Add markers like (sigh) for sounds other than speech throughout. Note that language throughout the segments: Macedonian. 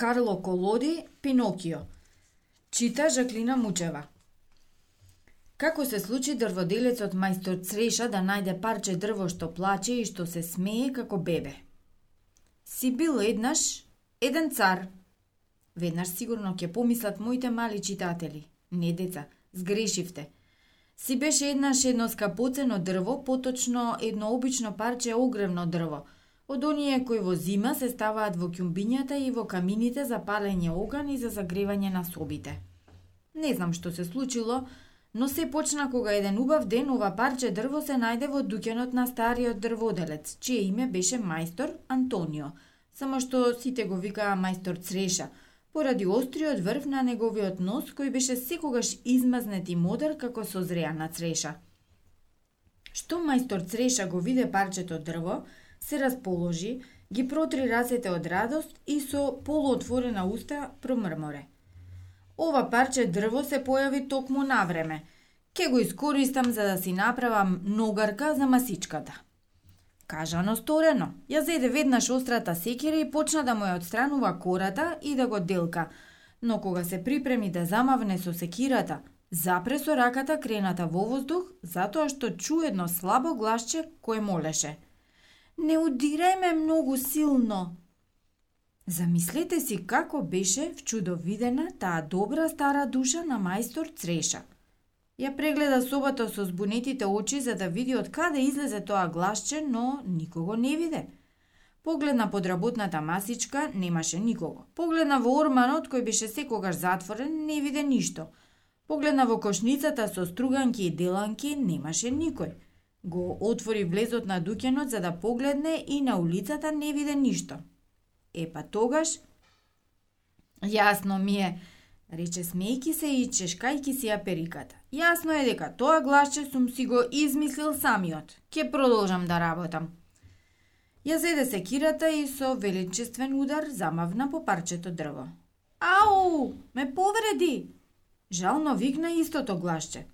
Карло Колоди, Пинокио. Чита Жаклина Мучева. Како се случи дрводелецот мајстор Цреша да најде парче дрво што плаче и што се смее како бебе? Си бил еднаш еден цар. Веднаш сигурно ќе помислат моите мали читатели. Не деца, сгрешивте. Си беше еднаш едно скапоцено дрво, поточно едно обично парче огревно дрво – од оние кои во зима се ставаат во ќумбињата и во камините за палење оган и за загревање на собите. Не знам што се случило, но се почна кога еден убав ден ова парче дрво се најде во дуќанот на стариот дрводелец, чие име беше мајстор Антонио, само што сите го викаа мајстор Цреша, поради остриот врв на неговиот нос кој беше секогаш измазнет и модер како созреана цреша. Што мајстор Цреша го виде парчето дрво, се расположи, ги протри рацете од радост и со полуотворена уста промрморе. Ова парче дрво се појави токму на време. Ке го искористам за да си направам ногарка за масичката. Кажано сторено. Ја зеде веднаш острата секира и почна да му ја отстранува кората и да го делка. Но кога се припреми да замавне со секирата, запре со раката крената во воздух, затоа што чу едно слабо гласче кое молеше – Не удирај ме многу силно. Замислете си како беше вчудовидена таа добра стара душа на мајстор Цреша. Ја прегледа собата со збунетите очи за да види од каде излезе тоа гласче, но никого не виде. Погледна под работната масичка, немаше никого. Погледна во орманот кој беше секогаш затворен, не виде ништо. Погледна во кошницата со струганки и деланки, немаше никој. Го отвори влезот на дуќенот за да погледне и на улицата не виде ништо. Епа тогаш... Јасно ми е, рече смејки се и чешкајки си ја периката. Јасно е дека тоа гласче сум си го измислил самиот. Ке продолжам да работам. Ја зеде секирата и со величествен удар замавна по парчето дрво. Ау, ме повреди! Жално викна истото гласче.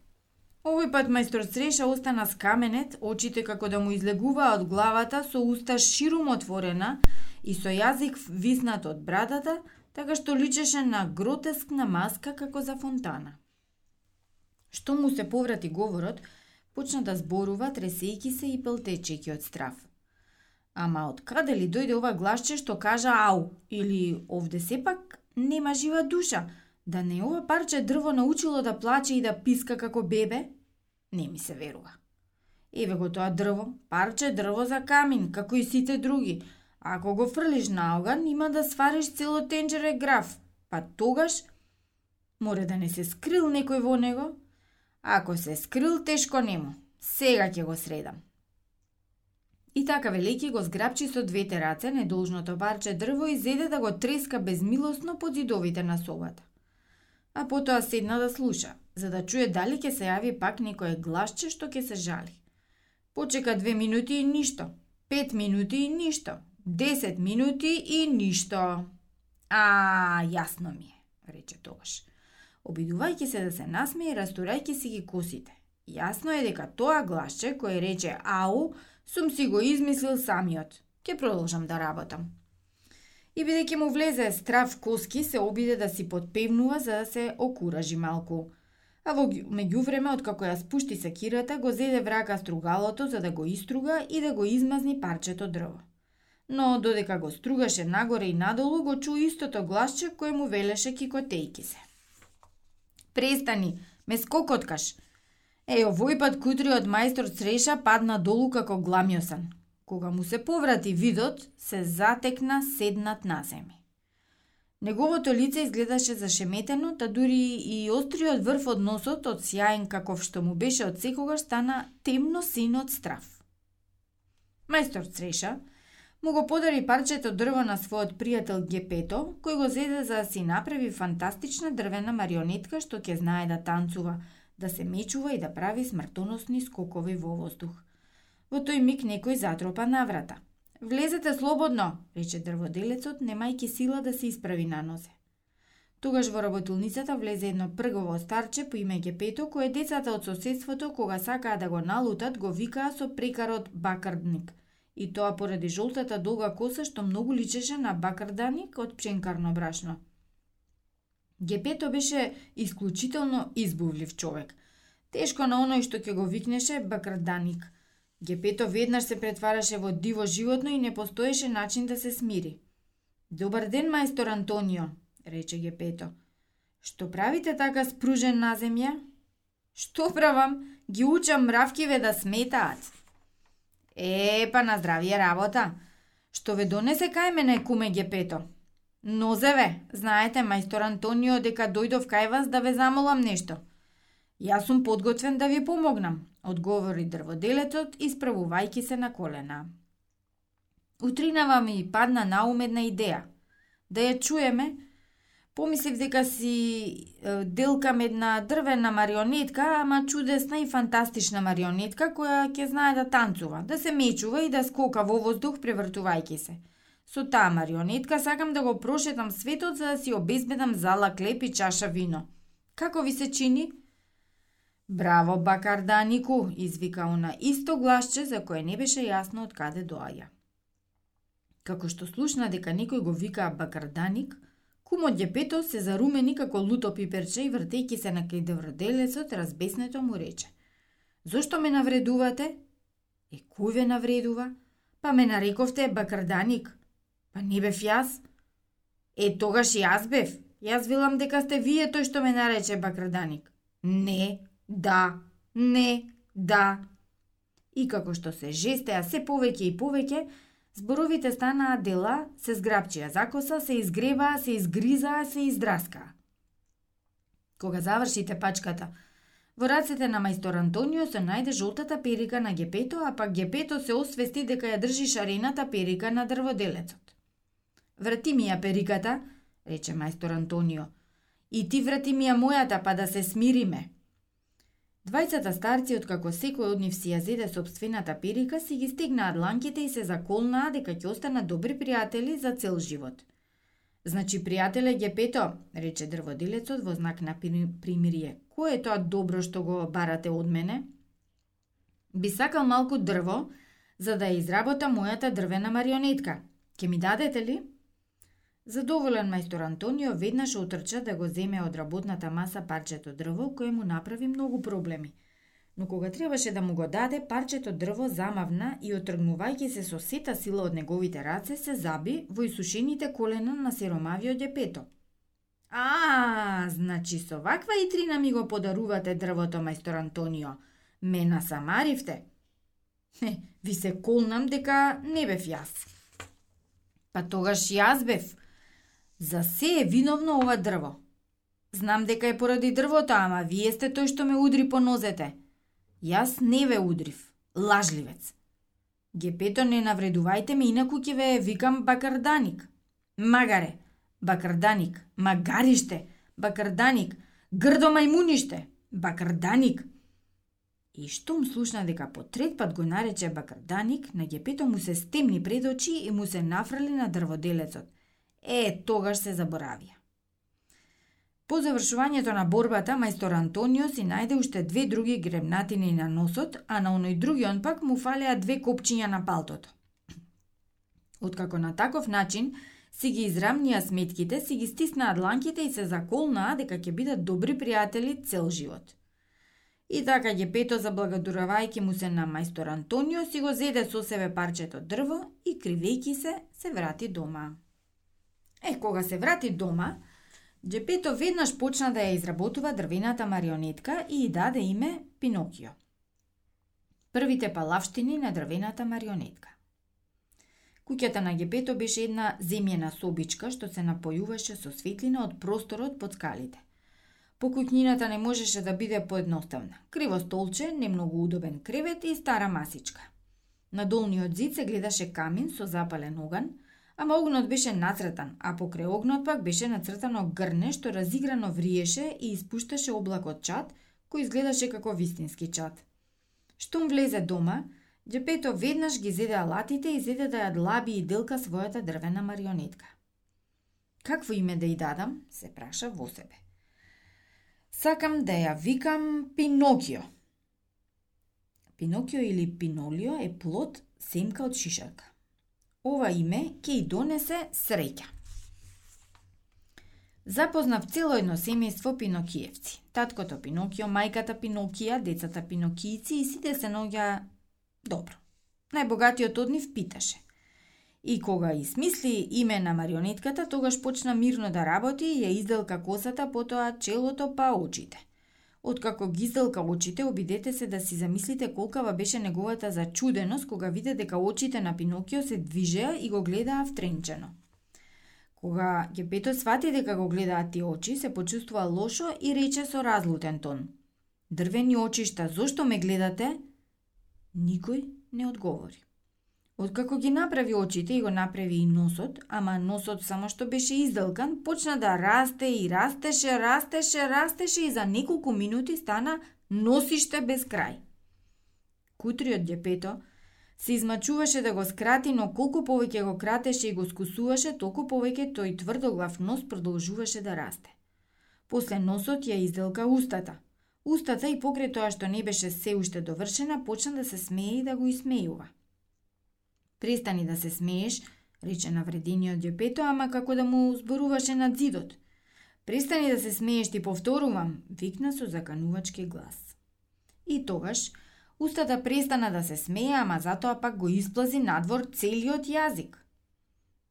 Овој пат мајстор Среша остана скаменет, очите како да му излегуваа од главата со уста ширум отворена и со јазик виснат од брадата, така што личеше на гротескна маска како за фонтана. Што му се поврати говорот, почна да зборува тресејки се и пелтечејки од страв. Ама од каде ли дојде ова гласче што кажа ау, или овде сепак нема жива душа, да не ова парче дрво научило да плаче и да писка како бебе? Не ми се верува. Еве го тоа дрво, парче дрво за камин, како и сите други. Ако го фрлиш на оган, има да свариш цело тенџере граф. Па тогаш, море да не се скрил некој во него. Ако се скрил, тешко нему. Сега ќе го средам. И така велики го зграбчи со двете раце недолжното парче дрво и зеде да го треска безмилосно под зидовите на собата. А потоа седна да слуша, за да чуе дали ќе се јави пак некое гласче што ќе се жали. Почека две минути и ништо, пет минути и ништо, десет минути и ништо. А, јасно ми е, рече тогаш. Обидувајќи се да се насмее и растурајќи си ги косите. Јасно е дека тоа гласче кој рече ау, сум си го измислил самиот. Ке продолжам да работам и бидејќи му влезе страв коски, се обиде да си подпевнува за да се окуражи малку. А во меѓувреме, откако ја спушти секирата, го зеде врака стругалото за да го иструга и да го измазни парчето дрво. Но додека го стругаше нагоре и надолу, го чу истото гласче кое му велеше кикотејки се. Престани, ме скокоткаш. Е, овој пат кутриот мајстор Среша падна долу како гламјосан. Кога му се поврати видот, се затекна седнат на земја. Неговото лице изгледаше зашеметено, та дури и остриот врв од носот, од сјаен каков што му беше од секогаш, стана темно син од страв. Мајстор Цреша му го подари парчето дрво на својот пријател Гепето, кој го зеде за да си направи фантастична дрвена марионетка што ќе знае да танцува, да се мечува и да прави смртоносни скокови во воздух. Во тој миг некој затропа на врата. Влезете слободно, рече дрводелецот, немајќи сила да се исправи на нозе. Тогаш во работилницата влезе едно пргово старче по име Гепето, кое децата од соседството, кога сакаа да го налутат, го викаа со прекарот бакардник и тоа поради жолтата долга коса што многу личеше на бакарданик од пченкарно брашно. Гепето беше исклучително избувлив човек. Тешко на оној што ќе го викнеше бакарданик. Гепето веднаш се претвараше во диво животно и не постоеше начин да се смири. Добар ден, мајстор Антонио, рече Гепето. Што правите така спружен на земја? Што правам? Ги учам мравкиве да сметаат. Е, па на здравие работа. Што ве донесе кај мене, куме Гепето? Нозеве, знаете, мајстор Антонио, дека дојдов кај вас да ве замолам нешто. Јас сум подготвен да ви помогнам, одговори дрводелецот, исправувајќи се на колена. Утринава ми падна на ум една идеја. Да ја чуеме, помислив дека си делкам една дрвена марионетка, ама чудесна и фантастична марионетка која ќе знае да танцува, да се мечува и да скока во воздух превртувајќи се. Со таа марионетка сакам да го прошетам светот за да си обезбедам зала клеп и чаша вино. Како ви се чини? Браво, Бакарданику, извика она исто гласче за кое не беше јасно од каде доаѓа. Како што слушна дека некој го вика Бакарданик, кумот Ѓепето се зарумени како луто пиперче и вртејќи се на кај девроделецот, разбеснето му рече. Зошто ме навредувате? Е, кој ве навредува? Па ме нарековте Бакарданик. Па не бев јас? Е, тогаш јас бев. Јас велам дека сте вие тој што ме нарече Бакарданик. Не, да, не, да. И како што се жестеа се повеќе и повеќе, зборовите станаа дела, се зграпчија закоса, се изгребаа, се изгризаа, се издраскаа. Кога завршите пачката, во рацете на мајстор Антонио се најде жолтата перика на гепето, а пак гепето се освести дека ја држи шарената перика на дрводелецот. Врати ми ја периката, рече мајстор Антонио. И ти врати ми ја мојата, па да се смириме. Двајцата старци, откако секој од нив си ја зеде собствената перика, си ги стегнаат ланките и се заколнаа дека ќе останат добри пријатели за цел живот. Значи, пријателе Гепето, рече дрводелецот во знак на примирие, кој е тоа добро што го барате од мене? Би сакал малку дрво, за да ја изработа мојата дрвена марионетка. Ке ми дадете ли? Задоволен мајстор Антонио веднаш отрча да го земе од работната маса парчето дрво кое му направи многу проблеми. Но кога требаше да му го даде, парчето дрво замавна и отргнувајќи се со сета сила од неговите раце, се заби во исушените колена на сиромавиот депето. А, значи со ваква итрина ми го подарувате дрвото, мајстор Антонио. Ме насамаривте. Не, ви се колнам дека не бев јас. Па тогаш јас бев, За се е виновно ова дрво. Знам дека е поради дрвото, ама вие сте тој што ме удри по нозете. Јас не ве удрив. Лажливец. Гепето не навредувајте ме, инаку ќе ве викам бакарданик. Магаре, бакарданик, магариште, бакарданик, грдо мајмуниште, бакарданик. И штом слушна дека по трет пат го нарече бакарданик, на гепето му се стемни пред очи и му се нафрли на дрводелецот. Е, тогаш се заборавија. По завршувањето на борбата, мајстор Антонио си најде уште две други гребнатини на носот, а на оној другион пак му фалеа две копчиња на палтото. Откако на таков начин си ги израмнија сметките, си ги стиснаа дланките и се заколнаа дека ќе бидат добри пријатели цел живот. И така ќе пето заблагодарувајќи му се на мајстор Антонио, си го зеде со себе парчето дрво и кривејќи се, се врати дома. Е, кога се врати дома, Джепето веднаш почна да ја изработува дрвената марионетка и ја даде име Пинокио. Првите палавштини на дрвената марионетка. Куќата на Гепето беше една земјена собичка што се напојуваше со светлина од просторот под скалите. По куќнината не можеше да биде поедноставна. Криво столче, немногу удобен кревет и стара масичка. На долниот зид се гледаше камин со запален оган – ама огнот беше нацртан, а покрај огнот пак беше нацртано грне што разиграно вриеше и испушташе облак од чад, кој изгледаше како вистински чад. Штом влезе дома, Джепето веднаш ги зеде алатите и зеде да ја длаби и делка својата дрвена марионетка. Какво име да ја дадам, се праша во себе. Сакам да ја викам Пинокио. Пинокио или Пинолио е плод Семка од шишарка. Ова име ќе и донесе среќа. Запознав цело едно семејство Пинокиевци. Таткото Пинокио, мајката Пинокија, децата Пинокијци и сите се ноѓа добро. Најбогатиот од нив питаше. И кога измисли име на марионетката, тогаш почна мирно да работи и ја изделка косата, потоа челото па очите. Откако ги изделка очите, обидете се да си замислите колкава беше неговата зачуденост кога виде дека очите на Пинокио се движеа и го гледаа втренчено. Кога Гепето свати дека го гледаат тие очи, се почувствува лошо и рече со разлутен тон. Дрвени очишта, зошто ме гледате? Никој не одговори. Откако ги направи очите и го направи и носот, ама носот само што беше издалкан почна да расте и растеше, растеше, растеше и за неколку минути стана носиште без крај. Кутриот дјепето се измачуваше да го скрати, но колку повеќе го кратеше и го скусуваше, толку повеќе тој тврдоглав нос продолжуваше да расте. После носот ја изделка устата. Устата и покрај тоа што не беше се уште довршена, почна да се смее и да го исмејува. Престани да се смееш, рече навредениот ѓепето, ама како да му зборуваше над зидот. Престани да се смееш, ти повторувам, викна со заканувачки глас. И тогаш, устата престана да се смее, ама затоа пак го исплази надвор целиот јазик.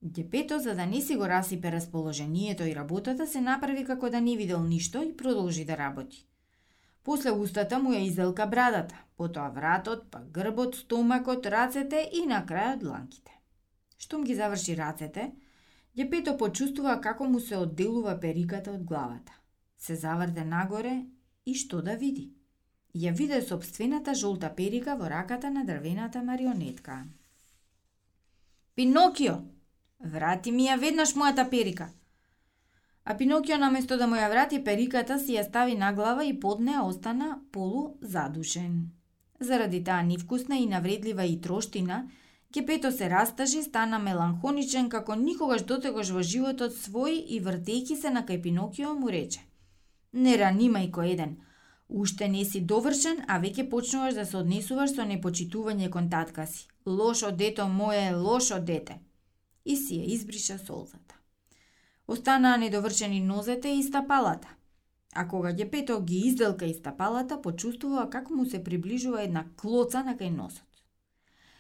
Ѓепето, за да не си го расипе расположението и работата, се направи како да не видел ништо и продолжи да работи. После устата му ја изелка брадата, потоа вратот, па грбот, стомакот, рацете и на крајот дланките. Штом ги заврши рацете, Јепето почувствува како му се одделува периката од главата. Се заврде нагоре и што да види? Ја виде собствената жолта перика во раката на дрвената марионетка. Пинокио, врати ми ја веднаш мојата перика – А Пинокио наместо да му ја врати периката си ја стави на глава и под неа остана полу задушен. Заради таа невкусна и навредлива и троштина, Кепето се растажи, стана меланхоничен како никогаш дотегош во животот свој и вртејки се на кај Пинокио му рече. Не ранимај кој еден, уште не си довршен, а веќе почнуваш да се однесуваш со непочитување кон татка си. Лошо дето мое, лошо дете. И си ја избриша солзата. Останаа недовршени нозете и стапалата. А кога ѓепето ги изделка и стапалата, почувствува како му се приближува една клоца на кај носот.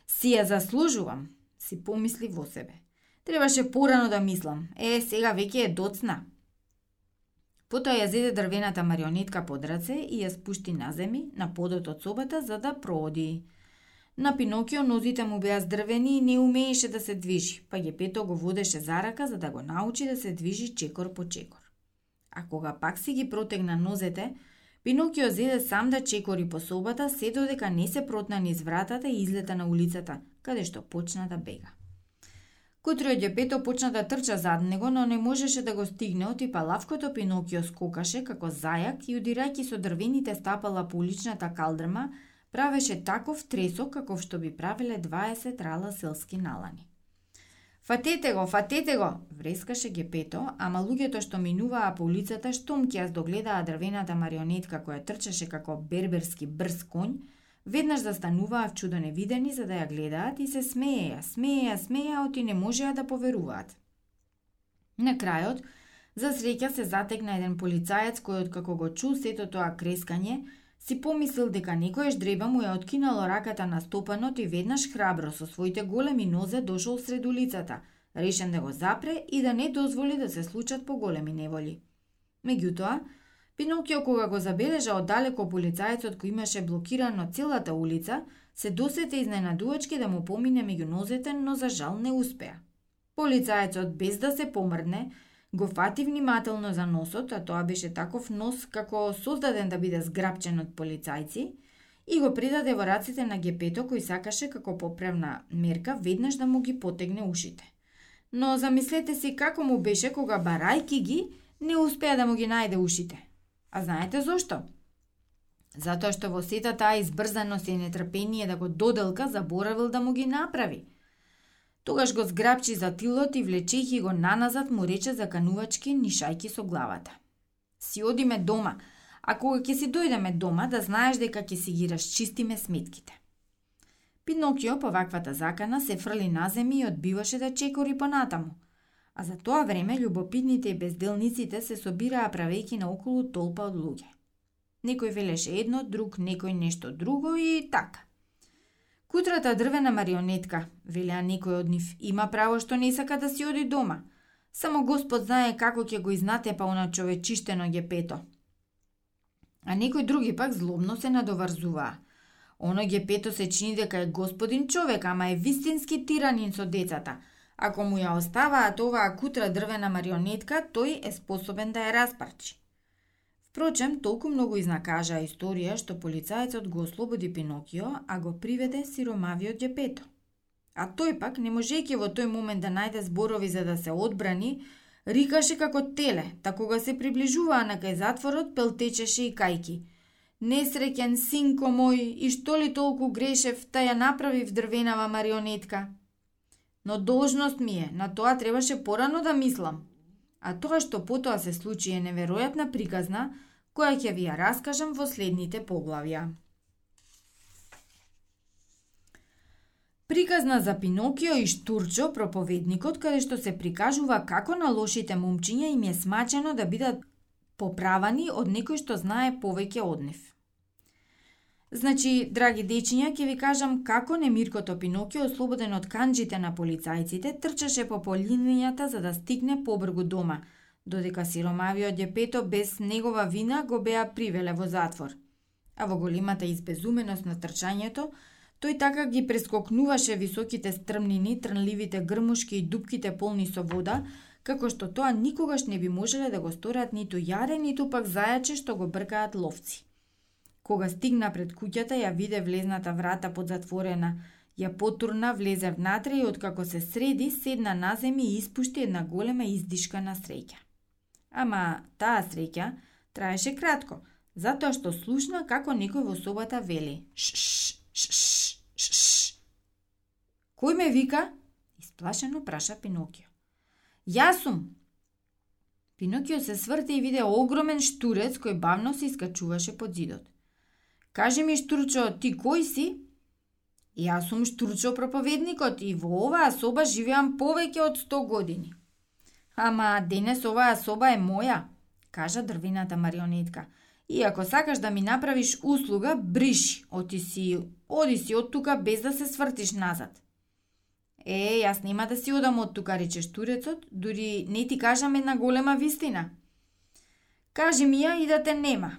Си ја заслужувам, си помисли во себе. Требаше порано да мислам. Е, сега веќе е доцна. Потоа ја зеде дрвената марионетка под раце и ја спушти на земи, на подот од собата, за да проди. На Пинокио нозите му беа здрвени и не умееше да се движи, па Гепето го водеше за рака за да го научи да се движи чекор по чекор. А кога пак си ги протегна нозете, Пинокио зеде сам да чекори по собата, се додека не се протна низ вратата и излета на улицата, каде што почна да бега. Кутриот ѓепето почна да трча зад него, но не можеше да го стигне, отипа лавкото Пинокио скокаше како зајак и удирајќи со дрвените стапала по уличната калдрма, правеше таков тресок каков што би правеле 20 рала селски налани. Фатете го, фатете го, врескаше гепето, ама луѓето што минуваа по улицата штом ќе јас догледаа дрвената марионетка која трчаше како берберски брз конј, веднаш застануваа в чудо невидени за да ја гледаат и се смееја, смееја, смееја, оти не можеа да поверуваат. На крајот, за среќа се затекна еден полицаец кој откако го чу сето тоа крескање, Си помислил дека некојаш дреба му ја откинало раката на стопанот и веднаш храбро со своите големи нозе дошол сред улицата, решен да го запре и да не дозволи да се случат поголеми неволи. Меѓутоа, Пинокио кога го забележа оддалеко полицајецот кој имаше блокирано целата улица, се досете изненадувачки да му помине меѓу нозете, но за жал не успеа. Полицајецот без да се помрдне, Го фати внимателно за носот, а тоа беше таков нос како создаден да биде зграбчен од полицајци, и го придаде во раците на гепето кој сакаше како поправна мерка веднаш да му ги потегне ушите. Но замислете си како му беше кога барајки ги не успеа да му ги најде ушите. А знаете зошто? Затоа што во сета таа избрзаност и нетрпение да го доделка заборавил да му ги направи – Тогаш го зграбчи за тилот и влечејќи го наназад му рече заканувачки нишајки со главата. Си одиме дома, а кога ќе си дојдеме дома да знаеш дека ќе си ги расчистиме сметките. Пинокио по ваквата закана се фрли на земја и одбиваше да чекори понатаму. А за тоа време љубопитните и безделниците се собираа правејки на околу толпа од луѓе. Некој велеше едно, друг некој нешто друго и така. Кутрата дрвена марионетка, велеа некој од нив, има право што не сака да си оди дома. Само Господ знае како ќе го изнатепа она човечиштено гепето. А некои други пак злобно се надоврзуваа. Оно гепето се чини дека е господин човек, ама е вистински тиранин со децата – Ако му ја оставаат оваа кутра дрвена марионетка, тој е способен да ја распарчи. Впрочем, толку многу изнакажа историја што полицајецот го ослободи Пинокио, а го приведе сиромавиот джепето. А тој пак, не можејќи во тој момент да најде зборови за да се одбрани, рикаше како теле, та кога се приближуваа на кај затворот, пелтечеше и кајки. Несреќен синко мој, и што ли толку грешев, та ја направив дрвенава марионетка – но должност ми е, на тоа требаше порано да мислам. А тоа што потоа се случи е неверојатна приказна, која ќе ви ја раскажам во следните поглавја. Приказна за Пинокио и Штурчо, проповедникот, каде што се прикажува како на лошите момчиња им е смачено да бидат поправани од некој што знае повеќе од нив. Значи, драги дечиња, ќе ви кажам како немиркото Пинокио, ослободен од канџите на полицајците, трчаше по полинијата за да стигне побргу дома, додека сиромавиот дјепето без негова вина го беа привеле во затвор. А во големата избезуменост на трчањето, тој така ги прескокнуваше високите стрмнини, трнливите грмушки и дупките полни со вода, како што тоа никогаш не би можеле да го сторат ниту јаре, ниту пак зајаче што го бркаат ловци. Кога стигна пред куќата, ја виде влезната врата подзатворена. Ја потурна, влезе внатре и откако се среди, седна на земја и испушти една голема издишка на среќа. Ама таа среќа траеше кратко, затоа што слушна како некој во собата вели. Шш, шш, шш. Кој ме вика? Исплашено праша Пинокио. Јас сум. Пинокио се сврте и виде огромен штурец кој бавно се искачуваше под зидот. Кажи ми, Штурчо, ти кој си? Јас сум Штурчо проповедникот и во оваа соба живеам повеќе од 100 години. Ама денес оваа соба е моја, кажа дрвената марионетка. И ако сакаш да ми направиш услуга, бриши, оти си, оди си од тука без да се свртиш назад. Е, јас нема да си одам од тука, рече штурецот, дури не ти кажам една голема вистина. Кажи ми ја и да те нема,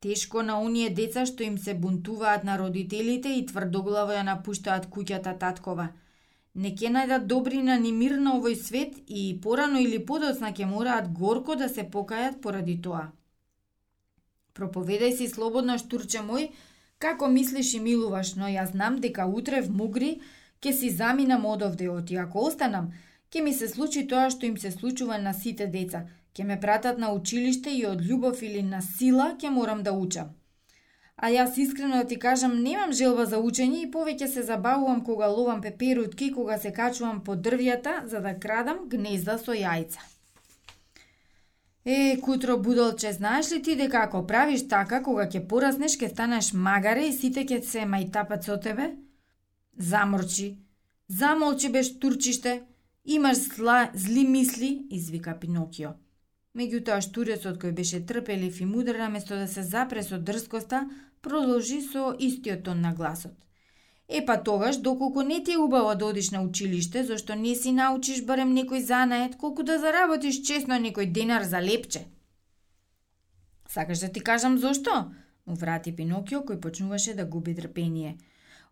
Тешко на оние деца што им се бунтуваат на родителите и тврдоглаво ја напуштаат куќата таткова. Не ке најдат добрина ни мир на овој свет и порано или подоцна ќе мораат горко да се покајат поради тоа. Проповедај си слободно, штурче мој, како мислиш и милуваш, но јас знам дека утре в Мугри ќе си заминам од овде оти ако останам, ќе ми се случи тоа што им се случува на сите деца – Ке ме пратат на училиште и од љубов или на сила ќе морам да учам. А јас искрено да ти кажам, немам желба за учење и повеќе се забавувам кога ловам пеперутки, кога се качувам по дрвјата за да крадам гнезда со јајца. Е, кутро будолче, знаеш ли ти дека ако правиш така, кога ќе пораснеш, ќе станеш магаре и сите ќе се мајтапат со тебе? Заморчи. Замолчи беш турчиште. Имаш зла, зли мисли, извика Пинокио. Меѓутоа штурецот кој беше трпелив и мудар наместо да се запре со дрскоста, продолжи со истиот тон на гласот. Епа тогаш, доколку не ти е убаво да одиш на училиште, зашто не си научиш барем некој занает, колку да заработиш честно некој денар за лепче. Сакаш да ти кажам зошто? Му врати Пинокио кој почнуваше да губи трпение.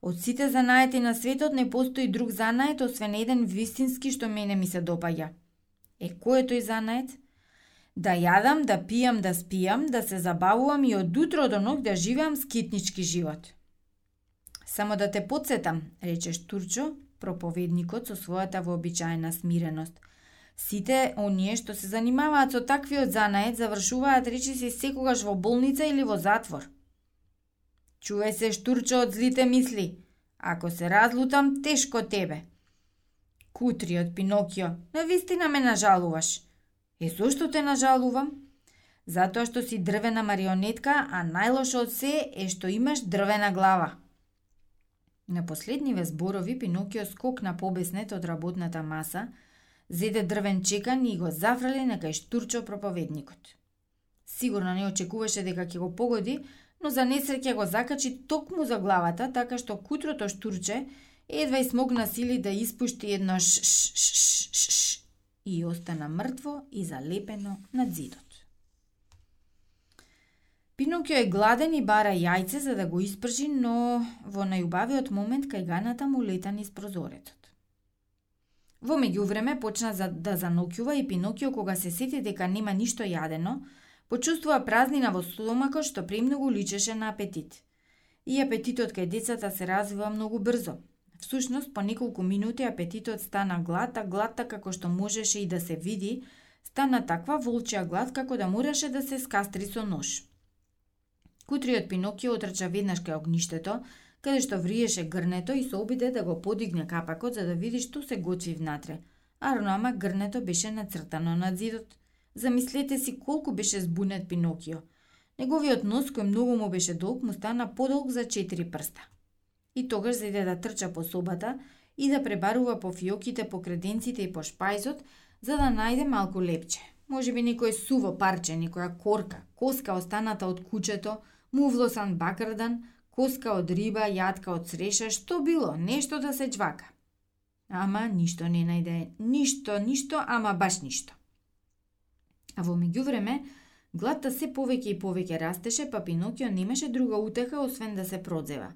Од сите занаети на светот не постои друг занает освен еден вистински што мене ми се допаѓа. Е, кој е тој занает? Да јадам, да пијам, да спијам, да се забавувам и од утро до ног да живеам скитнички живот. Само да те подсетам, рече Штурчо, проповедникот со својата вообичаена смиреност. Сите оние што се занимаваат со таквиот занает завршуваат речиси секогаш во болница или во затвор. Чуе се Штурчо од злите мисли. Ако се разлутам, тешко тебе. Кутриот Пинокио, на вистина ме нажалуваш. И зошто те нажалувам? Затоа што си дрвена марионетка, а најлошо од се е што имаш дрвена глава. На последниве зборови Пинокио скокна побеснет од работната маса, зеде дрвен чекан и го зафрали на кај штурчо проповедникот. Сигурно не очекуваше дека ќе го погоди, но за несреќа го закачи токму за главата, така што кутрото штурче едва и смогна сили да испушти едно ш, ш, ш, ш, ш и остана мртво и залепено над зидот. Пинокио е гладен и бара јајце за да го испржи, но во најубавиот момент кајганата му лета низ прозорецот. Во меѓувреме почна за, да занокјува и Пинокио кога се сети дека нема ништо јадено, почувствува празнина во стомакот што премногу личеше на апетит. И апетитот кај децата се развива многу брзо. Всушност, по неколку минути апетитот стана глад, а гладта како што можеше и да се види, стана таква волчја глад како да мораше да се скастри со нож. Кутриот Пинокио отрча веднаш кај огништето, каде што вриеше грнето и се обиде да го подигне капакот за да види што се готви внатре. Арноама грнето беше нацртано над зидот. Замислете си колку беше збунет Пинокио. Неговиот нос, кој многу му беше долг, му стана подолг за четири прста. И тогаш зајде да трча по собата и да пребарува по фиоките, по креденците и по шпајзот, за да најде малку лепче. Може би некој суво парче, некоја корка, коска останата од кучето, мувлосан бакрдан, коска од риба, јатка од среша, што било, нешто да се джвака. Ама ништо не најде, ништо, ништо, ама баш ништо. А во меѓувреме, гладта се повеќе и повеќе растеше, па Пинокио немаше друга утеха освен да се продзева.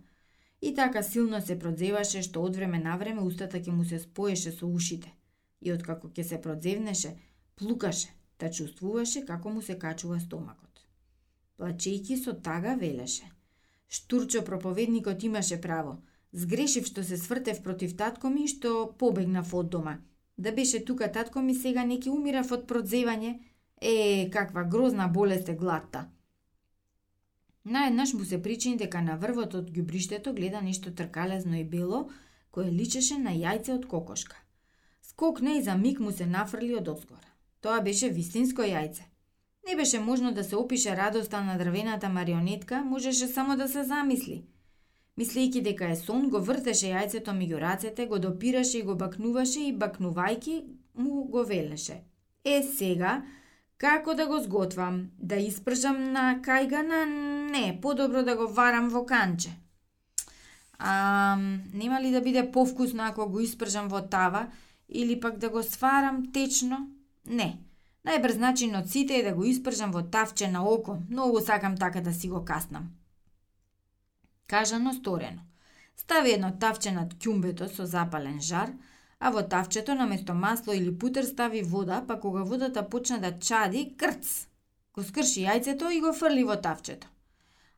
И така силно се продзеваше што од време на време устата ќе му се споеше со ушите. И откако ќе се продзевнеше, плукаше, та чувствуваше како му се качува стомакот. Плачејки со тага велеше. Штурчо проповедникот имаше право. Сгрешив што се свртев против татко ми што побегнав од дома. Да беше тука татко ми сега неки умирав од продзевање. Е, каква грозна болест е гладта. Наеднаш му се причини дека на врвот од ѓубриштето гледа нешто тркалезно и бело, кое личеше на јајце од кокошка. Скокне и за миг му се нафрли од одзгора. Тоа беше вистинско јајце. Не беше можно да се опише радоста на дрвената марионетка, можеше само да се замисли. Мислејќи дека е сон, го вртеше јајцето меѓу рацете, го допираше и го бакнуваше и бакнувајки му го велеше. Е сега, како да го сготвам? Да испржам на кајгана? Не, подобро да го варам во канче. А, нема ли да биде повкусно ако го испржам во тава или пак да го сварам течно? Не, Најбрз начин од сите е да го испржам во тавче на око. Многу сакам така да си го каснам. Кажано сторено. Стави едно тавче над ќумбето со запален жар, а во тавчето наместо масло или путер стави вода, па кога водата почне да чади, крц! Го скрши јајцето и го фрли во тавчето.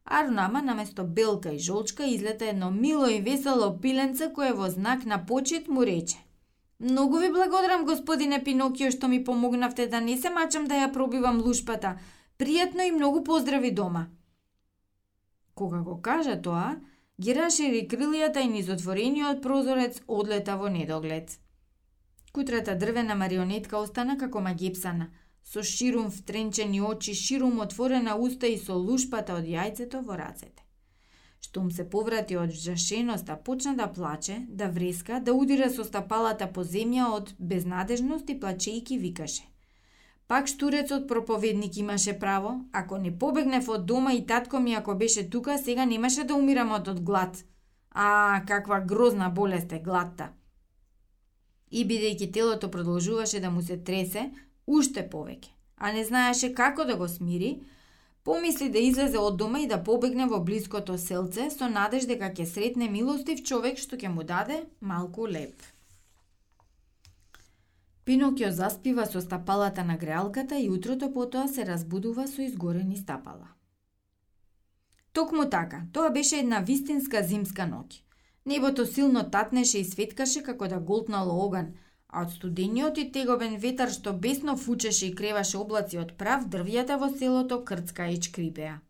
Арнама наместо белка и жолчка излета едно мило и весело пиленце кое во знак на почет му рече Многу ви благодарам, господине Пинокио, што ми помогнавте да не се мачам да ја пробивам лушпата. Пријатно и многу поздрави дома. Кога го кажа тоа, ги расшири крилијата и низ отворениот прозорец одлета во недоглед. Кутрата дрвена марионетка остана како магипсана, со ширум втренчени очи, ширум отворена уста и со лушпата од јајцето во рацете. Штом се поврати од жашеноста, почна да плаче, да вреска, да удира со стапалата по земја од безнадежност и плачејки викаше. Пак штурецот проповедник имаше право, ако не побегнев од дома и татко ми ако беше тука, сега немаше да умирам од, од глад. А, каква грозна болест е гладта. И бидејќи телото продолжуваше да му се тресе, уште повеќе, а не знаеше како да го смири, Помисли да излезе од дома и да побегне во блиското селце со надеж дека ќе сретне милостив човек што ќе му даде малку леп. Пинокио заспива со стапалата на греалката и утрото потоа се разбудува со изгорени стапала. Токму така, тоа беше една вистинска зимска ноќ. Небото силно татнеше и светкаше како да голтнало оган, а од студениот и тегобен ветар што бесно фучеше и креваше облаци од прав, дрвјата во селото крцка и чкрипеа.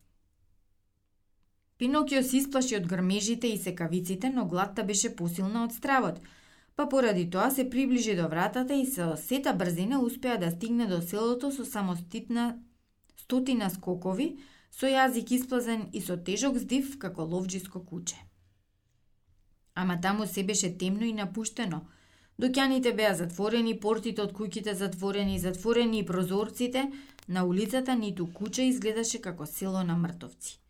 Пинокио се исплаши од грмежите и секавиците, но гладта беше посилна од стравот, па поради тоа се приближи до вратата и со сета брзина успеа да стигне до селото со само ститна стотина скокови, со јазик исплазен и со тежок здив како ловджиско куче. Ама таму се беше темно и напуштено. Доќаните беа затворени, портите од куќите затворени, затворени и прозорците, на улицата ниту куче изгледаше како село на мртовци.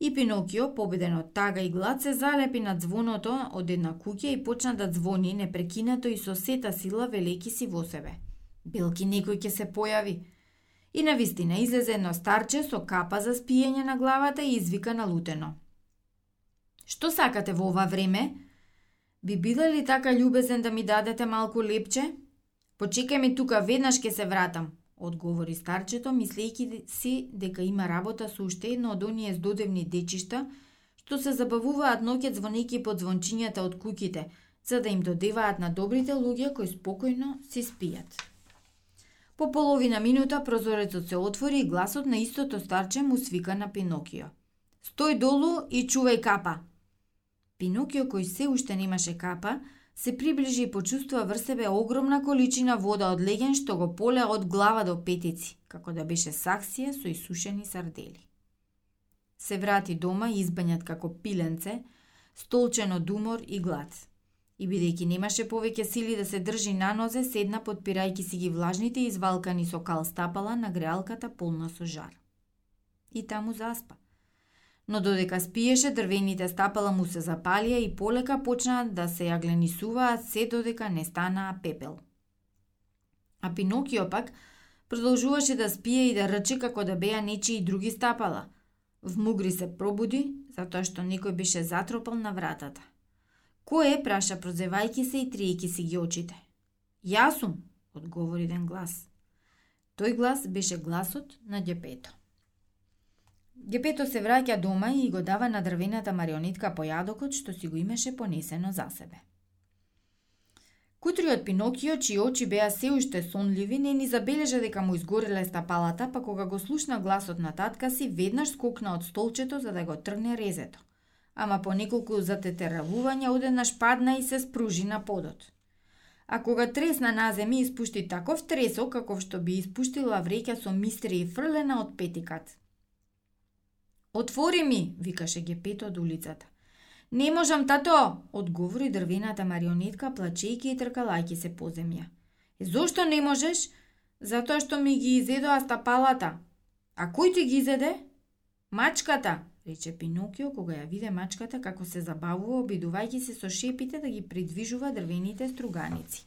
И Пинокио, победен од тага и глад, се залепи на звоното од една куќа и почна да звони непрекинато и со сета сила велики си во себе. Билки некој ќе се појави. И на вистина излезе едно старче со капа за спиење на главата и извика налутено. Што сакате во ова време? Би биле ли така љубезен да ми дадете малку лепче? Почекај ми тука, веднаш ќе се вратам, одговори старчето, мислејќи си дека има работа со уште едно од оние здодевни дечишта, што се забавуваат ноќет звонејќи под звончињата од куќите, за да им додеваат на добрите луѓе кои спокојно си спијат. По половина минута прозорецот се отвори и гласот на истото старче му свика на Пинокио. Стој долу и чувај капа. Пинокио, кој се уште немаше капа, се приближи и почувствува врз себе огромна количина вода од леген што го поле од глава до петици, како да беше саксија со исушени сардели. Се врати дома избањат како пиленце, столчен од умор и глад. И бидејќи немаше повеќе сили да се држи на нозе, седна подпирајќи си ги влажните извалкани со кал стапала на греалката полна со жар. И таму заспа но додека спиеше, дрвените стапала му се запалија и полека почнаа да се јагленисуваат се додека не станаа пепел. А Пинокио пак продолжуваше да спие и да рче како да беа нечи и други стапала. Вмугри се пробуди, затоа што некој беше затропал на вратата. Кој е, праша прозевајки се и триеки си ги очите. Јас сум, одговори ден глас. Тој глас беше гласот на ѓепето. Гепето се враќа дома и го дава на дрвената марионетка појадокот што си го имаше понесено за себе. Кутриот Пинокио, чии очи беа се уште сонливи, не ни забележа дека му изгореле стапалата, па кога го слушна гласот на татка си, веднаш скокна од столчето за да го тргне резето. Ама по неколку затетеравувања одеднаш падна и се спружи на подот. А кога тресна на земи, испушти таков тресок, каков што би испуштила вреќа со мистери и фрлена од петикат. Отвори ми, викаше гепето од улицата. Не можам, тато, одговори дрвената марионетка, плачејќи и тркалајќи се по земја. Е, зошто не можеш? Затоа што ми ги изедоа стапалата. А кој ти ги изеде? Мачката, рече Пинокио кога ја виде мачката како се забавува обидувајќи се со шепите да ги придвижува дрвените струганици.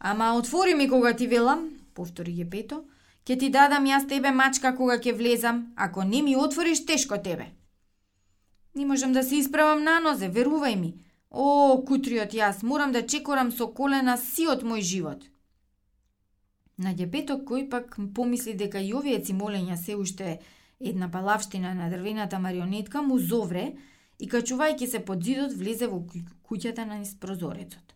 Ама отвори ми кога ти велам, повтори гепето, Ке ти дадам јас тебе мачка кога ќе влезам, ако не ми отвориш тешко тебе. Не можам да се исправам на нозе, верувај ми. О, кутриот јас, морам да чекорам со колена сиот мој живот. На ѓепето кој пак помисли дека и овие цимолења се уште една палавштина на дрвената марионетка му зовре и качувајќи се под зидот влезе во куќата на низ прозорецот.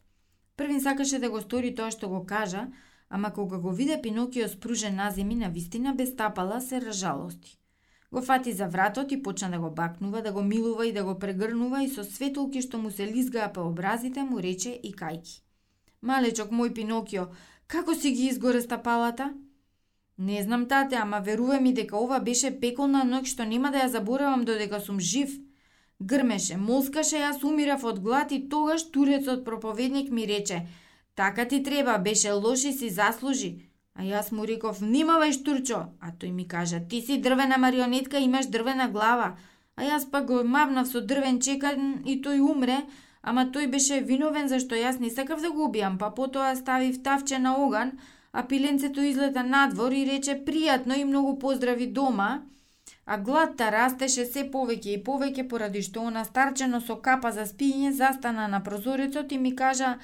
Првин сакаше да го стори тоа што го кажа, ама кога го виде Пинокио спружен на земи на вистина без стапала, се разжалости. Го фати за вратот и почна да го бакнува, да го милува и да го прегрнува и со светолки што му се лизгаа по образите му рече и кајки. Малечок мој Пинокио, како си ги изгоре стапалата? Не знам, тате, ама верувај ми дека ова беше пеколна ноќ што нема да ја заборавам додека сум жив. Грмеше, молскаше, јас умирав од глад и тогаш турецот проповедник ми рече – Така ти треба, беше лош и си заслужи. А јас му реков, внимавај штурчо, а тој ми кажа, ти си дрвена марионетка, имаш дрвена глава. А јас пак го мавнав со дрвен чекан и тој умре, ама тој беше виновен зашто јас не сакав да го убијам, па потоа ставив тавче на оган, а пиленцето излета надвор и рече пријатно и многу поздрави дома, а гладта растеше се повеќе и повеќе поради што она старчено со капа за спиње застана на прозорецот и ми кажа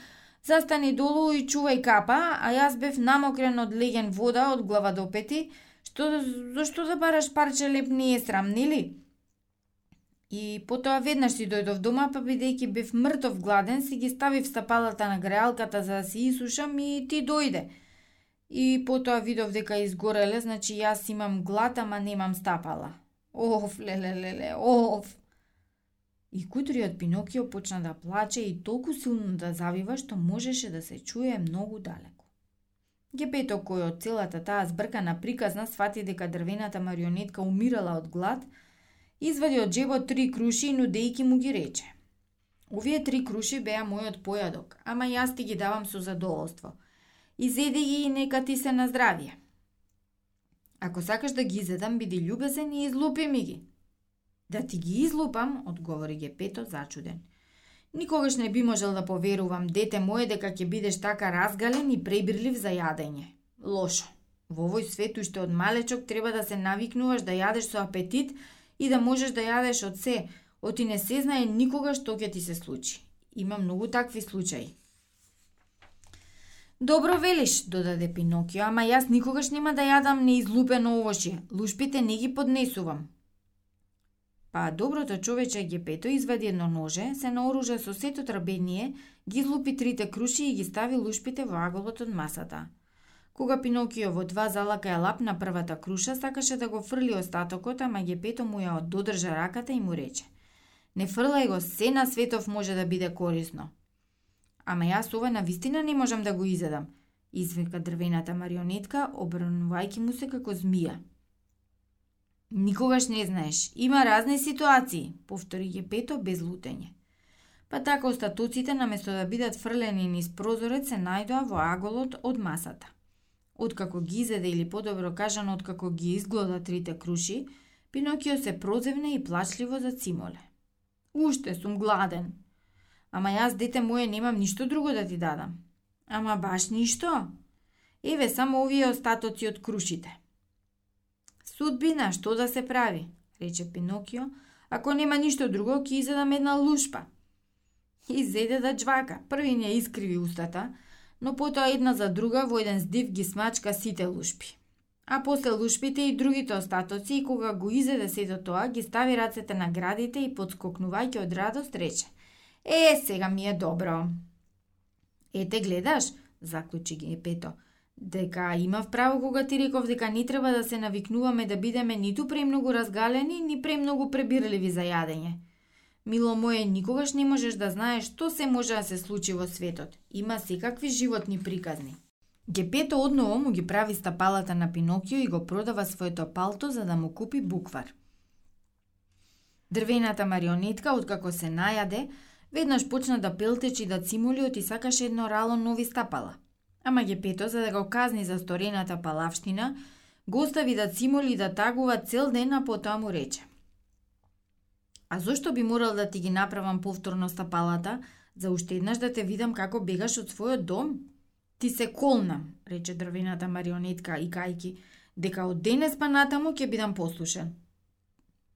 Застани долу и чувај капа, а јас бев намокрен од леген вода од глава до пети, што, зашто да бараш парче леп не е срам, нели? И потоа веднаш си дојдов дома, па бидејќи бев мртов гладен, си ги ставив стапалата на греалката за да си исушам и ти дојде. И потоа видов дека изгореле, значи јас имам глад, ама немам стапала. Оф, леле, леле, оф. И кутриот Пинокио почна да плаче и толку силно да завива што можеше да се чуе многу далеко. Гепето кој од целата таа збркана приказна свати дека дрвената марионетка умирала од глад, извади од джебот три круши и нудејки му ги рече. Овие три круши беа мојот појадок, ама јас ти ги давам со задоволство. Изеди ги и нека ти се на здравје. Ако сакаш да ги изедам, биди љубезен и излупи ми ги. Да ти ги излупам, одговори Гепето зачуден. Никогаш не би можел да поверувам, дете мое, дека ќе бидеш така разгален и пребирлив за јадење. Лошо. Во овој свет уште од малечок треба да се навикнуваш да јадеш со апетит и да можеш да јадеш од се, оти не се знае никога што ќе ти се случи. Има многу такви случаи. Добро велиш, додаде Пинокио, ама јас никогаш нема да јадам неизлупено овошје. Лушпите не ги поднесувам. Па доброто човече Гепето извади едно ноже, се наоружа со сето трабение, ги злупи трите круши и ги стави лушпите во аголот од масата. Кога Пинокио во два залака ја лапна првата круша, сакаше да го фрли остатокот, ама Гепето му ја додржа раката и му рече Не фрлај го, се на светов може да биде корисно. Ама јас ова на вистина не можам да го изедам, извика дрвената марионетка, обрнувајќи му се како змија. Никогаш не знаеш, има разни ситуации, повтори ги Пето без лутење. Па така остатоците, наместо да бидат фрлени низ прозорец, се најдоа во аголот од масата. Откако ги изеде или подобро кажано откако ги изглода трите круши, Пинокио се прозевне и плачливо за цимоле. Уште сум гладен, Ама јас, дете моје, немам ништо друго да ти дадам. Ама баш ништо? Еве само овие остатоци од крушите. Судбина, што да се прави? рече Пинокио. Ако нема ништо друго, ќе изедам една лушпа. Изеде да джвака. Први не искриви устата, но потоа една за друга во еден здив ги смачка сите лушпи. А после лушпите и другите остатоци и кога го изеде сето тоа, ги стави рацете на градите и подскокнувајќи од радост рече Е, сега ми е добро. Ете, гледаш, заклучи ги Пето, дека имав право кога ти реков дека не треба да се навикнуваме да бидеме ниту премногу разгалени, ни премногу пребирливи за јадење. Мило моје никогаш не можеш да знаеш што се може да се случи во светот. Има секакви животни приказни. Гепето одново му ги прави стапалата на Пинокио и го продава своето палто за да му купи буквар. Дрвената марионетка, откако се најаде, Веднаш почна да пелтечи да цимули и сакаше едно рало нови стапала. Ама Гепето, за да го казни за сторената палавштина, го остави да цимоли да тагува цел ден, а потоа му рече. А зошто би морал да ти ги направам повторно стапалата, за уште еднаш да те видам како бегаш од својот дом? Ти се колна, рече дрвената марионетка и кајки, дека од денес па натаму ќе бидам послушен.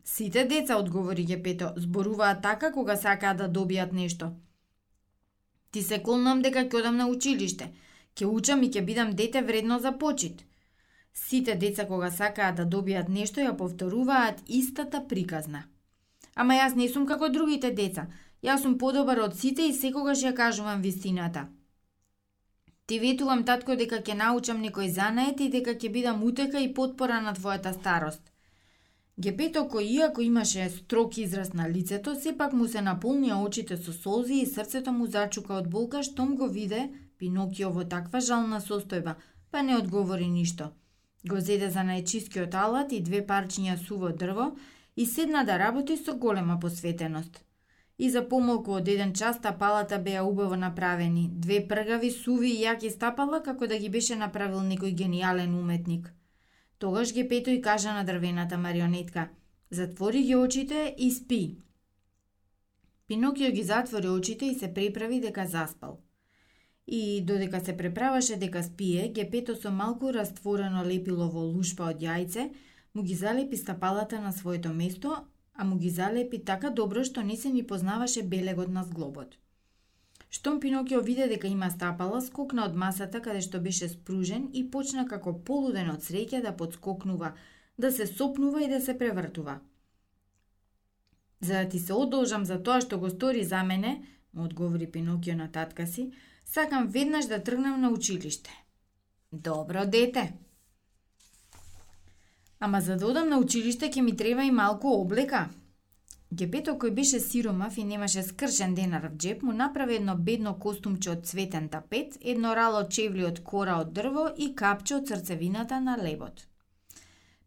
Сите деца, одговори Гепето, зборуваат така кога сакаат да добијат нешто. Ти се колнам дека ќе одам на училиште. Ќе учам и ќе бидам дете вредно за почит. Сите деца кога сакаат да добијат нешто ја повторуваат истата приказна. Ама јас не сум како другите деца. Јас сум подобар од сите и секогаш ја кажувам вистината. Ти ветувам татко дека ќе научам некој занает и дека ќе бидам утека и подпора на твојата старост. Гепето кој иако имаше строг израз на лицето, сепак му се наполнија очите со солзи и срцето му зачука од болка штом го виде Пинокио во таква жална состојба, па не одговори ништо. Го зеде за најчискиот алат и две парчиња суво дрво и седна да работи со голема посветеност. И за помалку од еден час тапалата беа убаво направени, две пргави, суви и јаки стапала како да ги беше направил некој гениален уметник – Тогаш ги пето и кажа на дрвената марионетка, затвори ги очите и спи. Пинокио ги затвори очите и се преправи дека заспал. И додека се преправаше дека спие, Гепето со малку растворено лепилово лушпа од јајце, му ги залепи стапалата на своето место, а му ги залепи така добро што не се ни познаваше белегот на зглобот. Штом Пинокио виде дека има стапала, скокна од масата каде што беше спружен и почна како полуден од среќа да подскокнува, да се сопнува и да се превртува. За да ти се одолжам за тоа што го стори за мене, му одговори Пинокио на татка си, сакам веднаш да тргнам на училиште. Добро, дете. Ама за да одам на училиште ќе ми треба и малку облека, Гепето кој беше сиромав и немаше скршен денар в джеп, му направи едно бедно костумче од цветен тапет, едно рало чевли од кора од дрво и капче од црцевината на лебот.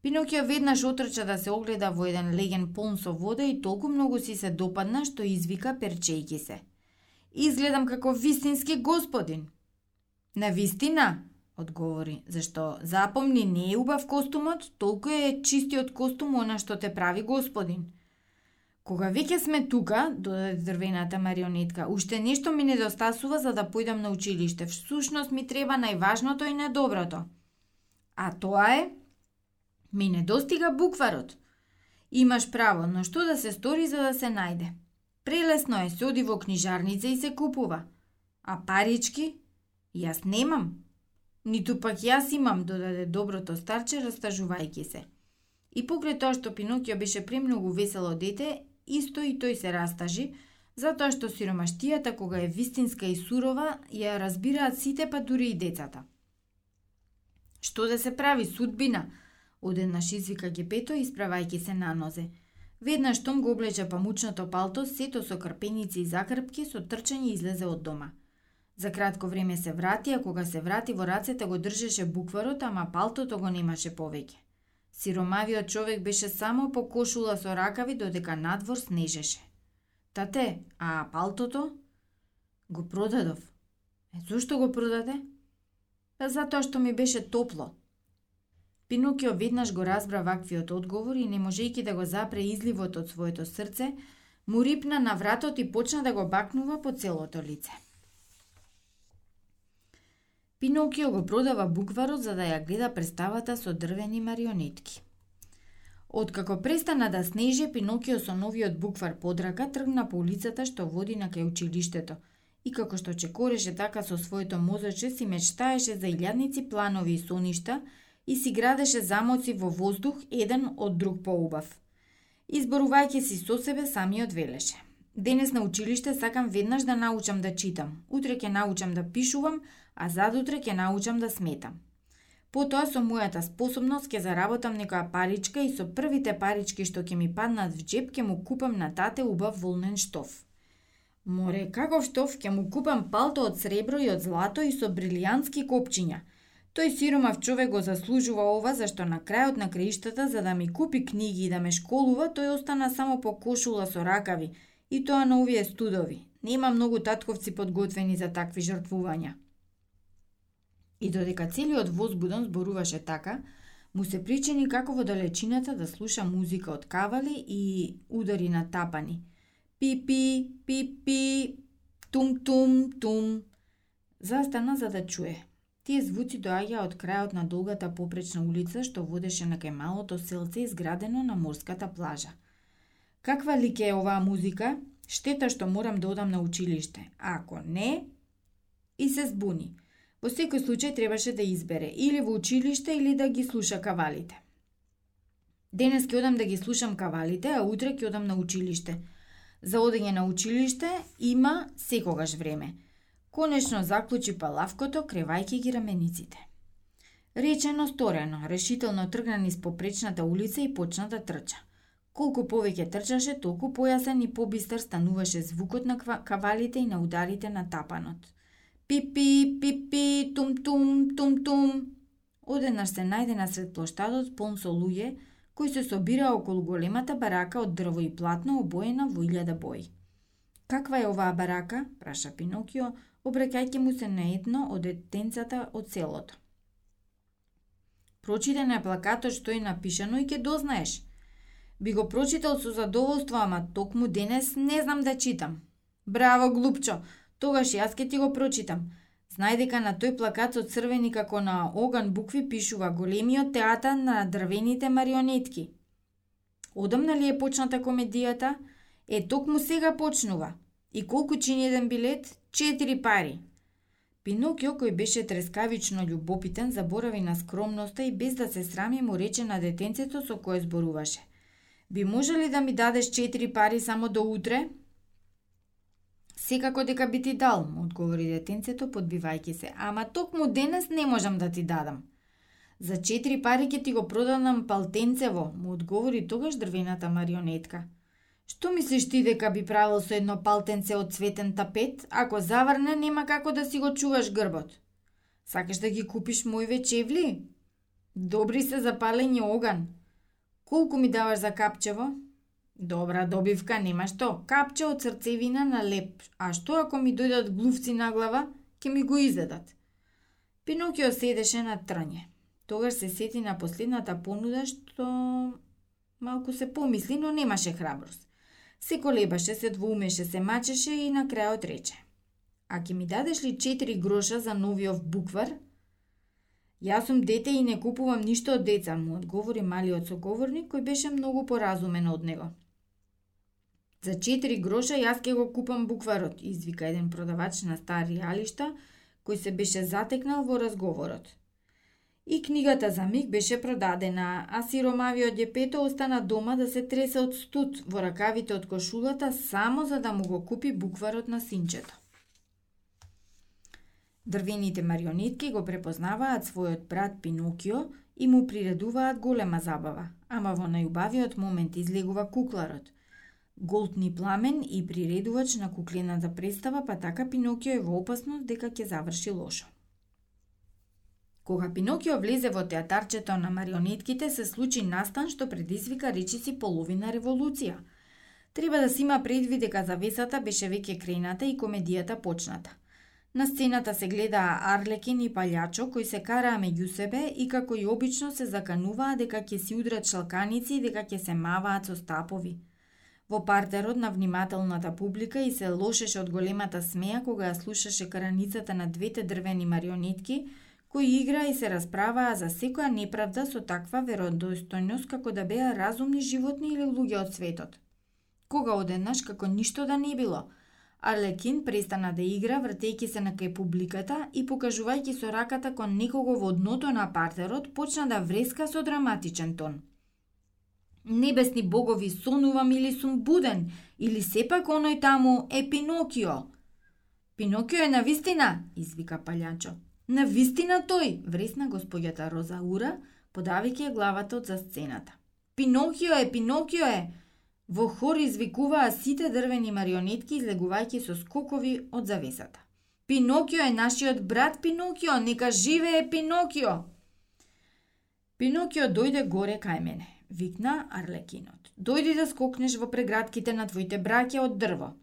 Пинокио веднаш отрча да се огледа во еден леген полн со вода и толку многу си се допадна што извика перчејки се. Изгледам како вистински господин. На вистина, одговори, зашто запомни не е убав костумот, толку е чистиот костум она што те прави господин. Кога веќе сме тука, додаде дрвената марионетка, уште нешто ми недостасува за да појдам на училиште. Всушност ми треба најважното и најдоброто. А тоа е ми недостига букварот. Имаш право, но што да се стори за да се најде? Прелесно е, се оди во книжарница и се купува. А парички? Јас немам. Ниту пак јас имам, додаде доброто старче, растажувајќи се. И покрај тоа што Пинокио беше премногу весело дете, исто и тој се растажи, затоа што сиромаштијата кога е вистинска и сурова, ја разбираат сите па дури и децата. Што да се прави судбина? Одеднаш извика Гепето исправајќи се на нозе. Веднаш том го облече памучното палто, сето со крпеници и закрпки, со трчање излезе од дома. За кратко време се врати, а кога се врати во рацете го држеше букварот, ама палтото го немаше повеќе. Сиромавиот човек беше само по кошула со ракави додека надвор снежеше. Тате, а палтото? Го продадов. Е, зошто го продаде? Па затоа што ми беше топло. Пинокио веднаш го разбра ваквиот одговор и не можејќи да го запре изливот од своето срце, му рипна на вратот и почна да го бакнува по целото лице. Пинокио го продава букварот за да ја гледа представата со дрвени марионетки. Откако престана да снеже, Пинокио со новиот буквар под рака тргна по улицата што води на кај училиштето и како што чекореше така со своето мозоче си мечтаеше за илјадници планови и соништа и си градеше замоци во воздух еден од друг поубав. Изборувајќи си со себе самиот велеше. Денес на училиште сакам веднаш да научам да читам, утре ќе научам да пишувам, а задутре ќе научам да сметам. Потоа со мојата способност ќе заработам некоја паричка и со првите парички што ќе ми паднат в джеп ќе му купам на тате убав волнен штоф. Море, каков штоф ќе му купам палто од сребро и од злато и со брилијански копчиња. Тој сиромав човек го заслужува ова, зашто на крајот на краиштата, за да ми купи книги и да ме школува, тој остана само по кошула со ракави – И тоа на овие студови. Нема многу татковци подготвени за такви жртвувања. И додека целиот возбудон зборуваше така, му се причини како во далечината да слуша музика од кавали и удари на тапани. Пи-пи, пи-пи, тум-тум-тум. Застана за да чуе. Тие звуци доаѓаа од крајот на долгата попречна улица што водеше на кај малото селце изградено на морската плажа – Каква лике е оваа музика? Штета што морам да одам на училиште. Ако не, и се збуни. Во секој случај требаше да избере или во училиште или да ги слуша кавалите. Денес ќе одам да ги слушам кавалите, а утре ќе одам на училиште. За одење на училиште има секогаш време. Конечно заклучи палавкото, кревајќи ги рамениците. Речено сторено, решително тргна низ попречната улица и почна да трча. Колку повеќе трчаше, толку појасен и побистар стануваше звукот на кавалите и на ударите на тапанот. Пипи, пипи, тум-тум, тум-тум. Одеднаш се најде насред плоштадот полн со луѓе, кои се собира околу големата барака од дрво и платно обоена во илјада бои. Каква е оваа барака? праша Пинокио, обрекајќи му се на едно од детенцата од селото. Прочите на плакатот што е напишано и ќе дознаеш – Би го прочитал со задоволство, ама токму денес не знам да читам. Браво, глупчо! Тогаш јас ке ти го прочитам. Знај дека на тој плакат со црвени како на оган букви пишува големиот театар на дрвените марионетки. Одамна ли е почната комедијата? Е, токму сега почнува. И колку чини еден билет? Четири пари. Пинокио, кој беше трескавично љубопитен, заборави на скромноста и без да се срами му рече на детенцето со кое зборуваше – Би можели да ми дадеш четири пари само до утре? Секако дека би ти дал, му одговори детенцето подбивајќи се, ама токму денес не можам да ти дадам. За четири пари ќе ти го продадам палтенцево, му одговори тогаш дрвената марионетка. Што мислиш ти дека би правил со едно палтенце од цветен тапет, ако заврне нема како да си го чуваш грбот? Сакаш да ги купиш мој вечевли? Добри се за палење оган. Колку ми даваш за капчево? Добра добивка, нема што. Капче од срцевина на леп. А што ако ми дојдат глувци на глава, ќе ми го изедат. Пинокио седеше на трње. Тогаш се сети на последната понуда што малку се помисли, но немаше храброст. Се колебаше, се двоумеше, се мачеше и на крајот рече. А ќе ми дадеш ли четири гроша за новиот буквар? Јас сум дете и не купувам ништо од деца, му одговори малиот соговорник кој беше многу поразумен од него. За четири гроша јас ќе го купам букварот, извика еден продавач на стари алишта, кој се беше затекнал во разговорот. И книгата за миг беше продадена, а сиромавиот ѓепето остана дома да се тресе од студ во ракавите од кошулата само за да му го купи букварот на синчето. Дрвените марионетки го препознаваат својот брат Пинокио и му приредуваат голема забава, ама во најубавиот момент излегува кукларот. Голтни пламен и приредувач на куклената представа, па така Пинокио е во опасност дека ќе заврши лошо. Кога Пинокио влезе во театарчето на марионетките, се случи настан што предизвика речиси половина револуција. Треба да се има предвид дека завесата беше веќе крената и комедијата почната. На сцената се гледаа Арлекин и Палјачо кои се караа меѓу себе и како и обично се закануваа дека ќе си удрат шалканици и дека ќе се маваат со стапови. Во партерот на внимателната публика и се лошеше од големата смеја кога ја слушаше караницата на двете дрвени марионетки, кои игра и се расправаа за секоја неправда со таква веродостојност како да беа разумни животни или луѓе од светот. Кога одеднаш како ништо да не било, Арлекин престана да игра вртејќи се на кај публиката и покажувајќи со раката кон некого во дното на партерот, почна да вреска со драматичен тон. Небесни богови, сонувам или сум буден, или сепак оној таму е Пинокио. Пинокио е на вистина, извика Палјачо. На вистина тој, вресна господјата Роза Ура, подавајќи главата од за сцената. Пинокио е, Пинокио е! Во хор извикуваа сите дрвени марионетки излегувајќи со скокови од завесата. Пинокио е нашиот брат Пинокио, нека живее Пинокио! Пинокио дојде горе кај мене, викна Арлекинот. Дојди да скокнеш во преградките на твоите браќа од дрво.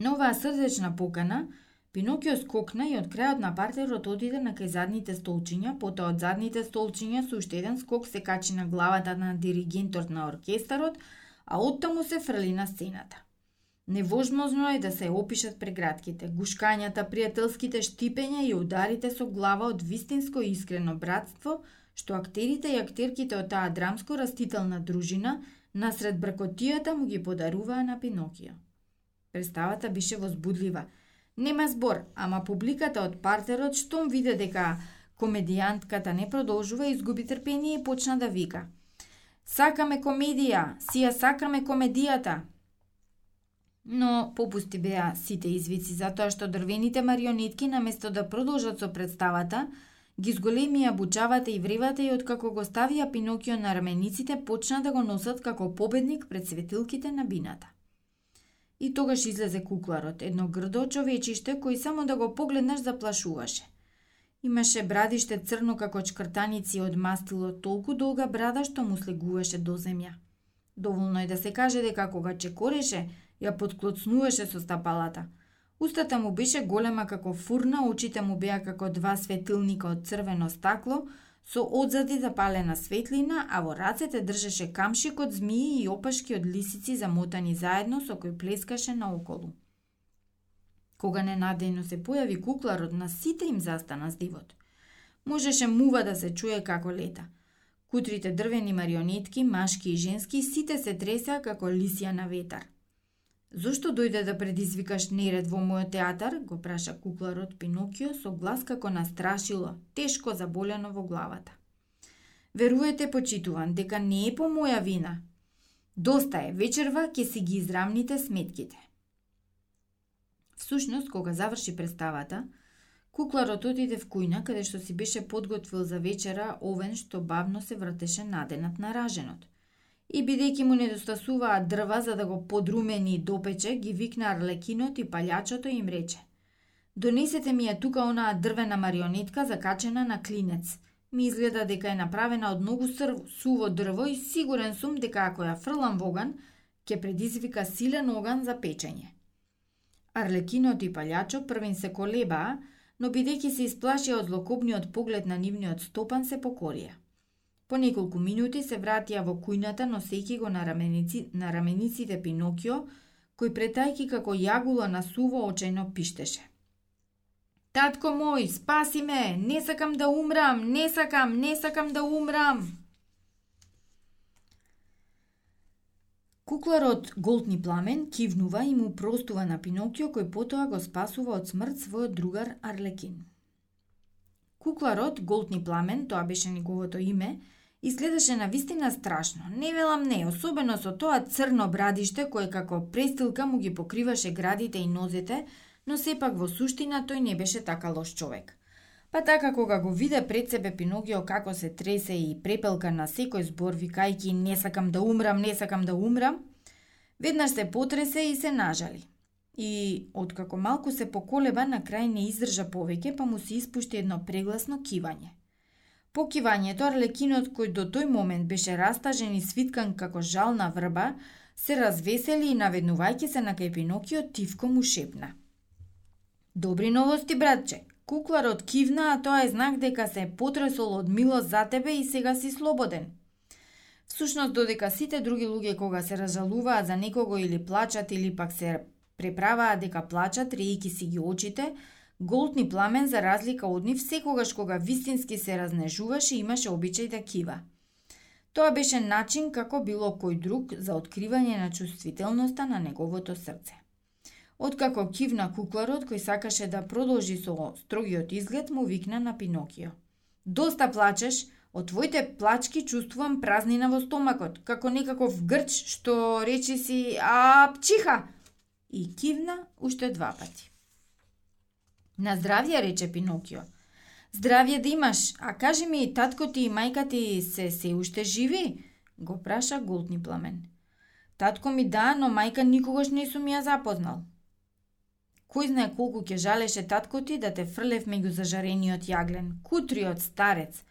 На оваа срдечна покана, Пинокио скокна и од крајот на партерот одиде на кај задните столчиња, потоа од задните столчиња со уште еден скок се качи на главата на диригентот на оркестарот, а оттаму се фрли на сцената. Невозможно е да се опишат преградките, гушкањата, пријателските штипења и ударите со глава од вистинско и искрено братство, што актерите и актерките од таа драмско растителна дружина насред бркотијата му ги подаруваа на Пинокио. Представата беше возбудлива – Нема збор, ама публиката од партерот штом виде дека комедијантката не продолжува, изгуби трпение и почна да вика. Сакаме комедија, си ја сакаме комедијата. Но попусти беа сите извици затоа што дрвените марионетки наместо да продолжат со представата, ги зголемија бучавата и вревата и откако го ставија Пинокио на рамениците, почна да го носат како победник пред светилките на бината. И тогаш излезе кукларот, едно грдо човечиште кој само да го погледнаш заплашуваше. Имаше брадиште црно како чкртаници од мастило, толку долга брада што му слегуваше до земја. Доволно е да се каже дека кога чекореше, ја подклоцнуваше со стапалата. Устата му беше голема како фурна, очите му беа како два светилника од црвено стакло, со одзади запалена светлина, а во рацете држеше камшик од змии и опашки од лисици замотани заедно со кој плескаше наоколу. Кога ненадејно се појави кукларот, на сите им застана здивот. Можеше мува да се чуе како лета. Кутрите дрвени марионетки, машки и женски, сите се тресеа како лисија на ветар – Зошто дојде да предизвикаш неред во мојот театар? го праша кукларот Пинокио со глас како настрашило, тешко заболено во главата. Верувате, почитуван, дека не е по моја вина. Доста е, вечерва ќе си ги израмните сметките. Всушност, кога заврши представата, кукларот отиде в кујна, каде што си беше подготвил за вечера овен што бавно се вртеше наденат на раженот – и бидејќи му недостасуваа дрва за да го подрумени и допече, ги викна Арлекинот и палјачото им рече Донесете ми ја тука онаа дрвена марионетка закачена на клинец. Ми изгледа дека е направена од многу суво дрво и сигурен сум дека ако ја фрлам во оган, ќе предизвика силен оган за печење. Арлекинот и палјачот првин се колебаа, но бидејќи се исплашија од злокобниот поглед на нивниот стопан се покорија. По неколку минути се вратија во кујната, носејќи го на, раменици, на рамениците Пинокио, кој претајки како јагула на суво очајно пиштеше. Татко мој, спаси ме, не сакам да умрам, не сакам, не сакам да умрам. Кукларот Голтни Пламен кивнува и му простува на Пинокио кој потоа го спасува од смрт својот другар Арлекин. Кукларот Голтни Пламен, тоа беше неговото име, Изгледаше на вистина страшно. Не велам не, особено со тоа црно брадиште кое како престилка му ги покриваше градите и нозете, но сепак во суштина тој не беше така лош човек. Па така кога го виде пред себе Пинокио како се тресе и препелка на секој збор викајки не сакам да умрам, не сакам да умрам, веднаш се потресе и се нажали. И откако малку се поколеба, на крај не издржа повеќе, па му се испушти едно прегласно кивање. Покивањето Арлекинот, кој до тој момент беше растажен и свиткан како жална врба, се развесели и наведнувајќи се на кај Пинокио, тивко му шепна. Добри новости, братче. Кукларот кивна, а тоа е знак дека се е потресол од милост за тебе и сега си слободен. Всушност, додека сите други луѓе кога се разжалуваат за некого или плачат или пак се преправаат дека плачат, рејки си ги очите, Голтни пламен, за разлика од нив, секогаш кога вистински се разнежуваше, имаше обичај да кива. Тоа беше начин како било кој друг за откривање на чувствителноста на неговото срце. Откако кивна кукларот кој сакаше да продолжи со строгиот изглед, му викна на Пинокио. Доста плачеш, од твоите плачки чувствувам празнина во стомакот, како некаков грч што речи си а пчиха и кивна уште два пати. На здравје, рече Пинокио. Здравје да имаш, а кажи ми, татко ти и мајка ти се се уште живи? Го праша Голтни пламен. Татко ми да, но мајка никогаш не сум ја запознал. Кој знае колку ќе жалеше татко ти да те фрлев меѓу зажарениот јаглен, кутриот старец.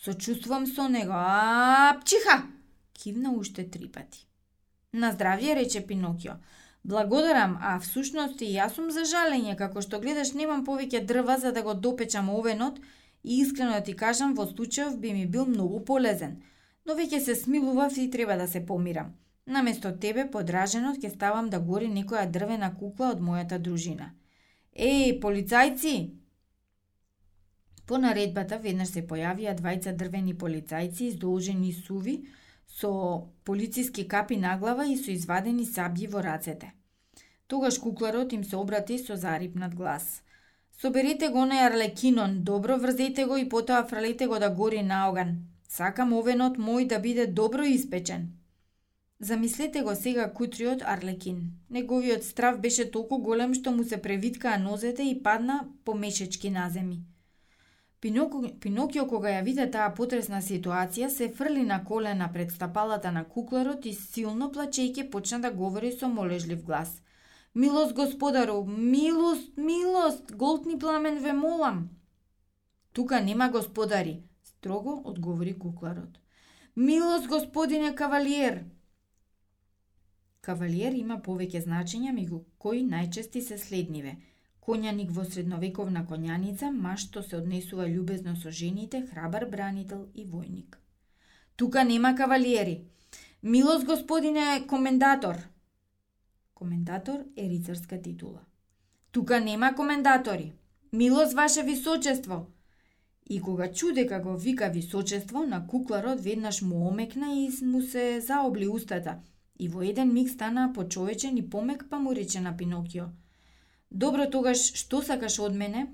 Сочувствувам со него. А, пчиха! Кивна уште три пати. На здравје, рече Пинокио. Благодарам, а всушност и јас сум за жалење, како што гледаш немам повеќе дрва за да го допечам овенот и искрено да ти кажам во случајов би ми бил многу полезен. Но веќе се смилував и треба да се помирам. Наместо тебе, подраженот, ќе ставам да гори некоја дрвена кукла од мојата дружина. Еј, полицајци! По наредбата веднаш се појавија двајца дрвени полицајци издолжени суви, со полициски капи на глава и со извадени саблји во рацете. Тогаш кукларот им се обрати со зарипнат глас. Соберете го на Арлекинон, добро врзете го и потоа фрлете го да гори на оган. Сакам овенот мој да биде добро испечен. Замислете го сега кутриот Арлекин. Неговиот страв беше толку голем што му се превиткаа нозете и падна помешечки на земи. Пинокио кога ја виде таа потресна ситуација, се фрли на колена пред стапалата на кукларот и силно плачејќи почна да говори со молежлив глас. Милост, господару, милост, милост, голтни пламен ве молам. Тука нема господари, строго одговори кукларот. Милост, господине кавалиер. Кавалиер има повеќе значења, меѓу кои најчести се следниве – Конјаник во средновековна конјаница, маш што се однесува љубезно со жените, храбар бранител и војник. Тука нема кавалиери. Милост господине комендатор. Комендатор е рицарска титула. Тука нема комендатори. Милост ваше височество. И кога чуде како вика височество, на кукларот веднаш му омекна и му се заобли устата. И во еден миг стана почовечен и помек, па му рече на Пинокио – Добро тогаш, што сакаш од мене?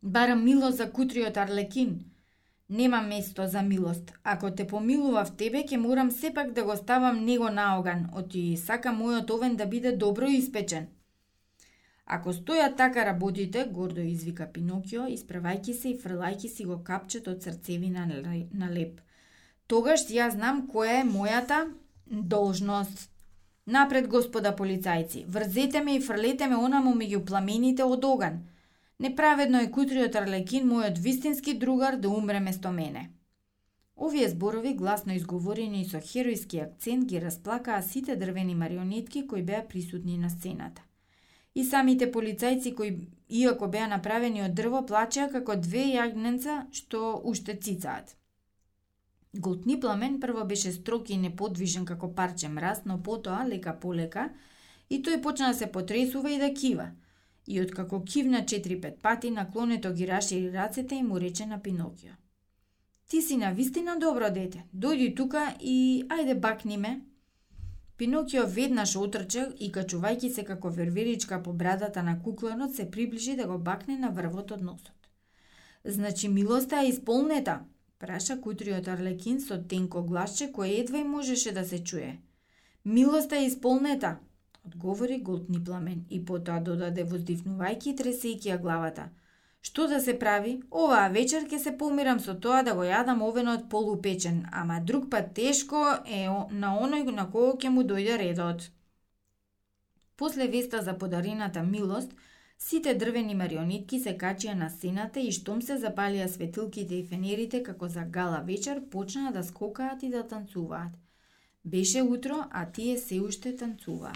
Барам милост за кутриот Арлекин. Нема место за милост. Ако те помилував тебе, ќе морам сепак да го ставам него на оган, оти сака мојот овен да биде добро испечен. Ако стоја така работите, гордо извика Пинокио, исправајќи се и фрлајќи си го капчето од срцевина на леп. Тогаш ја знам која е мојата должност. Напред, господа полицајци, врзете ме и фрлете ме онаму меѓу пламените од оган. Неправедно е кутриот Арлекин, мојот вистински другар, да умре место мене. Овие зборови, гласно изговорени со херојски акцент, ги расплакаа сите дрвени марионетки кои беа присутни на сцената. И самите полицајци кои, иако беа направени од дрво, плачеа како две јагненца што уште цицаат. Голтни пламен прво беше строг и неподвижен како парче мраз, но потоа, лека полека, и тој почна да се потресува и да кива. И откако кивна 4-5 пати, наклонето ги рашири рацете и му рече на Пинокио. Ти си на вистина добро дете. Дојди тука и ајде бакни ме. Пинокио веднаш отрче и качувајќи се како верверичка по брадата на кукланот се приближи да го бакне на врвот од носот. Значи милоста е исполнета, праша кутриот Арлекин со тенко гласче кое едва и можеше да се чуе. Милоста е исполнета, одговори голтни пламен и потоа додаде воздивнувајќи и тресејќи ја главата – Што да се прави? Оваа вечер ќе се помирам со тоа да го јадам овенот полупечен, ама друг пат тешко е на оној на кого ќе му дојде редот. После веста за подарената милост, сите дрвени марионетки се качија на сената и штом се запалија светилките и фенерите како за гала вечер, почнаа да скокаат и да танцуваат. Беше утро, а тие се уште танцуваа.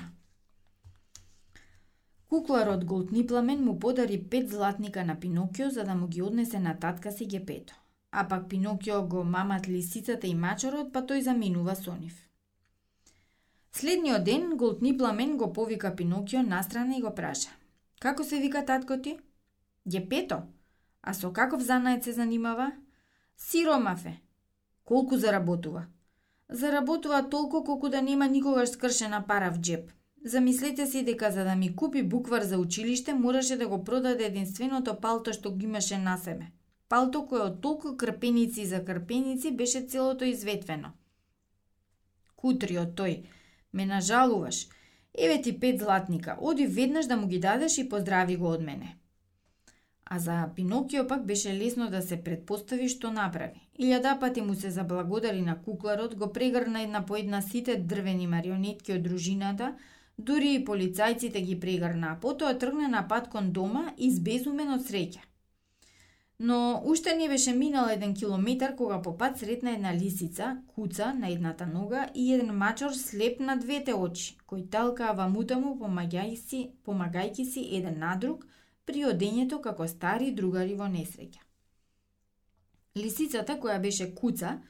Кукларот Голтни Пламен му подари пет златника на Пинокио за да му ги однесе на татка си Гепето. А пак Пинокио го мамат лисицата и мачорот, па тој заминува со нив. Следниот ден Голтни Пламен го повика Пинокио настрана и го праша. Како се вика татко ти? Гепето. А со каков занает се занимава? Сиромафе. Колку заработува? Заработува толку колку да нема никогаш скршена пара в джеп. Замислете си дека за да ми купи буквар за училиште, мораше да го продаде единственото палто што го имаше на себе. Палто кое од толку крпеници за крпеници беше целото изветвено. Кутриот тој, ме нажалуваш. Еве ти пет златника, оди веднаш да му ги дадеш и поздрави го од мене. А за Пинокио пак беше лесно да се предпостави што направи. Илјада пати му се заблагодари на кукларот, го прегрна една по една сите дрвени марионетки од дружината, Дури и полицајците ги прегрна, потоа тргна на пат кон дома, избезумен од среќа. Но уште не беше минал еден километар кога по пат сретна една лисица, куца на едната нога и еден мачор слеп на двете очи, кој талкаа вамута му помагајки си, помагајки си еден на друг при одењето како стари другари во несреќа. Лисицата која беше куца,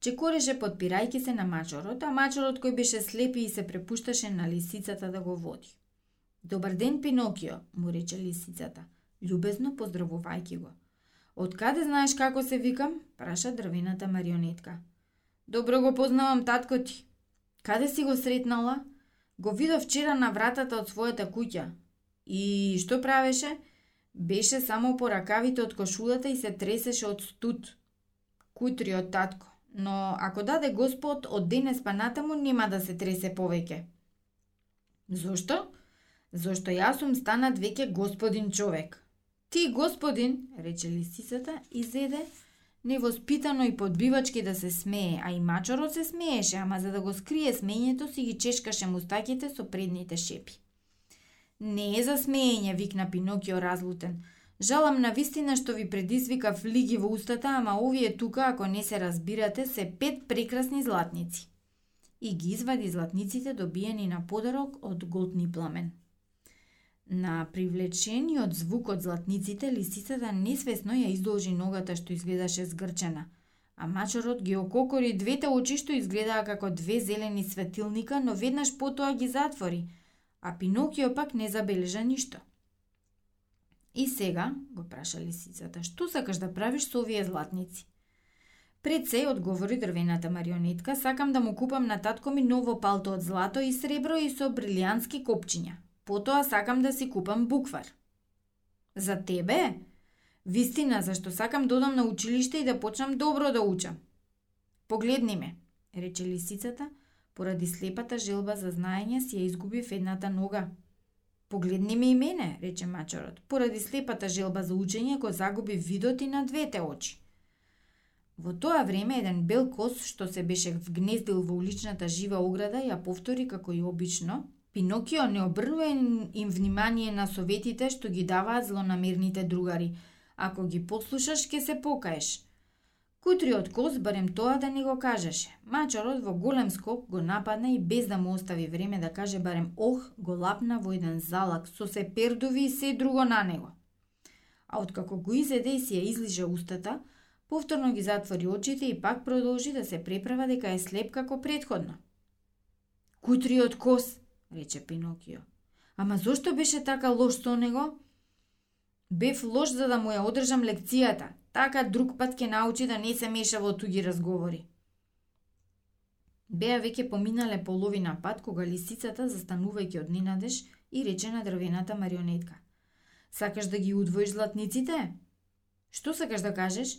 чекореше подпирајќи се на мачорот, а мачорот кој беше слепи и се препушташе на лисицата да го води. Добар ден, Пинокио, му рече лисицата, љубезно поздравувајќи го. Од каде знаеш како се викам? праша дрвената марионетка. Добро го познавам татко ти. Каде си го сретнала? Го видов вчера на вратата од својата куќа. И што правеше? Беше само по ракавите од кошулата и се тресеше од студ. Кутриот татко но ако даде Господ, од денес па натаму нема да се тресе повеќе. Зошто? Зошто јас сум станат веќе господин човек. Ти, господин, рече лисицата и зеде невоспитано и подбивачки да се смее, а и мачорот се смееше, ама за да го скрие смењето си ги чешкаше мустаките со предните шепи. Не е за смеење, викна Пинокио разлутен. Жалам на вистина што ви предизвика флиги во устата, ама овие тука, ако не се разбирате, се пет прекрасни златници. И ги извади златниците добиени на подарок од голтни пламен. На привлечениот звук од златниците, лисицата несвесно ја издолжи ногата што изгледаше згрчена, а мачорот ги ококори двете очи што изгледаа како две зелени светилника, но веднаш потоа ги затвори, а Пинокио пак не забележа ништо. И сега, го праша лисицата, што сакаш да правиш со овие златници? Пред се, одговори дрвената марионетка, сакам да му купам на татко ми ново палто од злато и сребро и со брилијански копчиња. Потоа сакам да си купам буквар. За тебе? Вистина, зашто сакам да одам на училиште и да почнам добро да учам. Погледни ме, рече лисицата, поради слепата желба за знаење си ја изгуби в едната нога, Погледни ме и мене, рече мачорот. Поради слепата желба за учење го загуби видот и на двете очи. Во тоа време еден бел кос што се беше вгнездил во уличната жива ограда ја повтори како и обично, Пинокио не обрнува им внимание на советите што ги даваат злонамерните другари. Ако ги послушаш, ќе се покаеш. Кутриот коз барем тоа да не го кажеше. Мачарот во голем скок го нападна и без да му остави време да каже барем ох, го лапна во еден залак со се пердови и се друго на него. А откако го изеде и си ја излиже устата, повторно ги затвори очите и пак продолжи да се преправа дека е слеп како предходно. Кутриот коз, рече Пинокио. Ама зошто беше така лош со него? Бев лош за да му ја одржам лекцијата, Така друг пат ќе научи да не се меша во туги разговори. Беа веќе поминале половина пат кога лисицата, застанувајќи од ненадеж, и рече на дрвената марионетка. Сакаш да ги удвоиш златниците? Што сакаш да кажеш?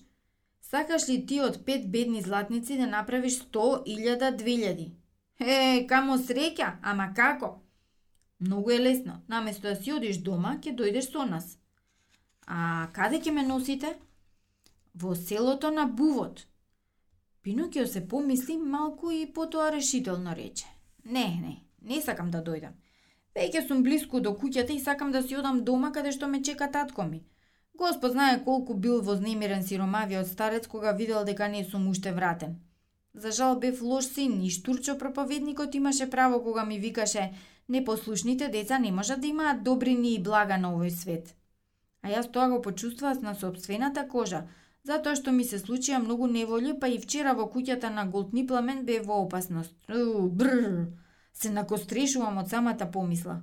Сакаш ли ти од пет бедни златници да направиш сто илјада двилјади? Е, камо среќа, ама како? Многу е лесно. Наместо да си одиш дома, ќе дојдеш со нас. А каде ќе ме носите? во селото на Бувот. Пинокио се помисли малку и потоа решително рече. Не, не, не сакам да дојдам. Веќе сум блиску до куќата и сакам да си одам дома каде што ме чека татко ми. Господ знае колку бил вознемирен сиромавиот старец кога видел дека не сум уште вратен. За жал бев лош син и штурчо проповедникот имаше право кога ми викаше непослушните деца не можат да имаат добрини и блага на овој свет. А јас тоа го почувствував на собствената кожа, затоа што ми се случија многу неволји, па и вчера во куќата на Голтни пламен бе во опасност. Брр, се накострешувам од самата помисла.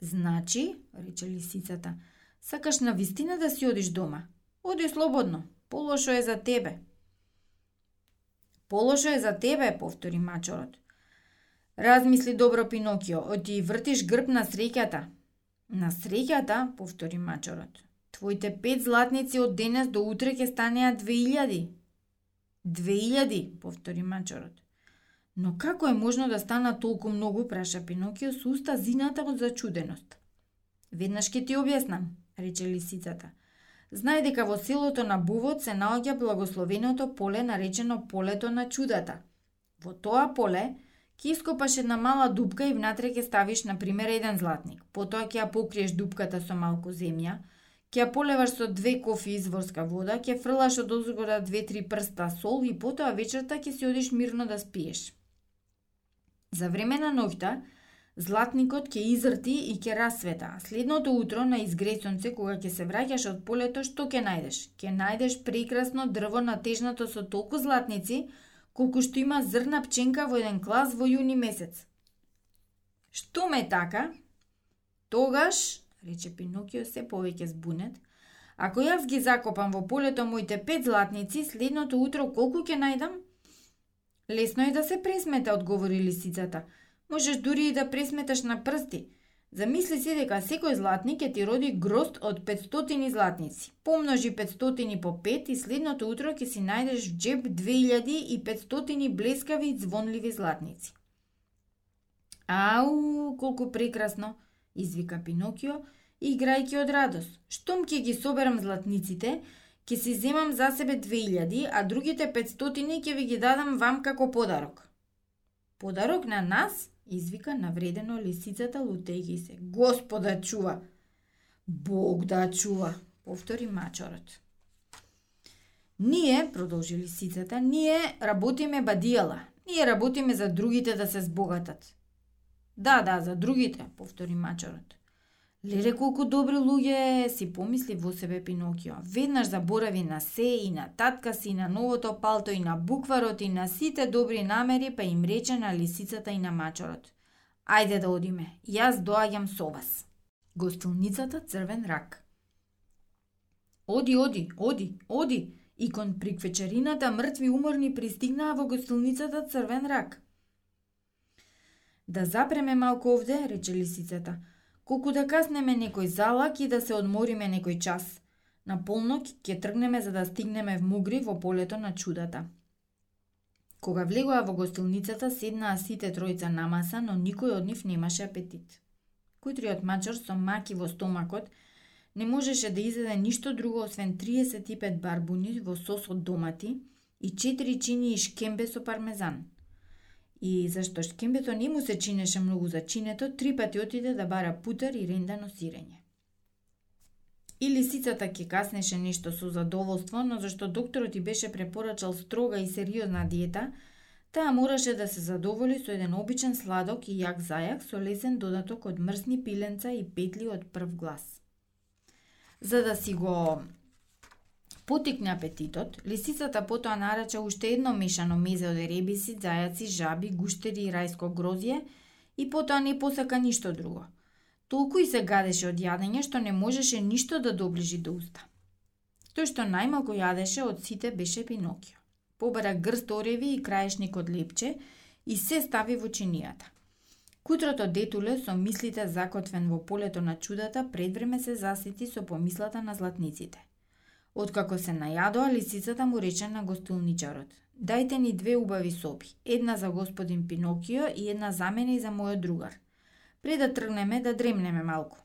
Значи, рече лисицата, сакаш на вистина да си одиш дома. Оди слободно, полошо е за тебе. Полошо е за тебе, повтори мачорот. Размисли добро Пинокио, оти вртиш грб на среќата. На среќата, повтори мачорот. Твоите пет златници од денес до утре ќе станеа две илјади. Две илјади, повтори мачорот. Но како е можно да стана толку многу, праша Пинокио со уста зината од зачуденост. Веднаш ќе ти објаснам, рече лисицата. Знај дека во селото на Бувот се наоѓа благословеното поле наречено полето на чудата. Во тоа поле ќе ископаш една мала дупка и внатре ќе ставиш на пример еден златник. Потоа ќе ја покриеш дупката со малку земја, ќе ја полеваш со две кофи изворска вода, ќе фрлаш од озгора две-три прста сол и потоа вечерта ќе си одиш мирно да спиеш. За време на ноќта, златникот ќе изрти и ќе расвета. Следното утро на изгресонце, кога ќе се враќаш од полето, што ќе најдеш? Ќе најдеш прекрасно дрво натежнато со толку златници, колку што има зрна пченка во еден клас во јуни месец. Што ме така? Тогаш рече Пинокио се повеќе збунет. Ако јас ги закопам во полето моите пет златници, следното утро колку ќе најдам? Лесно е да се пресмета, одговори лисицата. Можеш дури и да пресметаш на прсти. Замисли се дека секој златник ќе ти роди грост од 500 златници. Помножи 500 по 5 и следното утро ќе си најдеш в джеб 2500 блескави и звонливи златници. Ау, колку прекрасно! извика Пинокио, играјќи од радост. Штом ќе ги соберам златниците, ќе си земам за себе 2000, а другите 500 ќе ви ги дадам вам како подарок. Подарок на нас? Извика навредено лисицата лутејќи се. Господа чува! Бог да чува, повтори мачорот. Ние, продолжи лисицата, ние работиме бадијала. Ние работиме за другите да се збогатат. Да, да, за другите, повтори мачорот. Леле колку добри луѓе си помисли во себе Пинокио. Веднаш заборави на се и на татка си, на новото палто и на букварот и на сите добри намери, па им рече на лисицата и на мачорот. Ајде да одиме, јас доаѓам со вас. Гостилницата Црвен рак. Оди, оди, оди, оди, и кон приквечерината мртви уморни пристигнаа во гостилницата Црвен рак. Да запреме малку овде, рече лисицата. Колку да каснеме некој залак и да се одмориме некој час. На полнок ќе тргнеме за да стигнеме в Мугри во полето на чудата. Кога влегоа во гостилницата, седнаа сите тројца на маса, но никој од нив немаше апетит. Кутриот мачор со маки во стомакот не можеше да изеде ништо друго освен 35 барбуни во сос од домати и 4 чини и шкембе со пармезан – И зашто шкембето не му се чинеше многу за чинето, три пати отиде да бара путер и рендано сирење. И лисицата ќе каснеше нешто со задоволство, но зашто докторот и беше препорачал строга и сериозна диета, таа мораше да се задоволи со еден обичен сладок и јак зајак со лесен додаток од мрсни пиленца и петли од прв глас. За да си го потикне апетитот, лисицата потоа нарача уште едно мешано мезе од ребиси, зајаци, жаби, гуштери и рајско грозје и потоа не посака ништо друго – Толку и се гадеше од јадење што не можеше ништо да доближи до уста. Тој што најмалку јадеше од сите беше Пинокио. Побара грст ореви и краешник од лепче и се стави во чинијата. Кутрото детуле со мислите закотвен во полето на чудата предвреме се засети со помислата на златниците. Откако се најадоа, лисицата му рече на гостилничарот. Дајте ни две убави соби, една за господин Пинокио и една за мене и за мојот другар – пред да тргнеме да дремнеме малку.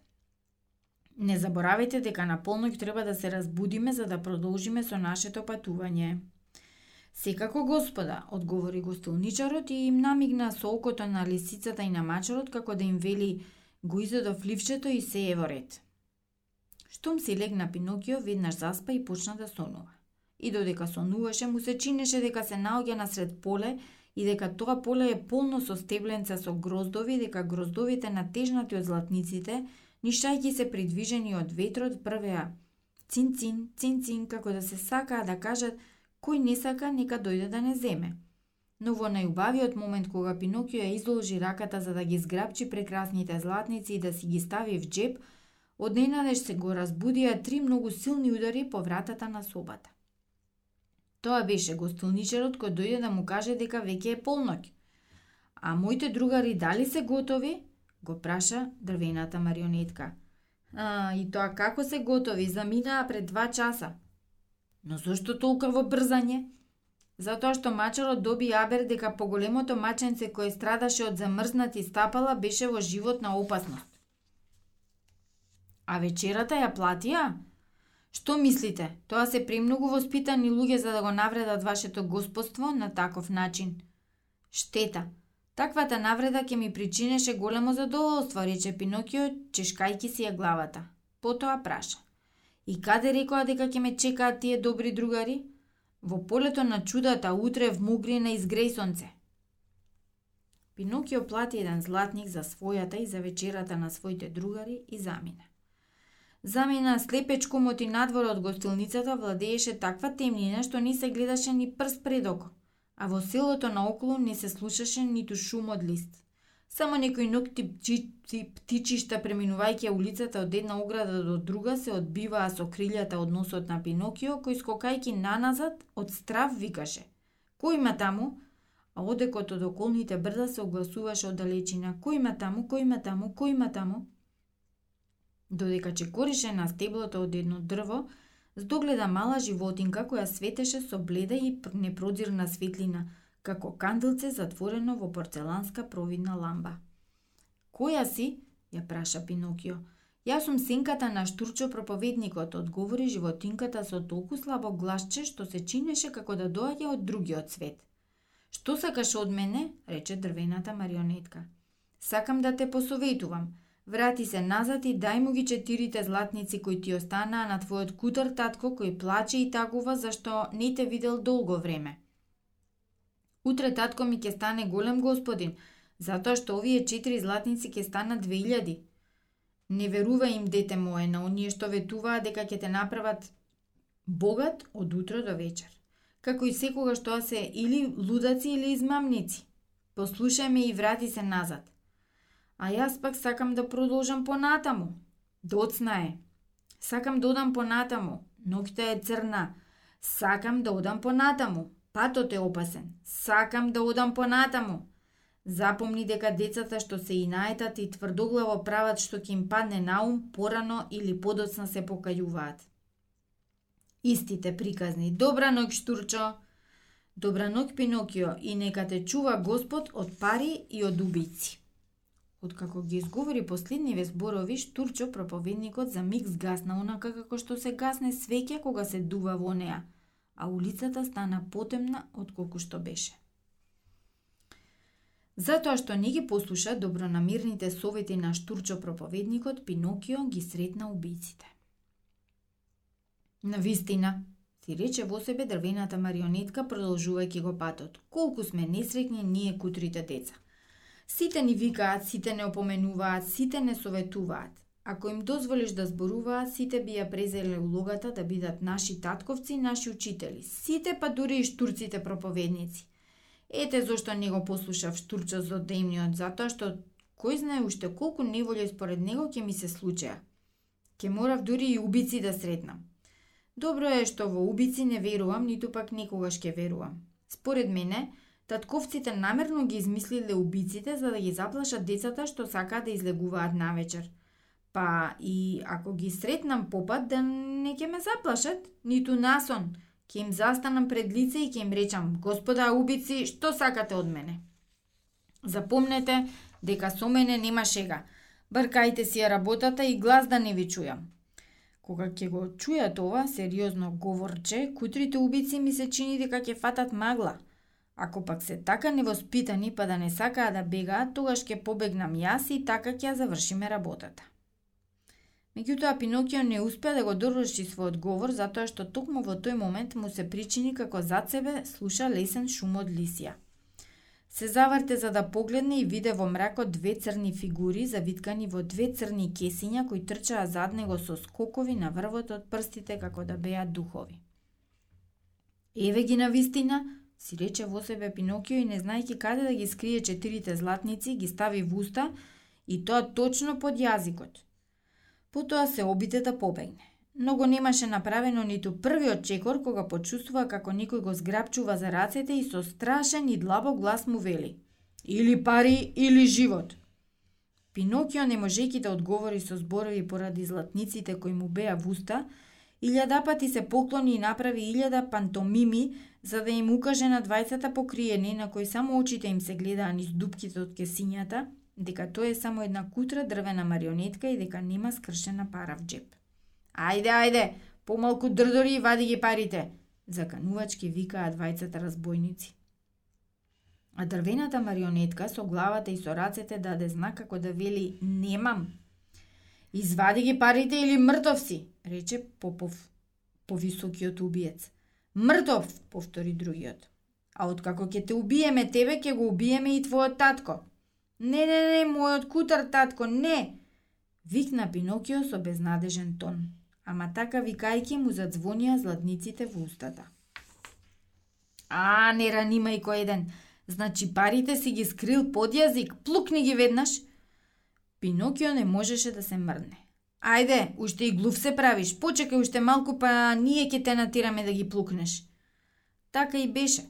Не заборавајте дека на полноќ треба да се разбудиме за да продолжиме со нашето патување. Секако господа, одговори гостилничарот и им намигна со окото на лисицата и на мачарот како да им вели го изедов ливчето и се е во ред. Штом си легна Пинокио, веднаш заспа и почна да сонува. И додека сонуваше, му се чинеше дека се наоѓа насред поле и дека тоа поле е полно со стебленца со гроздови, дека гроздовите натежнати од златниците, нишајќи се придвижени од ветрот, првеа цин-цин, цин-цин, како да се сакаа да кажат кој не сака, нека дојде да не земе. Но во најубавиот момент кога Пинокио ја изложи раката за да ги зграбчи прекрасните златници и да си ги стави в джеб, Од ненадеж се го разбудија три многу силни удари по вратата на собата. Тоа беше гостилничарот кој дојде да му каже дека веќе е полноќ. А моите другари дали се готови? го праша дрвената марионетка. А, и тоа како се готови? Заминаа пред два часа. Но зошто толкаво брзање? Затоа што мачарот доби абер дека поголемото маченце кое страдаше од замрзнати стапала беше во животна опасност. А вечерата ја платија? Што мислите? Тоа се премногу воспитани луѓе за да го навредат вашето господство на таков начин. Штета. Таквата навреда ќе ми причинеше големо задоволство, рече Пинокио, чешкајки си ја главата. Потоа праша. И каде рекоа дека ќе ме чекаат тие добри другари? Во полето на чудата утре в мугрина изгреј сонце. Пинокио плати еден златник за својата и за вечерата на своите другари и замина. Замина слепечко моти надвор од гостилницата владееше таква темнина што не се гледаше ни прст пред око, а во селото наоколу не се слушаше ниту шум од лист. Само некои ногти птичишта преминувајќи улицата од една ограда до друга се одбиваа со крилјата од носот на Пинокио, кој скокајки наназад од страв викаше. Кој има таму? А одекот од околните брда се огласуваше од далечина. Кој има таму? Кој има таму? Кој има таму? Додека чекорише на стеблото од едно дрво, здогледа мала животинка која светеше со бледа и непродирна светлина, како канделце затворено во порцеланска провидна ламба. Која си? ја праша Пинокио. Јас сум синката на Штурчо проповедникот, одговори животинката со толку слабо гласче што се чинеше како да доаѓа од другиот свет. Што сакаш од мене? рече дрвената марионетка. Сакам да те посоветувам – Врати се назад и дај му ги четирите златници кои ти останаа на твојот кутар татко кој плаче и тагува зашто не те видел долго време. Утре татко ми ќе стане голем господин, затоа што овие четири златници ќе станат две илјади. Не верува им дете мое на оние што ветуваа дека ќе те направат богат од утро до вечер. Како и секогаш тоа се или лудаци или измамници. Послушај ме и врати се назад. А јас пак сакам да продолжам понатаму. Доцна е. Сакам да одам понатаму. Ноќта е црна. Сакам да одам понатаму. Патот е опасен. Сакам да одам понатаму. Запомни дека децата што се инаетат и тврдоглаво прават што ќе им падне на ум, порано или подоцна се покајуваат. Истите приказни. Добра ноќ, Штурчо. Добра ноќ, Пинокио, и нека те чува Господ од пари и од убици. Откако ги изговори последниве зборови, Штурчо, проповедникот, за миг сгасна онака како што се гасне свеќа кога се дува во неа, а улицата стана потемна од колку што беше. Затоа што не ги послуша добронамирните совети на Штурчо проповедникот, Пинокио ги сретна убиците. На вистина, си рече во себе дрвената марионетка продолжувајќи го патот. Колку сме несреќни ние кутрите деца. Сите ни викаат, сите не опоменуваат, сите не советуваат. Ако им дозволиш да зборуваат, сите би ја презеле улогата да бидат наши татковци и наши учители. Сите, па дури и штурците проповедници. Ете зошто не го послушав штурчо за демниот, затоа што кој знае уште колку неволја според него ќе ми се случеа. Ке морав дури и убици да сретнам. Добро е што во убици не верувам, ниту пак никогаш ќе верувам. Според мене, татковците намерно ги измислиле убиците за да ги заплашат децата што сакаат да излегуваат навечер. Па и ако ги сретнам попат да не ќе ме заплашат, ниту насон, ќе им застанам пред лице и ќе им речам, господа убици, што сакате од мене? Запомнете дека со мене нема шега. Бркајте си ја работата и глас да не ви чујам. Кога ќе го чујат ова сериозно говорче, кутрите убици ми се чини дека ќе фатат магла. Ако пак се така невоспитани па да не сакаа да бегаат, тогаш ќе побегнам јас и така ќе ја завршиме работата. Меѓутоа Пинокио не успеа да го доврши својот говор затоа што токму во тој момент му се причини како зад себе слуша лесен шум од лисија. Се заврте за да погледне и виде во мракот две црни фигури завиткани во две црни кесиња кои трчаа зад него со скокови на врвот од прстите како да беа духови. Еве ги на вистина, си рече во себе Пинокио и не знаејќи каде да ги скрие четирите златници, ги стави в уста и тоа точно под јазикот. Потоа се обиде да побегне. Но го немаше направено ниту првиот чекор кога почувствува како никој го зграбчува за рацете и со страшен и длабок глас му вели Или пари, или живот. Пинокио не можејќи да одговори со зборови поради златниците кои му беа в уста, илјада пати се поклони и направи илјада пантомими за да им укаже на двајцата покриени на кои само очите им се гледаа низ дупките од кесињата, дека тоа е само една кутра дрвена марионетка и дека нема скршена пара в джеп. Ајде, ајде, помалку дрдори и вади ги парите, заканувачки викаа двајцата разбойници. А дрвената марионетка со главата и со рацете даде знак како да вели немам. Извади ги парите или мртов си, рече Попов, повисокиот убиец. Мртов, повтори другиот. А откако ќе те убиеме тебе, ќе го убиеме и твојот татко. Не, не, не, мојот кутар, татко, не! Викна Пинокио со безнадежен тон, ама така викајќи му задзвонија зладниците во устата. А, не ранимај кој еден. Значи парите си ги скрил под јазик, плукни ги веднаш. Пинокио не можеше да се мрне. Ајде, уште и глув се правиш, почекај уште малку па ние ќе те натираме да ги плукнеш. Така и беше.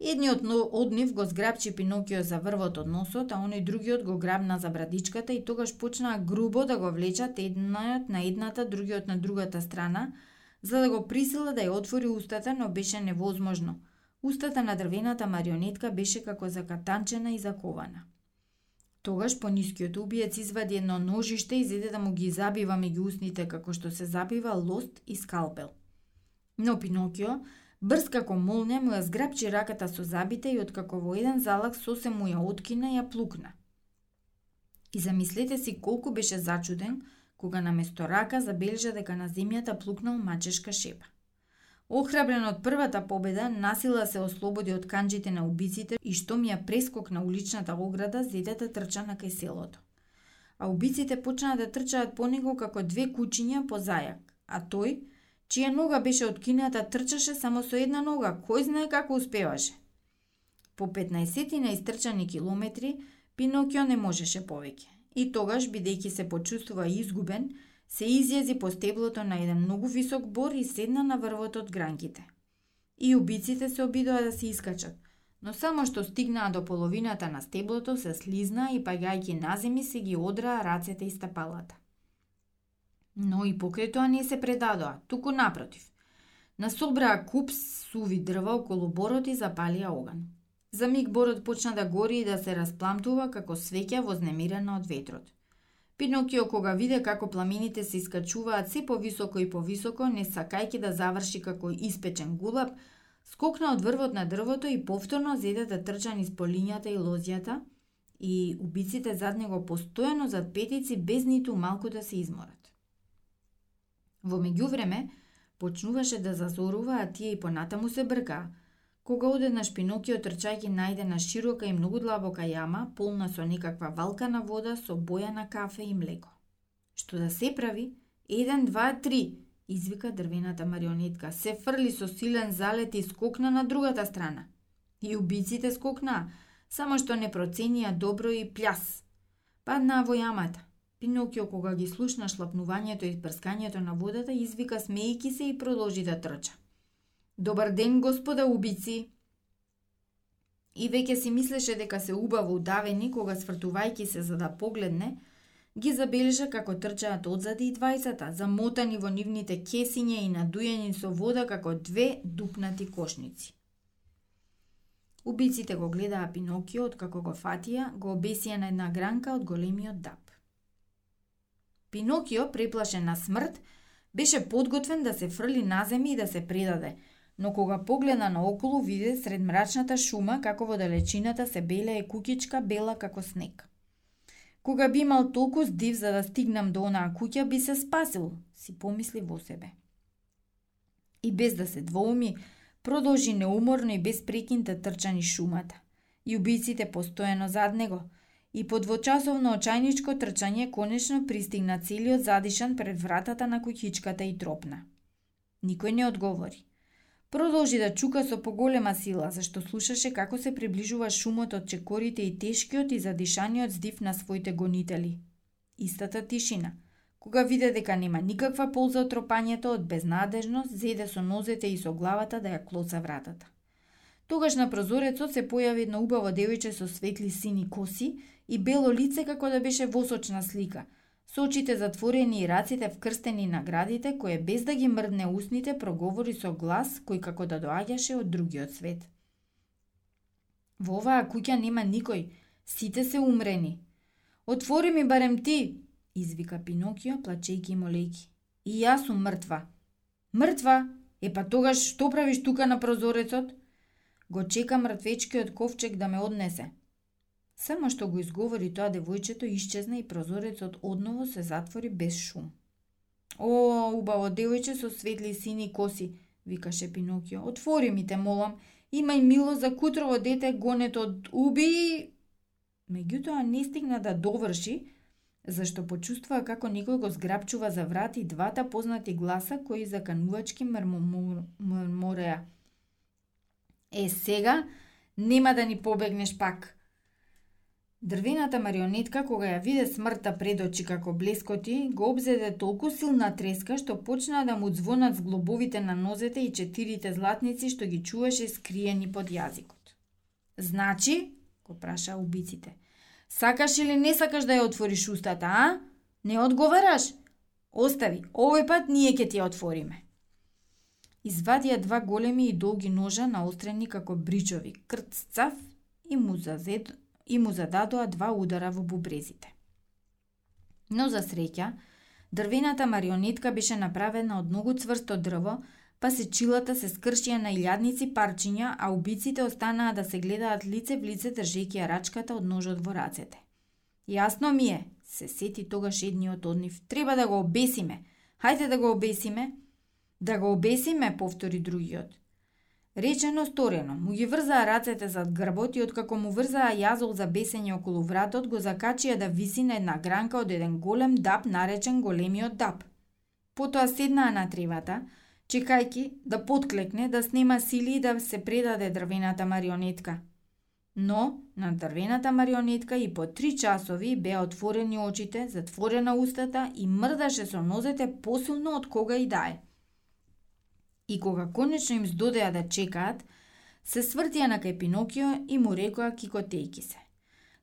Едниот од нив го зграбчи Пинокио за врвот од носот, а оној другиот го грабна за брадичката и тогаш почнаа грубо да го влечат едниот на едната, другиот на другата страна, за да го присила да ја отвори устата, но беше невозможно. Устата на дрвената марионетка беше како закатанчена и закована. Тогаш понискиот убиец извади едно ножиште и зеде да му ги забива меѓу устните како што се забива лост и скалпел. Но Пинокио, Брз како молне, му ја зграбчи раката со забите и откако во еден залак сосем му ја откина ја плукна. И замислете си колку беше зачуден кога на место рака забележа дека на земјата плукнал мачешка шепа. Охрабрен од првата победа, насила се ослободи од канџите на убиците и што ми ја прескок на уличната ограда, зетата да трча на кај селото. А убиците почнаа да трчаат по него како две кучиња по зајак, а тој, чија нога беше откината, трчаше само со една нога, кој знае како успеваше. По 15 на истрчани километри, Пинокио не можеше повеќе. И тогаш, бидејќи се почувствува изгубен, се изјази по стеблото на еден многу висок бор и седна на врвот од гранките. И убиците се обидоа да се искачат, но само што стигнаа до половината на стеблото се слизна и пагајќи на земи се ги одраа рацете и стапалата. Но и покрај тоа не се предадоа, туку напротив. Насобраа куп суви дрва околу борот и запалија оган. За миг борот почна да гори и да се распламтува како свеќа вознемирена од ветрот. Пинокио кога виде како пламените се искачуваат се повисоко и повисоко, не сакајќи да заврши како испечен гулаб, скокна од врвот на дрвото и повторно зеде да трча низ полињата и лозјата, и убиците зад него постојано зад петици без ниту малку да се изморат. Во меѓувреме, почнуваше да зазорува, а тие и понатаму се бркаа, кога одеднаш Пинокио трчајќи најде на широка и многу длабока јама, полна со некаква валка на вода со боја на кафе и млеко. Што да се прави? Еден, два, три, извика дрвената марионетка. Се фрли со силен залет и скокна на другата страна. И убиците скокнаа, само што не проценија добро и пљас. Паднаа во јамата. Пинокио кога ги слушна шлапнувањето и прскањето на водата, извика смејки се и продолжи да трча. Добар ден, господа убици! И веќе си мислеше дека се убаво удавени, кога свртувајки се за да погледне, ги забележа како трчаат одзади и двајцата, замотани во нивните кесиња и надујени со вода како две дупнати кошници. Убиците го гледаа Пинокио од како го фатија, го обесија на една гранка од големиот дап. Пинокио, преплашен на смрт, беше подготвен да се фрли на земја и да се предаде, но кога погледна наоколу виде сред мрачната шума како во далечината се белее кукичка бела како снег. Кога би имал толку здив за да стигнам до онаа куќа, би се спасил, си помисли во себе. И без да се двоуми, продолжи неуморно и без прекин да трча ни шумата. И убиците постојано зад него. И по двочасовно очајничко трчање конечно пристигна целиот задишан пред вратата на куќичката и тропна. Никој не одговори. Продолжи да чука со поголема сила, зашто слушаше како се приближува шумот од чекорите и тешкиот и задишаниот здив на своите гонители. Истата тишина. Кога виде дека нема никаква полза од тропањето од безнадежност, зеде со нозете и со главата да ја клоца вратата. Тогаш на прозорецот се појави едно убаво девојче со светли сини коси и бело лице како да беше восочна слика – Со очите затворени и раците вкрстени на градите, кој без да ги мрдне усните проговори со глас кој како да доаѓаше од другиот свет. Во оваа куќа нема никој, сите се умрени. Отвори ми барем ти, извика Пинокио, плачејки и молејки. И јас сум мртва. Мртва? Е па тогаш што правиш тука на прозорецот? Го чека мртвечкиот ковчег да ме однесе. Само што го изговори тоа девојчето исчезна и прозорецот одново се затвори без шум. О, убаво девојче со светли сини коси, викаше Пинокио. Отвори ми те, молам. Имај мило за кутрово дете гонет од уби... Меѓутоа не стигна да доврши, зашто почувствува како некој го зграпчува за врат и двата познати гласа кои заканувачки мрмореа. Е, сега нема да ни побегнеш пак. Дрвената марионетка, кога ја виде смртта пред очи како блескоти, го обзеде толку силна треска што почна да му звонат зглобовите на нозете и четирите златници што ги чуваше скриени под јазикот. Значи, го праша убиците, сакаш или не сакаш да ја отвориш устата, а? Не одговараш? Остави, овој пат ние ќе ти ја отвориме. Извадија два големи и долги ножа наострени како бричови, крццав и му зазед и му зададоа два удара во бубрезите. Но за среќа, дрвената марионетка беше направена од многу цврсто дрво, па се чилата се скршија на илјадници парчиња, а убиците останаа да се гледаат лице в лице држејќи ја рачката од ножот во рацете. Јасно ми е, се сети тогаш едниот од нив. Треба да го обесиме. Хајде да го обесиме. Да го обесиме, повтори другиот. Речено сторено, му ги врзаа рацете зад грбот и откако му врзаа јазол за бесење околу вратот, го закачија да виси на една гранка од еден голем дап наречен големиот дап. Потоа седнаа на тревата, чекајки да подклекне, да снема сили и да се предаде дрвената марионетка. Но, на дрвената марионетка и по три часови беа отворени очите, затворена устата и мрдаше со нозете посилно од кога и дае. И кога конечно им здодеа да чекаат, се свртија на кај Пинокио и му рекоа кикотејки се.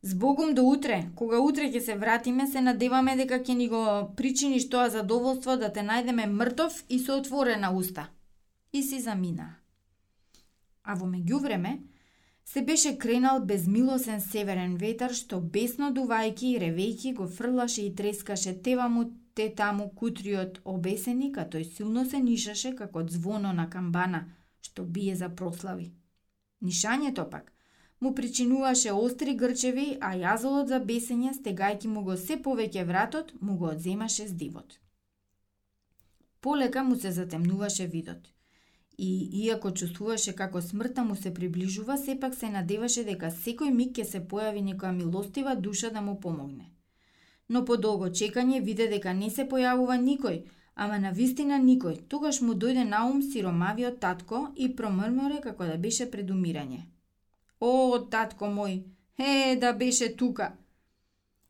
Збогум до утре, кога утре ќе се вратиме, се надеваме дека ќе ни го причиниш тоа задоволство да те најдеме мртов и со отворена уста. И си замина. А во меѓувреме, се беше кренал безмилосен северен ветар што бесно дувајки и ревејки го фрлаше и трескаше тева му те таму кутриот обесени, а тој силно се нишаше како звоно на камбана, што бие за прослави. Нишањето пак, му причинуваше остри грчеви, а јазолот за бесење, стегајки му го се повеќе вратот, му го одземаше здивот. Полека му се затемнуваше видот. И, иако чувствуваше како смртта му се приближува, сепак се надеваше дека секој миг ќе се појави некоја милостива душа да му помогне. Но по долго чекање виде дека не се појавува никој, ама на вистина никој. Тогаш му дојде на ум сиромавиот татко и промрморе како да беше пред умирање. О, татко мој, е, да беше тука!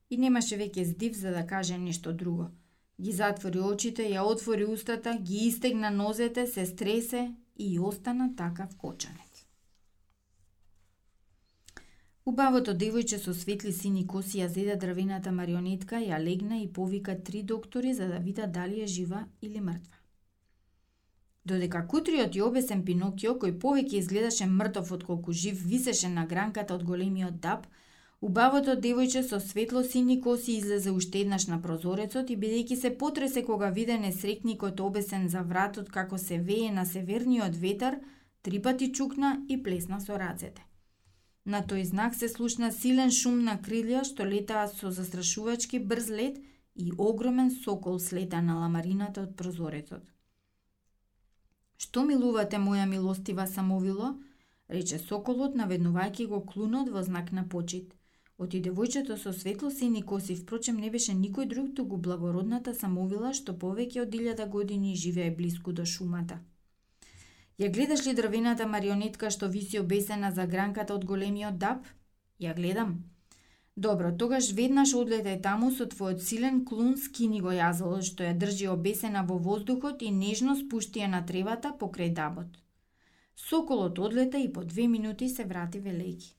И немаше веќе здив за да каже нешто друго. Ги затвори очите, ја отвори устата, ги истегна нозете, се стресе и остана така вкочане. Убавото девојче со светли сини коси ја зеде дрвената марионетка, ја легна и повика три доктори за да видат дали е жива или мртва. Додека кутриот и обесен Пинокио, кој повеќе изгледаше мртов отколку жив, висеше на гранката од големиот даб, убавото девојче со светло сини коси излезе уште еднаш на прозорецот и бидејќи се потресе кога виде несрекникот обесен за вратот како се вее на северниот ветар, три пати чукна и плесна со рацете. На тој знак се слушна силен шум на крилја што летаа со застрашувачки брз лет и огромен сокол слета на ламарината од прозорецот. Што милувате, моја милостива самовило? рече соколот, наведнувајќи го клунот во знак на почит. Оти девојчето со светло сини коси, впрочем не беше никој друг туку благородната самовила што повеќе од илјада години живее блиску до шумата. Ја гледаш ли дрвената марионетка што виси обесена за гранката од големиот даб? Ја гледам. Добро, тогаш веднаш одлетај таму со твојот силен клун скини го јазолот што ја држи обесена во воздухот и нежно спушти ја на тревата покрај дабот. Соколот одлета и по две минути се врати велики.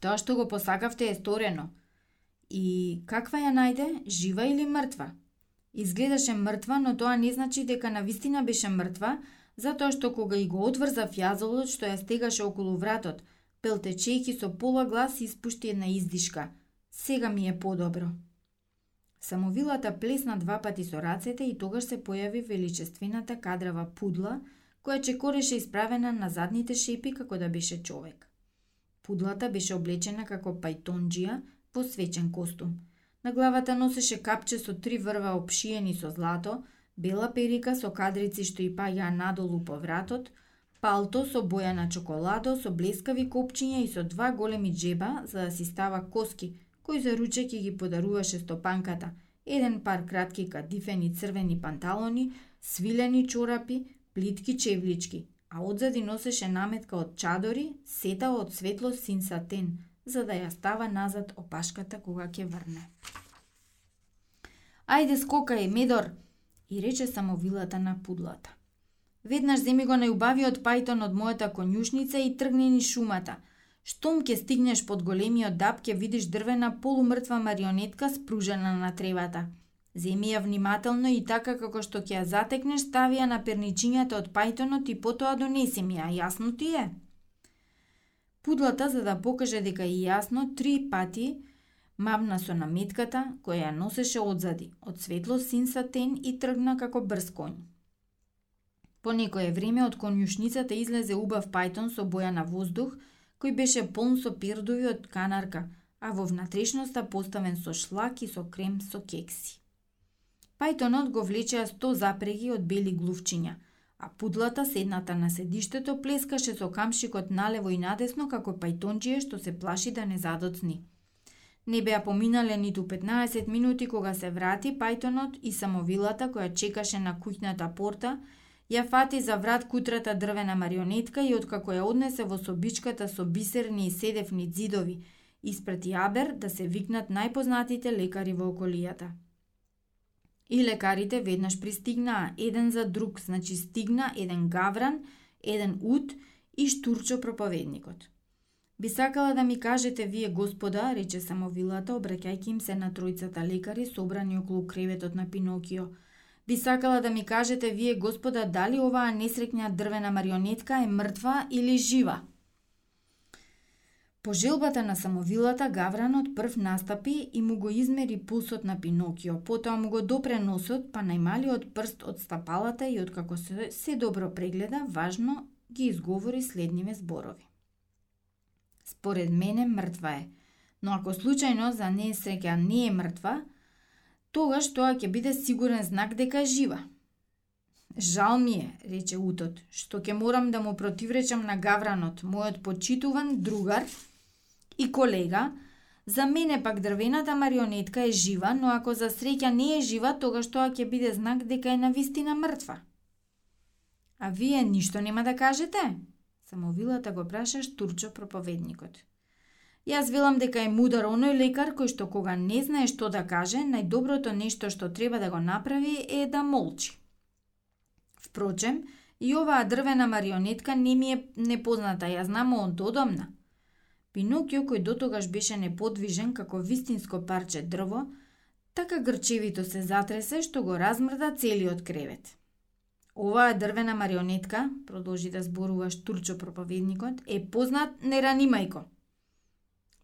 Тоа што го посакавте е сторено. И каква ја најде, жива или мртва? Изгледаше мртва, но тоа не значи дека на вистина беше мртва, затоа што кога и го отврза јазолот што ја стегаше околу вратот, пелтечејки со пола глас испушти една издишка. Сега ми е подобро. Самовилата плесна два пати со рацете и тогаш се појави величествената кадрава пудла, која чекореше исправена на задните шепи како да беше човек. Пудлата беше облечена како пајтонџија во свечен костум. На главата носеше капче со три врва обшиени со злато, бела перика со кадрици што и паѓа надолу по вратот, палто со боја на чоколадо, со блескави копчиња и со два големи джеба за да си става коски, кои за ручек ги подаруваше стопанката, еден пар кратки кадифени црвени панталони, свилени чорапи, плитки чевлички, а одзади носеше наметка од чадори, сета од светло син сатен, за да ја става назад опашката кога ќе врне. Ајде скокај, Медор, и рече само вилата на пудлата. Веднаш земи го најубавиот пајтон од мојата конјушница и тргни ни шумата. Штом ќе стигнеш под големиот даб, ќе видиш дрвена полумртва марионетка спружена на тревата. Земи ја внимателно и така како што ќе ја затекнеш, стави ја на перничињата од пајтонот и потоа донеси ми ја, јасно ти е? Пудлата, за да покаже дека и јасно, три пати мавна со наметката, која ја носеше одзади, од светло син сатен и тргна како брз конј. По некое време од конјушницата излезе убав пајтон со боја на воздух, кој беше полн со пирдови од канарка, а во внатрешноста поставен со шлак и со крем со кекси. Пајтонот го влечеа сто запреги од бели глувчиња, а пудлата седната на седиштето плескаше со камшикот налево и надесно како пајтонџие што се плаши да не задоцни. Не беа поминале ниту 15 минути кога се врати Пајтонот и самовилата која чекаше на куќната порта, ја фати за врат кутрата дрвена марионетка и откако ја однесе во собичката со бисерни и седевни зидови, испрати Абер да се викнат најпознатите лекари во околијата. И лекарите веднаш пристигнаа, еден за друг, значи стигна еден гавран, еден ут и штурчо проповедникот. Би сакала да ми кажете вие, господа, рече самовилата, обраќајќи им се на тројцата лекари собрани околу креветот на Пинокио. Би сакала да ми кажете вие, господа, дали оваа несреќна дрвена марионетка е мртва или жива? По желбата на самовилата, Гавранот прв настапи и му го измери пулсот на Пинокио, потоа му го допре носот, па најмалиот прст од стапалата и откако се, се добро прегледа, важно ги изговори следниве зборови. Според мене мртва е. Но ако случајно за несреќа не е мртва, тогаш тоа ќе биде сигурен знак дека е жива. Жал ми е, рече Утот, што ќе морам да му противречам на Гавранот, мојот почитуван другар и колега, За мене пак дрвената марионетка е жива, но ако за среќа не е жива, тогаш тоа ќе биде знак дека е навистина мртва. А вие ништо нема да кажете? Самовилата го праша Штурчо проповедникот. Јас велам дека е мудар оној лекар кој што кога не знае што да каже, најдоброто нешто што треба да го направи е да молчи. Впрочем, и оваа дрвена марионетка не ми е непозната, ја знам од одамна. Пинокио, кој дотогаш беше неподвижен како вистинско парче дрво, така грчевито се затресе што го размрда целиот кревет. Оваа дрвена марионетка, продолжи да зборува Штурчо проповедникот, е познат неранимајко.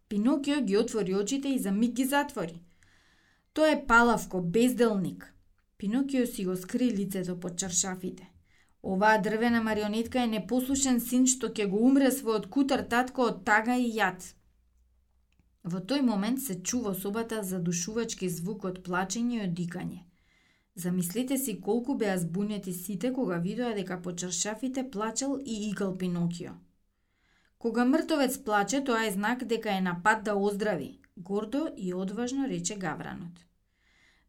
Пинокио ги отвори очите и за миг ги затвори. Тој е палавко, безделник. Пинокио си го скри лицето под чаршафите. Оваа дрвена марионетка е непослушен син што ќе го умре својот кутар татко од тага и јад. Во тој момент се чува собата задушувачки звук од плачење и одикање. Замислете си колку беа збунети сите кога видоа дека по чаршафите плачел и игал Пинокио. Кога мртовец плаче, тоа е знак дека е на пат да оздрави, гордо и одважно рече Гавранот.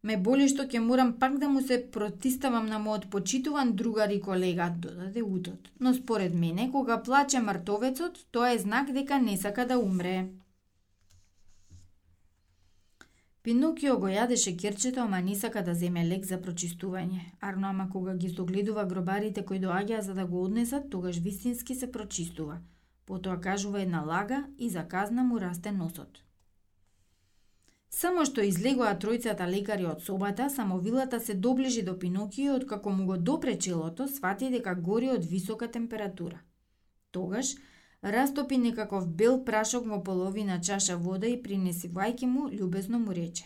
Ме боли што ќе морам пак да му се протиставам на мојот почитуван другар и колега, додаде Утот. Но според мене, кога плаче мртовецот, тоа е знак дека не сака да умре. Пинокио го јадеше кирчето, ама не сака да земе лек за прочистување. Арно, ама кога ги догледува гробарите кои доаѓаа за да го однесат, тогаш вистински се прочистува. Потоа кажува една лага и за казна му расте носот. Само што излегоа тројцата лекари од собата, самовилата се доближи до Пинокио од како му го допре челото, свати дека гори од висока температура. Тогаш, растопи некаков бел прашок во половина чаша вода и принесивајќи му, љубезно му рече.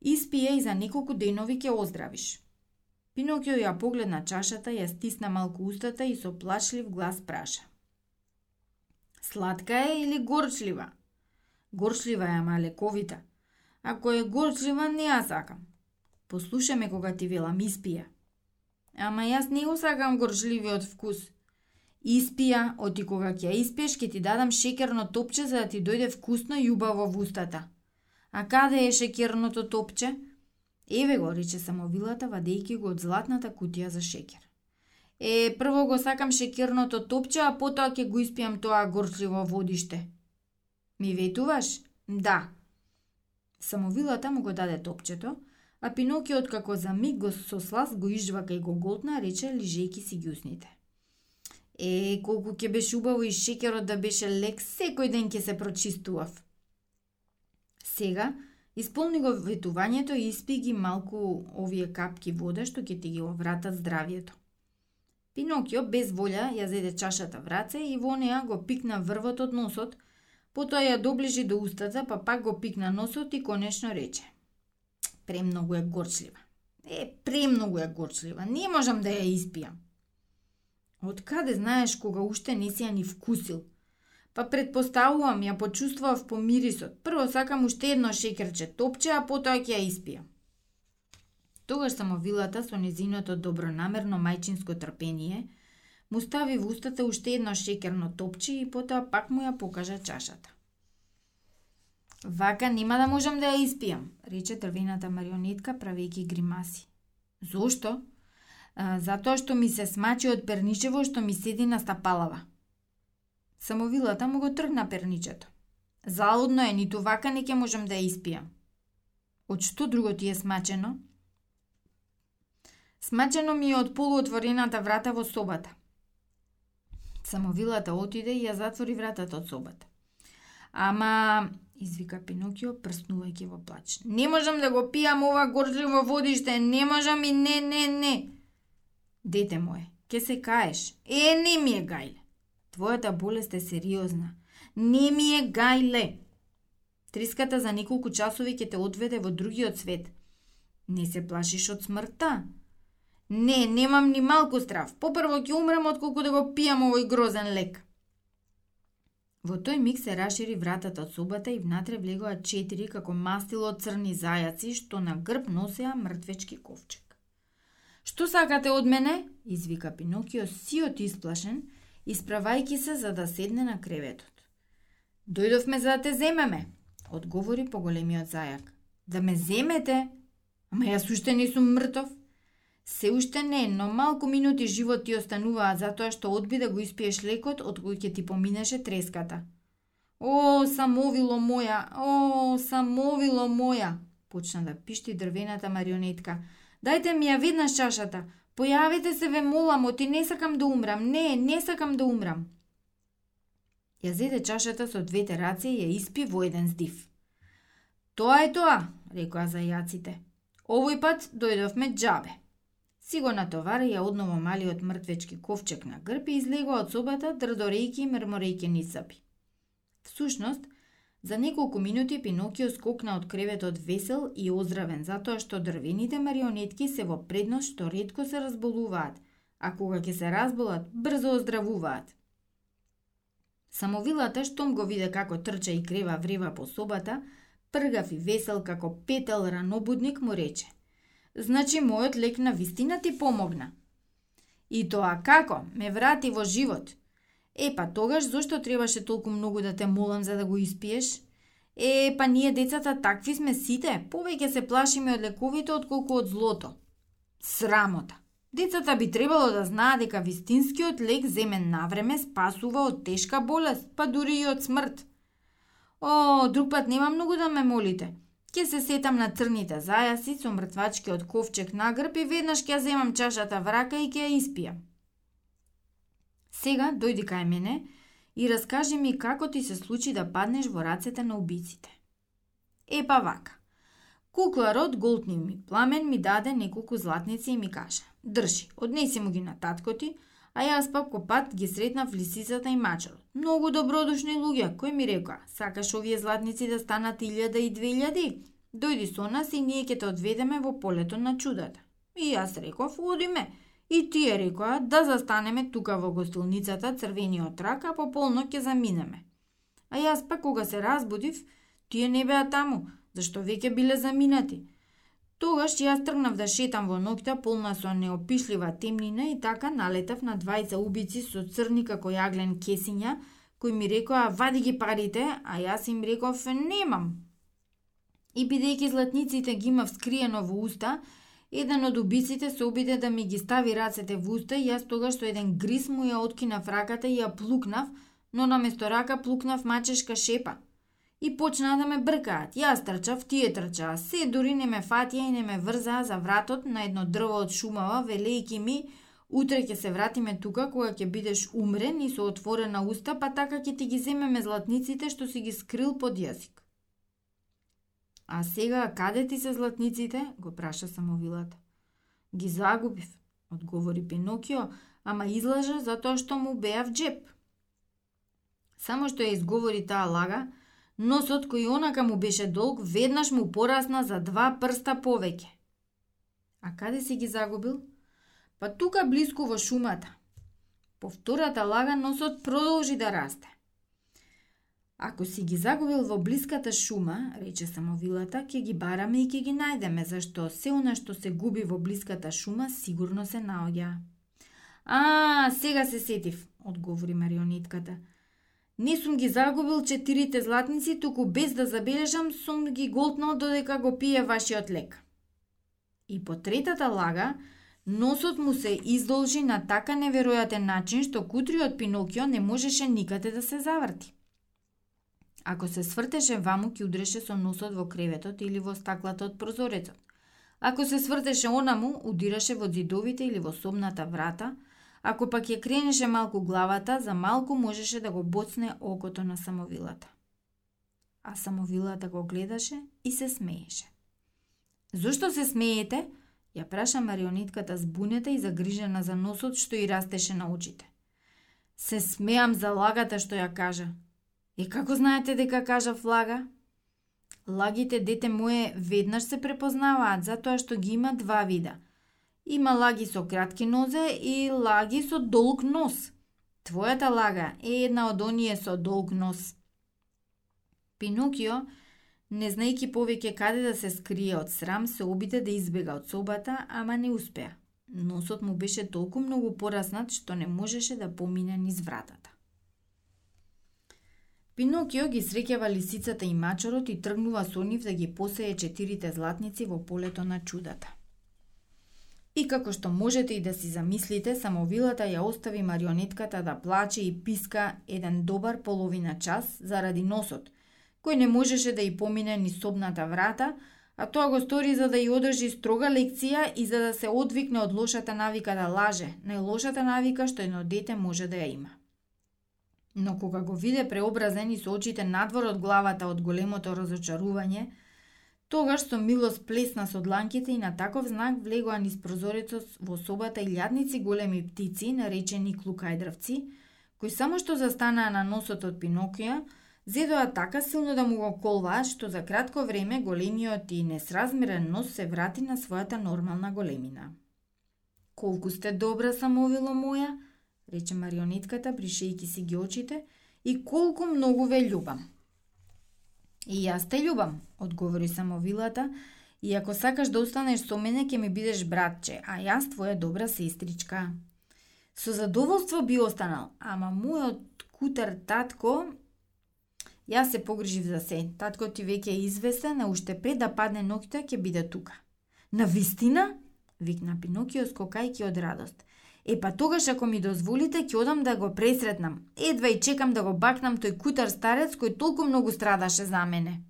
Испија и за неколку денови ќе оздравиш. Пинокио ја погледна чашата, ја стисна малку устата и со плачлив глас праша. Сладка е или горчлива? Горчлива е, ама лековита. Ако е горчлива, не ја сакам. Послушаме кога ти велам испија. Ама јас не го сакам горчливиот вкус. Испија, оти кога ќе испиеш, ќе ти дадам шекерно топче за да ти дојде вкусно и убаво во устата. А каде е шекерното топче? Еве го, рече самовилата, вадејќи го од златната кутија за шекер. Е, прво го сакам шекерното топче, а потоа ќе го испијам тоа горчливо водиште. Ми ветуваш? Да. Самовилата му го даде топчето, а Пинокиот како за миг го со слас го ижвака и го голтна, рече лижејки си гјусните. Е, колку ќе беше убаво и шекерот да беше лек, секој ден ќе се прочистував. Сега, исполни го ветувањето и испи ги малку овие капки вода што ќе ти ги овратат здравието. Пинокио без волја ја зеде чашата враце и во неа го пикна врвот од носот, потоа ја доближи до устата, па пак го пикна носот и конечно рече. Премногу е горчлива. Е, премногу е горчлива. Не можам да ја испијам. Од каде знаеш кога уште не си ја ни вкусил? Па предпоставувам, ја почувствував по мирисот. Прво сакам уште едно шекерче топче, а потоа ќе ја испијам. Тогаш самовилата со незиното добронамерно мајчинско трпение му стави в устата уште едно шекерно топче и потоа пак му ја покажа чашата. Вака нема да можам да ја испијам, рече дрвената марионетка правејќи гримаси. Зошто? Затоа што ми се смачи од перничево што ми седи на стапалава. Самовилата му го тргна перничето. Залудно е, ниту вака не ќе можам да ја испијам. Од што друго ти е смачено? Смачено ми е од полуотворената врата во собата. Самовилата отиде и ја затвори вратата од собата. Ама, извика Пинокио, прснувајќи во плач. Не можам да го пијам ова горчливо водиште, не можам и не, не, не. Дете мое, ке се каеш. Е, не ми е гајле. Твојата болест е сериозна. Не ми е гајле. Триската за неколку часови ќе те одведе во другиот свет. Не се плашиш од смртта? Не, немам ни малку страв. Попрво ќе од отколку да го пијам овој грозен лек. Во тој миг се расшири вратата од собата и внатре влегоа четири како мастило црни зајаци што на грб носеа мртвечки ковчег. Што сакате од мене? извика Пинокио сиот исплашен, исправајки се за да седне на креветот. Дојдовме за да те земеме, одговори поголемиот зајак. Да ме земете? Ама јас уште не сум мртов. Се уште не, но малку минути живот ти остануваат затоа што одби да го испиеш лекот од кој ќе ти поминеше треската. О, самовило моја, о, самовило моја, почна да пишти дрвената марионетка. Дајте ми ја веднаш чашата. Појавете се ве молам, оти не сакам да умрам. Не, не сакам да умрам. Ја зеде чашата со двете раце и ја испи во еден здив. Тоа е тоа, рекоа зајаците. Овој пат дојдовме джабе. Си го натовари ја одново малиот мртвечки ковчег на грб и излегоа од собата, дрдорејки и мрморејки низ зъби. Всушност, за неколку минути Пинокио скокна од креветот весел и оздравен затоа што дрвените марионетки се во предност што ретко се разболуваат, а кога ќе се разболат, брзо оздравуваат. Самовилата, штом го виде како трча и крева врева по собата, пргав и весел како петел ранобудник му рече – Значи мојот лек на вистина ти помогна. И тоа како? Ме врати во живот. Е, па тогаш зошто требаше толку многу да те молам за да го испиеш? Е, па ние децата такви сме сите, повеќе се плашиме од лековите отколку од злото. Срамота. Децата би требало да знаат дека вистинскиот лек земен навреме спасува од тешка болест, па дури и од смрт. О, друг пат нема многу да ме молите. Ке се сетам на црните зајаси со мртвачкиот ковчег на грб и веднаш ќе земам чашата врака и ќе ја испијам. Сега дојди кај мене и раскажи ми како ти се случи да паднеш во рацете на убиците. Епа вака. Кукларот Голтни ми пламен ми даде неколку златници и ми каже Држи, однеси му ги на татко ти, а јас пак пат ги сретнав лисицата и мачарот. Многу добродушни луѓе, кој ми рекоа, сакаш овие златници да станат илјада и две илјади? Дојди со нас и ние ќе те одведеме во полето на чудата. И јас реков, одиме. И тие рекоа да застанеме тука во гостилницата црвениот рак, а по полно ќе заминеме. А јас пак кога се разбудив, тие не беа таму, зашто веќе биле заминати. Тогаш јас тргнав да шетам во ноќта полна со неопишлива темнина и така налетав на двајца убици со црни како јаглен кесиња, кои ми рекоа вади ги парите, а јас им реков немам. И бидејќи златниците ги имав скриено во уста, еден од убиците се обиде да ми ги стави рацете во уста и јас тогаш со еден грис му ја откинав раката и ја плукнав, но наместо рака плукнав мачешка шепа – и почнаа да ме бркаат. Јас трчав, тие трчаа, се дури не ме фатија и не ме врзаа за вратот на едно дрво од шумава, велејки ми, утре ќе се вратиме тука кога ќе бидеш умрен и со отворена уста, па така ќе ти ги земеме златниците што си ги скрил под јазик. А сега, каде ти се златниците? го праша самовилата. Ги загубив, одговори Пинокио, ама излажа затоа што му беа в джеп. Само што ја изговори таа лага, Носот кој онака му беше долг веднаш му порасна за два прста повеќе. А каде си ги загубил? Па тука близко во шумата. По втората лага носот продолжи да расте. Ако си ги загубил во блиската шума, рече самовилата, ќе ги бараме и ќе ги најдеме, зашто се она што се губи во блиската шума сигурно се наоѓа. А, сега се сетив, одговори марионетката. Не сум ги загубил четирите златници, туку без да забележам сум ги голтнал додека го пие вашиот лек. И по третата лага, носот му се издолжи на така неверојатен начин што кутриот Пинокио не можеше никаде да се заврти. Ако се свртеше ваму, ќе удреше со носот во креветот или во стаклата од прозорецот. Ако се свртеше онаму, удираше во зидовите или во собната врата – Ако пак ја кренеше малку главата, за малку можеше да го боцне окото на самовилата. А самовилата го гледаше и се смееше. Зошто се смеете? Ја праша марионетката збунета и загрижена за носот што и растеше на очите. Се смеам за лагата што ја кажа. И како знаете дека кажа флага? Лагите, дете мое, веднаш се препознаваат затоа што ги има два вида – Има лаги со кратки нозе и лаги со долг нос. Твојата лага е една од оние со долг нос. Пинокио, не знаејќи повеќе каде да се скрие од срам, се обиде да избега од собата, ама не успеа. Носот му беше толку многу пораснат што не можеше да помине низ вратата. Пинокио ги среќава лисицата и мачорот и тргнува со нив да ги посее четирите златници во полето на чудата. И како што можете и да си замислите, самовилата ја остави марионетката да плаче и писка еден добар половина час заради носот, кој не можеше да ја помине ни собната врата, а тоа го стори за да ја одржи строга лекција и за да се одвикне од лошата навика да лаже, најлошата навика што едно дете може да ја има. Но кога го виде преобразени со очите надвор од главата од големото разочарување, тогаш со милост плесна со дланките и на таков знак влегоа низ прозорецот во собата и лјадници големи птици, наречени клукајдравци, кои само што застанаа на носот од Пинокија, Зедоа така силно да му го колваа, што за кратко време големиот и несразмерен нос се врати на својата нормална големина. Колку сте добра самовило моја, рече марионетката, бришејќи си ги очите, и колку многу ве љубам. И јас те љубам, одговори самовилата, и ако сакаш да останеш со мене, ќе ми бидеш братче, а јас твоја добра сестричка. Со задоволство би останал, ама мојот кутар татко Јас се погрижив за се. Татко ти веќе е известен, а уште пред да падне ноќта ќе биде тука. На вистина? викна Пинокио скокајќи од радост. Е па тогаш ако ми дозволите ќе одам да го пресретнам. Едва и чекам да го бакнам тој кутар старец кој толку многу страдаше за мене.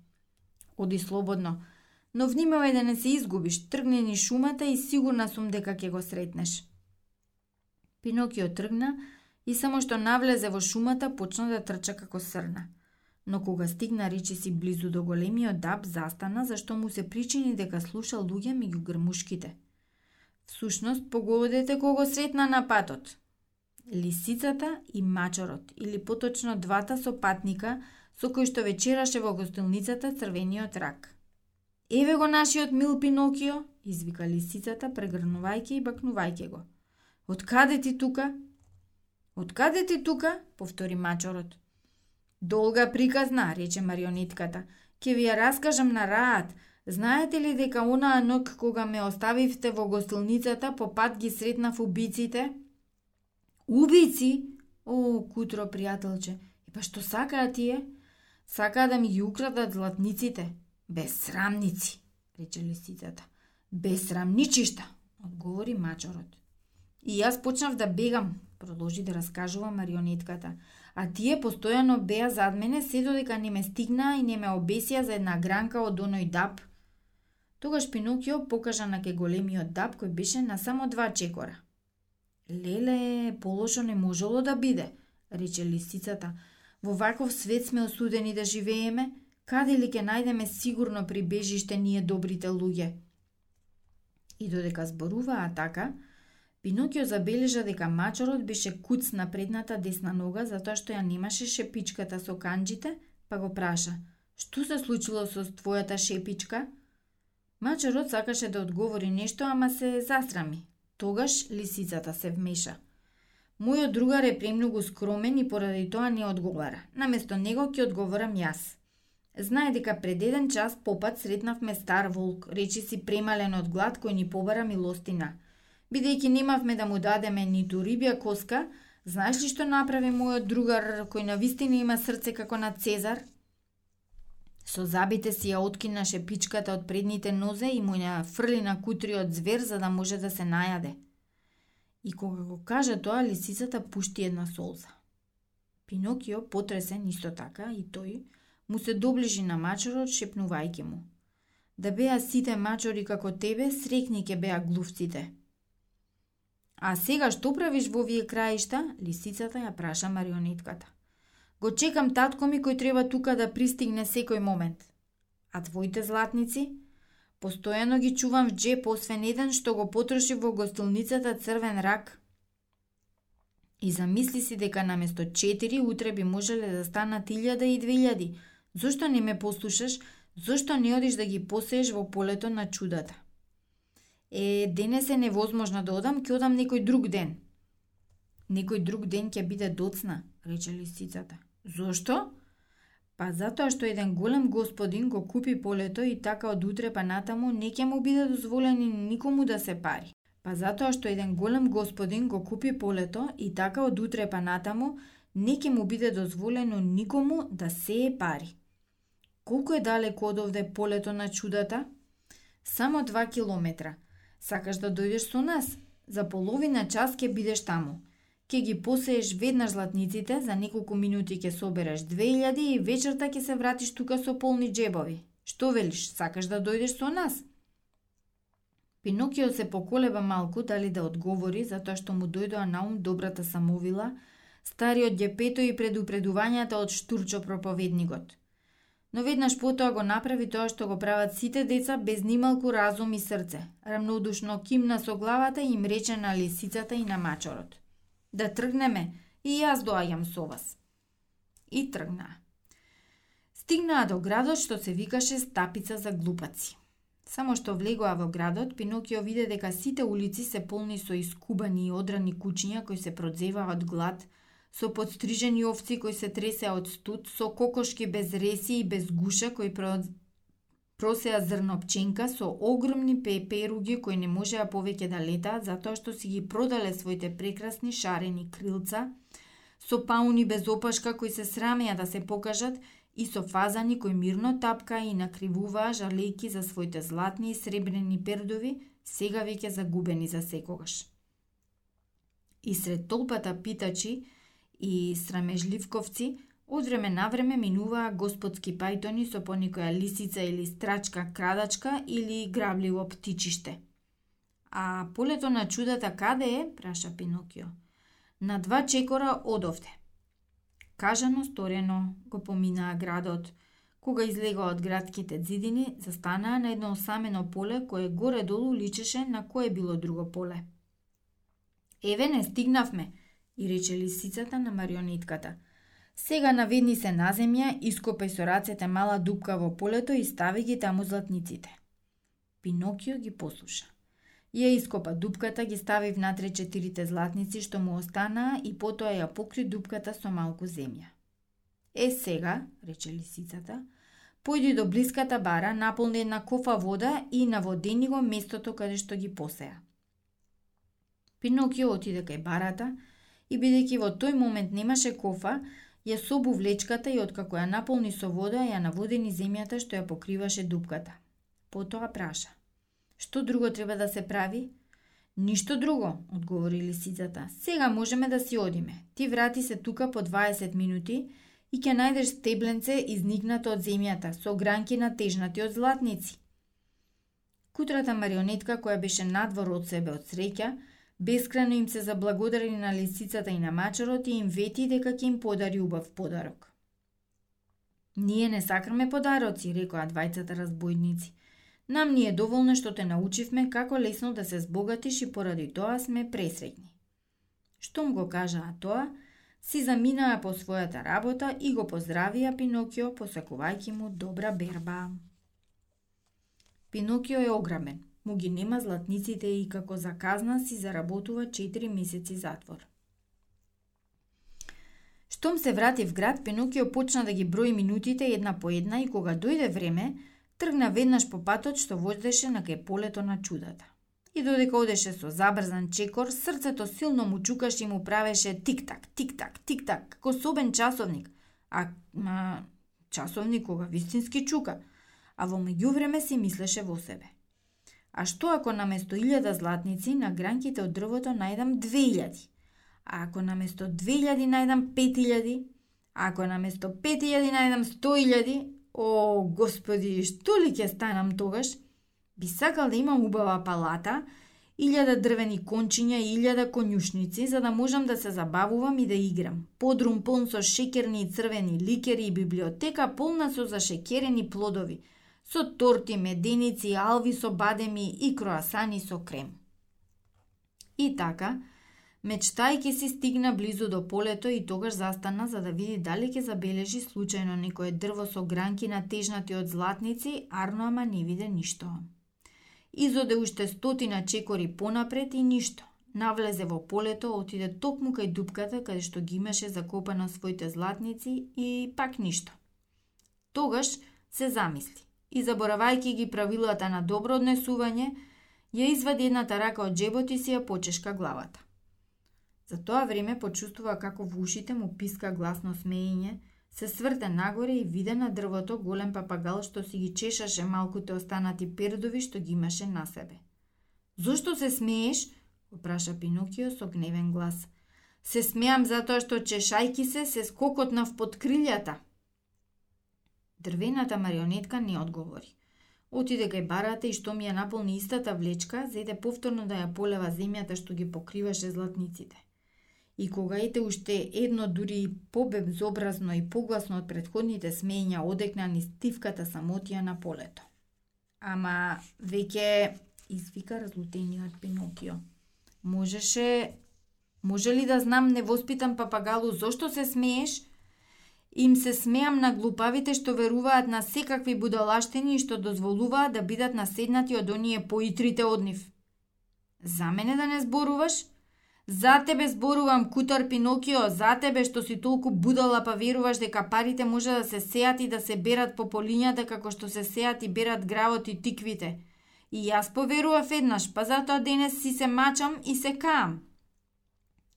Оди слободно, но внимавај да не се изгубиш, тргни ни шумата и сигурна сум дека ќе го сретнеш. Пинокио тргна и само што навлезе во шумата почна да трча како срна но кога стигна речиси близу до големиот даб, застана зашто му се причини дека слуша луѓе меѓу грмушките. Всушност, погодете кого сретна на патот. Лисицата и мачорот, или поточно двата сопатника со кои што вечераше во гостилницата црвениот рак. Еве го нашиот мил Пинокио, извика лисицата, прегрнувајќи и бакнувајќи го. Од каде ти тука? Од каде ти тука? повтори мачорот. Долга приказна, рече марионетката. Ке ви ја раскажам на раат. Знаете ли дека онаа ног кога ме оставивте во гостилницата, по пат ги сретнав убиците? Убици? О, кутро, пријателче. И па што сакаат тие? Сакаат да ми ги украдат златниците. Безсрамници, рече лисицата. Безсрамничишта, одговори мачорот. И јас почнав да бегам, продолжи да раскажува марионетката а тие постојано беа зад мене се додека не ме стигнаа и не ме обесија за една гранка од оној дап Тогаш Пинокио покажа на ке големиот даб кој беше на само два чекора. Леле, полошо не можело да биде, рече лисицата. Во ваков свет сме осудени да живееме, каде ли ке најдеме сигурно прибежиште ние добрите луѓе? И додека зборуваа така, Пинокио забележа дека мачорот беше куц на предната десна нога затоа што ја немаше шепичката со канџите, па го праша: "Што се случило со твојата шепичка?" Мачорот сакаше да одговори нешто, ама се засрами. Тогаш лисицата се вмеша. Мојот другар е премногу скромен и поради тоа не одговара. Наместо него ќе одговорам јас. Знае дека пред еден час попат сретнавме стар волк, речи си премален од глад кој ни побара милостина – Бидејќи немавме да му дадеме ниту рибја коска, знаеш ли што направи мојот другар кој на вистина има срце како на Цезар? Со забите си ја откинаше пичката од предните нозе и му ја фрли на кутриот звер за да може да се најаде. И кога го каже тоа, лисицата пушти една солза. Пинокио, потресен исто така, и тој, му се доближи на мачорот, шепнувајќи му. Да беа сите мачори како тебе, срекни ке беа глувците. А сега што правиш во овие краишта? Лисицата ја праша марионетката. Го чекам татко ми кој треба тука да пристигне секој момент. А твоите златници? Постојано ги чувам в джеп, освен еден што го потроши во гостилницата Црвен рак. И замисли си дека наместо четири утре би можеле да станат илјада и две Зошто не ме послушаш? Зошто не одиш да ги посееш во полето на чудата? Е, денес е невозможно да одам, ќе одам некој друг ден. Некој друг ден ќе биде доцна, рече лисицата. Зошто? Па затоа што еден голем господин го купи полето и така од утре па натаму не ќе му биде дозволени никому да се пари. Па затоа што еден голем господин го купи полето и така од утре па натаму не ќе му биде дозволено никому да се е пари. Колку е далеко од овде полето на чудата? Само 2 километра. Сакаш да дојдеш со нас? За половина час ќе бидеш таму ќе ги посееш веднаш златниците, за неколку минути ќе собереш 2000 и вечерта ќе се вратиш тука со полни джебови. Што велиш, сакаш да дојдеш со нас? Пинокио се поколеба малку дали да одговори, затоа што му дојдоа на ум добрата самовила, стариот ѓепето и предупредувањата од Штурчо проповедникот. Но веднаш потоа го направи тоа што го прават сите деца без нималку разум и срце. Рамнодушно кимна со главата и им рече на лисицата и на мачорот. Да тргнеме, и јас доаѓам со вас. И тргнаа. Стигнаа до градот што се викаше Стапица за глупаци. Само што влегоа во градот, Пинокио виде дека сите улици се полни со искубани и одрани кучиња кои се продзеваа од глад, со подстрижени овци кои се тресеа од студ, со кокошки без реси и без гуша кои просеа зрнопченка со огромни пеперуги кои не можеа повеќе да летаат затоа што си ги продале своите прекрасни шарени крилца, со пауни без опашка кои се срамеа да се покажат и со фазани кои мирно тапка и накривуваа жалејки за своите златни и сребрени пердови, сега веќе загубени за секогаш. И сред толпата питачи и срамежливковци, Од време на време минуваа господски пајтони со понекоја лисица или страчка крадачка или грабливо птичиште. А полето на чудата каде е? праша Пинокио. На два чекора одовде. Кажано сторено го поминаа градот. Кога излегоа од градските зидини, застанаа на едно осамено поле кое горе-долу личеше на кое било друго поле. Еве не стигнавме, и рече лисицата на марионетката – Сега наведни се на земја, ископај со рацете мала дупка во полето и стави ги таму златниците. Пинокио ги послуша. Ја ископа дупката, ги стави внатре четирите златници што му останаа и потоа ја покри дупката со малку земја. Е сега, рече лисицата, појди до блиската бара, наполни една кофа вода и наводени го местото каде што ги посеа. Пинокио отиде кај барата и бидејќи во тој момент немаше кофа, ја собу влечката и откако ја наполни со вода, ја наводени земјата што ја покриваше дупката. Потоа праша. Што друго треба да се прави? Ништо друго, одговори лисицата. Сега можеме да си одиме. Ти врати се тука по 20 минути и ќе најдеш стебленце изникнато од земјата, со гранки натежнати од златници. Кутрата марионетка која беше надвор од себе од среќа, Бескрено им се заблагодари на лисицата и на мачарот и им вети дека ќе им подари убав подарок. Ние не сакаме подароци, рекоа двајцата разбойници. Нам ни е доволно што те научивме како лесно да се збогатиш и поради тоа сме пресреќни. Штом го кажаа тоа, си заминаа по својата работа и го поздравија Пинокио посакувајќи му добра берба. Пинокио е ограмен му ги нема златниците и како за казна си заработува 4 месеци затвор. Штом се врати в град, Пинокио почна да ги брои минутите една по една и кога дојде време, тргна веднаш по патот што водеше на кај полето на чудата. И додека одеше со забрзан чекор, срцето силно му чукаше и му правеше тик-так, тик-так, тик-так, како собен часовник. А, ма часовник кога вистински чука, а во меѓувреме си мислеше во себе – А што ако наместо 1000 златници на гранките од дрвото најдам 2000? А ако наместо 2000 најдам 5000? А ако наместо 5000 најдам 100.000? О, господи, што ли ќе станам тогаш? Би сакал да имам убава палата, илјада дрвени кончиња и илјада конјушници, за да можам да се забавувам и да играм. Подрум полн со шекерни и црвени ликери и библиотека полна со зашекерени плодови – со торти, меденици, алви со бадеми и кроасани со крем. И така, мечтајки си стигна близу до полето и тогаш застана за да види дали ќе забележи случајно некое дрво со гранки натежнати од златници, арно ама не виде ништо. Изоде уште стотина чекори понапред и ништо. навлезе во полето, отиде токму кај дупката каде што ги имаше закопано своите златници и пак ништо. Тогаш се замисли и заборавајќи ги правилата на добро однесување, ја извади едната рака од джебот и си ја почешка главата. За тоа време почувствува како во ушите му писка гласно смеење, се сврте нагоре и виде на дрвото голем папагал што си ги чешаше малкуте останати пердови што ги имаше на себе. Зошто се смееш? го праша Пинокио со гневен глас. Се смеам затоа што чешајки се се скокотнав под крилјата. Дрвената марионетка не одговори. Отиде кај барата и што ми ја наполни истата влечка, зеде повторно да ја полева земјата што ги покриваше златниците. И кога ете уште едно дури и побезобразно и погласно од предходните смења одекна ни стивката самотија на полето. Ама веќе извика разлутениот Пинокио. Можеше Може ли да знам невоспитан папагалу зошто се смееш? Им се смеам на глупавите што веруваат на секакви будалаштини и што дозволуваат да бидат наседнати од оние поитрите од нив. За мене да не зборуваш? За тебе зборувам, Кутар Пинокио, за тебе што си толку будала па веруваш дека парите може да се сеат и да се берат по полињата како што се сеат и берат гравот и тиквите. И јас поверував еднаш, па затоа денес си се мачам и се каам.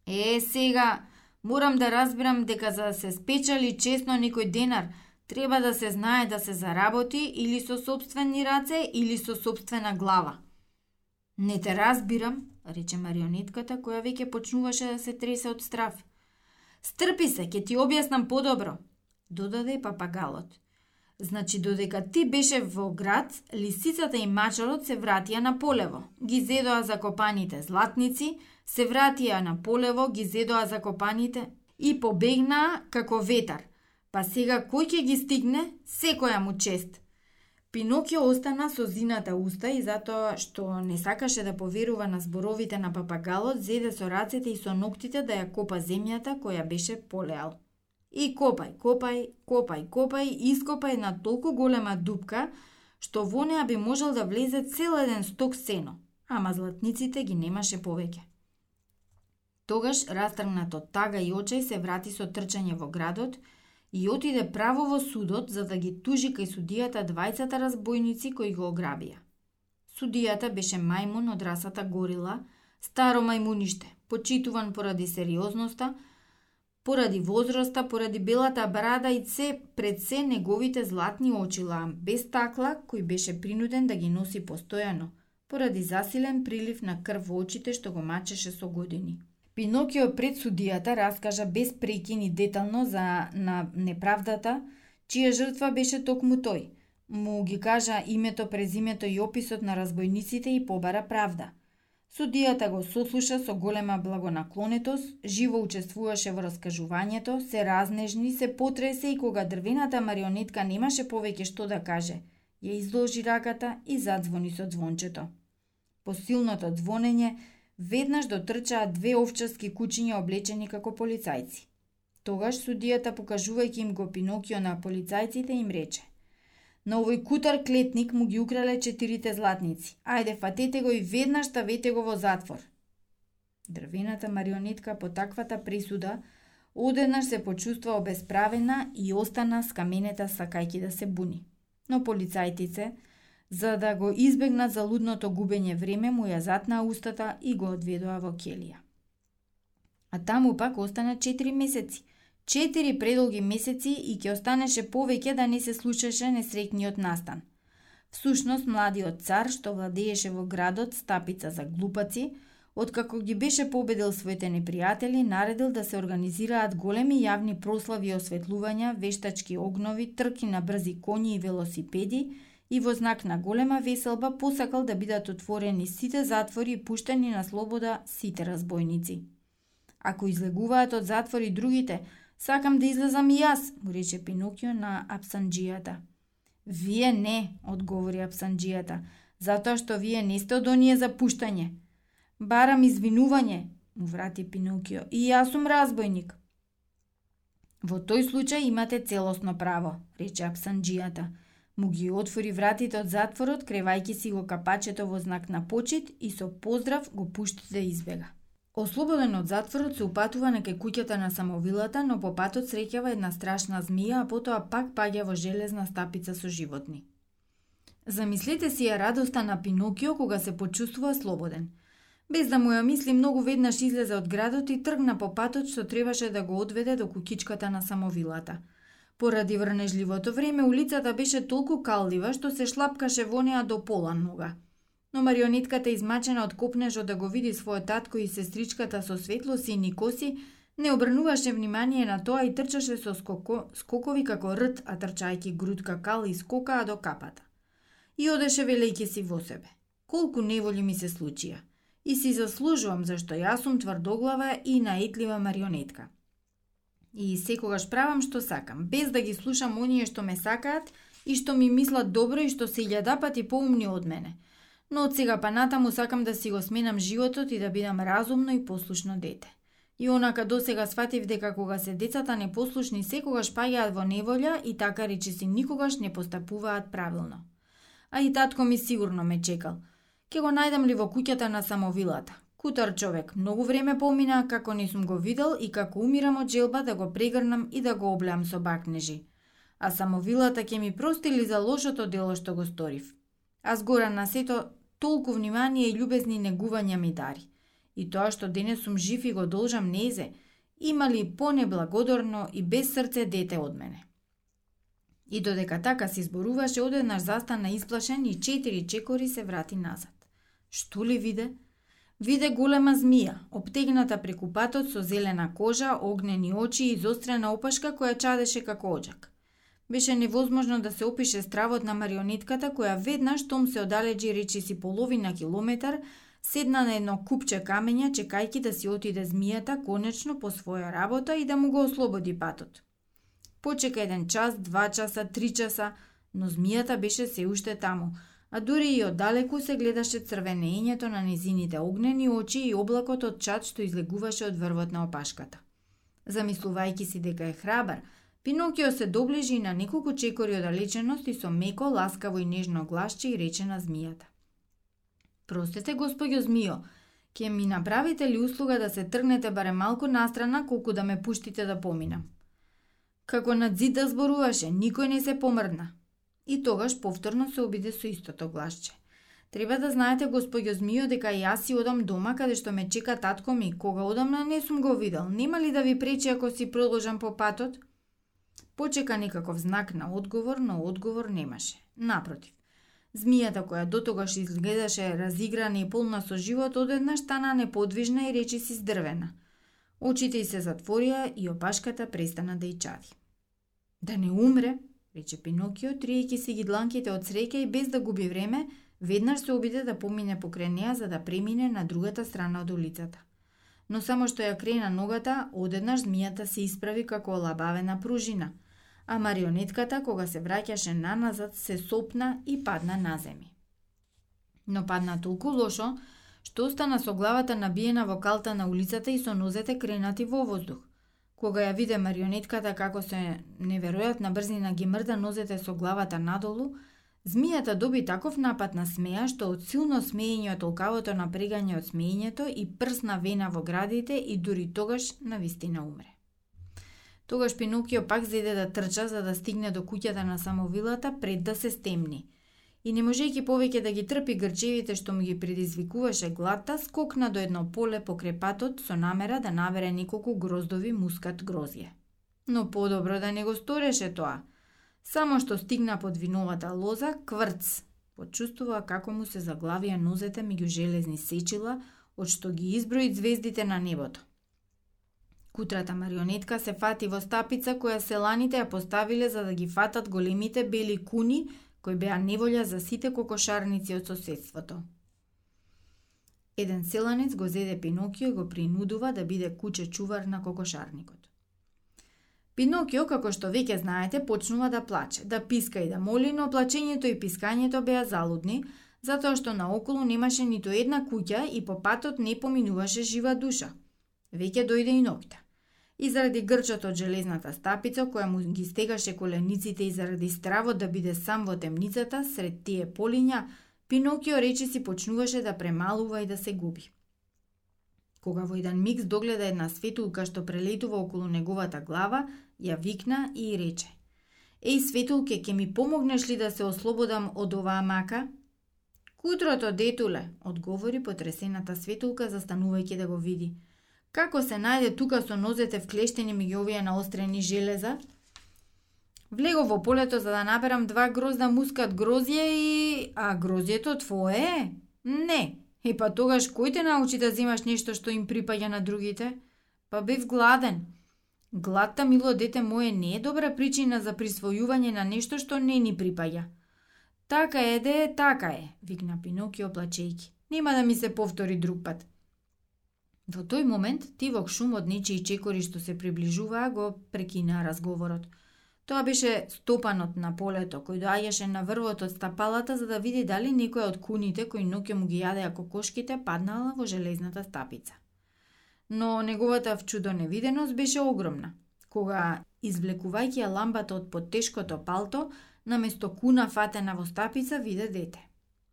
Е, сега, Морам да разбирам дека за да се спечали честно некој денар, треба да се знае да се заработи или со собствени раце или со собствена глава. Не те разбирам, рече марионетката која веќе почнуваше да се тресе од страв. Стрпи се, ќе ти објаснам подобро, додаде папагалот. Значи, додека ти беше во град, лисицата и мачарот се вратија на полево. Ги зедоа закопаните златници, се вратија на полево, ги зедоа закопаните и побегнаа како ветар. Па сега кој ќе ги стигне? Секоја му чест. Пинокио остана со зината уста и затоа што не сакаше да поверува на зборовите на папагалот, зеде со рацете и со ноктите да ја копа земјата која беше полеал. И копај, копај, копај, копај, ископај на толку голема дупка, што во неа би можел да влезе цел еден сток сено, ама златниците ги немаше повеќе. Тогаш, растргнат од тага и очај, се врати со трчање во градот и отиде право во судот за да ги тужи кај судијата двајцата разбойници кои го ограбија. Судијата беше мајмун од расата горила, старо мајмуниште, почитуван поради сериозноста, поради возраста, поради белата брада и се пред се неговите златни очила, без такла, кој беше принуден да ги носи постојано, поради засилен прилив на крв во очите што го мачеше со години. Пинокио пред судијата раскажа без прекин и детално за на неправдата, чија жртва беше токму тој. Му ги кажа името, презимето и описот на разбойниците и побара правда – Судијата го сослуша со голема благонаклонетост, живо учествуваше во раскажувањето, се разнежни, се потресе и кога дрвената марионетка немаше повеќе што да каже, ја изложи раката и задзвони со звончето. По силното звонење, веднаш дотрчаа две овчарски кучиња облечени како полицајци. Тогаш судијата покажувајќи им го Пинокио на полицајците им рече На овој кутар клетник му ги украле четирите златници. Ајде, фатете го и веднаш ставете го во затвор. Дрвената марионетка по таквата присуда одеднаш се почувства обесправена и остана скаменета сакајки да се буни. Но полицајтице, за да го избегнат залудното губење време, му ја затнаа устата и го одведоа во келија. А таму пак остана 4 месеци – Четири предолги месеци и ќе останеше повеќе да не се случеше несреќниот настан. Всушност, младиот цар, што владееше во градот стапица за глупаци, откако ги беше победил своите непријатели, наредил да се организираат големи јавни прослави и осветлувања, вештачки огнови, трки на брзи коњи и велосипеди и во знак на голема веселба посакал да бидат отворени сите затвори и пуштени на слобода сите разбойници. Ако излегуваат од затвори другите, Сакам да излезам и јас, му рече Пинокио на Апсанджијата. Вие не, одговори Апсанджијата, затоа што вие не сте од оние за пуштање. Барам извинување, му врати Пинокио, и јас сум разбойник. Во тој случај имате целосно право, рече Апсанджијата. Му ги отвори вратите од затворот, кревајќи си го капачето во знак на почит и со поздрав го пушти да избега. Ослободен од затворот се упатува некај куќата на самовилата, но по патот среќава една страшна змија, а потоа пак паѓа во железна стапица со животни. Замислете си ја радоста на Пинокио кога се почувствува слободен. Без да му ја мисли многу веднаш излезе од градот и тргна по патот што требаше да го одведе до кукичката на самовилата. Поради врнежливото време улицата беше толку каллива што се шлапкаше во неа до пола нога. Но марионетката измачена од копнежот да го види својот татко и сестричката со светло сини коси, не обрнуваше внимание на тоа и трчаше со скоко, скокови како рт, а трчајки грудка кал и скокаа до капата. И одеше велејќи си во себе. Колку неволи ми се случија. И си заслужувам зашто јас сум тврдоглава и наетлива марионетка. И секогаш правам што сакам, без да ги слушам оние што ме сакаат и што ми мислат добро и што се илјада пати поумни од мене. Но од сега па натаму сакам да си го сменам животот и да бидам разумно и послушно дете. И онака до сега сватив дека кога се децата непослушни секогаш паѓаат во неволја и така речи си никогаш не постапуваат правилно. А и татко ми сигурно ме чекал. Ке го најдам ли во куќата на самовилата? Кутар човек, многу време помина како не сум го видел и како умирам од желба да го прегрнам и да го облеам со бакнежи. А самовилата ќе ми простили за лошото дело што го сторив. А згора на сето толку внимание и љубезни негувања ми дари. И тоа што денес сум жив и го должам незе, има ли понеблагодарно и без срце дете од мене. И додека така се изборуваше, одеднаш застана исплашен и четири чекори се врати назад. Што ли виде? Виде голема змија, обтегната преку патот со зелена кожа, огнени очи и зострена опашка која чадеше како оджак. Беше невозможно да се опише стравот на марионетката која веднаш том се одалеџи речи си половина километар, седна на едно купче камења чекајки да си отиде змијата конечно по своја работа и да му го ослободи патот. Почека еден час, два часа, три часа, но змијата беше се уште таму, а дури и оддалеку се гледаше црвенењето на низините огнени очи и облакот од чад што излегуваше од врвот на опашката. Замислувајќи си дека е храбар, Пинокио се доближи на неколку чекори оддалеченост и со меко, ласкаво и нежно гласче и рече на змијата. Простете, господјо змио, ќе ми направите ли услуга да се тргнете баре малку настрана колку да ме пуштите да поминам? Како на зид да зборуваше, никој не се помрдна. И тогаш повторно се обиде со истото гласче. Треба да знаете, господјо Змио, дека јас си одам дома каде што ме чека татко ми, кога одам на не сум го видел. Нема ли да ви пречи ако си продолжам по патот? Почека никаков знак на одговор, но одговор немаше. Напротив, Змијата која дотогаш изгледаше разиграна и полна со живот, одеднаш стана неподвижна и речи си здрвена. Очите й се затворија и опашката престана да ја чади. Да не умре, рече Пинокио, триејќи си ги дланките од среќа и без да губи време, веднаш се обиде да помине покрај неа за да премине на другата страна од улицата. Но само што ја крена ногата, одеднаш змијата се исправи како олабавена пружина, а марионетката, кога се враќаше наназад, се сопна и падна на земи. Но падна толку лошо, што остана со главата набиена во калта на улицата и со нозете кренати во воздух. Кога ја виде марионетката како се неверојатна брзина ги мрда нозете со главата надолу, змијата доби таков напад на смеја што од силно смеење од толкавото напрегање од смеењето и прсна вена во градите и дури тогаш на вистина умре. Тогаш Пинокио пак зеде да трча за да стигне до куќата на самовилата пред да се стемни – и не можејќи повеќе да ги трпи грчевите што му ги предизвикуваше глата, скокна до едно поле покрај патот со намера да набере неколку гроздови мускат грозје. Но подобро да не го стореше тоа. Само што стигна под виновата лоза, кврц, почувствува како му се заглавија нозете меѓу железни сечила, од што ги изброи звездите на небото. Кутрата марионетка се фати во стапица која селаните ја поставиле за да ги фатат големите бели куни кои беа неволја за сите кокошарници од соседството. Еден селанец го зеде Пинокио и го принудува да биде куче чувар на кокошарникот. Пинокио, како што веќе знаете, почнува да плаче, да писка и да моли, но плачењето и пискањето беа залудни, затоа што наоколу немаше ниту една куќа и по патот не поминуваше жива душа. Веќе дојде и ноќта и заради грчот од железната стапица која му ги стегаше колениците и заради стравот да биде сам во темницата сред тие полиња, Пинокио речи си почнуваше да премалува и да се губи. Кога во еден миг догледа една светулка што прелетува околу неговата глава, ја викна и рече Еј, светулке, ке ми помогнеш ли да се ослободам од оваа мака? Кутрото, детуле, одговори потресената светулка, застанувајќи да го види. Како се најде тука со нозете вклештени меѓу овие наострени железа? Влего во полето за да наберам два грозда мускат грозје и... А грозјето твое е? Не. И па тогаш кој те научи да земаш нешто што им припаѓа на другите? Па бев гладен. Гладта, мило дете мое, не е добра причина за присвојување на нешто што не ни припаѓа. Така е, де, така е, викна Пинокио плачејки. Нема да ми се повтори друг пат. Во тој момент, тивок шум од нечии чекори што се приближуваа го прекина разговорот. Тоа беше стопанот на полето, кој доаѓаше на врвот од стапалата за да види дали некој од куните кои ноќе му ги јадеа кокошките паднала во железната стапица но неговата вчудо невиденост беше огромна. Кога, извлекувајќи ја ламбата од подтешкото палто, на место куна фатена во стапица, виде дете.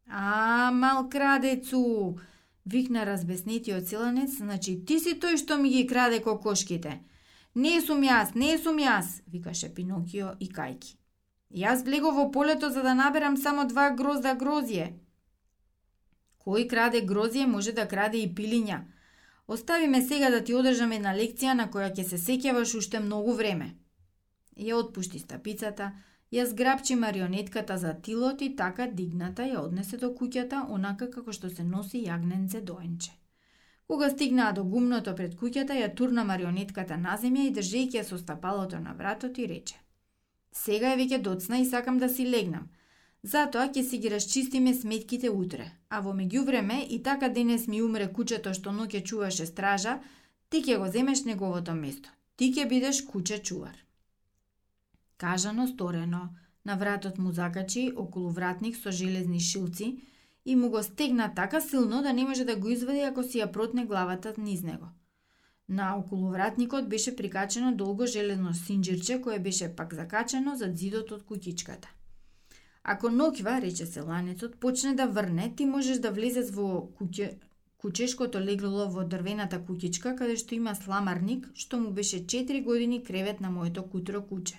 А, мал крадецу! Викна разбеснетиот селанец, значи ти си тој што ми ги краде кокошките. Не сум јас, не сум јас, викаше Пинокио и кајки. Јас влегов во полето за да наберам само два грозда грозје. Кој краде грозје може да краде и пилиња, Остави ме сега да ти одржам една лекција на која ќе се сеќаваш уште многу време. Ја отпушти стапицата, ја зграбчи марионетката за тилот и така дигната ја однесе до куќата онака како што се носи јагненце доенче. Кога стигнаа до гумното пред куќата, ја турна марионетката на земја и држејќи ја со стапалото на вратот и рече: Сега е веќе доцна и сакам да си легнам. Затоа ќе си ги расчистиме сметките утре. А во меѓувреме и така денес ми умре кучето што ноќе чуваше стража, ти ќе го земеш неговото место. Ти ќе бидеш куче чувар. Кажано сторено, на вратот му закачи околу вратник со железни шилци и му го стегна така силно да не може да го извади ако си ја протне главата низ него. На околу вратникот беше прикачено долго железно синџирче кое беше пак закачено за зидот од куќичката. Ако ноќва, рече селанецот, почне да врне, ти можеш да влезеш во куќе, кучешкото легло во дрвената куќичка, каде што има сламарник, што му беше 4 години кревет на моето кутро куче.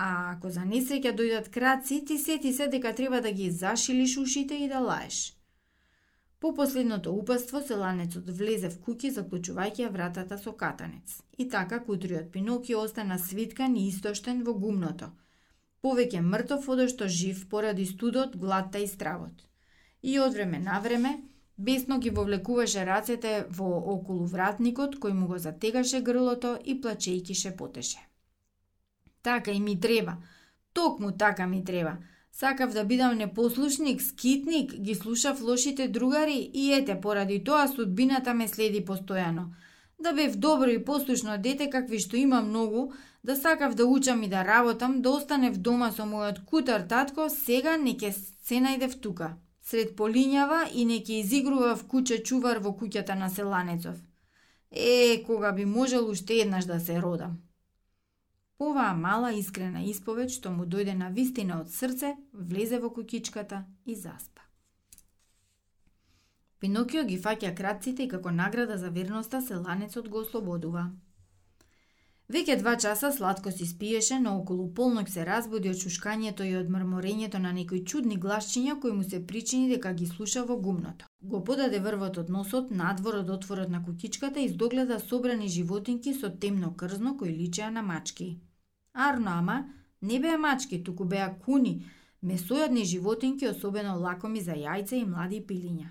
А ако за несреќа дојдат краци, ти сети се дека треба да ги зашилиш ушите и да лаеш. По последното упаство, селанецот влезе в куќи, заклучувајќи ја вратата со катанец. И така кутриот Пинокио остана свиткан и истоштен во гумното – повеќе мртов одошто жив поради студот, гладта и стравот. И од време на време, бесно ги вовлекуваше рацете во околу вратникот, кој му го затегаше грлото и плачејки шепотеше. Така и ми треба, токму така ми треба. Сакав да бидам непослушник, скитник, ги слушав лошите другари и ете, поради тоа судбината ме следи постојано. Да бев добро и послушно дете, какви што има многу, да сакав да учам и да работам, да останев дома со мојот кутар татко, сега не ке се најдев тука, сред полињава и не ке изигрував куче чувар во куќата на селанецов. Е, кога би можел уште еднаш да се родам. Оваа мала искрена исповед што му дојде на вистина од срце, влезе во куќичката и заспа. Пинокио ги фаќа краците и како награда за верноста селанецот го ослободува. Веќе два часа сладко си спиеше, но околу полнок се разбуди од шушкањето и од мрморењето на некои чудни гласчиња кои му се причини дека ги слуша во гумното. Го подаде врвот од носот надвор од отворот на кукичката и издогледа собрани животинки со темно крзно кои личеа на мачки. Арно, ама, не беа мачки, туку беа куни, месојадни животинки особено лакоми за јајца и млади пилиња.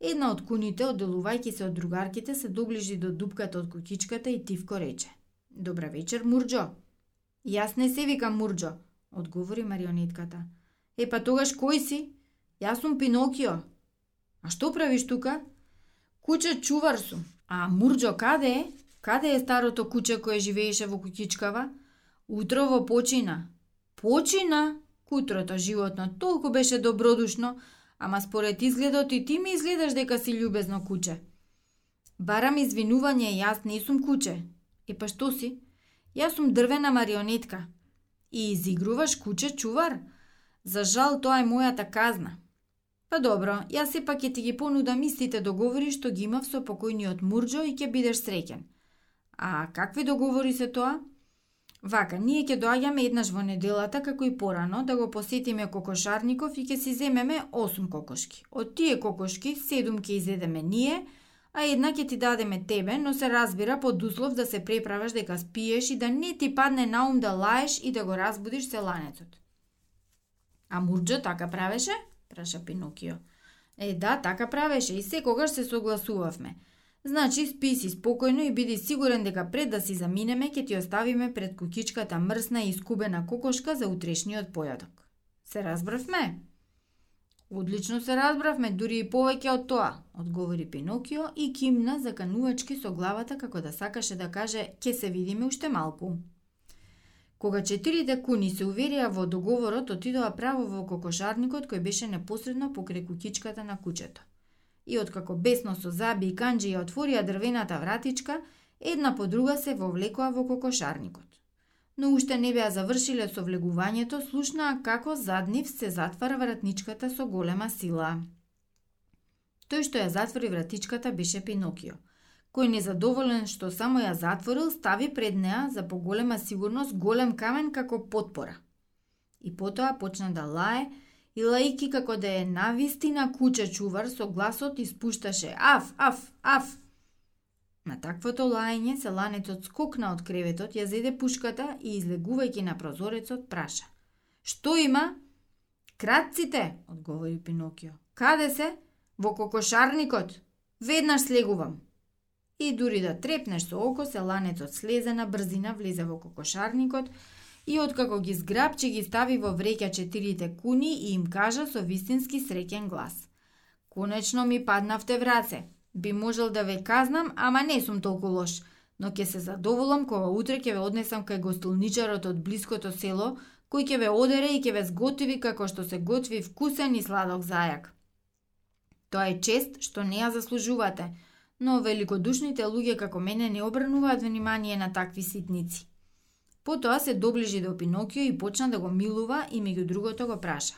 Една од куните, одделувајќи се од другарките, се доближи до дупката од кукичката и тивко рече – Добра вечер, Мурџо. Јас не се викам Мурџо, одговори марионетката. Е, па тогаш кој си? Јас сум Пинокио. А што правиш тука? Куче чувар сум. А Мурџо каде е? Каде е старото куче кое живееше во куќичкава? Утрово почина. Почина? Кутрото животно толку беше добродушно, ама според изгледот и ти ми изгледаш дека си љубезно куче. Барам извинување, јас не сум куче, Е па што си? Јас сум дрвена марионетка. И изигруваш куче чувар? За жал тоа е мојата казна. Па добро, јас сепак ќе ти ги понудам истите договори што ги имав со покојниот Мурџо и ќе бидеш среќен. А какви договори се тоа? Вака, ние ќе доаѓаме еднаш во неделата, како и порано, да го посетиме кокошарников и ќе си земеме 8 кокошки. Од тие кокошки, 7 ќе изедеме ние, а една ќе ти дадеме тебе, но се разбира под услов да се преправаш дека спиеш и да не ти падне на ум да лаеш и да го разбудиш селанецот. А Мурџо така правеше? праша Пинокио. Е, да, така правеше и секогаш се согласувавме. Значи, спи си спокојно и биди сигурен дека пред да си заминеме, ќе ти оставиме пред кукичката мрсна и искубена кокошка за утрешниот појадок. Се разбравме? Одлично се разбравме, дури и повеќе од тоа, одговори Пинокио и кимна заканувачки со главата како да сакаше да каже ќе се видиме уште малку. Кога четирите куни се уверија во договорот, отидоа право во кокошарникот кој беше непосредно покрај кукичката на кучето. И откако бесно со заби и канџи ја отворија дрвената вратичка, една по друга се вовлекоа во кокошарникот. Но уште не беа завршиле со влегувањето, слушнаа како заднив се затвара вратничката со голема сила. Тој што ја затвори вратичката беше Пинокио кој незадоволен што само ја затворил, стави пред неа за поголема сигурност голем камен како подпора. И потоа почна да лае и лајки како да е навистина куче чувар со гласот испушташе аф, аф, аф. На таквото лаење селанецот скокна од креветот, ја зеде пушката и излегувајќи на прозорецот праша. Што има? Кратците, одговори Пинокио. Каде се? Во кокошарникот. Веднаш слегувам. И дури да трепнеш со око, се ланецот слезе на брзина, влезе во кокошарникот и откако ги зграбче ги стави во вреќа четирите куни и им кажа со вистински среќен глас. Конечно ми паднавте в раце. Би можел да ве казнам, ама не сум толку лош, но ќе се задоволам кога утре ќе ве однесам кај гостилничарот од блиското село, кој ќе ве одере и ќе ве сготви како што се готви вкусен и сладок зајак. Тоа е чест што не ја заслужувате, но великодушните луѓе како мене не обрнуваат внимание на такви ситници. Потоа се доближи до Пинокио и почна да го милува и меѓу другото го праша.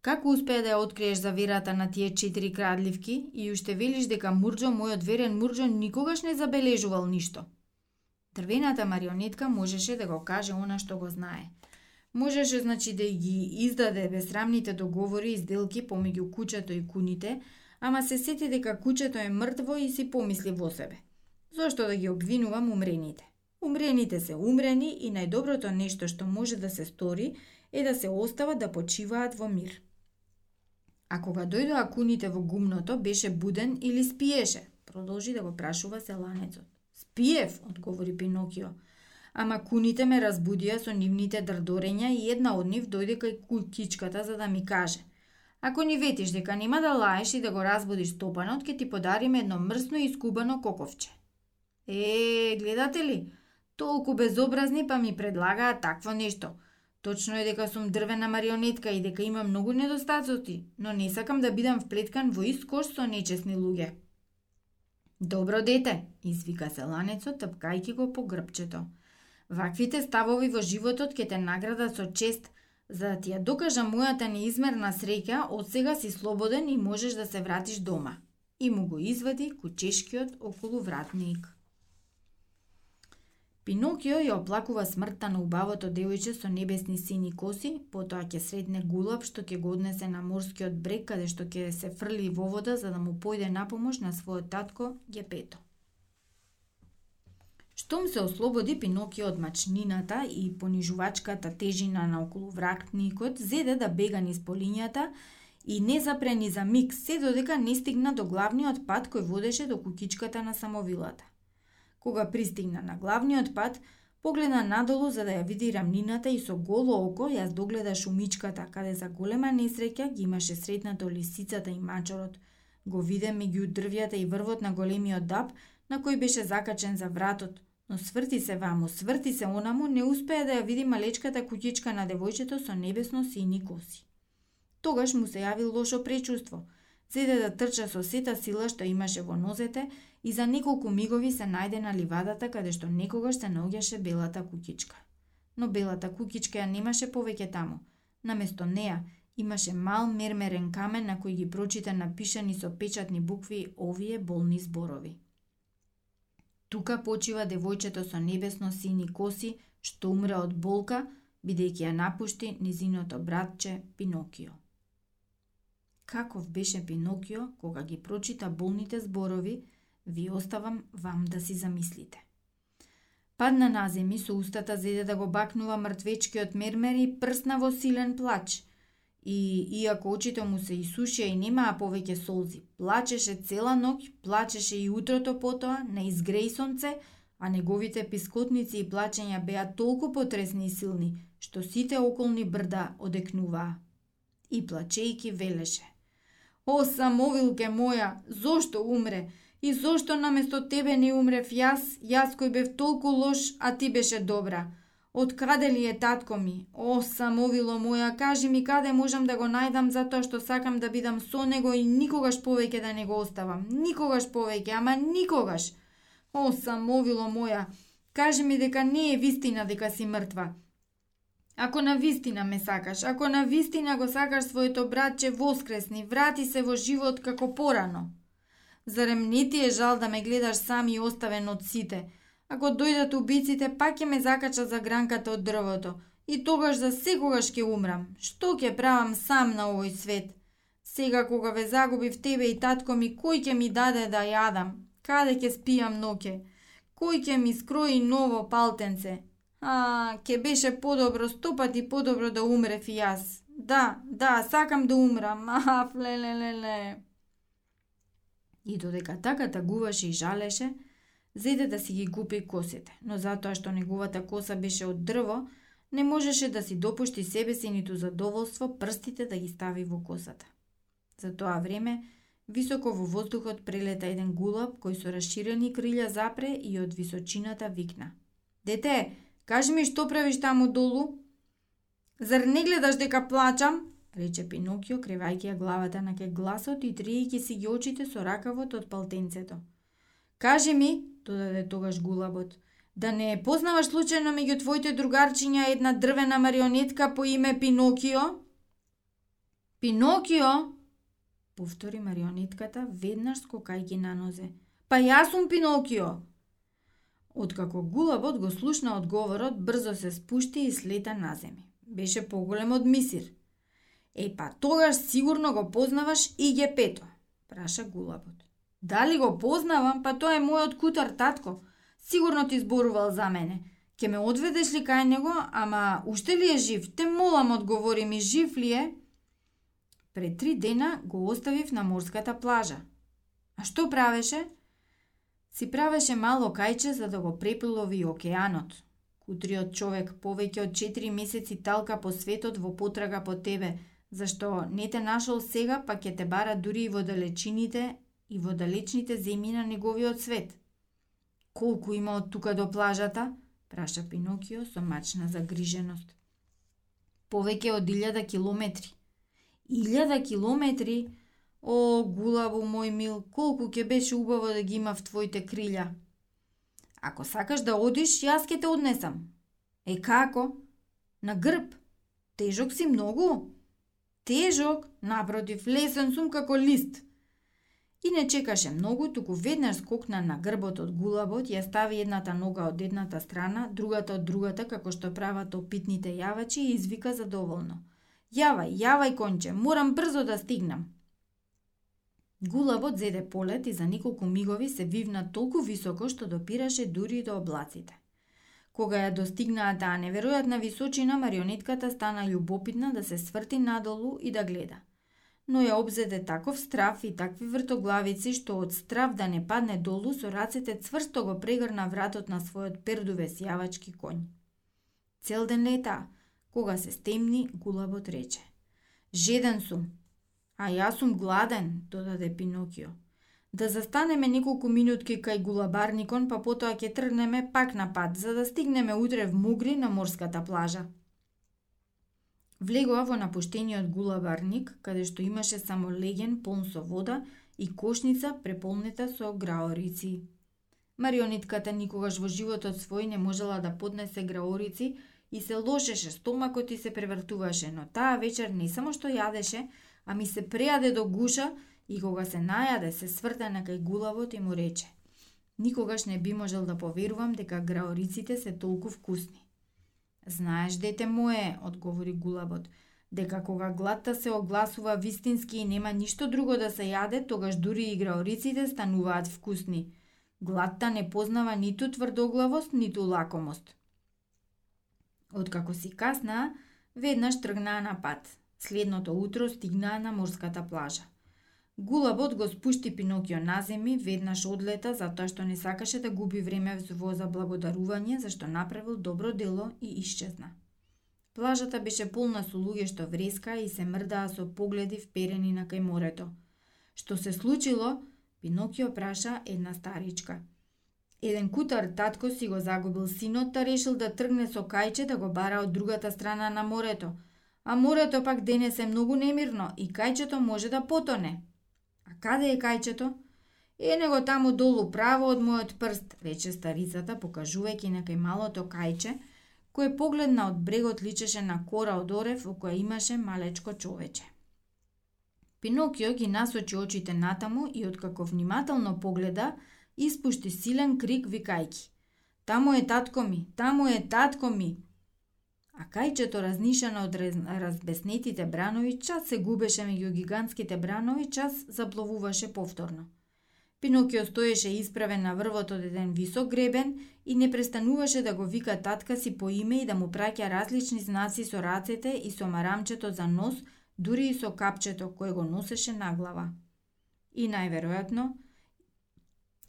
Како успеа да ја откриеш заверата на тие четири крадливки и уште велиш дека Мурџо, мојот верен Мурџо, никогаш не забележувал ништо? Дрвената марионетка можеше да го каже она што го знае. Можеше, значи, да ги издаде безсрамните договори и сделки помеѓу кучето и куните, ама се сети дека кучето е мртво и си помисли во себе. Зошто да ги обвинувам умрените? Умрените се умрени и најдоброто нешто што може да се стори е да се остава да почиваат во мир. А кога дојдоа куните во гумното, беше буден или спиеше? Продолжи да го прашува селанецот. Спиев, одговори Пинокио. Ама куните ме разбудија со нивните дрдорења и една од нив дојде кај кучичката за да ми каже Ако ни ветиш дека нема да лаеш и да го разбудиш стопанот, ќе ти подариме едно мрсно и искубано коковче. Е, гледате ли? Толку безобразни па ми предлагаат такво нешто. Точно е дека сум дрвена марионетка и дека имам многу недостатоци, но не сакам да бидам вплеткан во искош со нечесни луѓе. Добро дете, извика селанецот, тапкајки го по грбчето. Ваквите ставови во животот ќе те наградат со чест – За да ти ја докажа мојата неизмерна среќа, од сега си слободен и можеш да се вратиш дома. И му го извади кучешкиот околу вратник. Пинокио ја оплакува смртта на убавото девојче со небесни сини коси, потоа ќе средне гулаб што ќе го однесе на морскиот брег каде што ќе се фрли во вода за да му појде на помош на својот татко Гепето. Штом се ослободи Пинокио од мачнината и понижувачката тежина на околу вракникот, зеде да бега низ полињата и не запрени за миг, се додека не стигна до главниот пат кој водеше до кукичката на самовилата. Кога пристигна на главниот пат, погледна надолу за да ја види рамнината и со голо око ја догледа шумичката, каде за голема несреќа ги имаше сретнато лисицата и мачорот. Го виде меѓу дрвјата и врвот на големиот дап, на кој беше закачен за вратот, но сврти се ваму, сврти се онаму, не успеа да ја види малечката куќичка на девојчето со небесно сини коси. Тогаш му се јави лошо пречувство. Зеде да трча со сета сила што имаше во нозете и за неколку мигови се најде на ливадата каде што некогаш се наоѓаше белата кукичка. Но белата кукичка ја немаше повеќе таму. Наместо неа имаше мал мермерен камен на кој ги прочита напишани со печатни букви овие болни зборови. Тука почива девојчето со небесно сини коси, што умре од болка, бидејќи ја напушти низиното братче Пинокио. Каков беше Пинокио кога ги прочита болните зборови, ви оставам вам да си замислите. Падна на земи со устата зеде да го бакнува мртвечкиот мермер и прсна во силен плач. И, иако очите му се исушија и немаа повеќе солзи, плачеше цела ноќ, плачеше и утрото потоа, на изгреј сонце, а неговите пискотници и плачења беа толку потресни и силни, што сите околни брда одекнуваа. И плачејки велеше. О, самовилке моја, зошто умре? И зошто наместо тебе не умрев јас, јас кој бев толку лош, а ти беше добра? Од каде ли е татко ми? О, самовило моја, кажи ми каде можам да го најдам затоа што сакам да бидам со него и никогаш повеќе да не го оставам. Никогаш повеќе, ама никогаш. О, самовило моја, кажи ми дека не е вистина дека си мртва. Ако на вистина ме сакаш, ако на вистина го сакаш своето братче воскресни, врати се во живот како порано. Зарем не ти е жал да ме гледаш сам и оставен од сите? Ако дојдат убиците, пак ќе ме закача за гранката од дрвото. И тогаш за секогаш ќе умрам. Што ќе правам сам на овој свет? Сега кога ве загубив тебе и татко ми, кој ќе ми даде да јадам? Каде ќе спијам ноке? Кој ќе ми скрои ново палтенце? А, ќе беше подобро, стопати подобро да умрев и јас. Да, да, сакам да умрам. (laughs) А, флелелеле. И додека така тагуваше и жалеше, зеде да си ги купи косите, но затоа што неговата коса беше од дрво, не можеше да си допушти себе си ниту задоволство прстите да ги стави во косата. За тоа време, високо во воздухот прелета еден гулаб кој со расширени крилја запре и од височината викна. Дете, кажи ми што правиш таму долу? Зар не гледаш дека плачам? Рече Пинокио, кревајќи ја главата на ке гласот и тријќи си ги очите со ракавот од палтенцето. Кажи ми, додаде тогаш гулабот, да не е познаваш случајно меѓу твоите другарчиња една дрвена марионетка по име Пинокио? Пинокио? Повтори марионетката, веднаш скокајќи на нозе. Па јас сум Пинокио! Откако гулабот го слушна одговорот, брзо се спушти и слета на земи. Беше поголем од мисир – Е, па тогаш сигурно го познаваш и Гепето, праша гулабот. Дали го познавам, па тоа е мојот кутар татко. Сигурно ти зборувал за мене. Ке ме одведеш ли кај него, ама уште ли е жив? Те молам одговори ми, жив ли е? Пред три дена го оставив на морската плажа. А што правеше? Си правеше мало кајче за да го препилови океанот. Кутриот човек повеќе од 4 месеци талка по светот во потрага по тебе – зашто не те нашол сега, па ќе те бара дури и во далечините и во далечните земји на неговиот свет. Колку има од тука до плажата? праша Пинокио со мачна загриженост. Повеќе од илјада километри. Илјада километри? О, гулабо мој мил, колку ќе беше убаво да ги имав твоите крилја. Ако сакаш да одиш, јас ќе те однесам. Е како? На грб? Тежок си многу? Тежок, напротив, лесен сум како лист. И не чекаше многу, туку веднаш скокна на грбот од гулабот, ја стави едната нога од едната страна, другата од другата, како што прават опитните јавачи и извика задоволно. Јавај, јавај конче, морам брзо да стигнам. Гулабот зеде полет и за неколку мигови се вивна толку високо што допираше дури до облаците. Кога ја достигнаа таа неверојатна височина, марионетката стана љубопитна да се сврти надолу и да гледа. Но ја обзеде таков страф и такви вртоглавици што од страф да не падне долу со рацете цврсто го прегрна вратот на својот пердувес јавачки конј. Цел ден лета, кога се стемни, гулабот рече. Жеден сум, а јас сум гладен, додаде Пинокио. Да застанеме неколку минутки кај гулабарникон, па потоа ќе тргнеме пак на пат, за да стигнеме утре в Мугри на морската плажа. Влегоа во напуштениот гулабарник, каде што имаше само леген полн со вода и кошница преполнета со граорици. Марионетката никогаш во животот свој не можела да поднесе граорици и се лошеше, стомакот и се превртуваше, но таа вечер не само што јадеше, а ми се прејаде до гуша и кога се најаде се сврта на кај гулавот и му рече Никогаш не би можел да поверувам дека граориците се толку вкусни. Знаеш, дете мое, одговори гулавот, дека кога гладта се огласува вистински и нема ништо друго да се јаде, тогаш дури и граориците стануваат вкусни. Гладта не познава ниту тврдоглавост, ниту лакомост. Откако си касна, веднаш тргнаа на пат. Следното утро стигнаа на морската плажа. Гулабот го спушти Пинокио на земи, веднаш одлета затоа што не сакаше да губи време во за благодарување зашто направил добро дело и исчезна. Плажата беше полна со луѓе што вреска и се мрдаа со погледи вперени на кај морето. Што се случило? Пинокио праша една старичка. Еден кутар татко си го загубил синот, та решил да тргне со кајче да го бара од другата страна на морето. А морето пак денес е многу немирно и кајчето може да потоне. А каде е кајчето? Е него таму долу право од мојот прст, рече старицата, покажувајќи на кај малото кајче, кој погледна од брегот личеше на кора од орев во која имаше малечко човече. Пинокио ги насочи очите натаму и откако внимателно погледа, испушти силен крик викајки. Таму е татко ми, таму е татко ми, а кајчето разнишано од разбеснетите бранови час се губеше меѓу гигантските бранови, час запловуваше повторно. Пинокио стоеше исправен на врвот од еден висок гребен и не престануваше да го вика татка си по име и да му праќа различни знаци со рацете и со марамчето за нос, дури и со капчето кое го носеше на глава. И најверојатно,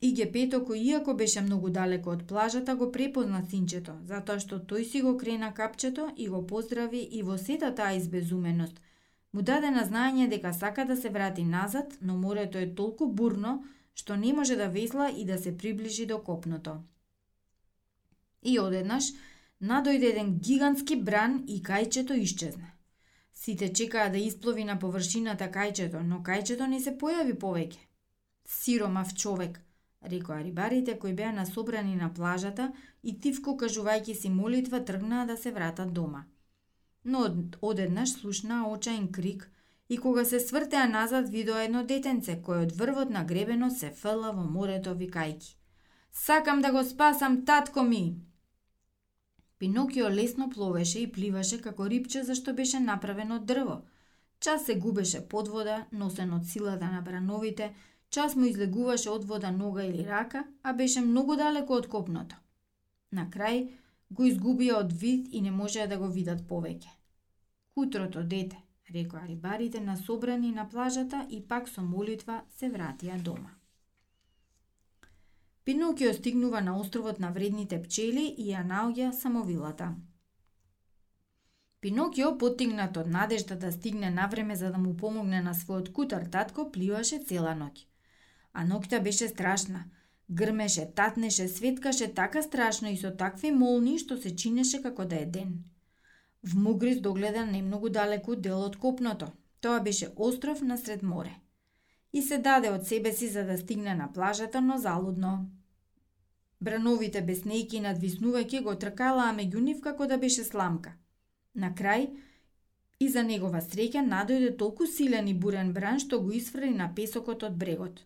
И гепето кој иако беше многу далеко од плажата го препозна синчето, затоа што тој си го крена капчето и го поздрави и во сета таа избезуменост. Му даде на знаење дека сака да се врати назад, но морето е толку бурно што не може да весла и да се приближи до копното. И одеднаш надојде еден гигантски бран и кајчето исчезна. Сите чекаа да исплови на површината кајчето, но кајчето не се појави повеќе. Сиромав човек – рекоа рибарите кои беа насобрани на плажата и тивко кажувајќи си молитва тргнаа да се вратат дома. Но одеднаш слушнаа очаен крик и кога се свртеа назад видоа едно детенце кој од врвот на гребено се фрла во морето викајки. Сакам да го спасам татко ми! Пинокио лесно пловеше и пливаше како рипче зашто беше направено од дрво. Час се губеше под вода, носен од силата на брановите, Час му излегуваше од вода нога или рака, а беше многу далеко од копното. На крај го изгубија од вид и не можеа да го видат повеќе. Кутрото дете, рекоа рибарите на собрани на плажата и пак со молитва се вратија дома. Пинокио стигнува на островот на вредните пчели и ја наоѓа самовилата. Пинокио, поттигнат од надежда да стигне навреме за да му помогне на својот кутар татко, пливаше цела ноќ а ноќта беше страшна. Грмеше, татнеше, светкаше така страшно и со такви молни што се чинеше како да е ден. В Мугрис догледа немногу далеку дел од копното. Тоа беше остров насред море. И се даде од себе си за да стигне на плажата, но залудно. Брановите беснејки надвиснувајќи го тркалаа меѓу нив како да беше сламка. На крај, и за негова среќа надојде толку силен и бурен бран што го исфрли на песокот од брегот.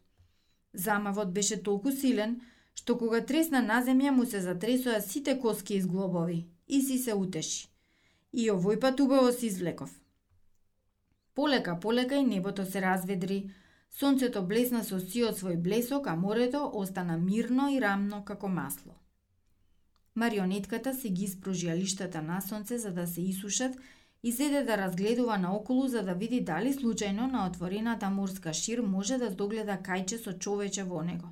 Замавот беше толку силен, што кога тресна на земја му се затресоа сите коски из глобови и си се утеши. И овој пат убаво се извлеков. Полека, полека и небото се разведри, сонцето блесна со сиот свој блесок, а морето остана мирно и рамно како масло. Марионетката си ги испружи лиштата на сонце за да се исушат и седе да разгледува наоколу за да види дали случајно на отворената морска шир може да догледа кајче со човече во него.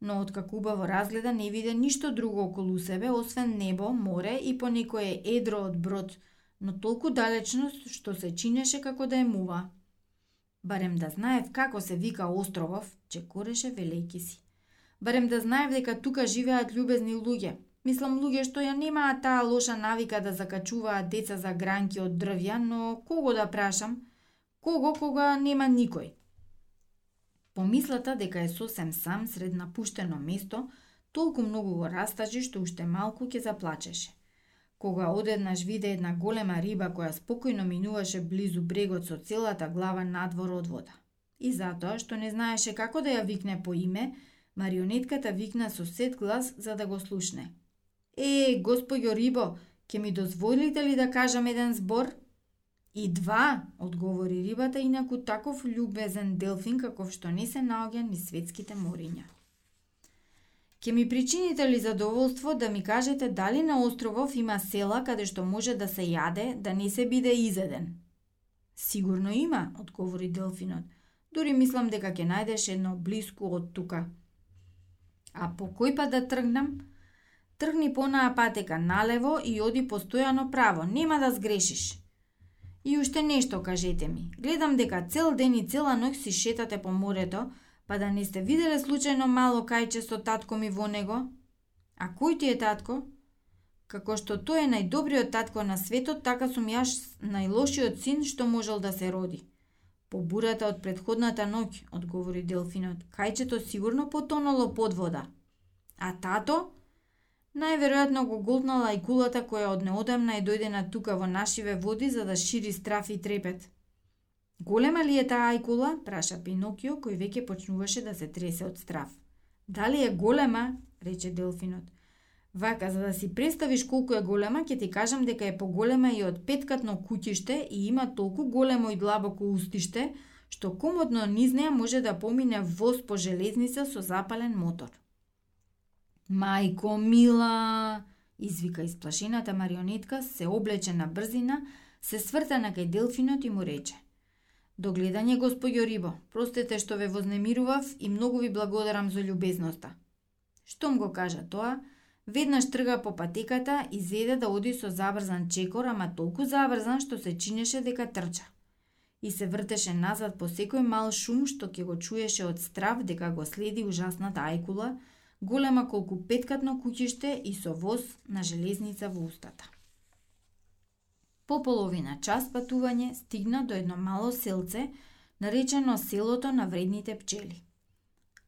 Но откако убаво разгледа не виде ништо друго околу себе, освен небо, море и по некое едро од брод, но толку далечно што се чинеше како да е мува. Барем да знаев како се вика островов, че кореше велејки си. Барем да знаев дека тука живеат љубезни луѓе, Мислам луѓе што ја немаат таа лоша навика да закачуваат деца за гранки од дрвја, но кого да прашам? Кого кога нема никој? Помислата дека е сосем сам сред напуштено место, толку многу го растажи што уште малку ќе заплачеше. кога одеднаш виде една голема риба која спокојно минуваше близу брегот со целата глава надвор од вода. И затоа што не знаеше како да ја викне по име, марионетката викна со сет глас за да го слушне. Е, господјо Рибо, ќе ми дозволите ли да кажам еден збор? И два, одговори рибата, инаку таков љубезен делфин каков што не се наоѓа ни светските мориња. Ке ми причините ли задоволство да ми кажете дали на островов има села каде што може да се јаде, да не се биде изеден? Сигурно има, одговори делфинот. Дури мислам дека ќе најдеш едно блиску од тука. А по кој пат да тргнам? Тргни понаа патека налево и оди постојано право, нема да сгрешиш. И уште нешто кажете ми. Гледам дека цел ден и цела ноќ си шетате по морето, Па да не сте виделе случајно мало кајче со татко ми во него? А кој ти е татко? Како што тој е најдобриот татко на светот, така сум јаш најлошиот син што можел да се роди. По бурата од предходната ноќ, одговори делфинот, кајчето сигурно потонало под вода. А тато? Најверојатно го голтнала и кулата која од неодамна е дојдена тука во нашиве води за да шири страф и трепет. Голема ли е таа ајкула? праша Пинокио, кој веќе почнуваше да се тресе од страф. Дали е голема? рече делфинот. Вака, за да си представиш колку е голема, ќе ти кажам дека е поголема и од петкатно куќиште и има толку големо и длабоко устиште, што комодно низ неа може да помине воз по железница со запален мотор. Мајко мила, извика исплашената марионетка, се облече на брзина, се сврта на кај делфинот и му рече – „Догледање господјо Рибо, простете што ве вознемирував и многу ви благодарам за љубезноста. Штом го кажа тоа, веднаш трга по патеката и зеде да оди со забрзан чекор, ама толку забрзан што се чинеше дека трча. И се вртеше назад по секој мал шум што ќе го чуеше од страв дека го следи ужасната ајкула, голема колку петкатно куќиште и со воз на железница во устата. По половина час патување стигна до едно мало селце, наречено селото на вредните пчели.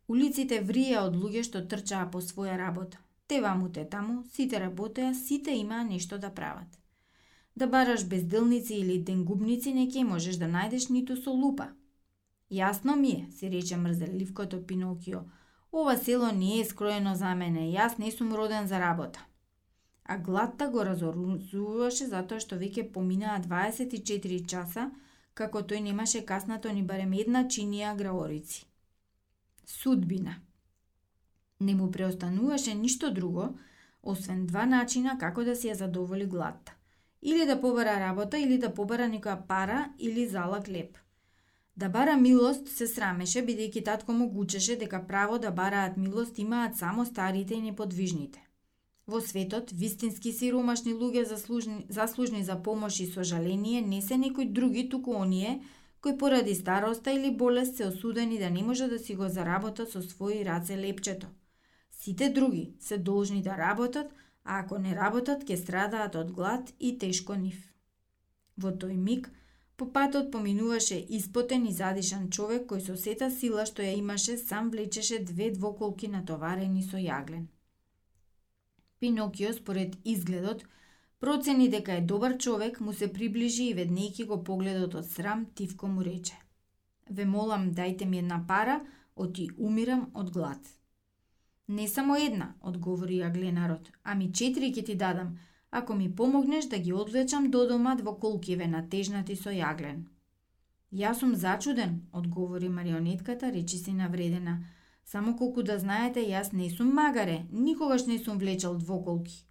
Улиците врија од луѓе што трчаа по своја работа. Те ваму те таму, сите работеа, сите имаа нешто да прават. Да бараш безделници или денгубници не ке можеш да најдеш ниту со лупа. Јасно ми е, си рече мрзеливкото Пинокио. Ова село не е скроено за мене, јас не сум роден за работа а гладта го разоружуваше затоа што веќе поминаа 24 часа, како тој немаше каснато ни барем една чинија граорици. Судбина. Не му преостануваше ништо друго, освен два начина како да си ја задоволи гладта. Или да побара работа, или да побара некоја пара, или залак леп. Да бара милост се срамеше, бидејќи татко му гучеше дека право да бараат милост имаат само старите и неподвижните. Во светот, вистински сиромашни луѓе заслужни, заслужни за помош и сожаление не се некои други, туку оние кои поради староста или болест се осудени да не може да си го заработат со своји раце лепчето. Сите други се должни да работат, а ако не работат, ќе страдаат од глад и тешко нив. Во тој миг, по патот поминуваше испотен и задишан човек кој со сета сила што ја имаше сам влечеше две двоколки натоварени со јаглен. Пинокио, според изгледот, процени дека е добар човек, му се приближи и веднејќи го погледот од срам, тивко му рече. Ве молам, дајте ми една пара, оти умирам од глад. Не само една, одговори јагленарот, ами четири ќе ти дадам, ако ми помогнеш да ги одвлечам до дома двоколкиве натежнати со јаглен. Јас сум зачуден, одговори марионетката, речи си навредена, Само колку да знаете, јас не сум магаре, никогаш не сум влечал двоколки.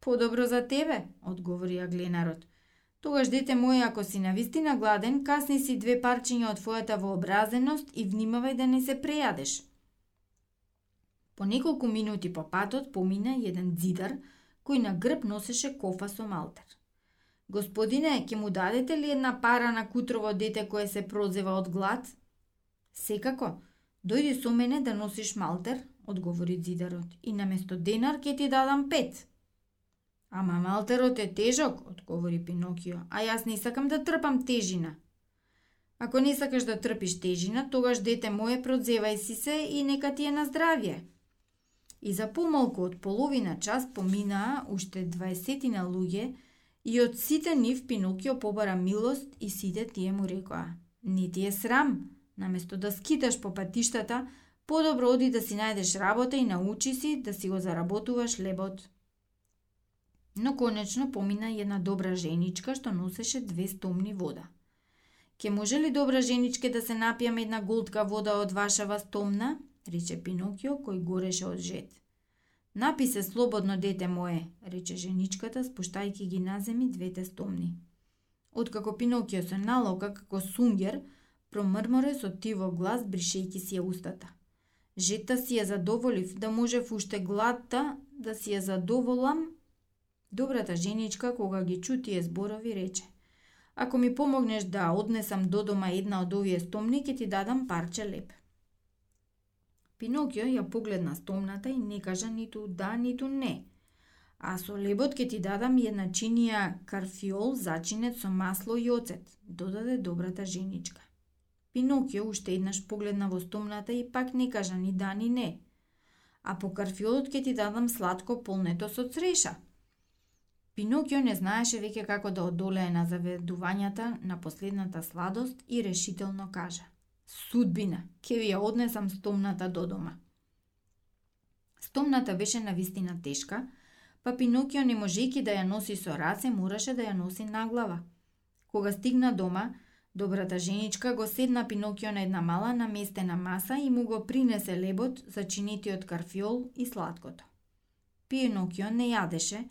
Подобро за тебе, одговори Агленарот. Тогаш, дете моје, ако си навистина гладен, касни си две парчиња од твојата вообразеност и внимавај да не се прејадеш. По неколку минути по патот помина еден дзидар, кој на грб носеше кофа со малтер. Господине, ќе му дадете ли една пара на кутрово дете кое се прозева од глад? Секако, Дојди со мене да носиш малтер, одговори зидарот, и наместо денар ќе ти дадам пет. Ама малтерот е тежок, одговори Пинокио, а јас не сакам да трпам тежина. Ако не сакаш да трпиш тежина, тогаш дете моје прозевај си се и нека ти е на здравје. И за помалку од половина час поминаа уште 20 на луѓе и од сите нив Пинокио побара милост и сите тие му рекоа Не ти е срам, наместо да скиташ по патиштата, подобро оди да си најдеш работа и научи си да си го заработуваш лебот. Но конечно помина една добра женичка што носеше две стомни вода. Ке може ли добра женичке да се напијам една голтка вода од вашава стомна? Рече Пинокио кој гореше од жет. Напи се слободно, дете мое, рече женичката, спуштајќи ги на земи двете стомни. Откако Пинокио се налока како сунгер, промрморе со тиво глас, бришејќи си ја устата. Жета си ја задоволив да можев уште гладта да си ја задоволам. Добрата женичка, кога ги чу тие зборови, рече Ако ми помогнеш да однесам до дома една од овие стомни, ќе ти дадам парче леп. Пинокио ја погледна стомната и не кажа ниту да, ниту не. А со лебот ќе ти дадам една чинија карфиол зачинет со масло и оцет, додаде добрата женичка. Пинокио уште еднаш погледна во стомната и пак не кажа ни да ни не. А по карфиолот ќе ти дадам сладко полнето со цреша. Пинокио не знаеше веќе како да одолее на заведувањата на последната сладост и решително кажа – Судбина, ке ви ја однесам стомната до дома. Стомната беше на вистина тешка, па Пинокио не можејќи да ја носи со раце, мораше да ја носи на глава. Кога стигна дома, добрата женичка го седна Пинокио на една мала наместена маса и му го принесе лебот, зачинетиот карфиол и сладкото. Пинокио не јадеше,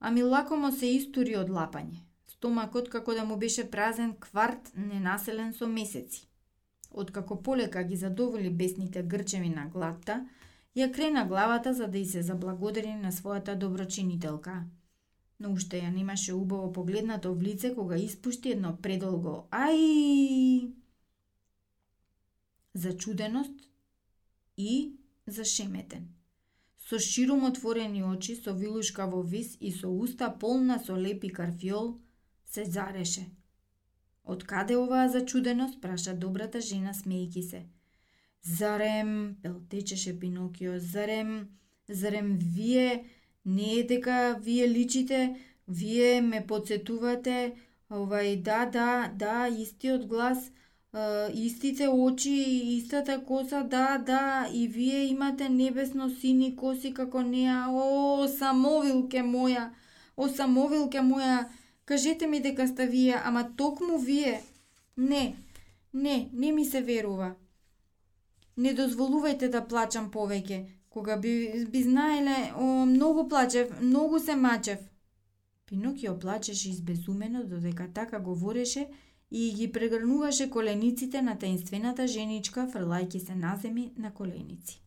ами лако му се истури од лапање. Стомакот како да му беше празен кварт ненаселен со месеци. Откако полека ги задоволи бесните грчеви на гладта, ја крена главата за да и се заблагодари на својата доброчинителка. Но уште ја немаше убаво погледнато в лице кога испушти едно предолго ај за чуденост и за шеметен. Со широм отворени очи, со вилушка во вис и со уста полна со лепи карфиол, се зареше – Од каде оваа зачуденост, праша добрата жена смејки се. Зарем, пелтечеше Пинокио, зарем, зарем вие не е дека вие личите, вие ме подсетувате, овај, да, да, да, истиот глас, истите очи, истата коса, да, да, и вие имате небесно сини коси како неа, о, самовилке моја, о, самовилке моја, Кажете ми дека сте вие, ама токму вие. Не, не, не ми се верува. Не дозволувајте да плачам повеќе. Кога би, би знаеле, о, многу плачев, многу се мачев. Пинокио плачеше избезумено додека така говореше и ги прегрнуваше колениците на таинствената женичка, фрлајки се на земи на коленици.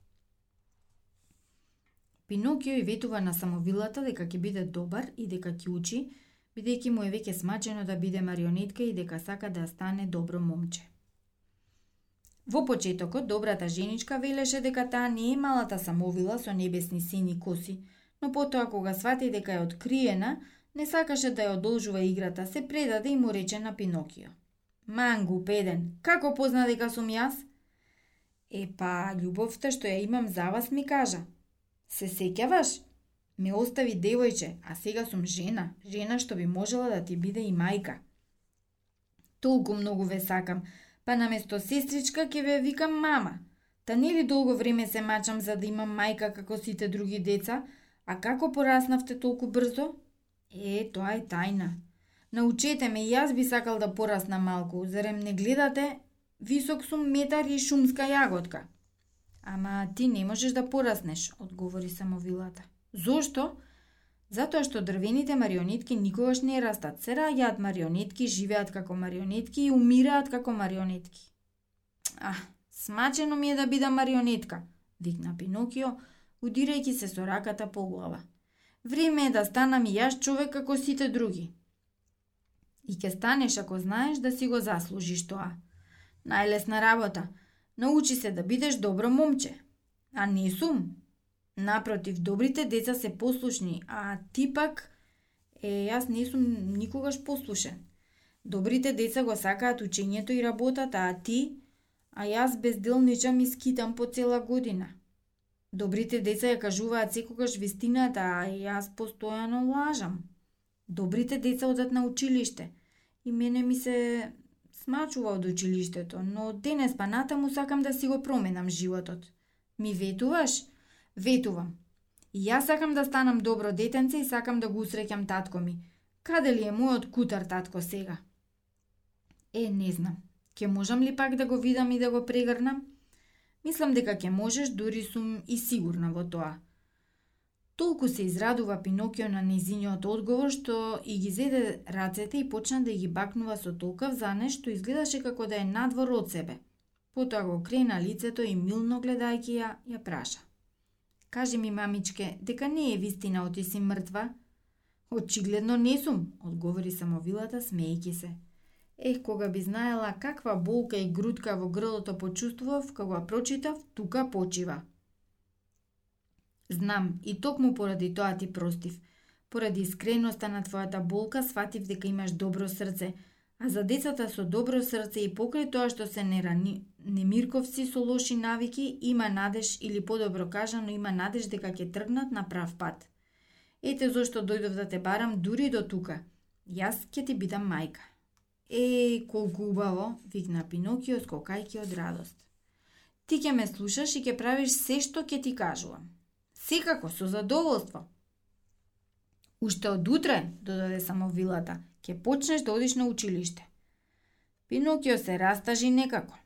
Пинокио и ветува на самовилата дека ќе биде добар и дека ќе учи, бидејќи му е веќе смачено да биде марионетка и дека сака да стане добро момче. Во почетокот, добрата женичка велеше дека таа не е малата самовила со небесни сини коси, но потоа кога свати дека е откриена, не сакаше да ја одолжува играта, се предаде и му рече на Пинокио. Мангу, педен, како позна дека сум јас? Епа, љубовта што ја имам за вас ми кажа. Се сеќаваш? Ме остави девојче, а сега сум жена, жена што би можела да ти биде и мајка. Толку многу ве сакам, па наместо сестричка ќе ве викам мама. Та нели долго време се мачам за да имам мајка како сите други деца, а како пораснавте толку брзо? Е, тоа е тајна. Научете ме, јас би сакал да порасна малку, зарем не гледате? Висок сум метар и шумска јаготка. Ама ти не можеш да пораснеш, одговори самовилата. Зошто? Затоа што дрвените марионетки никогаш не растат. Се раѓаат марионетки, живеат како марионетки и умираат како марионетки. А, смачено ми е да бидам марионетка, викна Пинокио, удирајќи се со раката по глава. Време е да станам и јас човек како сите други. И ќе станеш ако знаеш да си го заслужиш тоа. Најлесна работа. Научи се да бидеш добро момче. А не сум, Напротив, добрите деца се послушни, а ти пак, е, јас не сум никогаш послушен. Добрите деца го сакаат учењето и работата, а ти, а јас безделничам и скитам по цела година. Добрите деца ја кажуваат секогаш вистината, а јас постојано лажам. Добрите деца одат на училиште и мене ми се смачува од училиштето, но денес па натаму сакам да си го променам животот. Ми ветуваш? Ветувам. И јас сакам да станам добро детенце и сакам да го усреќам татко ми. Каде ли е мојот кутар татко сега? Е, не знам. Ке можам ли пак да го видам и да го прегрнам? Мислам дека ќе можеш, дури сум и сигурна во тоа. Толку се израдува Пинокио на незиниот одговор што и ги зеде рацете и почна да ги бакнува со толкав за што изгледаше како да е надвор од себе. Потоа го крена лицето и милно гледајќи ја, ја праша. Кажи ми, мамичке, дека не е вистина оти си мртва? Очигледно не сум, одговори самовилата смејќи се. Ех, кога би знаела каква болка и грудка во грлото почувствував, кога прочитав, тука почива. Знам, и токму поради тоа ти простив. Поради искреноста на твојата болка, сватив дека имаш добро срце, а за децата со добро срце и покрај тоа што се нерани, немирковци со лоши навики, има надеж или подобро кажано има надеж дека ќе тргнат на прав пат. Ете зошто дојдов да те барам дури до тука. Јас ќе ти бидам мајка. Е, колку убаво, викна Пинокио скокајќи од радост. Ти ќе ме слушаш и ќе правиш се што ќе ти кажувам. Секако, со задоволство. Уште од утре, додаде само вилата, ќе почнеш да одиш на училиште. Пинокио се растажи некако.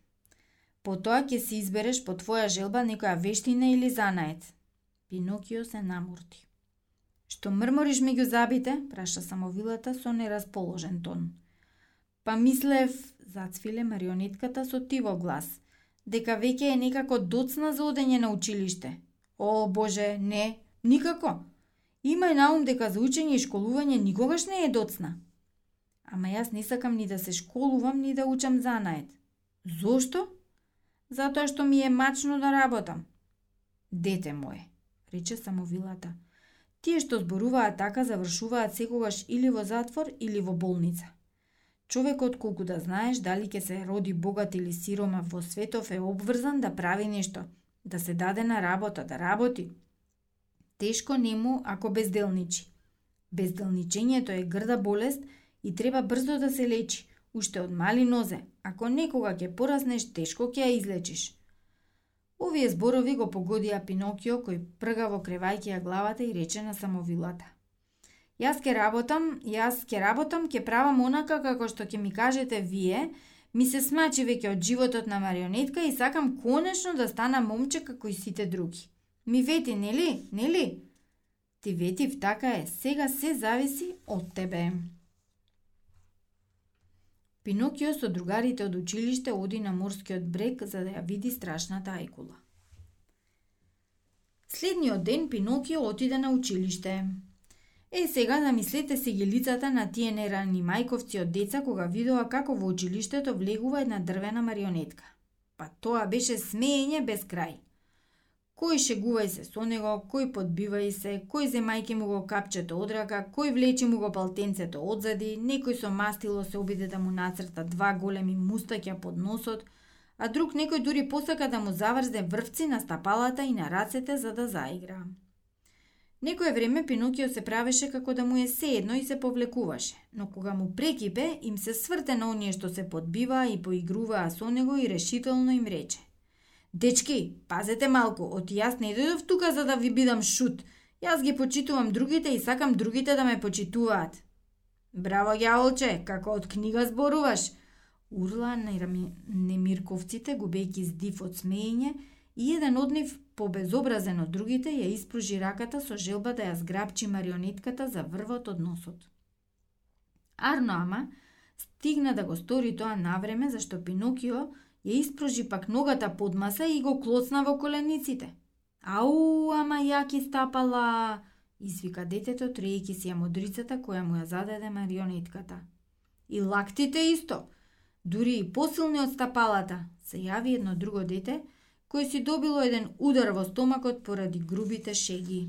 Потоа ќе си избереш по твоја желба некоја вештина или занаец. Пинокио се намурти. Што мрмориш меѓу забите? праша самовилата со нерасположен тон. Па мислев, зацвиле марионетката со тиво глас, дека веќе е некако доцна за одење на училиште. О, Боже, не, никако. Имај на ум дека за учење и школување никогаш не е доцна. Ама јас не сакам ни да се школувам, ни да учам занает. Зошто? Затоа што ми е мачно да работам. Дете мое, рече самовилата. Тие што зборуваат така завршуваат секогаш или во затвор или во болница. Човекот колку да знаеш дали ќе се роди богат или сирома во светов е обврзан да прави нешто, да се даде на работа, да работи. Тешко нему ако безделничи. Безделничењето е грда болест и треба брзо да се лечи, уште од мали нозе. Ако некога ќе пораснеш, тешко ќе ја излечиш. Овие зборови го погодија Пинокио кој пргаво кревајќи ја главата и рече на самовилата. Јас ке работам, јас ке работам, ке правам онака како што ќе ми кажете вие, ми се смачи веќе од животот на марионетка и сакам конечно да стана момче како и сите други. Ми вети, нели? Нели? Ти ветив, така е. Сега се зависи од тебе. Пинокио со другарите од училиште оди на морскиот брег за да ја види страшната ајкула. Следниот ден Пинокио отиде на училиште. Е, сега замислете си ги лицата на тие нерани мајковци од деца кога видоа како во училиштето влегува една дрвена марионетка. Па тоа беше смеење без крај. Кој шегувај се со него, кој подбивај се, кој земајки му го капчето од рака, кој влечи му го палтенцето одзади, некој со мастило се обиде да му нацрта два големи мустаќа под носот, а друг некој дури посака да му заврзе врвци на стапалата и на рацете за да заигра. Некое време Пинокио се правеше како да му е едно и се повлекуваше, но кога му прекипе, им се сврте на оние што се подбиваа и поигруваа со него и решително им рече. Дечки, пазете малку, оти јас не дојдов тука за да ви бидам шут. Јас ги почитувам другите и сакам другите да ме почитуваат. Браво, Јаолче, како од книга зборуваш. Урла на немирковците, губејќи здив од смеење, и еден од нив побезобразен од другите, ја испружи раката со желба да ја зграбчи марионетката за врвот од носот. Арно ама стигна да го стори тоа навреме зашто Пинокио ја испружи пак ногата под маса и го клоцна во колениците. Ау, ама јаки стапала, извика детето, трејки си ја модрицата која му ја зададе марионетката. И лактите исто, дури и посилни од стапалата, се јави едно друго дете, кој си добило еден удар во стомакот поради грубите шеги.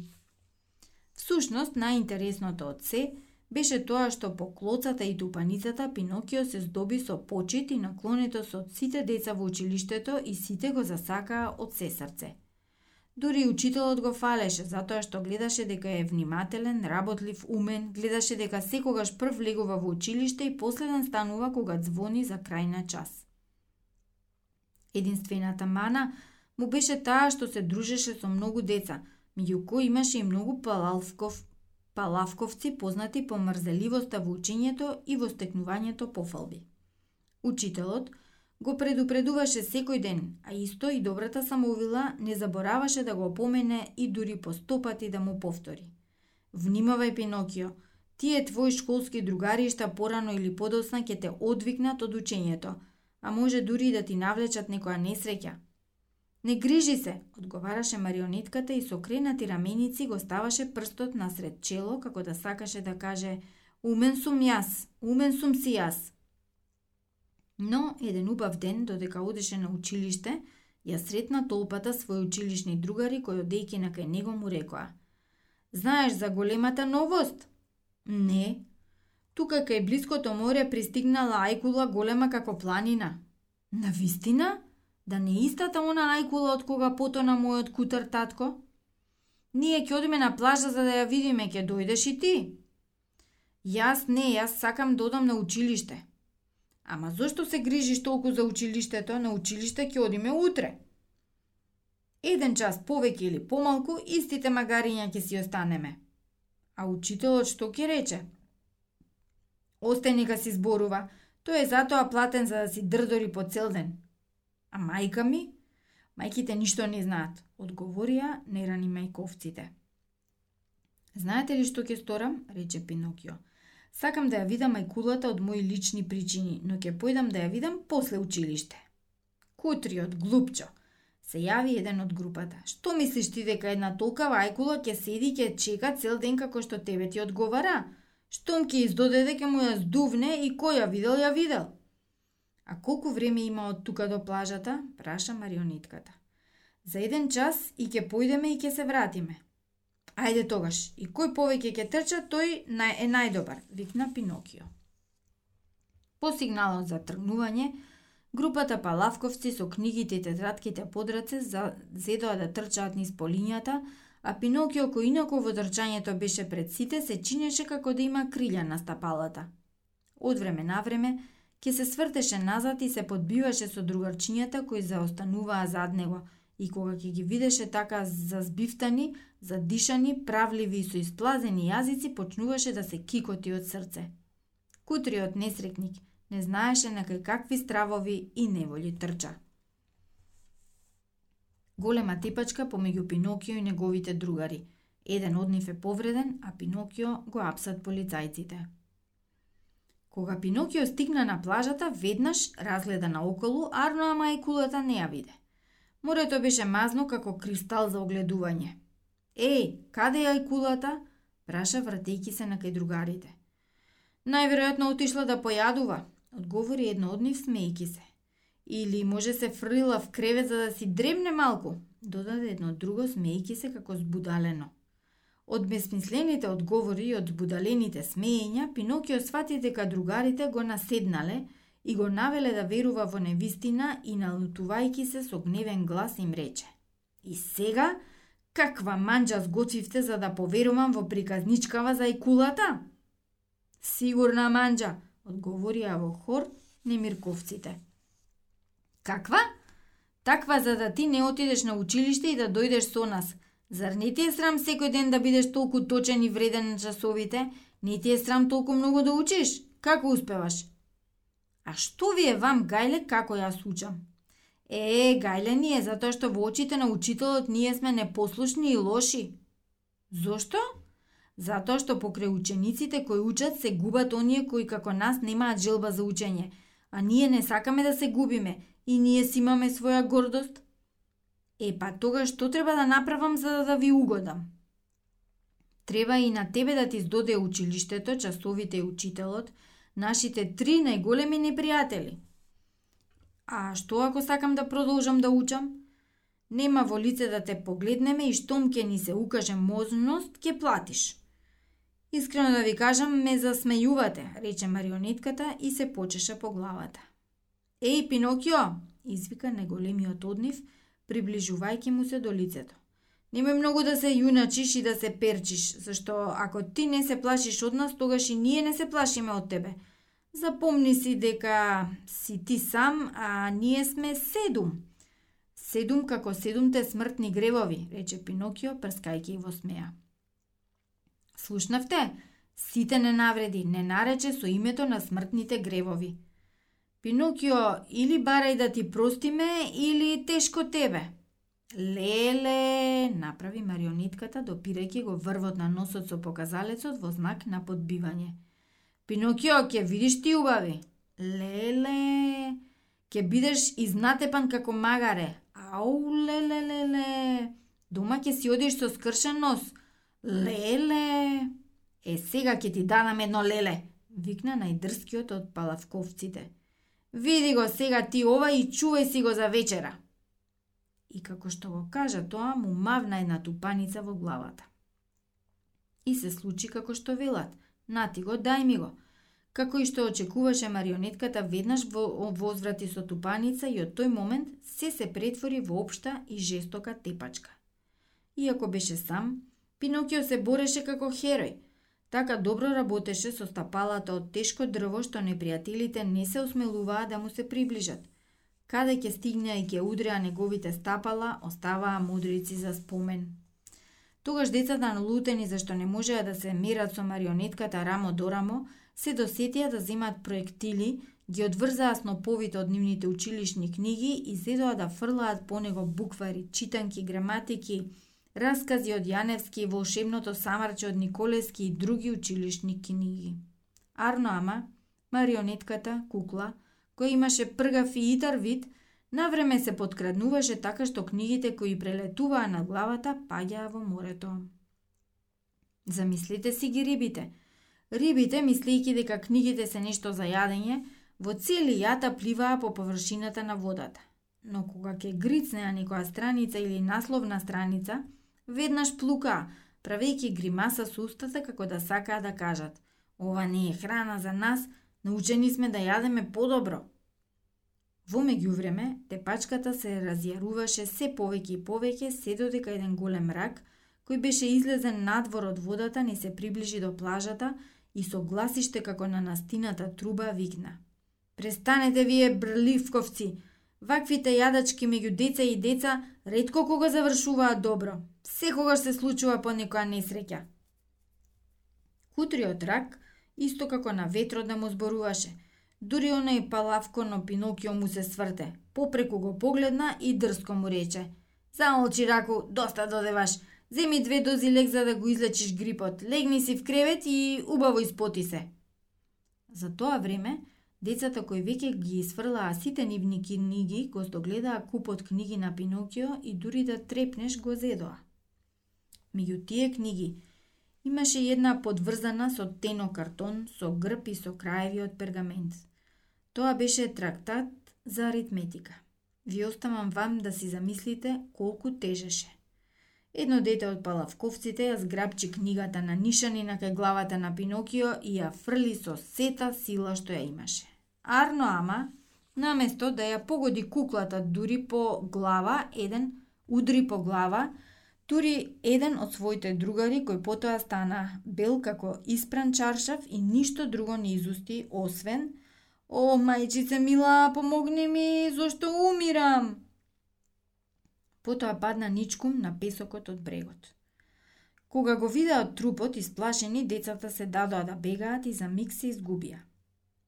Всушност, најинтересното од се беше тоа што по клоцата и дупаницата Пинокио се здоби со почит и наклонетост од сите деца во училиштето и сите го засакаа од се срце. Дури учителот го фалеше, затоа што гледаше дека е внимателен, работлив, умен, гледаше дека секогаш прв легува во училиште и последен станува кога звони за крај на час. Единствената мана му беше таа што се дружеше со многу деца, меѓу кои имаше и многу палалсков палавковци познати по мрзеливоста во учењето и во стекнувањето пофалби. Учителот – го предупредуваше секој ден, а исто и добрата самовила не забораваше да го помене и дури по стопати да му повтори. Внимавај, Пинокио, тие твои школски другаришта порано или подосна ќе те одвикнат од учењето, а може дури и да ти навлечат некоја несреќа. Не грижи се, одговараше марионетката и со кренати раменици го ставаше прстот насред чело како да сакаше да каже «Умен сум јас, умен сум си јас». Но, еден убав ден, додека одеше на училиште, ја сретна толпата своји училишни другари кои одејки на кај него му рекоа. Знаеш за големата новост? Не. Тука кај блиското море пристигнала ајкула голема како планина. На вистина? Да не истата она најкула од кога потона мојот кутар татко? Ние ќе одиме на плажа за да ја видиме, ќе дојдеш и ти? Јас не, јас сакам да одам на училиште. Ама зошто се грижиш толку за училиштето? На училиште ќе одиме утре. Еден час повеќе или помалку, истите магариња ќе си останеме. А учителот што ќе рече? Остај нека си зборува. Тој е затоа платен за да си дрдори по цел ден. А мајка ми? Мајките ништо не знаат, одговорија нерани мајковците. Знаете ли што ќе сторам? рече Пинокио. Сакам да ја видам мајкулата од мои лични причини, но ќе појдам да ја видам после училиште. Кутриот, глупчо, се јави еден од групата. Што мислиш ти дека една толкава ајкула ќе седи ќе чека цел ден како што тебе ти одговара? Штом ќе издоде дека му ја здувне и кој ја видел, ја видел. А колку време има од тука до плажата? праша марионетката. За еден час и ќе појдеме и ќе се вратиме. Ајде тогаш, и кој повеќе ќе трча, тој е најдобар, викна Пинокио. По сигналот за тргнување, групата палавковци со книгите и тетратките под раце зедоа да трчаат низ полињата, а Пинокио кој инако во трчањето беше пред сите, се чинеше како да има крилја на стапалата. Од време на време, ќе се свртеше назад и се подбиваше со другарчињата кои заостануваа зад него – И кога ќе ги видеше така зазбивтани, задишани, правливи и со исплазени јазици, почнуваше да се кикоти од срце. Кутриот несрекник не знаеше на кај какви стравови и неволи трча. Голема тепачка помеѓу Пинокио и неговите другари. Еден од нив е повреден, а Пинокио го апсат полицајците. Кога Пинокио стигна на плажата, веднаш разгледа наоколу, арно ама и кулата не ја виде. Морето беше мазно како кристал за огледување. Еј, каде е кулата? праша вратејки се на кај другарите. Најверојатно отишла да појадува, одговори едно од нив смејки се. Или може се фрлила в кревет за да си дремне малку, додаде едно друго смејки се како збудалено. Од безмислените одговори и од будалените смеења, Пинокио свати дека другарите го наседнале, и го навеле да верува во невистина и налутувајки се со гневен глас им рече. И сега, каква манџа сготвивте за да поверувам во приказничкава за икулата? Сигурна манџа, одговорија во хор немирковците. Каква? Таква за да ти не отидеш на училиште и да дојдеш со нас. Зар не ти е срам секој ден да бидеш толку точен и вреден на часовите? Не ти е срам толку многу да учиш? Како успеваш? А што ви е вам, Гајле, како јас учам? Е, Гајле ни е затоа што во очите на учителот ние сме непослушни и лоши. Зошто? Затоа што покрај учениците кои учат се губат оние кои како нас немаат желба за учење, а ние не сакаме да се губиме и ние си имаме своја гордост. Е, па тога што треба да направам за да, ви угодам? Треба и на тебе да ти здоде училиштето, часовите и учителот, нашите три најголеми непријатели. А што ако сакам да продолжам да учам? Нема во лице да те погледнеме и штом ќе ни се укаже можност, ќе платиш. Искрено да ви кажам, ме засмејувате, рече марионетката и се почеша по главата. Еј, Пинокио, извика неголемиот од нив, приближувајќи му се до лицето. Немој многу да се јуначиш и да се перчиш, зашто ако ти не се плашиш од нас, тогаш и ние не се плашиме од тебе. Запомни си дека си ти сам, а ние сме седум. Седум како седумте смртни гревови, рече Пинокио, прскајќи во смеја. Слушнавте? Сите не навреди, не нарече со името на смртните гревови. Пинокио, или барај да ти простиме, или тешко тебе. Леле, направи марионетката, допирајќи го врвот на носот со показалецот во знак на подбивање. Пинокио, ќе видиш ти убави. Леле, ќе бидеш изнатепан како магаре. Ау, леле, леле. Дома ќе си одиш со скршен нос. Леле. Е, сега ќе ти дадам едно леле, викна најдрскиот од палавковците. Види го сега ти ова и чувај си го за вечера и како што го кажа тоа му мавна една тупаница во главата. И се случи како што велат, нати го, дај ми го. Како и што очекуваше марионетката, веднаш во возврати со тупаница и од тој момент се се претвори во општа и жестока тепачка. Иако беше сам, Пинокио се бореше како херој. Така добро работеше со стапалата од тешко дрво што непријателите не се осмелуваа да му се приближат. Каде ќе стигне и ќе удреа неговите стапала, оставаа мудрици за спомен. Тогаш децата налутени зашто не можеа да се мерат со марионетката рамо до рамо, се досетија да земат проектили, ги одврзаа сноповите од нивните училишни книги и седоа да фрлаат по него буквари, читанки, граматики, раскази од Јаневски, волшебното самарче од Николески и други училишни книги. Арно ама, марионетката, кукла, која имаше пргав и итар вид, навреме се подкраднуваше така што книгите кои прелетуваа на главата паѓаа во морето. Замислите си ги рибите. Рибите, мислејќи дека книгите се нешто за јадење, во цели јата пливаа по површината на водата. Но кога ќе грицнеа некоја страница или насловна страница, веднаш плука, правејќи гримаса со устата како да сакаа да кажат «Ова не е храна за нас, Научени сме да јадеме подобро. Во меѓувреме, тепачката се разјаруваше се повеќе и повеќе, се додека еден голем рак, кој беше излезен надвор од водата, не се приближи до плажата и со гласиште како на настината труба викна. Престанете вие брливковци! Ваквите јадачки меѓу деца и деца ретко кога завршуваат добро. Секогаш се случува по некоја несреќа. Кутриот рак исто како на ветрот да му зборуваше. Дури и палавко но Пинокио му се сврте. Попреку го погледна и дрско му рече. Замолчи, Раку, доста додеваш. Земи две дози лек за да го излечиш грипот. Легни си в кревет и убаво испоти се. За тоа време, децата кои веќе ги изфрлаа сите нивни книги, го здогледаа купот книги на Пинокио и дури да трепнеш го зедоа. Меѓу тие книги, Имаше една подврзана со тено картон, со грб и со краеви од пергамент. Тоа беше трактат за аритметика. Ви оставам вам да си замислите колку тежеше. Едно дете од палавковците ја зграбчи книгата на нишанина кај главата на Пинокио и ја фрли со сета сила што ја имаше. Арно ама, наместо да ја погоди куклата дури по глава, еден удри по глава, Тури еден од своите другари кој потоа стана бел како испран чаршав и ништо друго не изусти освен О, мајчице мила, помогни ми, зошто умирам? Потоа падна ничкум на песокот од брегот. Кога го видеа трупот исплашени, децата се дадоа да бегаат и за миг се изгубија.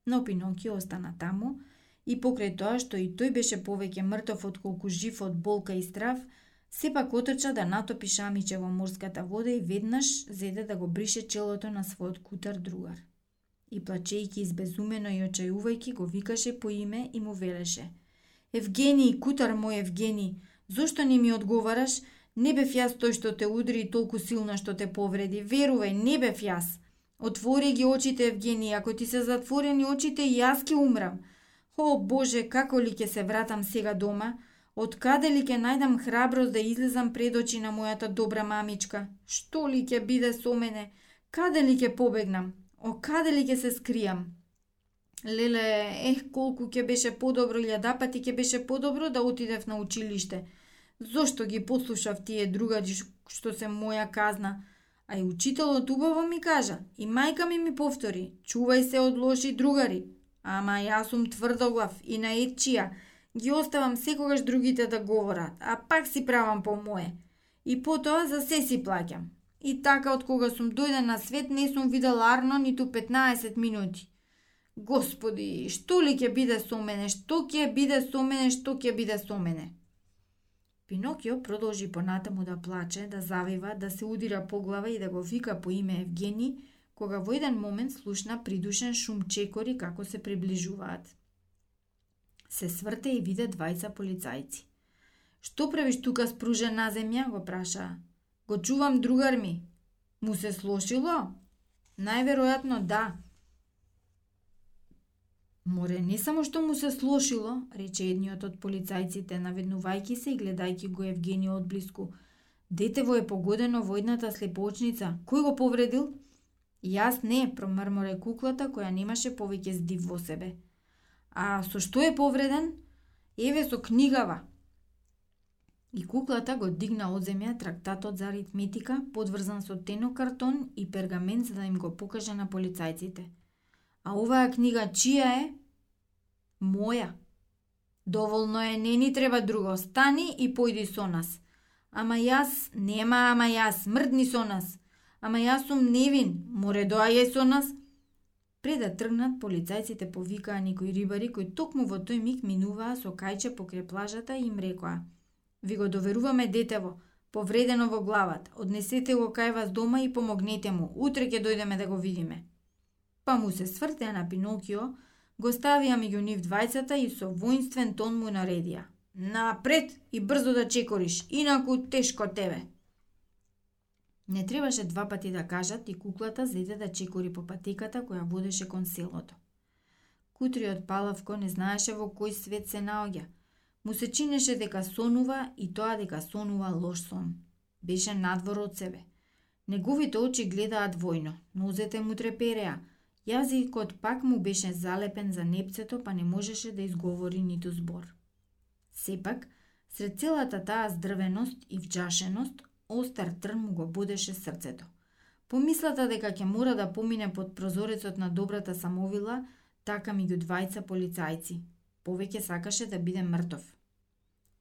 Но Пинокио остана таму и покрај тоа што и тој беше повеќе мртов отколку жив од болка и страв, Сепак отрча да натопи шамиче во морската вода и веднаш зеде да го брише челото на својот кутар другар. И плачејки избезумено и очајувајки го викаше по име и му велеше. Евгений, кутар мој Евгений, зошто не ми одговараш? Не бев јас тој што те удри толку силно што те повреди. Верувај, не бев јас. Отвори ги очите, Евгений, ако ти се затворени очите, јас ќе умрам. О, Боже, како ли ќе се вратам сега дома? Од каде ли ќе најдам храброст да излезам пред очи на мојата добра мамичка? Што ли ќе биде со мене? Каде ли ќе побегнам? О каде ли ќе се скријам? Леле, ех, колку ќе беше подобро, илјада пати ќе беше подобро да отидев на училиште. Зошто ги послушав тие другари што се моја казна? А и учителот убаво ми кажа, и мајка ми ми повтори, чувај се од лоши другари. Ама јас сум тврдоглав и наетчија, ги оставам секогаш другите да говорат, а пак си правам по мое. И потоа за се си плаќам. И така од кога сум дојден на свет не сум видел Арно ниту 15 минути. Господи, што ли ќе биде со мене, што ќе биде со мене, што ќе биде со мене? Пинокио продолжи понатаму да плаче, да завива, да се удира по глава и да го вика по име Евгени, кога во еден момент слушна придушен шум чекори како се приближуваат. Се сврте и виде двајца полицајци. Што правиш тука спружен на земја, го праша. Го чувам другар ми. Му се слошило? Најверојатно да, Море, не само што му се слошило, рече едниот од полицајците, наведнувајќи се и гледајќи го Евгенио од блиску. Детево е погодено во едната слепочница. Кој го повредил? Јас не, промрморе куклата која немаше повеќе здив во себе. А со што е повреден? Еве со книгава. И куклата го дигна од земја трактатот за аритметика, подврзан со тенокартон и пергамент за да им го покаже на полицајците. А оваа книга чија е? Моја. Доволно е, не ни треба друго. Стани и појди со нас. Ама јас, нема ама јас, мрдни со нас. Ама јас сум невин, море доаје со нас. Пред да тргнат, полицајците повикаа некои рибари кои токму во тој миг минуваа со кајче покрај плажата и им рекоа Ви го доверуваме детево, повредено во главата. Однесете го кај вас дома и помогнете му. Утре ќе дојдеме да го видиме па му се свртеа на Пинокио, го ставија меѓу нив двајцата и со воинствен тон му наредија. Напред и брзо да чекориш, инаку тешко тебе. Не требаше два пати да кажат и куклата зеде да чекори по патеката која водеше кон селото. Кутриот Палавко не знаеше во кој свет се наоѓа. Му се чинеше дека сонува и тоа дека сонува лош сон. Беше надвор од себе. Неговите очи гледаат војно, нозете му трепереа, Јазикот пак му беше залепен за непцето, па не можеше да изговори ниту збор. Сепак, сред целата таа здрвеност и вджашеност, остар трн му го будеше срцето. Помислата дека ќе мора да помине под прозорецот на добрата самовила, така меѓу двајца полицајци. Повеќе сакаше да биде мртов.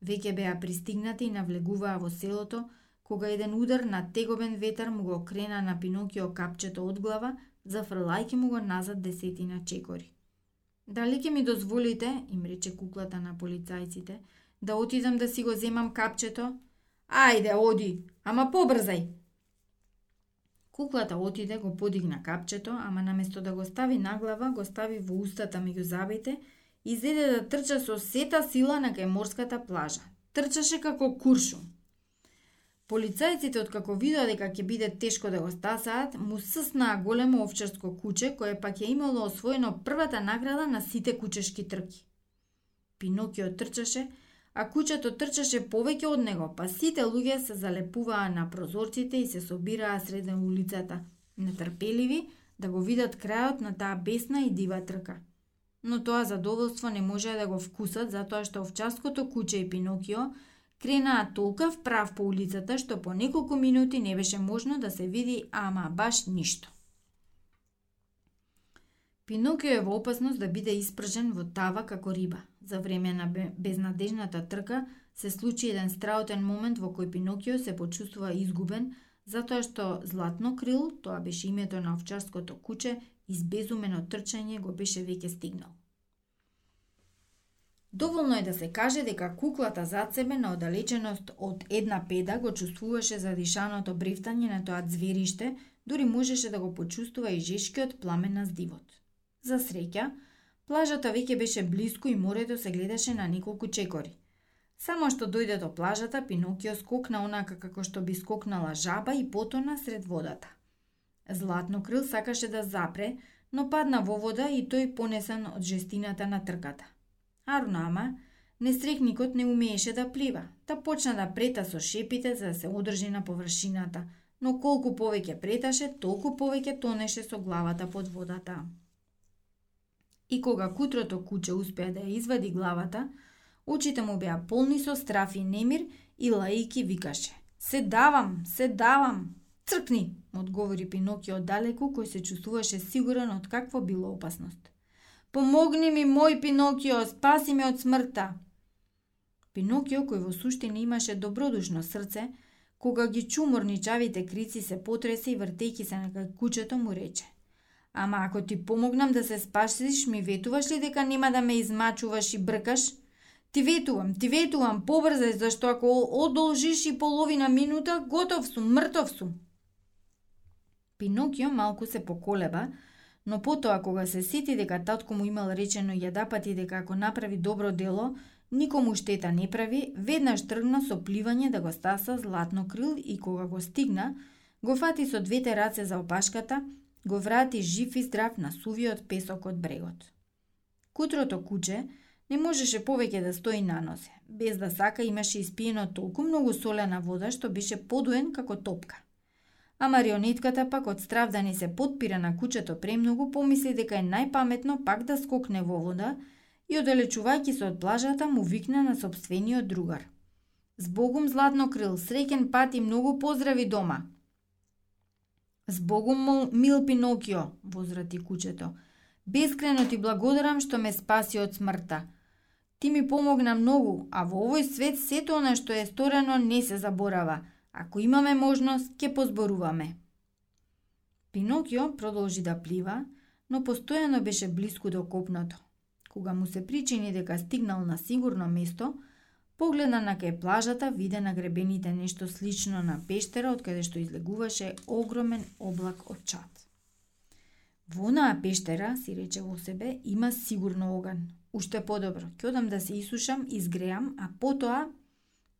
Веќе беа пристигнати и навлегуваа во селото, кога еден удар на тегобен ветар му го крена на Пинокио капчето од глава, зафрлајќи му го назад десетина чекори. Дали ќе ми дозволите, им рече куклата на полицајците, да отидам да си го земам капчето? Ајде, оди, ама побрзај! Куклата отиде, го подигна капчето, ама наместо да го стави на глава, го стави во устата меѓу забите и зеде да трча со сета сила на кај морската плажа. Трчаше како куршум. Полицајците, откако видоа дека ќе биде тешко да го стасаат, му сснаа големо овчарско куче, кое пак ја имало освоено првата награда на сите кучешки трки. Пинокио трчаше, а кучето трчаше повеќе од него, па сите луѓе се залепуваа на прозорците и се собираа среде улицата, нетрпеливи да го видат крајот на таа бесна и дива трка. Но тоа задоволство не може да го вкусат затоа што овчарското куче и Пинокио кренаа толка вправ по улицата што по неколку минути не беше можно да се види ама баш ништо. Пинокио е во опасност да биде испржен во тава како риба. За време на безнадежната трка се случи еден страутен момент во кој Пинокио се почувствува изгубен, затоа што Златно крил, тоа беше името на овчарското куче, избезумено трчање го беше веќе стигнал. Доволно е да се каже дека куклата зад себе на оддалеченост од една педа го чувствуваше задишаното брифтање на тоа звериште, дури можеше да го почувствува и жешкиот пламен на здивот. За среќа, плажата веќе беше близко и морето се гледаше на неколку чекори. Само што дојде до плажата, Пинокио скокна онака како што би скокнала жаба и потона сред водата. Златно крил сакаше да запре, но падна во вода и тој понесен од жестината на трката. Арунама, несрекникот не умееше да плива, та почна да прета со шепите за да се одржи на површината, но колку повеќе преташе, толку повеќе тонеше со главата под водата. И кога кутрото куче успеа да ја извади главата, Очите му беа полни со страф и немир и лаики викаше. Се давам, се давам. Цркни, му одговори Пинокио далеку, кој се чувствуваше сигурен од какво било опасност. Помогни ми, мој Пинокио, спаси ме од смртта. Пинокио, кој во суштина имаше добродушно срце, кога ги чуморничавите крици се потресе и вртејки се на кучето му рече. Ама ако ти помогнам да се спасиш, ми ветуваш ли дека нема да ме измачуваш и бркаш? Ти ветувам, ти ветувам, побрзај, зашто ако одолжиш и половина минута, готов сум, мртов сум. Пинокио малку се поколеба, но потоа кога се сети дека татко му имал речено јадапати дека ако направи добро дело, никому штета не прави, веднаш тргна со пливање да го стаса златно крил и кога го стигна, го фати со двете раце за опашката, го врати жив и здрав на сувиот песок од брегот. Кутрото куче, Не можеше повеќе да стои на нозе. Без да сака имаше испиено толку многу солена вода што беше подуен како топка. А марионетката пак од страв да не се подпира на кучето премногу, помисли дека е најпаметно пак да скокне во вода и одалечувајќи се од плажата му викна на собствениот другар. Збогум златно крил, среќен пат и многу поздрави дома. Збогум мил Пинокио, возрати кучето. Бескрено ти благодарам што ме спаси од смртта. Ти ми помогна многу, а во овој свет сето она што е сторено не се заборава. Ако имаме можност, ќе позборуваме. Пинокио продолжи да плива, но постојано беше близко до копното. Кога му се причини дека стигнал на сигурно место, погледна на кај плажата, виде на гребените нешто слично на пештера, од каде што излегуваше огромен облак од чад. Во онаа пештера, си рече во себе, има сигурно оган. Уште подобро, ќе одам да се исушам, изгреам, а потоа,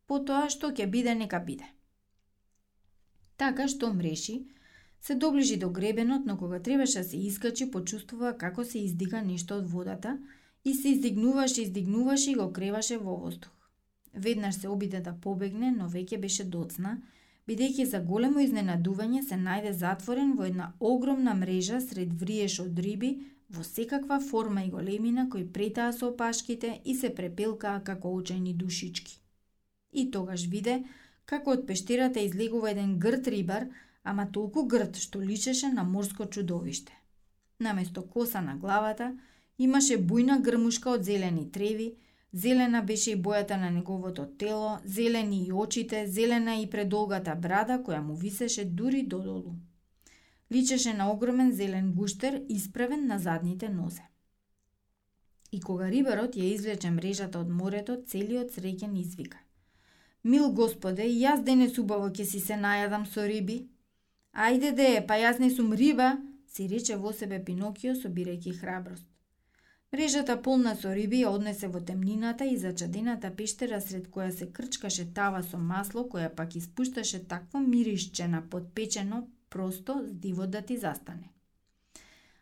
потоа што ќе биде, нека биде. Така што мреши, се доближи до гребенот, но кога требаше да се искачи, почувствува како се издига нешто од водата и се издигнуваше, издигнуваше и го креваше во воздух. Веднаш се обиде да побегне, но веќе беше доцна, бидејќи за големо изненадување се најде затворен во една огромна мрежа сред вриеш од риби, во секаква форма и големина кои претаа со опашките и се препелкаа како очајни душички. И тогаш виде како од пештерата излегува еден грт рибар, ама толку грт што личеше на морско чудовиште. Наместо коса на главата, имаше бујна грмушка од зелени треви, зелена беше и бојата на неговото тело, зелени и очите, зелена и предолгата брада која му висеше дури додолу личеше на огромен зелен гуштер исправен на задните нозе. И кога рибарот ја извлече мрежата од морето, целиот среќен извика. Мил господе, јас денес убаво ќе си се најадам со риби. Ајде де, па јас не сум риба, си рече во себе Пинокио собирајќи храброст. Режата полна со риби ја однесе во темнината и зачадената пештера сред која се крчкаше тава со масло, која пак испушташе такво миришче на подпечено, просто дивот да ти застане.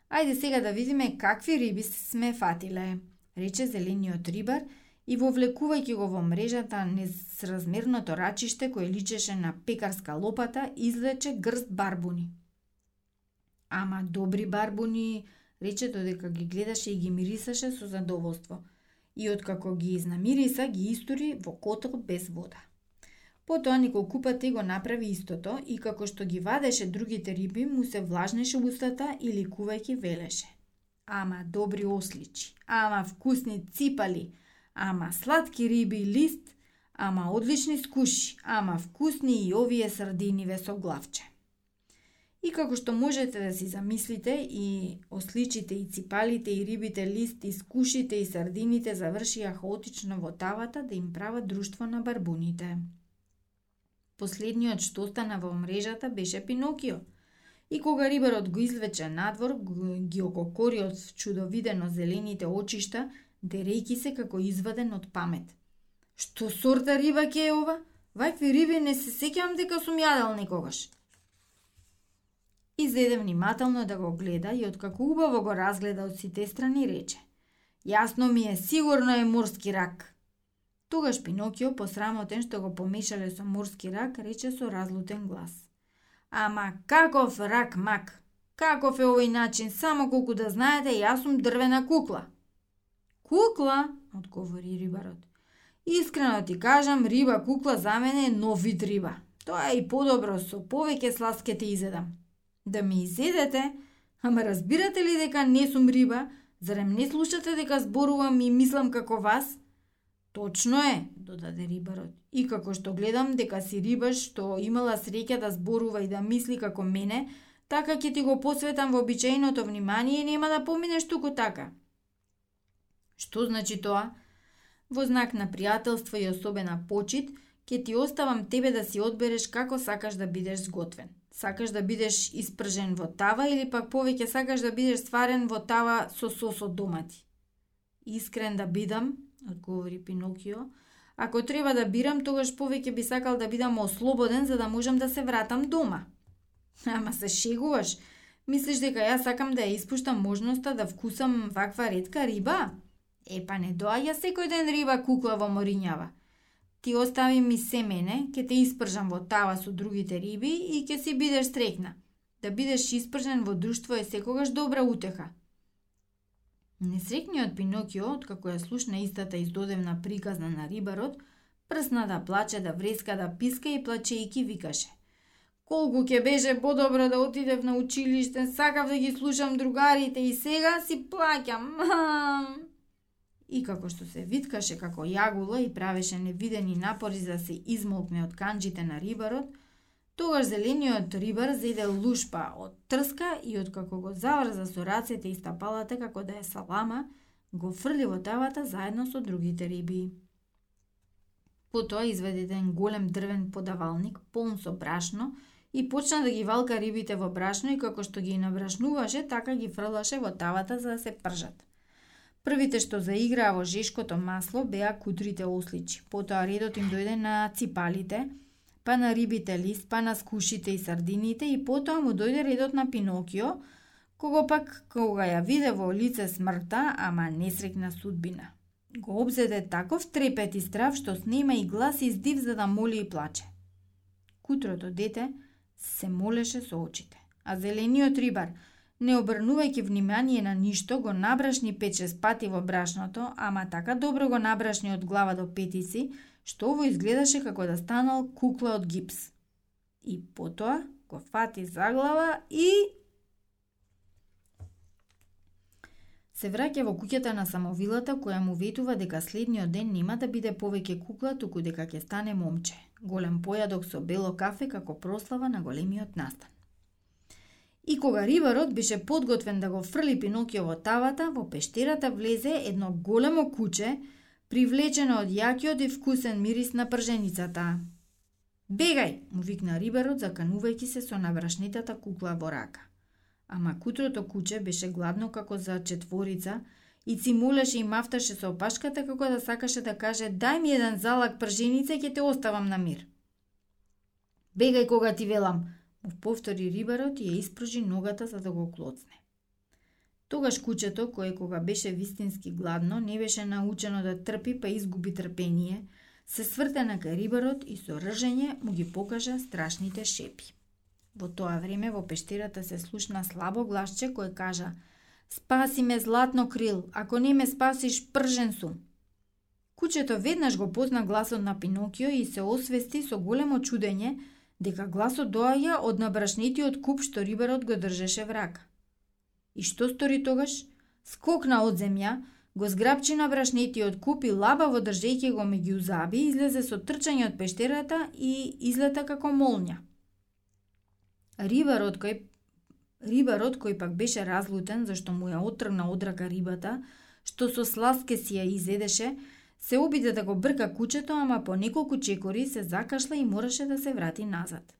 Ајде сега да видиме какви риби сме фатиле, рече зелениот рибар и вовлекувајќи го во мрежата несразмерното рачиште кое личеше на пекарска лопата, излече грст барбуни. Ама добри барбуни, рече додека ги гледаше и ги мирисаше со задоволство. И откако ги изнамириса, ги истори во котел без вода. Потоа неколку пати го направи истото и како што ги вадеше другите риби, му се влажнеше устата и ликувајќи велеше. Ама добри осличи, ама вкусни ципали, ама сладки риби и лист, ама одлични скуши, ама вкусни и овие сардиниве со главче. И како што можете да си замислите, и осличите, и ципалите, и рибите лист, и скушите, и сардините завршија хаотично во тавата да им прават друштво на барбуните. Последниот што остана во мрежата беше Пинокио. И кога рибарот го извече надвор, ги ококори од чудовидено зелените очишта, дерејки се како изваден од памет. Што сорта риба ке е ова? Вајкви риби не се сеќавам дека сум јадал некогаш. Изеде внимателно да го гледа и откако убаво го разгледа од сите страни рече. Јасно ми е, сигурно е морски рак. Тогаш Пинокио, посрамотен што го помешале со морски рак, рече со разлутен глас. Ама каков рак мак? Каков е овој начин? Само колку да знаете, јас сум дрвена кукла. Кукла? одговори рибарот. Искрено ти кажам, риба кукла за мене е нов вид риба. Тоа е и подобро, со повеќе сласт те изедам. Да ме изедете? Ама разбирате ли дека не сум риба? Зарем не слушате дека зборувам и мислам како вас? Точно е, додаде рибарот. И како што гледам дека си рибаш што имала среќа да зборува и да мисли како мене, така ќе ти го посветам во обичајното внимание и нема да поминеш туку така. Што значи тоа? Во знак на пријателство и особена почит, ќе ти оставам тебе да си одбереш како сакаш да бидеш зготвен. Сакаш да бидеш испржен во тава или пак повеќе сакаш да бидеш сварен во тава со сос од домати? Искрен да бидам, одговори Пинокио, ако треба да бирам, тогаш повеќе би сакал да бидам ослободен за да можам да се вратам дома. Ама се шегуваш. Мислиш дека јас сакам да ја испуштам можноста да вкусам ваква редка риба? Е, па не доаѓа секој ден риба кукла во моринјава. Ти остави ми се мене, ке те испржам во тава со другите риби и ке си бидеш стрекна. Да бидеш испржен во друштво е секогаш добра утеха. Несрекниот Пинокио, откако ја слушна истата издодевна приказна на рибарот, прсна да плаче, да вреска, да писка и плачејки викаше – Колку ќе беше подобро да отидев на училиште, сакав да ги слушам другарите и сега си плаќам. И како што се виткаше како јагула и правеше невидени напори за да се измолкне од канџите на рибарот, тогаш зелениот рибар зеде лушпа од трска и откако го заврза со рацете и стапалата како да е салама, го фрли во тавата заедно со другите риби. Потоа изведе еден голем дрвен подавалник, полн со брашно, и почна да ги валка рибите во брашно и како што ги набрашнуваше, така ги фрлаше во тавата за да се пржат. Првите што заиграа во жешкото масло беа кудрите осличи. Потоа редот им дојде на ципалите, па на рибите лист, па на скушите и сардините и потоа му дојде редот на Пинокио, кого пак кога ја виде во лице смртта, ама несрекна судбина. Го обзеде таков трепет и страв што снема и глас издив за да моли и плаче. Кутрото дете се молеше со очите. А зелениот рибар, не обрнувајќи внимание на ништо, го набрашни пет-шест пати во брашното, ама така добро го набрашни од глава до петици, што ово изгледаше како да станал кукла од гипс. И потоа го фати за глава и Се враќа во куќата на самовилата која му ветува дека следниот ден нема да биде повеќе кукла, туку дека ќе стане момче. Голем појадок со бело кафе како прослава на големиот настан. И кога рибарот беше подготвен да го фрли Пинокио во тавата, во пештерата влезе едно големо куче, привлечено од јакиот и вкусен мирис на прженицата. Бегај, му викна рибарот, заканувајќи се со набрашнитата кукла во рака. Ама кутрото куче беше гладно како за четворица и цимулеше и мафташе со опашката како да сакаше да каже дај ми еден залак прженица и ќе те оставам на мир. Бегај кога ти велам, му повтори рибарот и ја испружи ногата за да го клоцне. Тогаш кучето, кое кога беше вистински гладно, не беше научено да трпи, па изгуби трпение, се сврте на кај рибарот и со ржење му ги покажа страшните шепи. Во тоа време во пештерата се слушна слабо гласче кој кажа Спаси ме златно крил, ако не ме спасиш, пржен сум. Кучето веднаш го позна гласот на Пинокио и се освести со големо чудење дека гласот доаѓа од набрашнетиот куп што рибарот го држеше враг. И што стори тогаш? Скокна од земја, го зграбчи на брашнетиот куп и лабаво држејќи го меѓу заби, излезе со трчање од пештерата и излета како молња. Рибарот кој Рибарот кој пак беше разлутен зашто му ја отргна одрака рибата, што со сласке си ја изедеше, се обиде да го брка кучето, ама по неколку чекори се закашла и мораше да се врати назад.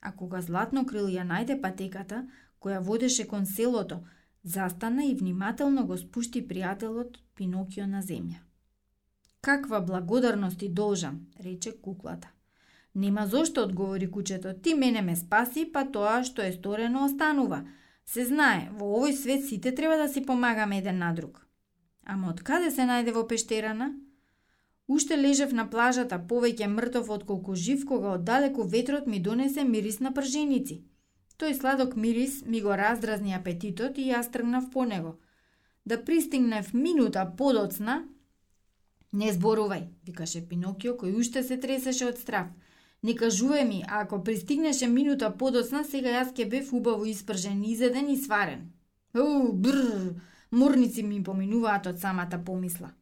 А кога Златно крил ја најде патеката, која водеше кон селото, застана и внимателно го спушти пријателот Пинокио на земја. Каква благодарност и должам, рече куклата. Нема зошто, одговори кучето. Ти мене ме спаси, па тоа што е сторено останува. Се знае, во овој свет сите треба да си помагаме еден на друг. Ама од каде се најде во пештерана? Уште лежев на плажата, повеќе мртов отколку жив, кога оддалеку ветрот ми донесе мирис на прженици. Тој сладок мирис ми го раздразни апетитот и јас тргнав по него. Да пристигнав минута подоцна, Не зборувај, викаше Пинокио, кој уште се тресеше од страв. Не кажувај ми, а ако пристигнеше минута подоцна, сега јас ке бев убаво испржен, изеден и сварен. У, бр, морници ми поминуваат од самата помисла.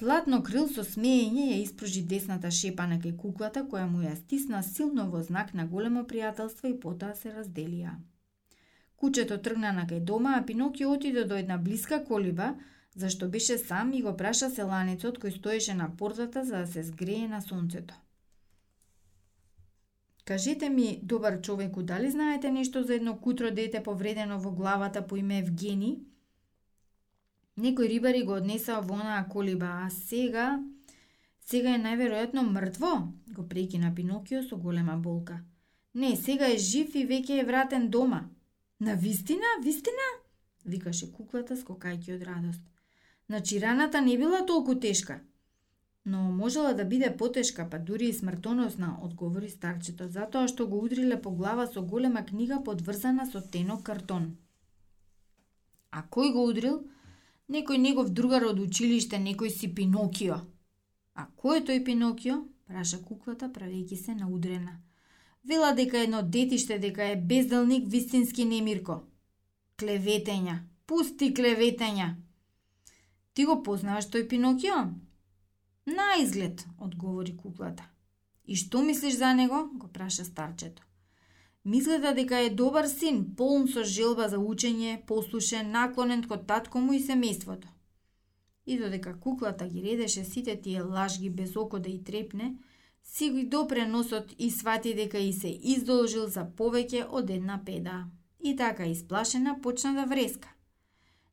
Златно крил со смеење ја испружи десната шепа на кај куклата, која му ја стисна силно во знак на големо пријателство и потоа се разделија. Кучето тргна на кај дома, а Пинокио отиде до една блиска колиба, зашто беше сам и го праша селаницот кој стоеше на портата за да се згрее на сонцето. Кажете ми, добар човеку, дали знаете нешто за едно кутро дете повредено во главата по име Евгени? Некои рибари го однесаа во онаа колиба, а сега... Сега е најверојатно мртво, го прекина Пинокио со голема болка. Не, сега е жив и веќе е вратен дома. На вистина, вистина? викаше куклата скокајќи од радост. Значи раната не била толку тешка. Но можела да биде потешка, па дури и смртоносна, одговори старчето, затоа што го удриле по глава со голема книга подврзана со тенок картон. А кој го удрил? Некој негов другар од училиште, некој си Пинокио. А кој е тој Пинокио? праша куклата, правејќи се наудрена. Вела дека едно детиште, дека е безделник вистински немирко. Клеветења, пусти клеветења, Ти го познаваш тој Пинокио? На изглед, одговори куклата. И што мислиш за него? го праша старчето. Мислета дека е добар син, полн со желба за учење, послушен, наклонен кон татко му и семејството. И додека куклата ги редеше сите тие лажги без око да и трепне, си ги допре носот и свати дека и се издолжил за повеќе од една педа. И така исплашена почна да вреска.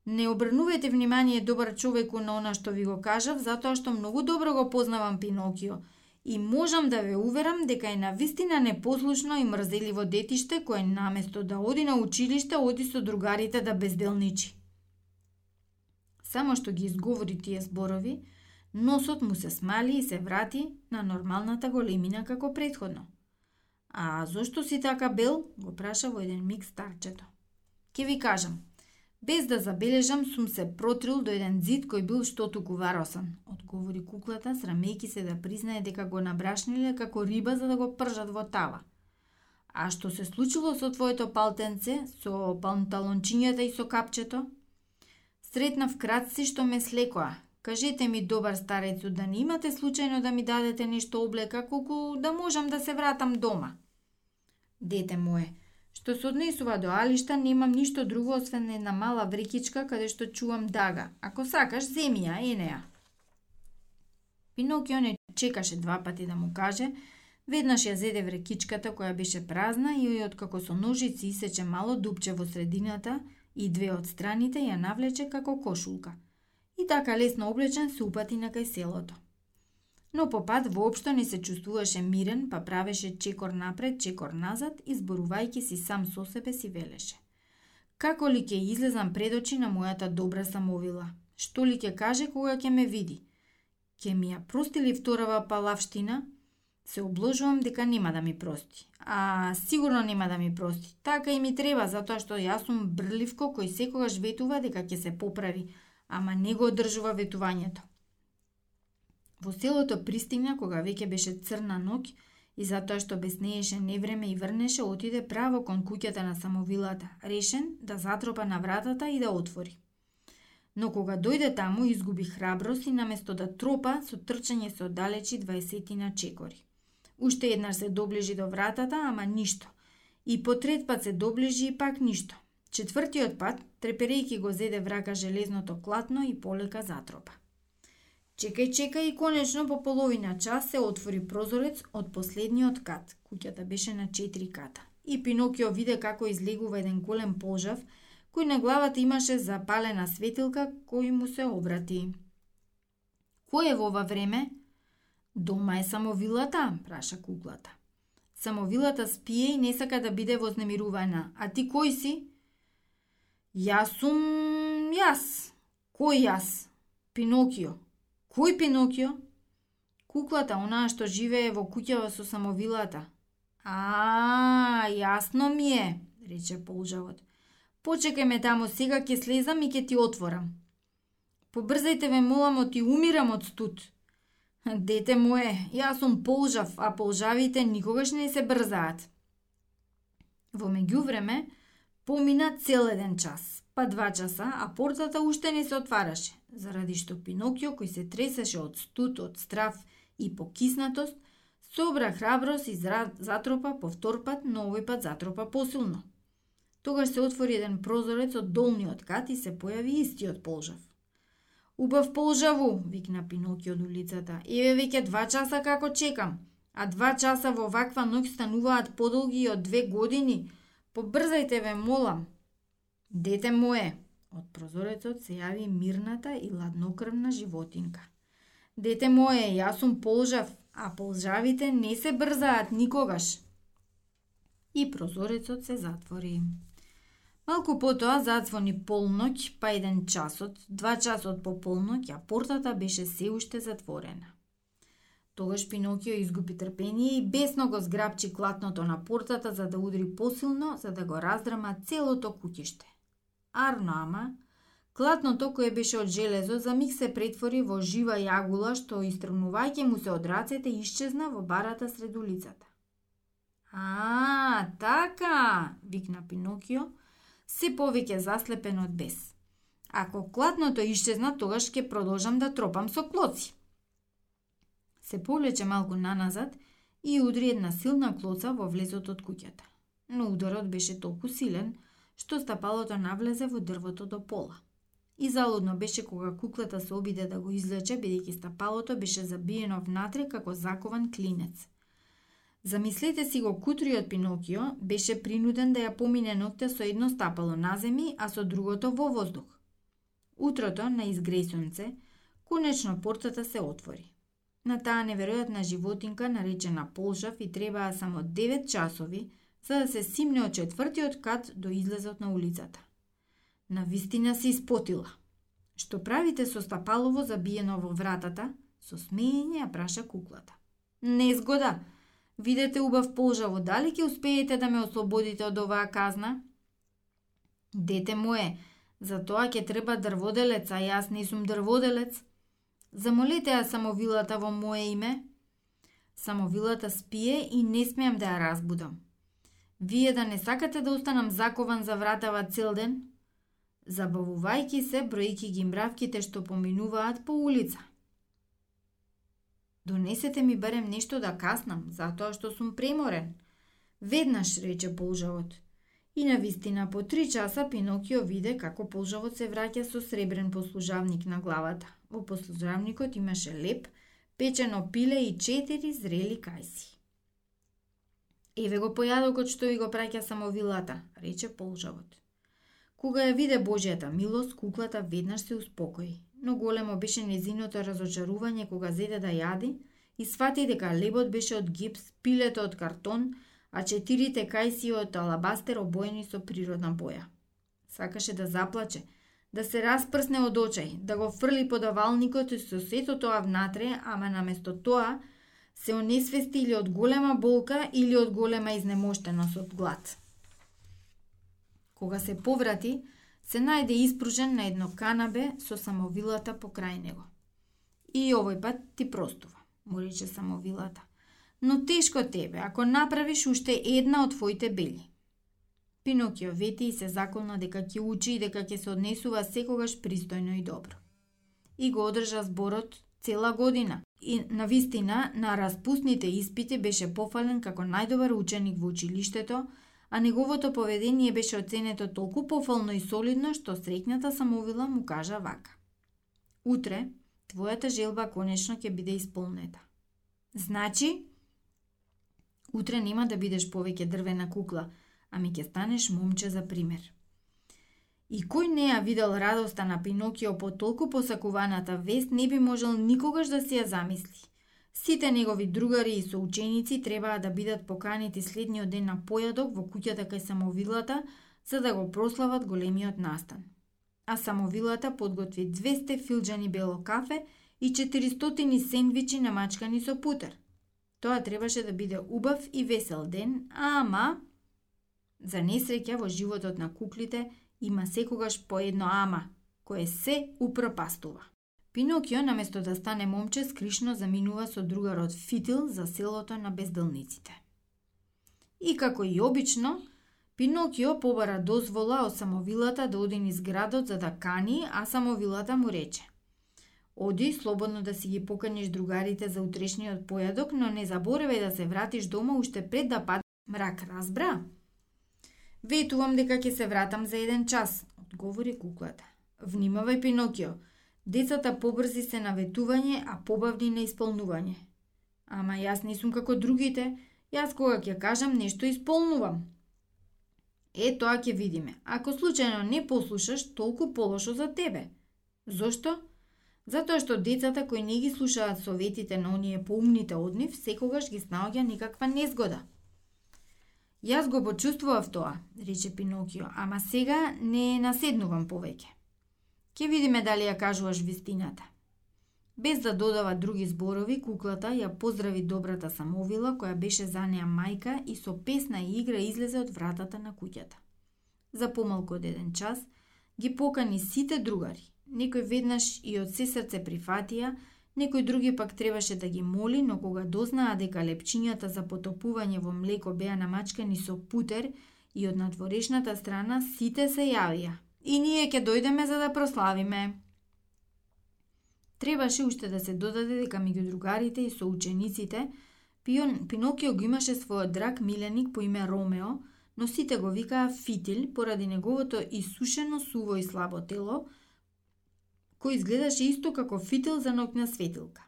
Не обрнувајте внимание добар човеку на она што ви го кажав, затоа што многу добро го познавам Пинокио и можам да ве уверам дека е на вистина непослушно и мрзеливо детиште кое наместо да оди на училиште, оди со другарите да безделничи. Само што ги изговори тие зборови, носот му се смали и се врати на нормалната големина како предходно. А зошто си така бел? го праша во еден миг старчето. Ке ви кажам, Без да забележам, сум се протрил до еден зид кој бил што туку варосан, одговори куклата, срамејки се да признае дека го набрашниле како риба за да го пржат во тава. А што се случило со твоето палтенце, со панталончињата и со капчето? Сретнав кратци што ме слекоа. Кажете ми, добар старецу, да не имате случајно да ми дадете нешто облека, колку да можам да се вратам дома. Дете мое, Што се однесува до алишта, немам ништо друго освен една мала врекичка каде што чувам дага. Ако сакаш, земи ја, неа. Пинокио не чекаше два пати да му каже, веднаш ја зеде врекичката која беше празна и откако со ножици исече мало дупче во средината и две од страните ја навлече како кошулка. И така лесно облечен се упати на кај селото но по пат воопшто не се чувствуваше мирен, па правеше чекор напред, чекор назад изборувајќи си сам со себе си велеше. Како ли ќе излезам пред очи на мојата добра самовила? Што ли ќе каже кога ќе ме види? ке ми ја прости ли вторава палавштина? Се обложувам дека нема да ми прости. А сигурно нема да ми прости. Така и ми треба, затоа што јас сум брливко кој секогаш ветува дека ќе се поправи, ама не го одржува ветувањето. Во селото пристигна кога веќе беше црна ноќ и затоа што беснееше невреме и врнеше, отиде право кон куќата на самовилата, решен да затропа на вратата и да отвори. Но кога дојде таму, изгуби храброст и наместо да тропа, со трчање се оддалечи 20 на чекори. Уште еднаш се доближи до вратата, ама ништо. И по трет пат се доближи и пак ништо. Четвртиот пат, треперејки го зеде врака железното клатно и полека затропа. Чекај, чекај и конечно по половина час се отвори прозорец од последниот кат. Куќата беше на четири ката. И Пинокио виде како излегува еден голем пожав, кој на главата имаше запалена светилка кој му се обрати. Кој е во ова време? Дома е само вилата, праша куклата. Само вилата спие и не сака да биде вознемирувана. А ти кој си? Јас сум јас. Кој јас? Пинокио. Кој Пинокио? Куклата, онаа што живее во куќава со самовилата. А, јасно ми е, рече полжавот. Почекај ме таму, сега ќе слезам и ќе ти отворам. Побрзајте ве молам, да оти умирам од студ. Дете мое, јас сум полжав, а полжавите никогаш не се брзаат. Во меѓувреме, помина цел еден час, па два часа, а портата уште не се отвараше, заради што Пинокио, кој се тресеше од студ, од страв и покиснатост, собра храброст и затропа повтор пат, но овој пат затропа посилно. Тогаш се отвори еден прозорец од долниот кат и се појави истиот полжав. Убав полжаву, викна Пинокио од улицата. Еве веќе два часа како чекам, а два часа во ваква ноќ стануваат подолги од две години. Побрзајте ве, молам. Дете мое, од прозорецот се јави мирната и ладнокрвна животинка. Дете мое, јас сум полжав, а полжавите не се брзаат никогаш. И прозорецот се затвори. Малку потоа зазвони полноќ, па еден часот, два часот по полноќ, а портата беше се уште затворена. Тогаш Пинокио изгуби трпение и бесно го зграбчи клатното на портата за да удри посилно, за да го раздрама целото куќиште. Арнама, клатното кое беше од железо за миг се претвори во жива јагула што истрнувајќи му се од рацете исчезна во барата сред улицата. А, така, викна Пинокио, се повеќе заслепен од бес. Ако клатното исчезна, тогаш ќе продолжам да тропам со клоци. Се повлече малку наназад и удри една силна клоца во влезот од куќата. Но ударот беше толку силен, што стапалото навлезе во дрвото до пола. И залудно беше кога куклата се обиде да го излече, бидејќи стапалото беше забиено внатре како закован клинец – Замислете си го кутриот Пинокио беше принуден да ја помине ноќта со едно стапало на земи, а со другото во воздух. Утрото на изгресунце, конечно портата се отвори. На таа неверојатна животинка наречена Полжав и требаа само 9 часови за да се симне од четвртиот кат до излезот на улицата. На вистина се испотила. Што правите со стапалово забиено во вратата? Со смеење ја праша куклата. Незгода, Видете убав полжаво, дали ќе успеете да ме ослободите од оваа казна? Дете мое, за тоа ќе треба дрводелец, а јас не сум дрводелец. Замолете ја самовилата во мое име. Самовилата спие и не смеам да ја разбудам. Вие да не сакате да останам закован за вратава цел ден? забавувајки се, бројки ги мравките што поминуваат по улица. Донесете ми барем нешто да каснам, затоа што сум преморен. Веднаш рече полжавот. И на вистина по три часа Пинокио виде како полжавот се враќа со сребрен послужавник на главата. Во послужавникот имаше леп, печено пиле и четири зрели кајси. Еве го појадокот што ви го праќа само вилата, рече полжавот. Кога ја виде Божјата милост, куклата веднаш се успокои но големо беше незиното разочарување кога зеде да јади и свати дека лебот беше од гипс, пилето од картон, а четирите кајси од алабастер обоени со природна боја. Сакаше да заплаче, да се распрсне од очај, да го фрли подавалникот и со сето тоа внатре, ама наместо тоа се онесвести или од голема болка или од голема изнемоштеност од глад. Кога се поврати, се најде испружен на едно канабе со самовилата покрај него. И овој пат ти простува, му рече самовилата. Но тешко тебе, ако направиш уште една од твоите бели. Пинокио вети и се заколна дека ќе учи и дека ќе се однесува секогаш пристојно и добро. И го одржа зборот цела година. И на вистина, на распусните испити беше пофален како најдобар ученик во училиштето, а неговото поведение беше оценето толку пофално и солидно што среќната самовила му кажа вака. Утре, твојата желба конечно ќе биде исполнета. Значи, утре нема да бидеш повеќе дрвена кукла, ами ќе станеш момче за пример. И кој не ја видел радоста на Пинокио по толку посакуваната вест, не би можел никогаш да си ја замисли. Сите негови другари и соученици требаа да бидат поканети следниот ден на појадок во куќата кај самовилата, за да го прослават големиот настан. А самовилата подготви 200 филџани бело кафе и 400 сендвичи намачкани со путер. Тоа требаше да биде убав и весел ден, ама... За несреќа во животот на куклите има секогаш по едно ама, кое се упропастува. Пинокио, наместо да стане момче, скришно заминува со другарот Фитил за селото на безделниците. И како и обично, Пинокио побара дозвола од самовилата да оди низ градот за да кани, а самовилата му рече – Оди слободно да си ги поканиш другарите за утрешниот појадок, но не заборевај да се вратиш дома уште пред да падне мрак, разбра? Ветувам дека ќе се вратам за еден час, одговори куклата. Внимавај, Пинокио. Децата побрзи се на ветување, а побавни на исполнување. Ама јас не сум како другите. Јас кога ќе кажам нешто исполнувам. Е, тоа ќе видиме. Ако случајно не послушаш, толку полошо за тебе. Зошто? Затоа што децата кои не ги слушаат советите на оние поумните од нив, секогаш ги снаоѓа никаква незгода. Јас го почувствував тоа, рече Пинокио, ама сега не наседнувам повеќе. Ке видиме дали ја кажуваш вистината. Без да додава други зборови, куклата ја поздрави добрата самовила која беше за неа мајка и со песна и игра излезе од вратата на куќата. За помалку од еден час ги покани сите другари, Некој веднаш и од се срце прифатија, некој други пак требаше да ги моли, но кога дознаа дека лепчињата за потопување во млеко беа намачкани со путер и од надворешната страна, сите се јавија. И ние ќе дојдеме за да прославиме. Требаше уште да се додаде дека меѓу другарите и соучениците, Пинокио го имаше својот драг миленик по име Ромео, но сите го викаа Фитил поради неговото исушено суво и слабо тело, кој изгледаше исто како Фитил за ноќна светилка.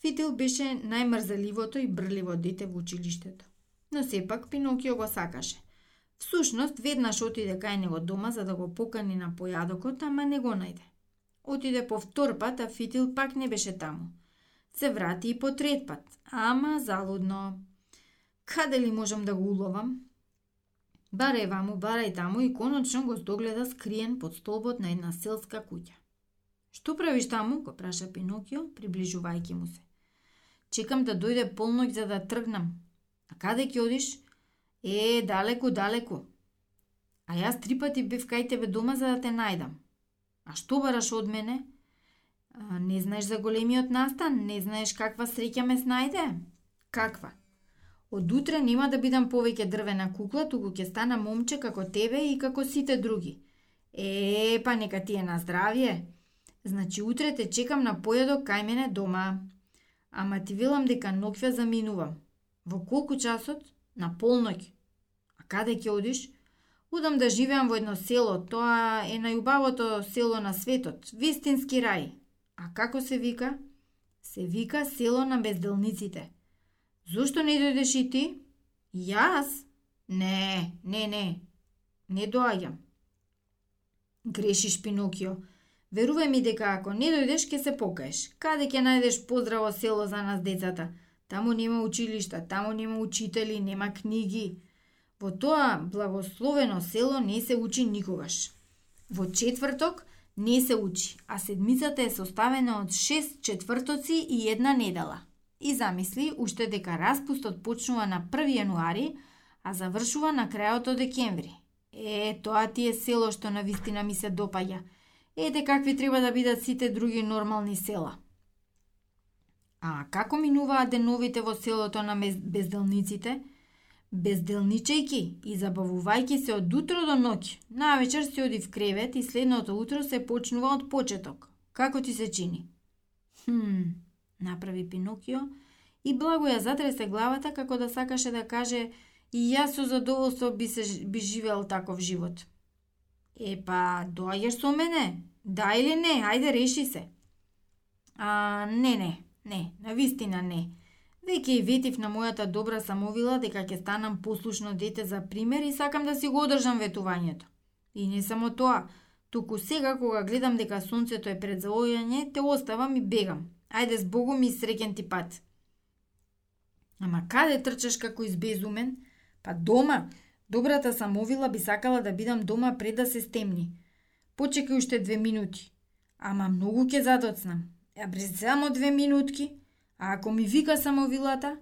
Фитил беше најмрзаливото и брливо дете во училиштето. Но сепак Пинокио го сакаше. Всушност, веднаш отиде кај него дома за да го покани на појадокот, ама не го најде. Отиде по втор пат, а Фитил пак не беше таму. Се врати и по трет пат, ама залудно. Каде ли можам да го уловам? Барај ваму, барај таму и конечно го здогледа скриен под столбот на една селска куќа. Што правиш таму? го праша Пинокио, приближувајќи му се. Чекам да дојде полноќ за да тргнам. А каде ќе одиш? Е, далеку, далеку. А јас три пати бев кај тебе дома за да те најдам. А што бараш од мене? А, не знаеш за големиот настан? Не знаеш каква среќа ме снајде? Каква? Од утре нема да бидам повеќе дрвена кукла, туку ќе стана момче како тебе и како сите други. Е, па нека ти е на здравје. Значи утре те чекам на појадок кај мене дома. Ама ти велам дека ноќва заминувам. Во колку часот? На полноќ. А каде ќе одиш? Удам да живеам во едно село, тоа е најубавото село на светот, вистински рај. А како се вика? Се вика село на безделниците. Зошто не дојдеш и ти? Јас? Не, не, не. Не доаѓам. Грешиш, Пинокио. Верувај ми дека ако не дојдеш ќе се покаеш. Каде ќе најдеш поздраво село за нас децата? Таму нема училишта, таму нема учители, нема книги. Во тоа благословено село не се учи никогаш. Во четврток не се учи, а седмицата е составена од шест четвртоци и една недела. И замисли уште дека распустот почнува на 1 јануари, а завршува на крајот од декември. Е, тоа ти е село што на вистина ми се допаѓа – Ете какви треба да бидат сите други нормални села. А како минуваат деновите во селото на безделниците? Безделничајки и забавувајки се од утро до ноќ, навечер се оди в кревет и следното утро се почнува од почеток. Како ти се чини? Хм, направи Пинокио и благо ја затресе главата како да сакаше да каже и јас со задоволство би, се, би живеал таков живот. Епа, доаѓаш со мене? Да или не? Ајде, реши се. А, не, не, не, на вистина не. Веќе и ветив на мојата добра самовила дека ќе станам послушно дете за пример и сакам да си го одржам ветувањето. И не само тоа, туку сега кога гледам дека сонцето е пред заоѓање, те оставам и бегам. Ајде с Богом и среќен ти пат. Ама каде трчаш како избезумен? Па дома, Добрата самовила би сакала да бидам дома пред да се стемни. Почекај уште две минути. Ама многу ќе задоцнам. Ја брез само две минутки. А ако ми вика самовилата?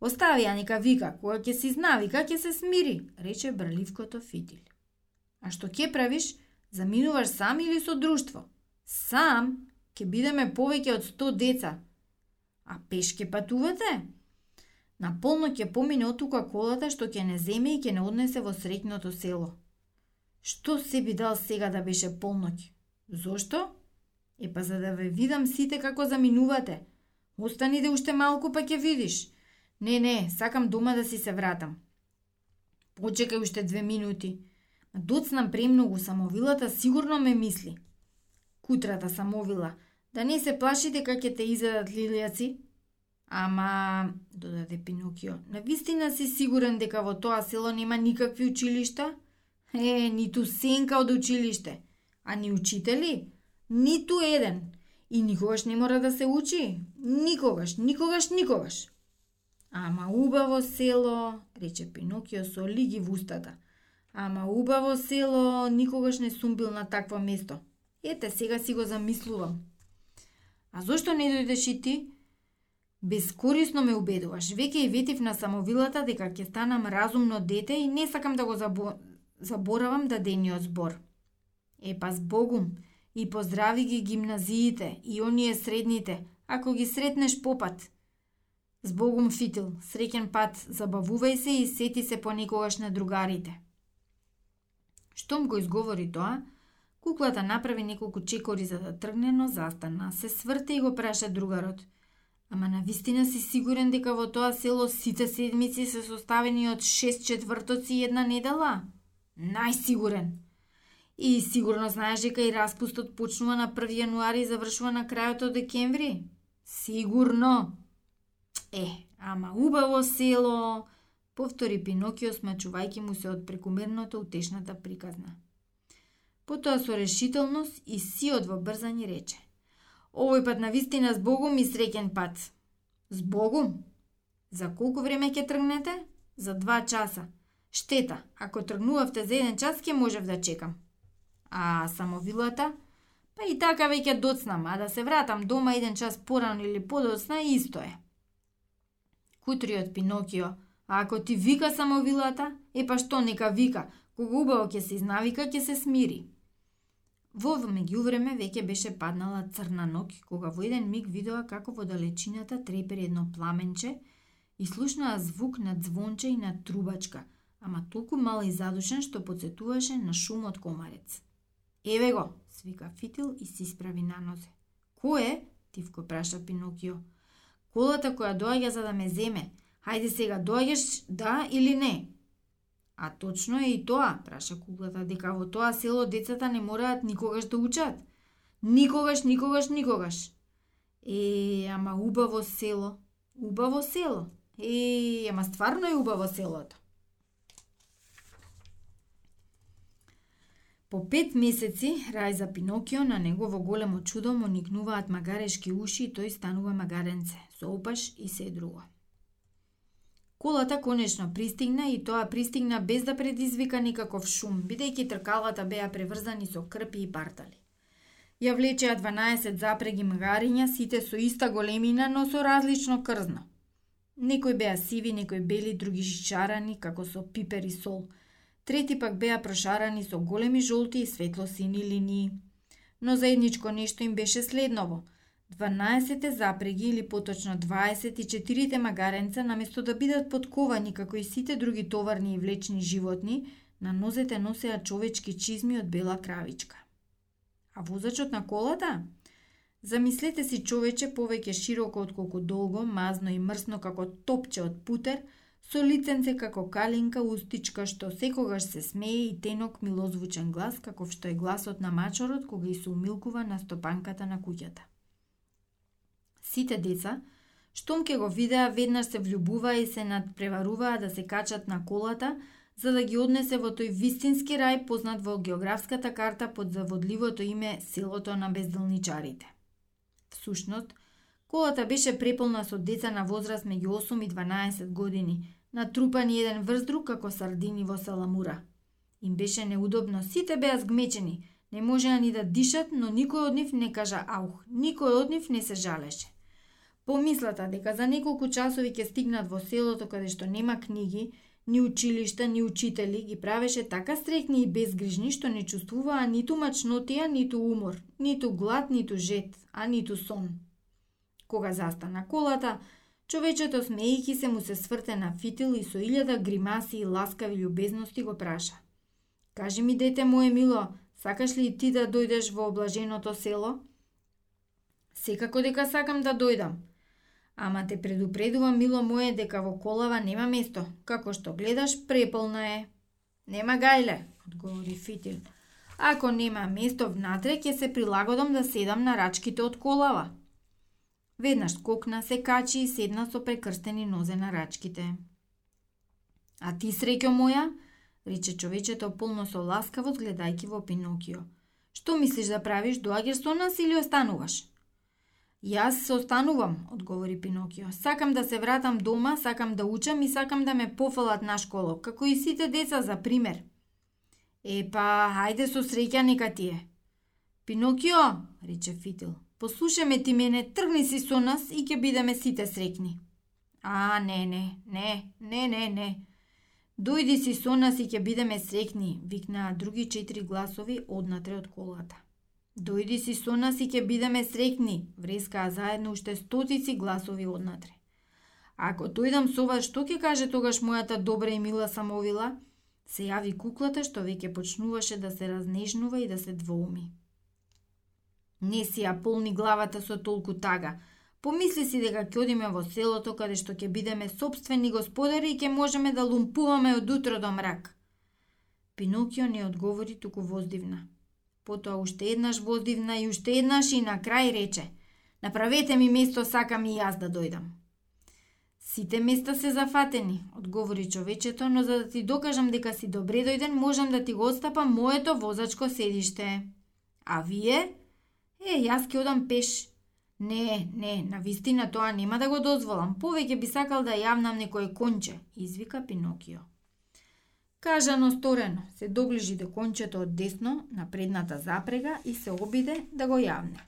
Остави ја нека вика, кога ќе се изнавика, ќе се смири, рече брливкото фитил. А што ќе правиш? Заминуваш сам или со друштво? Сам? Ке бидеме повеќе од 100 деца. А пешке патувате? На полно ќе помине од тука колата што ќе не земе и ќе не однесе во среќното село. Што се би дал сега да беше полноќ? Зошто? Епа за да ве видам сите како заминувате. Остани да уште малку па ќе видиш. Не, не, сакам дома да си се вратам. Почекај уште две минути. Доцнам премногу, самовилата сигурно ме мисли. Кутрата самовила, да не се плашите как ќе те изедат лилијаци? Ама, додаде Пинокио, на вистина си сигурен дека во тоа село нема никакви училишта? Е, ниту сенка од училиште. А ни учители? Ниту еден. И никогаш не мора да се учи. Никогаш, никогаш, никогаш. Ама убаво село, рече Пинокио со лиги в устата. Ама убаво село, никогаш не сум бил на такво место. Ете, сега си го замислувам. А зошто не дојдеш и ти? Бескорисно ме убедуваш. Веќе и ветив на самовилата дека ќе станам разумно дете и не сакам да го забо... заборавам дадениот збор. Е па с Богум, и поздрави ги гимназиите и оние средните, ако ги сретнеш попат. Збогум Фитил, среќен пат, забавувај се и сети се понекогаш на другарите. Штом го изговори тоа, куклата направи неколку чекори за да тргне, но застана, се сврте и го праша другарот. Ама на вистина си сигурен дека во тоа село сите седмици се составени од шест четвртоци и една недела? Најсигурен. И сигурно знаеш дека и распустот почнува на 1 јануари и завршува на крајот од декември? Сигурно. Е, ама убаво село, повтори Пинокио смачувајќи му се од прекумерното утешната приказна. Потоа со решителност и сиот во брзани рече. Овој пат на вистина збогум и среќен пат. Збогум? За колку време ќе тргнете? За два часа. Штета, ако тргнувавте за еден час, ќе можев да чекам. А само вилата? Па и така веќе доцнам, а да се вратам дома еден час порано или подоцна, исто е кутриот Пинокио. А ако ти вика само вилата, е па што нека вика, кога убаво ќе се изнавика, ќе се смири. Во меѓувреме веќе беше паднала црна ноќ, кога во еден миг видоа како во далечината трепери едно пламенче и слушнаа звук на звонче и на трубачка, ама толку мал и задушен што подсетуваше на шум од комарец. Еве го, свика Фитил и се исправи на нозе. Кој е? Тивко праша Пинокио. Колата која доаѓа за да ме земе. Хајде сега, доаѓаш да или не? А точно е и тоа, праша куклата, дека во тоа село децата не мораат никогаш да учат. Никогаш, никогаш, никогаш. Е, ама убаво село. Убаво село. Е, ама стварно е убаво селото. По пет месеци, рај за Пинокио на негово големо чудо му никнуваат магарешки уши и тој станува магаренце, со опаш и се друго. Колата конечно пристигна и тоа пристигна без да предизвика никаков шум, бидејќи тркалата беа преврзани со крпи и партали. Ја влечеа 12 запреги магариња, сите со иста големина, но со различно крзно. Некои беа сиви, некои бели, други жичарани, како со пипер и сол – трети пак беа прошарани со големи жолти и светло-сини линии. Но заедничко нешто им беше следново. 12 запреги или поточно 24 магаренца наместо да бидат подковани како и сите други товарни и влечни животни, на нозете носеа човечки чизми од бела кравичка. А возачот на колата? Замислете си човече повеќе широко од колку долго, мазно и мрсно како топче од путер – со лиценце како калинка устичка што секогаш се смее и тенок милозвучен глас каков што е гласот на мачорот кога и се умилкува на стопанката на куќата. Сите деца, штом ке го видеа, веднаш се влюбуваа и се надпреваруваа да се качат на колата, за да ги однесе во тој вистински рај познат во географската карта под заводливото име Селото на безделничарите. Всушност, колата беше преполна со деца на возраст меѓу 8 и 12 години, натрупани еден врз друг како сардини во саламура. Им беше неудобно, сите беа згмечени, не можеа ни да дишат, но никој од нив не кажа аух, никој од нив не се жалеше. Помислата дека за неколку часови ќе стигнат во селото каде што нема книги, ни училишта, ни учители ги правеше така стрекни и безгрижни што не чувствуваа ниту мачнотија, ниту умор, ниту глад, ниту жет, а ниту сон. Кога застана колата, човечето смејки се му се сврте на фитил и со илјада гримаси и ласкави љубезности го праша. Кажи ми, дете мое мило, сакаш ли и ти да дојдеш во облаженото село? Секако дека сакам да дојдам, Ама те предупредувам, мило мое, дека во колава нема место. Како што гледаш, преполна е. Нема гајле, одговори Фитил. Ако нема место внатре, ќе се прилагодам да седам на рачките од колава. Веднаш скокна, се качи и седна со прекрстени нозе на рачките. А ти, среќо моја, рече човечето полно со ласкавост гледајки во Пинокио. Што мислиш да правиш, доаѓаш со нас или остануваш? Јас се останувам, одговори Пинокио. Сакам да се вратам дома, сакам да учам и сакам да ме пофалат на школо, како и сите деца за пример. Епа, хајде со среќа нека ти е. Пинокио, рече Фитил, послушаме ти мене, тргни си со нас и ќе бидеме сите срекни. А, не, не, не, не, не, не. Дојди си со нас и ќе бидеме срекни, викнаа други четири гласови однатре од колата. Дојди си со нас и ќе бидеме срекни, врескаа заедно уште стотици гласови однатре. Ако дојдам со вас, што ќе каже тогаш мојата добра и мила самовила? Се јави куклата што веќе почнуваше да се разнежнува и да се двоуми. Не си ја полни главата со толку тага. Помисли си дека ќе одиме во селото каде што ќе бидеме собствени господари и ќе можеме да лумпуваме од утро до мрак. Пинокио не одговори туку воздивна. Потоа уште еднаш воздивна и уште еднаш и на крај рече Направете ми место, сакам и јас да дојдам. Сите места се зафатени, одговори човечето, но за да ти докажам дека си добре дојден, можам да ти го отстапам моето возачко седиште. А вие? Е, јас ќе одам пеш. Не, не, на вистина тоа нема да го дозволам. Повеќе би сакал да јавнам некој конче, извика Пинокио. Кажано сторено, се доближи до кончето од десно на предната запрега и се обиде да го јавне.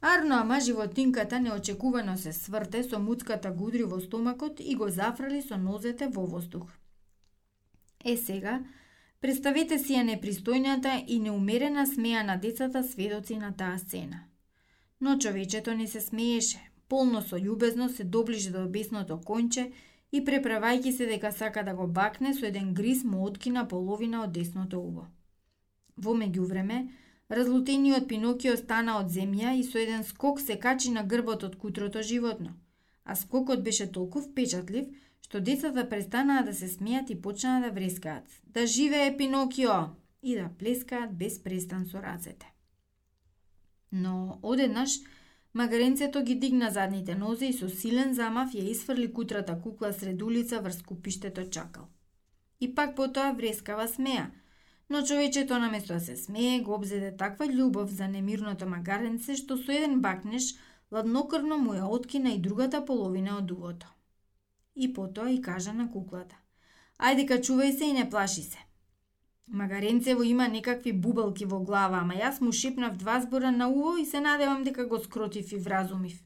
Арно, ама животинката неочекувано се сврте со муцката гудри во стомакот и го зафрали со нозете во воздух. Е сега, представете си ја непристојната и неумерена смеја на децата сведоци на таа сцена. Но човечето не се смееше, полно со љубезно се доближи до бесното конче и преправајќи се дека сака да го бакне со еден гриз му откина половина од десното уво. Во меѓувреме, разлутениот Пинокио стана од земја и со еден скок се качи на грбот од кутрото животно. А скокот беше толку впечатлив, што децата престанаа да се смеат и почнаа да врескаат. Да живее Пинокио! И да плескаат без престан со рацете. Но одеднаш, Магаренцето ги дигна задните нозе и со силен замав ја изфрли кутрата кукла сред улица врз купиштето чакал. И пак потоа врескава смеа, но човечето наместо да се смее го обзеде таква љубов за немирното магаренце што со еден бакнеш ладнокрвно му ја откина и другата половина од увото. И потоа и кажа на куклата. Ајде качувај се и не плаши се. Магаренцево има некакви бубалки во глава, ама јас му шипнав два збора на уво и се надевам дека го скротив и вразумив.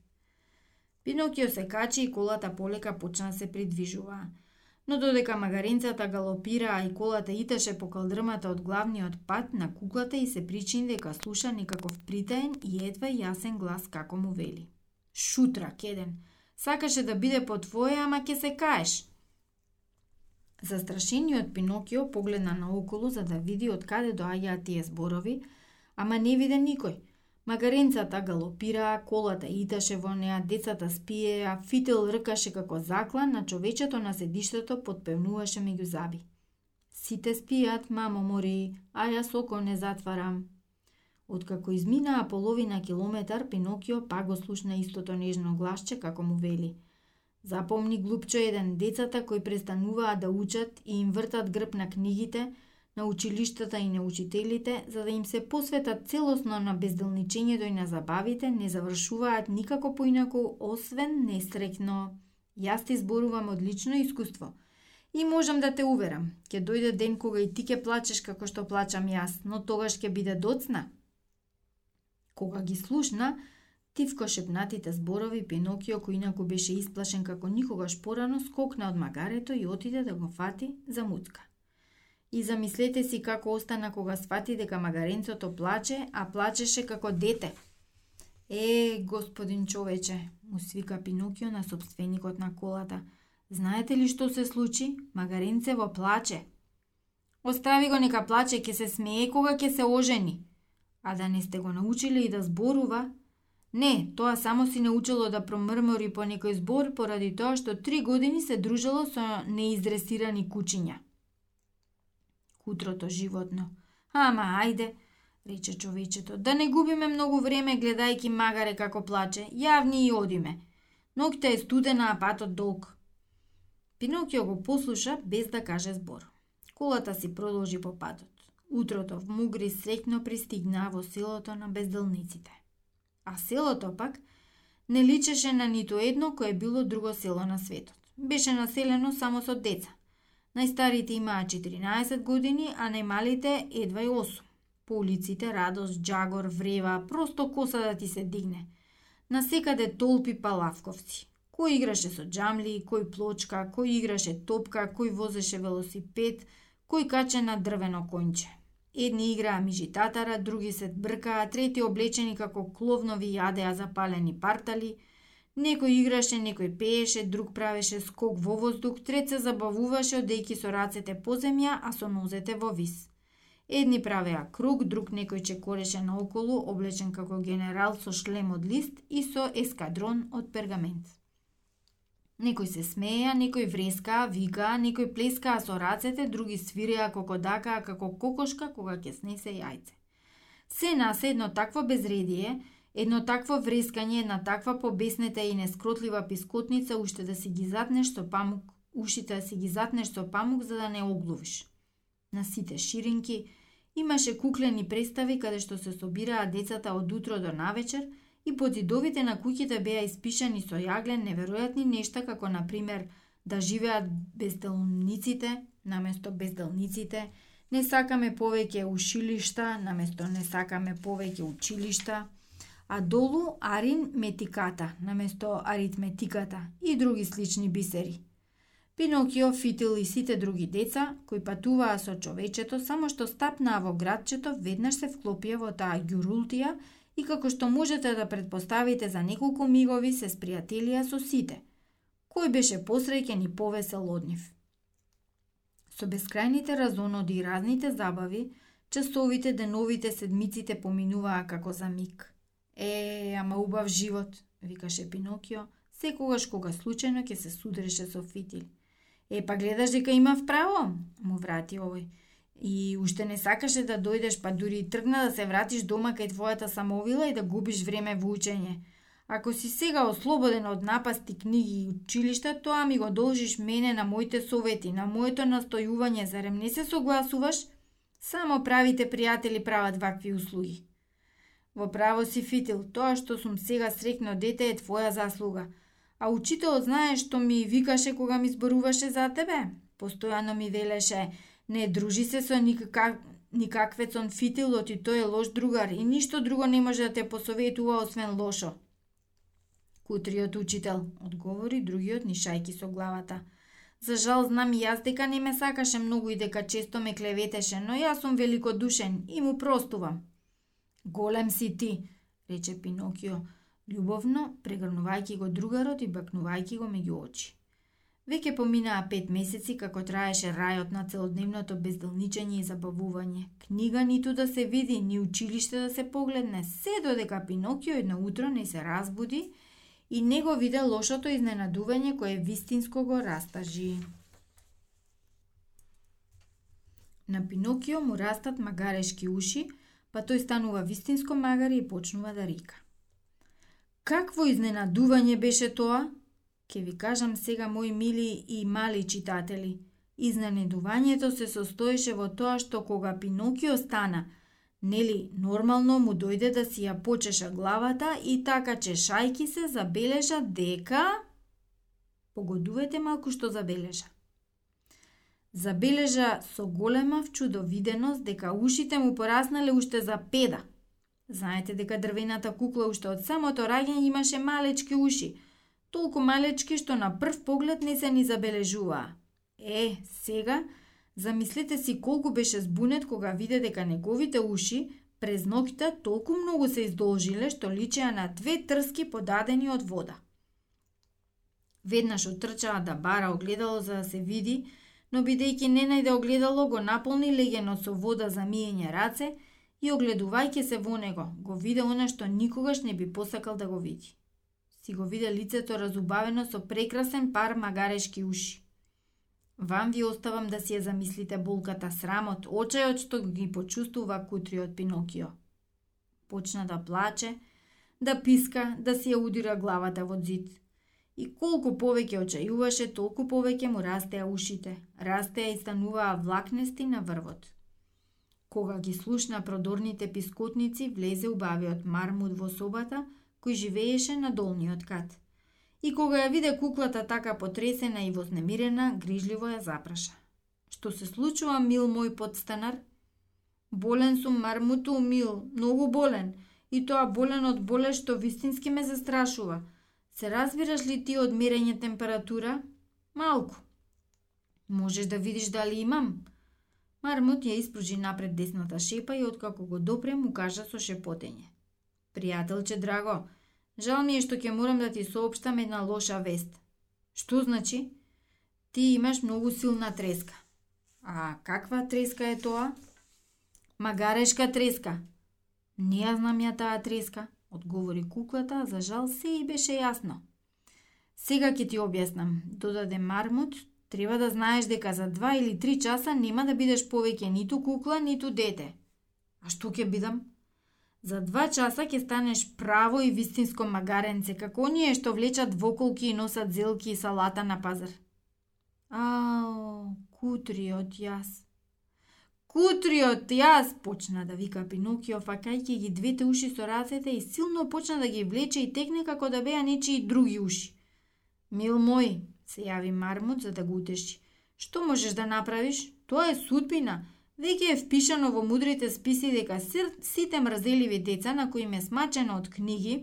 Пинокио се качи и колата полека почна да се придвижува. Но додека магаренцата галопираа и колата иташе по калдрмата од главниот пат на куклата и се причини дека слуша некаков притаен и едва јасен глас како му вели. Шутра, кеден, сакаше да биде по твое, ама ке се каеш. Застрашениот Пинокио погледна наоколу за да види од каде доаѓаат тие зборови, ама не виде никој. Магаренцата галопираа, колата иташе во неа, децата спиеа, Фител ркаше како заклан, на човечето на седиштето подпевнуваше меѓу заби. Сите спијат, мамо мори, а јас око не затварам. Откако изминаа половина километар, Пинокио пак го слушна истото нежно гласче како му вели – Запомни глупчо еден, децата кои престануваат да учат и им вртат грб на книгите, на училиштата и на учителите, за да им се посветат целосно на безделничењето и на забавите, не завршуваат никако поинако, освен несрекно. Јас ти зборувам од лично искуство. И можам да те уверам, ќе дојде ден кога и ти ќе плачеш како што плачам јас, но тогаш ќе биде доцна. Кога ги слушна, Тивко шепнатите зборови Пинокио кој инаку беше исплашен како никогаш порано скокна од магарето и отиде да го фати за муцка. И замислете си како остана кога свати дека магаренцото плаче, а плачеше како дете. Е, господин човече, му свика Пинокио на собственикот на колата. Знаете ли што се случи? Магаренцево плаче. Остави го нека плаче, ќе се смее кога ќе се ожени. А да не сте го научили и да зборува, Не, тоа само си научило да промрмори по некој збор поради тоа што три години се дружело со неиздресирани кучиња. Кутрото животно. Ама, ајде, рече човечето, да не губиме многу време гледајки магаре како плаче, јавни и одиме. Ноќта е студена, а патот долг. Пинокио го послуша без да каже збор. Колата си продолжи по патот. Утрото в Мугри срекно пристигна во селото на безделниците. А селото пак не личеше на ниту едно кое било друго село на светот. Беше населено само со деца. Најстарите имаа 14 години, а најмалите едва и 8. По улиците радост, джагор, врева, просто коса да ти се дигне. Насекаде толпи палавковци. Кој играше со джамли, кој плочка, кој играше топка, кој возеше велосипед, кој каче на дрвено конче. Едни играа мижи татара, други се бркаа, трети облечени како кловнови јадеа запалени партали, некој играше, некој пееше, друг правеше скок во воздух, трет се забавуваше одејки со рацете по земја, а со нозете во вис. Едни правеа круг, друг некој чекореше наоколу, облечен како генерал со шлем од лист и со ескадрон од пергамент. Некој се смеја, некој вреска, вика, некој плескаа со рацете, други свиреа кокодакаа како кокошка кога ќе снесе јајце. Се нас едно такво безредие, едно такво врескање, една таква побеснета и нескротлива пискотница уште да си ги затнеш со памук, ушите да си ги затнеш со памук за да не оглувиш. На сите ширинки имаше куклени представи каде што се собираа децата од утро до навечер – и по зидовите на куќите беа испишани со јаглен неверојатни нешта како на пример да живеат безделниците наместо безделниците, не сакаме повеќе ушилишта наместо не сакаме повеќе училишта, а долу аритметиката наместо аритметиката и други слични бисери. Пинокио фитил и сите други деца кои патуваа со човечето само што стапнаа во градчето веднаш се вклопија во таа ѓурултија и како што можете да предпоставите за неколку мигови се спријателија со сите. Кој беше посреќен и повесел од нив? Со бескрајните разоноди и разните забави, часовите, деновите, седмиците поминуваа како за миг. Е, ама убав живот, викаше Пинокио, секогаш кога случајно ќе се судреше со фитил. Е, па гледаш дека имав право, му врати овој. И уште не сакаше да дојдеш, па дури и тргна да се вратиш дома кај твојата самовила и да губиш време во учење. Ако си сега ослободен од напасти книги и училишта, тоа ми го должиш мене на моите совети, на моето настојување, зарем не се согласуваш? Само правите пријатели прават вакви услуги. Во право си фитил, тоа што сум сега срекно дете е твоја заслуга. А учителот знае што ми викаше кога ми зборуваше за тебе? Постојано ми велеше, Не дружи се со никак, никаквецон фитилот и тој е лош другар и ништо друго не може да те посоветува освен лошо. Кутриот учител, одговори другиот нишајки со главата. За жал знам и јас дека не ме сакаше многу и дека често ме клеветеше, но јас сум великодушен и му простувам. Голем си ти, рече Пинокио, љубовно прегрнувајќи го другарот и бакнувајќи го меѓу очи. Веќе поминаа пет месеци како траеше рајот на целодневното безделничење и забавување. Книга ниту да се види, ни училиште да се погледне, се додека Пинокио едно утро не се разбуди и не го виде лошото изненадување кое вистинско го растажи. На Пинокио му растат магарешки уши, па тој станува вистинско магари и почнува да рика. Какво изненадување беше тоа? Ке ви кажам сега, мои мили и мали читатели. Изненедувањето се состоеше во тоа што кога Пинокио стана, нели нормално му дојде да си ја почеша главата и така чешајки се забележа дека... Погодувате малку што забележа. Забележа со голема вчудовиденост дека ушите му пораснале уште за педа. Знаете дека дрвената кукла уште од самото раѓање имаше малечки уши, толку малечки што на прв поглед не се ни забележуваа. Е, сега, замислете си колку беше збунет кога виде дека неговите уши през ноќта толку многу се издолжиле што личеа на две трски подадени од вода. Веднаш отрчаа да бара огледало за да се види, но бидејќи не најде да огледало, го наполни легенот со вода за миење раце и огледувајќи се во него, го виде она што никогаш не би посакал да го види. Си го виде лицето разубавено со прекрасен пар магарешки уши. Вам ви оставам да си ја замислите болката, срамот, очајот што ги почувствува кутриот Пинокио. Почна да плаче, да писка, да си ја удира главата во зид. И колку повеќе очајуваше, толку повеќе му растеа ушите, растеа и стануваа влакнести на врвот. Кога ги слушна продорните пискотници, влезе убавиот мармут во собата, кој живееше на долниот кат. И кога ја виде куклата така потресена и вознемирена, грижливо ја запраша. Што се случува, мил мој подстанар? Болен сум, мармуту, мил, многу болен. И тоа болен од боле што вистински ме застрашува – Се разбираш ли ти од мерење температура? Малку. Можеш да видиш дали имам? Мармут ја испружи напред десната шепа и откако го допре му кажа со шепотење. Пријателче драго, жал ми е што ќе морам да ти соопштам една лоша вест. Што значи? Ти имаш многу силна треска. А каква треска е тоа? Магарешка треска. Не ја знам ја таа треска одговори куклата, за жал се и беше јасно. Сега ќе ти објаснам, додаде Мармут, треба да знаеш дека за два или три часа нема да бидеш повеќе ниту кукла, ниту дете. А што ќе бидам? За два часа ќе станеш право и вистинско магаренце, како оние што влечат воколки и носат зелки и салата на пазар. Ао, кутриот јас. Кутриот, јас, почна да вика Пинокио, факајќи ги двете уши со рацете и силно почна да ги влече и текне како да беа нечии други уши. Мил мој, се јави Мармут за да го утеши. Што можеш да направиш? Тоа е судбина. Веќе е впишано во мудрите списи дека сите мрзеливи деца на кои ме смачено од книги,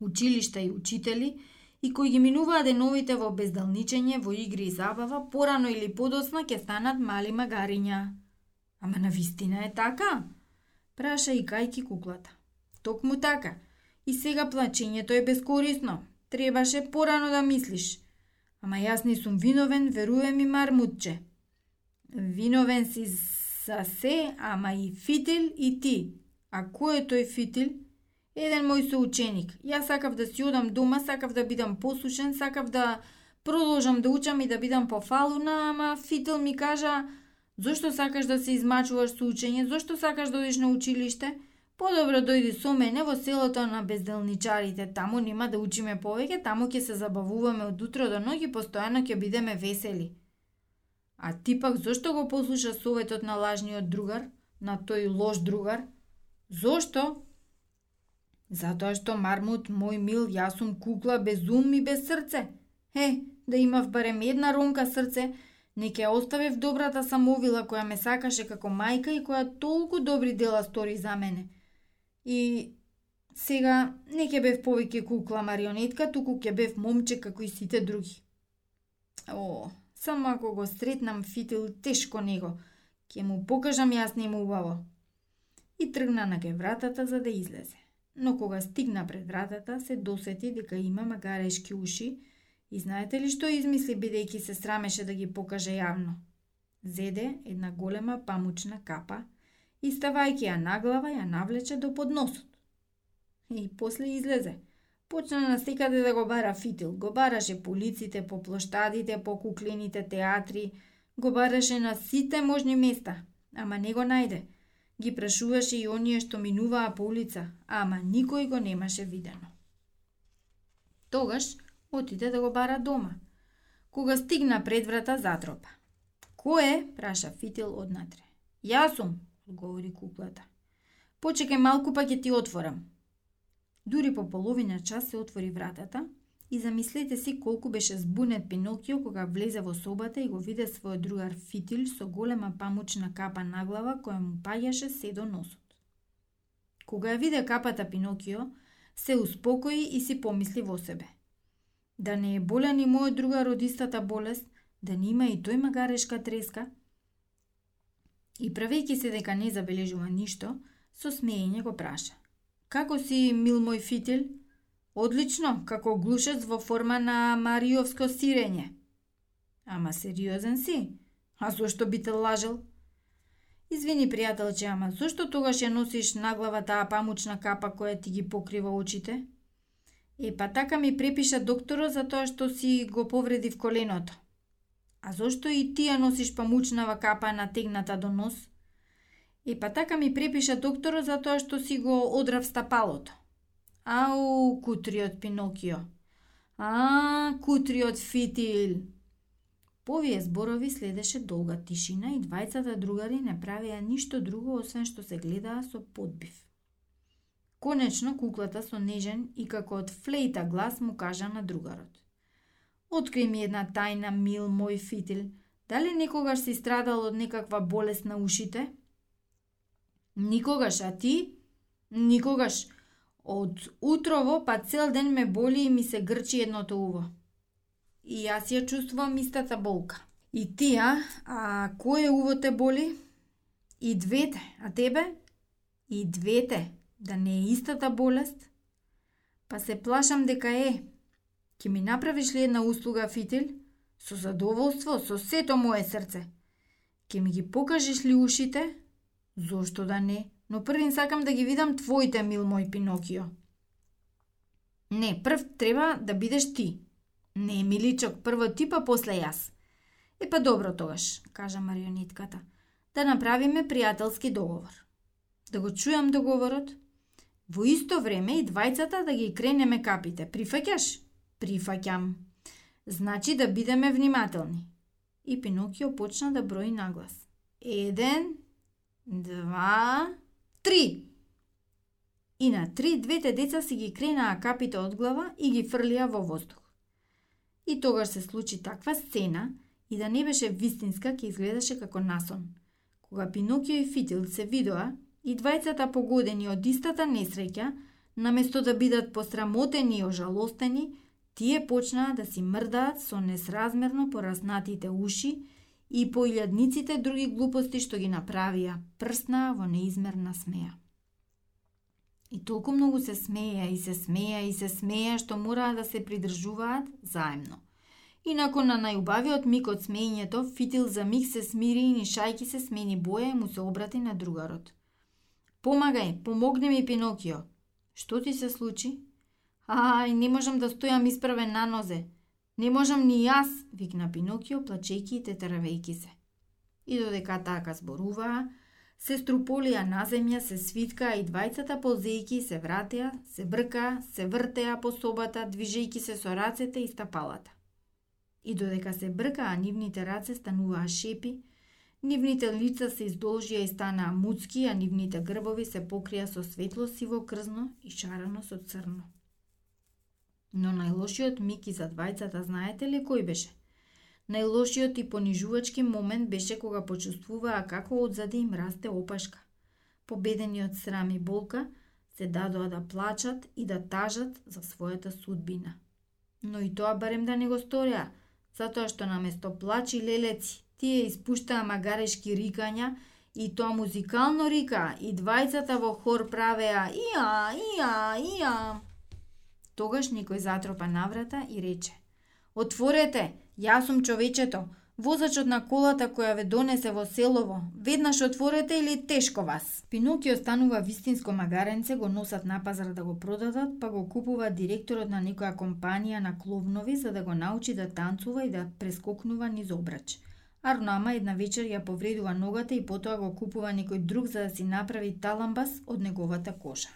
училишта и учители, и кои ги минуваат деновите во бездалничење, во игри и забава, порано или подоцна ќе станат мали магариња. Ама на вистина е така? Праша и кајки куклата. Токму така. И сега плачењето е безкорисно. Требаше порано да мислиш. Ама јас не сум виновен, веруе ми мармутче. Виновен си за се, ама и фитил и ти. А кој е тој фитил? Еден мој соученик. Јас сакав да си одам дома, сакав да бидам послушен, сакав да продолжам да учам и да бидам пофалуна, ама фитил ми кажа Зошто сакаш да се измачуваш со учење? Зошто сакаш да одиш на училиште? Подобро дојди со мене во селото на безделничарите. Таму нема да учиме повеќе, таму ќе се забавуваме од утро до ноќ и постојано ќе бидеме весели. А ти пак зошто го послуша советот на лажниот другар, на тој лош другар? Зошто? Затоа што Мармут, мој мил, јас сум кукла без ум и без срце. Е, да имав барем една ронка срце, Не ке оставив добрата самовила која ме сакаше како мајка и која толку добри дела стори за мене. И сега не ке бев повеќе кукла марионетка, туку ке бев момче како и сите други. О, само ако го сретнам фитил тешко него, ќе му покажам јас нему убаво. И тргна на ке вратата за да излезе. Но кога стигна пред вратата, се досети дека има магарешки уши И знаете ли што измисли бидејќи се срамеше да ги покаже јавно? Зеде една голема памучна капа и ставајќи ја наглава ја навлече до подносот. И после излезе. Почна на секаде да го бара фитил. Го бараше по улиците, по плоштадите, по куклените театри, го бараше на сите можни места, ама не го најде. Ги прашуваше и оние што минуваа по улица, ама никој го немаше видено. Тогаш отиде да го бара дома. Кога стигна пред врата, затропа. Кој е? праша Фитил однатре. Јас сум, одговори куклата. Почекај малку па ќе ти отворам. Дури по половина час се отвори вратата и замислете си колку беше збунет Пинокио кога влезе во собата и го виде својот другар Фитил со голема памучна капа на глава која му паѓаше се до носот. Кога ја виде капата Пинокио, се успокои и си помисли во себе. Да не е болен и мојот другар од истата болест, да не има и тој магарешка треска? И правејќи се дека не забележува ништо, со смеење го праша. Како си, мил мој фитил? Одлично, како глушец во форма на Мариовско сирење. Ама сериозен си? А зошто би те лажел? Извини, пријателче, ама зошто тогаш ја носиш на глава таа памучна капа која ти ги покрива очите? Е, па така ми препиша доктора за тоа што си го повреди в коленото. А зошто и ти ја носиш памучнава капа натегната до нос? И па така ми препиша докторот за тоа што си го одрав стапалото. Ау, кутриот Пинокио. А, кутриот Фитил. По овие зборови следеше долга тишина и двајцата другари не правеа ништо друго освен што се гледаа со подбив. Конечно, куклата со нежен и како од флейта глас му кажа на другарот. Откри ми една тајна, мил мој фитил. Дали некогаш си страдал од некаква болест на ушите? Никогаш, а ти? Никогаш. Од утрово па цел ден ме боли и ми се грчи едното уво. И јас ја чувствувам истата болка. И ти, а? А кое уво те боли? И двете. А тебе? И двете. Да не е истата болест? Па се плашам дека е. Ке ми направиш ли една услуга, фитил? Со задоволство, со сето мое срце. Ке ми ги покажеш ли ушите? Зошто да не? Но првин сакам да ги видам твоите, мил мој Пинокио. Не, прв треба да бидеш ти. Не, миличок, прво ти па после јас. Е па добро тогаш, кажа марионетката. Да направиме пријателски договор. Да го чујам договорот? Во исто време и двајцата да ги кренеме капите. Прифаќаш? Прифаќам. Значи да бидеме внимателни. И Пинокио почна да брои наглас. Еден, два, три. И на три двете деца си ги кренаа капите од глава и ги фрлија во воздух. И тогаш се случи таква сцена и да не беше вистинска, ќе изгледаше како насон. Кога Пинокио и Фитил се видоа, и двајцата погодени од истата несреќа, наместо да бидат посрамотени и ожалостени, тие почнаа да си мрдаат со несразмерно пораснатите уши и по илјадниците други глупости што ги направија, прснаа во неизмерна смеја. И толку многу се смеја и се смеја и се смеја што мораа да се придржуваат заемно. И након на најубавиот миг од смењето, Фитил за миг се смири и нишајки се смени боја и му се обрати на другарот. Помагај, помогни ми Пинокио. Што ти се случи? Ај, не можам да стојам исправен на нозе. Не можам ни јас, викна Пинокио, плачејки и тетеравејки се. И додека така зборуваа, се струполија на земја, се свитка и двајцата ползејки се вратеа, се брка, се вртеа по собата, движејки се со рацете и стапалата. И додека се бркаа нивните раце стануваа шепи, нивните лица се издолжија и станаа муцки, а нивните грбови се покрија со светло сиво крзно и шарано со црно. Но најлошиот миг и за двајцата знаете ли кој беше? Најлошиот и понижувачки момент беше кога почувствуваа како одзади им расте опашка. Победени од срам и болка, се дадоа да плачат и да тажат за својата судбина. Но и тоа барем да не го стореа, затоа што наместо плачи лелеци, тие испуштаа магарешки рикања и тоа музикално рика и двајцата во хор правеа иа, иа, иа. Тогаш некој затропа на врата и рече Отворете, Јас сум човечето, возачот на колата која ве донесе во селово. Веднаш отворете или тешко вас. Пинокио станува вистинско магаренце, го носат на пазар да го продадат, па го купува директорот на некоја компанија на кловнови за да го научи да танцува и да прескокнува низ обрач. Арнама една вечер ја повредува ногата и потоа го купува некој друг за да си направи таламбас од неговата кожа.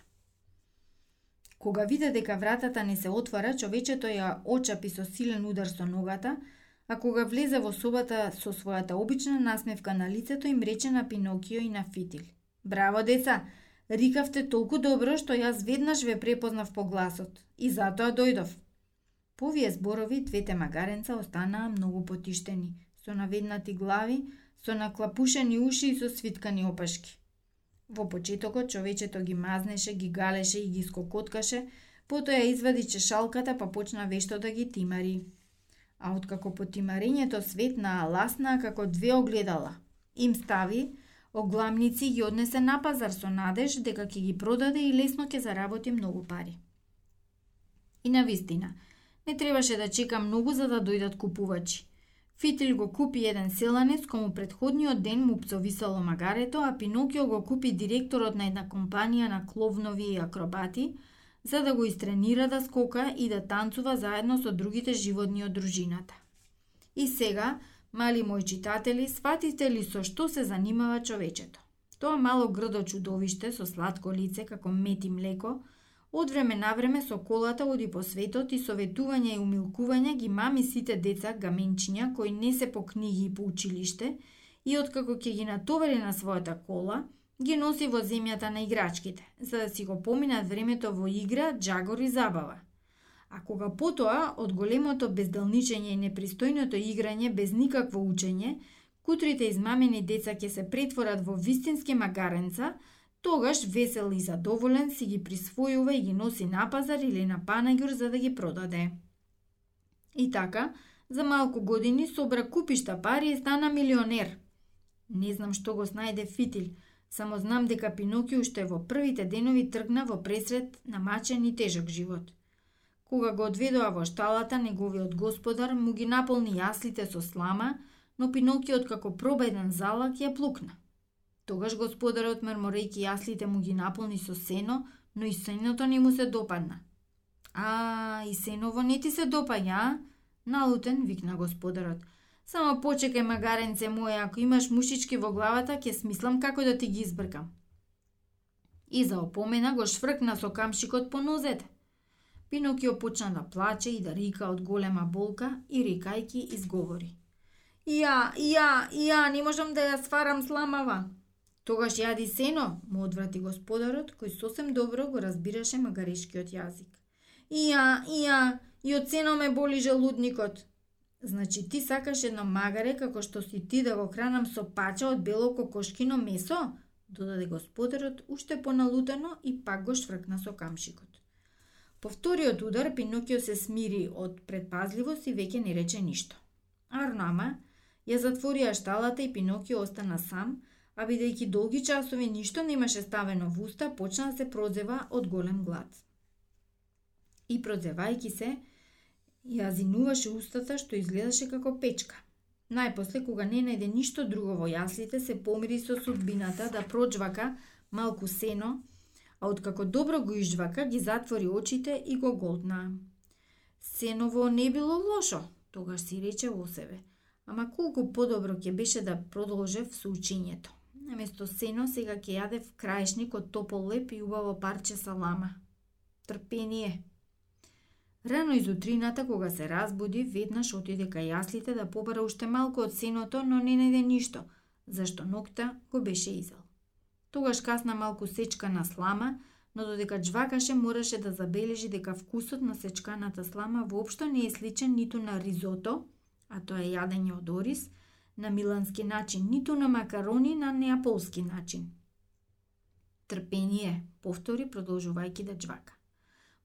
Кога виде дека вратата не се отвара, човечето ја очапи со силен удар со ногата, а кога влезе во собата со својата обична насмевка на лицето им рече на Пинокио и на Фитил. Браво, деца! Рикавте толку добро што јас веднаш ве препознав по гласот и затоа дојдов. По овие зборови двете магаренца останаа многу потиштени, со наведнати глави, со наклапушени уши и со свиткани опашки. Во почетокот човечето ги мазнеше, ги галеше и ги скокоткаше, потоа ја извади чешалката па почна вешто да ги тимари. А откако по тимарењето на ласна како две огледала, им стави, огламници ги однесе на пазар со надеж дека ќе ги продаде и лесно ќе заработи многу пари. И на вистина, не требаше да чека многу за да дојдат купувачи. Фитил го купи еден селанец кому предходниот ден му пцовисало магарето, а Пинокио го купи директорот на една компанија на кловнови и акробати, за да го истренира да скока и да танцува заедно со другите животни од дружината. И сега, мали мои читатели, сватите ли со што се занимава човечето? Тоа мало грдо чудовиште со сладко лице како мет и млеко, Од време на време со колата оди по светот и советување и умилкување ги мами сите деца гаменчиња кои не се по книги и по училиште и откако ќе ги натовари на својата кола, ги носи во земјата на играчките, за да си го поминат времето во игра, джагор и забава. А кога потоа, од големото безделничење и непристојното играње без никакво учење, кутрите измамени деца ќе се претворат во вистински магаренца, Тогаш весел и задоволен си ги присвојува и ги носи на пазар или на панаѓур за да ги продаде. И така, за малку години собра купишта пари и стана милионер. Не знам што го снајде Фитил, само знам дека Пиноки уште во првите денови тргна во пресред на мачен и тежок живот. Кога го одведоа во шталата, неговиот господар му ги наполни јаслите со слама, но Пинокиот како пробајден залак ја плукна. Тогаш господарот мерморејки јаслите му ги наполни со сено, но и сеното не му се допадна. А, и сеново не ти се допаѓа, а? Налутен, викна господарот. Само почекај, магаренце моје, ако имаш мушички во главата, ќе смислам како да ти ги избркам. И за опомена го швркна со камшикот по нозете. Пинокио почна да плаче и да рика од голема болка и рикајки изговори. Ја, ја, ја, не можам да ја сварам сламава. Тогаш јади сено, му одврати господарот, кој сосем добро го разбираше магарешкиот јазик. Ија, ија, и од сено ме боли желудникот. Значи ти сакаш едно магаре како што си ти да го хранам со пача од бело кокошкино месо? Додаде господарот уште поналутено и пак го швркна со камшикот. По вториот удар Пинокио се смири од предпазливост и веќе не рече ништо. Арнама ја затворија шталата и Пинокио остана сам, а бидејќи долги часови ништо не имаше ставено в уста, почна да се прозева од голем глад. И прозевајки се, ја зинуваше устата што изгледаше како печка. Најпосле, кога не најде ништо друго во јаслите, се помири со судбината да проджвака малку сено, а откако добро го ижвака, ги затвори очите и го голтна. Сеново не било лошо, тогаш си рече во себе. Ама колку подобро ќе беше да продолжев со учењето. Место сено, сега ќе јаде в крајшник од топол леп и убаво парче салама. Трпение. Рано изутрината, кога се разбуди, веднаш отиде кај јаслите да побара уште малку од сеното, но не најде ништо, зашто нокта го беше изел. Тогаш касна малку сечка на слама, но додека джвакаше мораше да забележи дека вкусот на сечканата слама воопшто не е сличен ниту на ризото, а тоа е јадење од ориз, на милански начин, ниту на макарони на неаполски начин. Трпение, повтори продолжувајќи да джвака.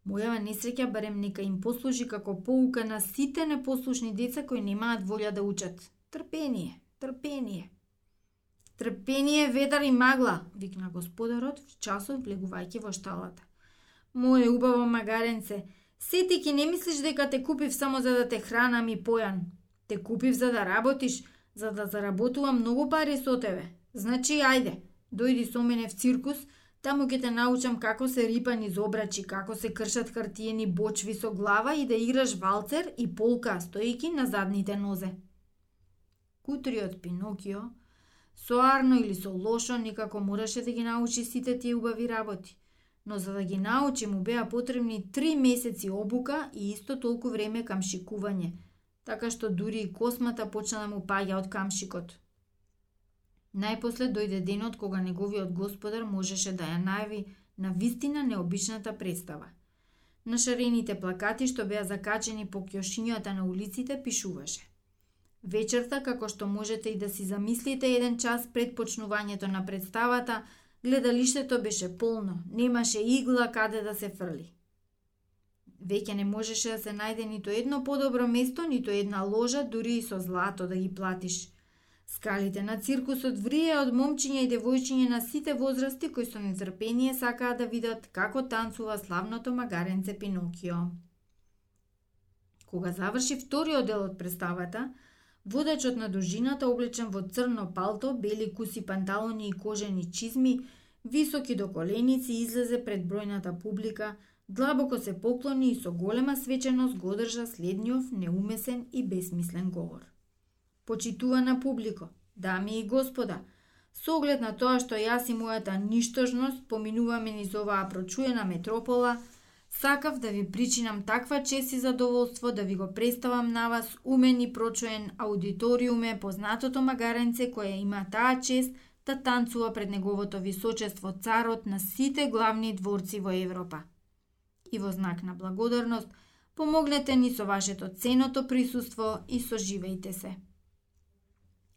Мојава несреќа барем нека им послужи како поука на сите непослушни деца кои немаат волја да учат. Трпение, трпение. Трпение, ветар и магла, викна господарот в часот влегувајќи во шталата. Моје убаво магаренце, сетики не мислиш дека те купив само за да те хранам и појан. Те купив за да работиш, за да заработувам многу пари со тебе. Значи, ајде, дојди со мене в циркус, таму ќе те научам како се рипа низ обрачи, како се кршат хартиени бочви со глава и да играш валцер и полка, стојки на задните нозе. Кутриот Пинокио, Соарно или со лошо, никако мораше да ги научи сите тие убави работи. Но за да ги научи му беа потребни три месеци обука и исто толку време кам шикување – така што дури и космата почна да му паѓа од камшикот. Најпосле дојде денот кога неговиот господар можеше да ја најави на вистина необичната представа. На шарените плакати што беа закачени по кјошињата на улиците пишуваше. Вечерта, како што можете и да си замислите еден час пред почнувањето на представата, Гледалиштето беше полно, немаше игла каде да се фрли. Веќе не можеше да се најде нито едно подобро место, нито една ложа, дури и со злато да ги платиш. Скалите на циркусот врие од момчиња и девојчиња на сите возрасти кои со нетрпение сакаа да видат како танцува славното магаренце Пинокио. Кога заврши вториот дел од представата, водачот на дужината облечен во црно палто, бели куси панталони и кожени чизми, високи до коленици излезе пред бројната публика, длабоко се поклони и со голема свеченост го одржа следниот неумесен и безмислен говор. Почитувана публико, дами и господа, со оглед на тоа што јас и мојата ништожност поминуваме низ оваа прочуена метропола, Сакав да ви причинам таква чест и задоволство да ви го представам на вас умен и прочуен аудиториуме познатото магаренце кое има таа чест да танцува пред неговото височество царот на сите главни дворци во Европа. И во знак на благодарност, помогнете ни со вашето ценото присуство и соживејте се.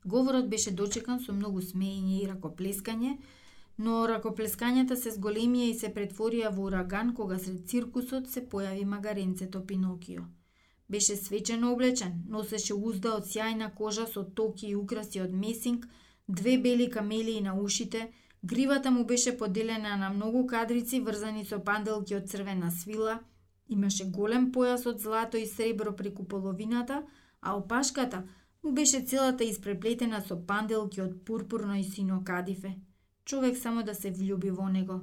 Говорот беше дочекан со многу смеење и ракоплескање, но ракоплескањата се зголемија и се претворија во ураган кога сред циркусот се појави магаренцето Пинокио. Беше свечено облечен, носеше узда од сјајна кожа со токи и украси од месинг, две бели камели на ушите, гривата му беше поделена на многу кадрици врзани со панделки од црвена свила, имаше голем појас од злато и сребро преку половината, а опашката му беше целата испреплетена со панделки од пурпурно и сино кадифе човек само да се влюби во него.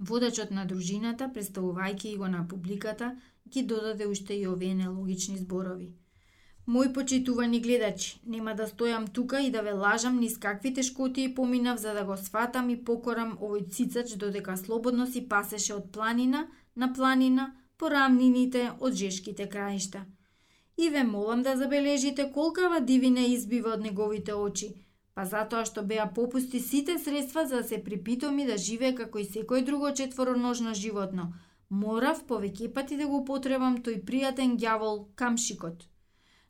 Водачот на дружината, представувајќи го на публиката, ги додаде уште и овие нелогични зборови. Мој почитувани гледачи, нема да стојам тука и да ве лажам низ какви тешкоти поминав за да го сватам и покорам овој цицач додека слободно си пасеше од планина на планина по рамнините од жешките краишта. И ве молам да забележите колкава дивина избива од неговите очи – па затоа што беа попусти сите средства за да се припитоми да живее како и секој друго четвороножно животно. Морав повеќе пати да го потребам тој пријатен ѓавол камшикот.